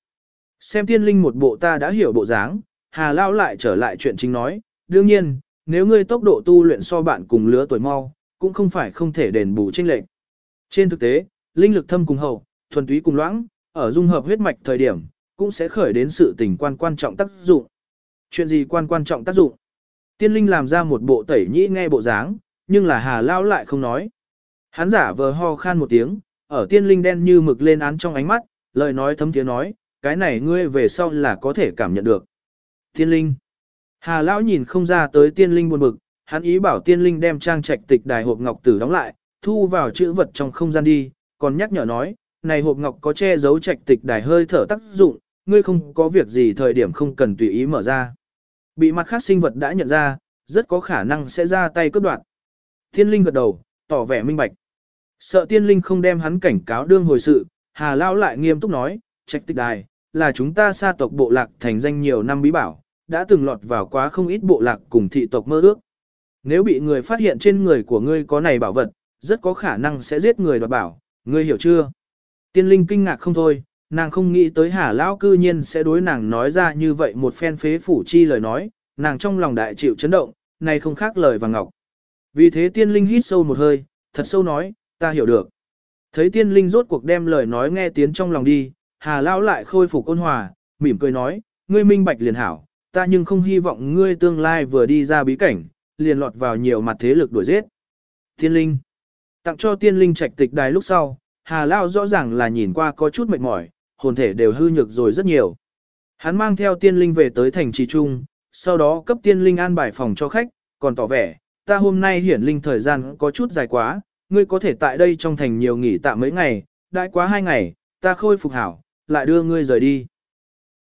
Xem tiên linh một bộ ta đã hiểu bộ dáng, Hà Lao lại trở lại chuyện chính nói, đương nhiên, nếu ngươi tốc độ tu luyện so bạn cùng lứa tuổi mau, cũng không phải không thể đền bù tranh lệch. Trên thực tế, linh lực thâm cùng hậu, thuần túy cùng loãng, ở dung hợp huyết mạch thời điểm, cũng sẽ khởi đến sự tình quan quan trọng tác dụng. Chuyện gì quan quan trọng tác dụng? Tiên linh làm ra một bộ tẩy nhĩ nghe bộ dáng, nhưng là Hà Lao lại không nói. Hắn giả vờ ho khan một tiếng, ở tiên linh đen như mực lên án trong ánh mắt, lời nói thấm tiếng nói, cái này ngươi về sau là có thể cảm nhận được. Tiên linh. Hà Lão nhìn không ra tới tiên linh buồn bực, hắn ý bảo tiên linh đem trang trạch tịch đài hộp ngọc tử đóng lại, thu vào chữ vật trong không gian đi, còn nhắc nhở nói, này hộp ngọc có che giấu trạch tịch đài hơi thở tác dụng, ngươi không có việc gì thời điểm không cần tùy ý mở ra. Bị mặt khác sinh vật đã nhận ra, rất có khả năng sẽ ra tay cướp đoạt. Tiên linh gật đầu, tỏ vẻ minh bạch. Sợ tiên linh không đem hắn cảnh cáo đương hồi sự, Hà lao lại nghiêm túc nói, trạch tịch đài, là chúng ta xa tộc bộ lạc thành danh nhiều năm bí bảo, đã từng lọt vào quá không ít bộ lạc cùng thị tộc mơ ước. Nếu bị người phát hiện trên người của ngươi có này bảo vật, rất có khả năng sẽ giết người đoạt bảo, ngươi hiểu chưa? Tiên linh kinh ngạc không thôi, nàng không nghĩ tới Hà Lão cư nhiên sẽ đối nàng nói ra như vậy một phen phế phủ chi lời nói, nàng trong lòng đại chịu chấn động, này không khác lời vàng ngọc. Vì thế tiên linh hít sâu một hơi, thật sâu nói, ta hiểu được. Thấy tiên linh rốt cuộc đem lời nói nghe tiếng trong lòng đi, Hà Lão lại khôi phục ôn hòa, mỉm cười nói, ngươi minh bạch liền hảo, ta nhưng không hy vọng ngươi tương lai vừa đi ra bí cảnh, liền lọt vào nhiều mặt thế lực đuổi giết. Tiên linh. Tặng cho tiên linh trạch tịch đài lúc sau, Hà Lao rõ ràng là nhìn qua có chút mệt mỏi, hồn thể đều hư nhược rồi rất nhiều. Hắn mang theo tiên linh về tới thành trì trung, sau đó cấp tiên linh an bài phòng cho khách, còn tỏ vẻ, ta hôm nay hiển linh thời gian có chút dài quá, ngươi có thể tại đây trong thành nhiều nghỉ tạm mấy ngày, đại quá hai ngày, ta khôi phục hảo, lại đưa ngươi rời đi.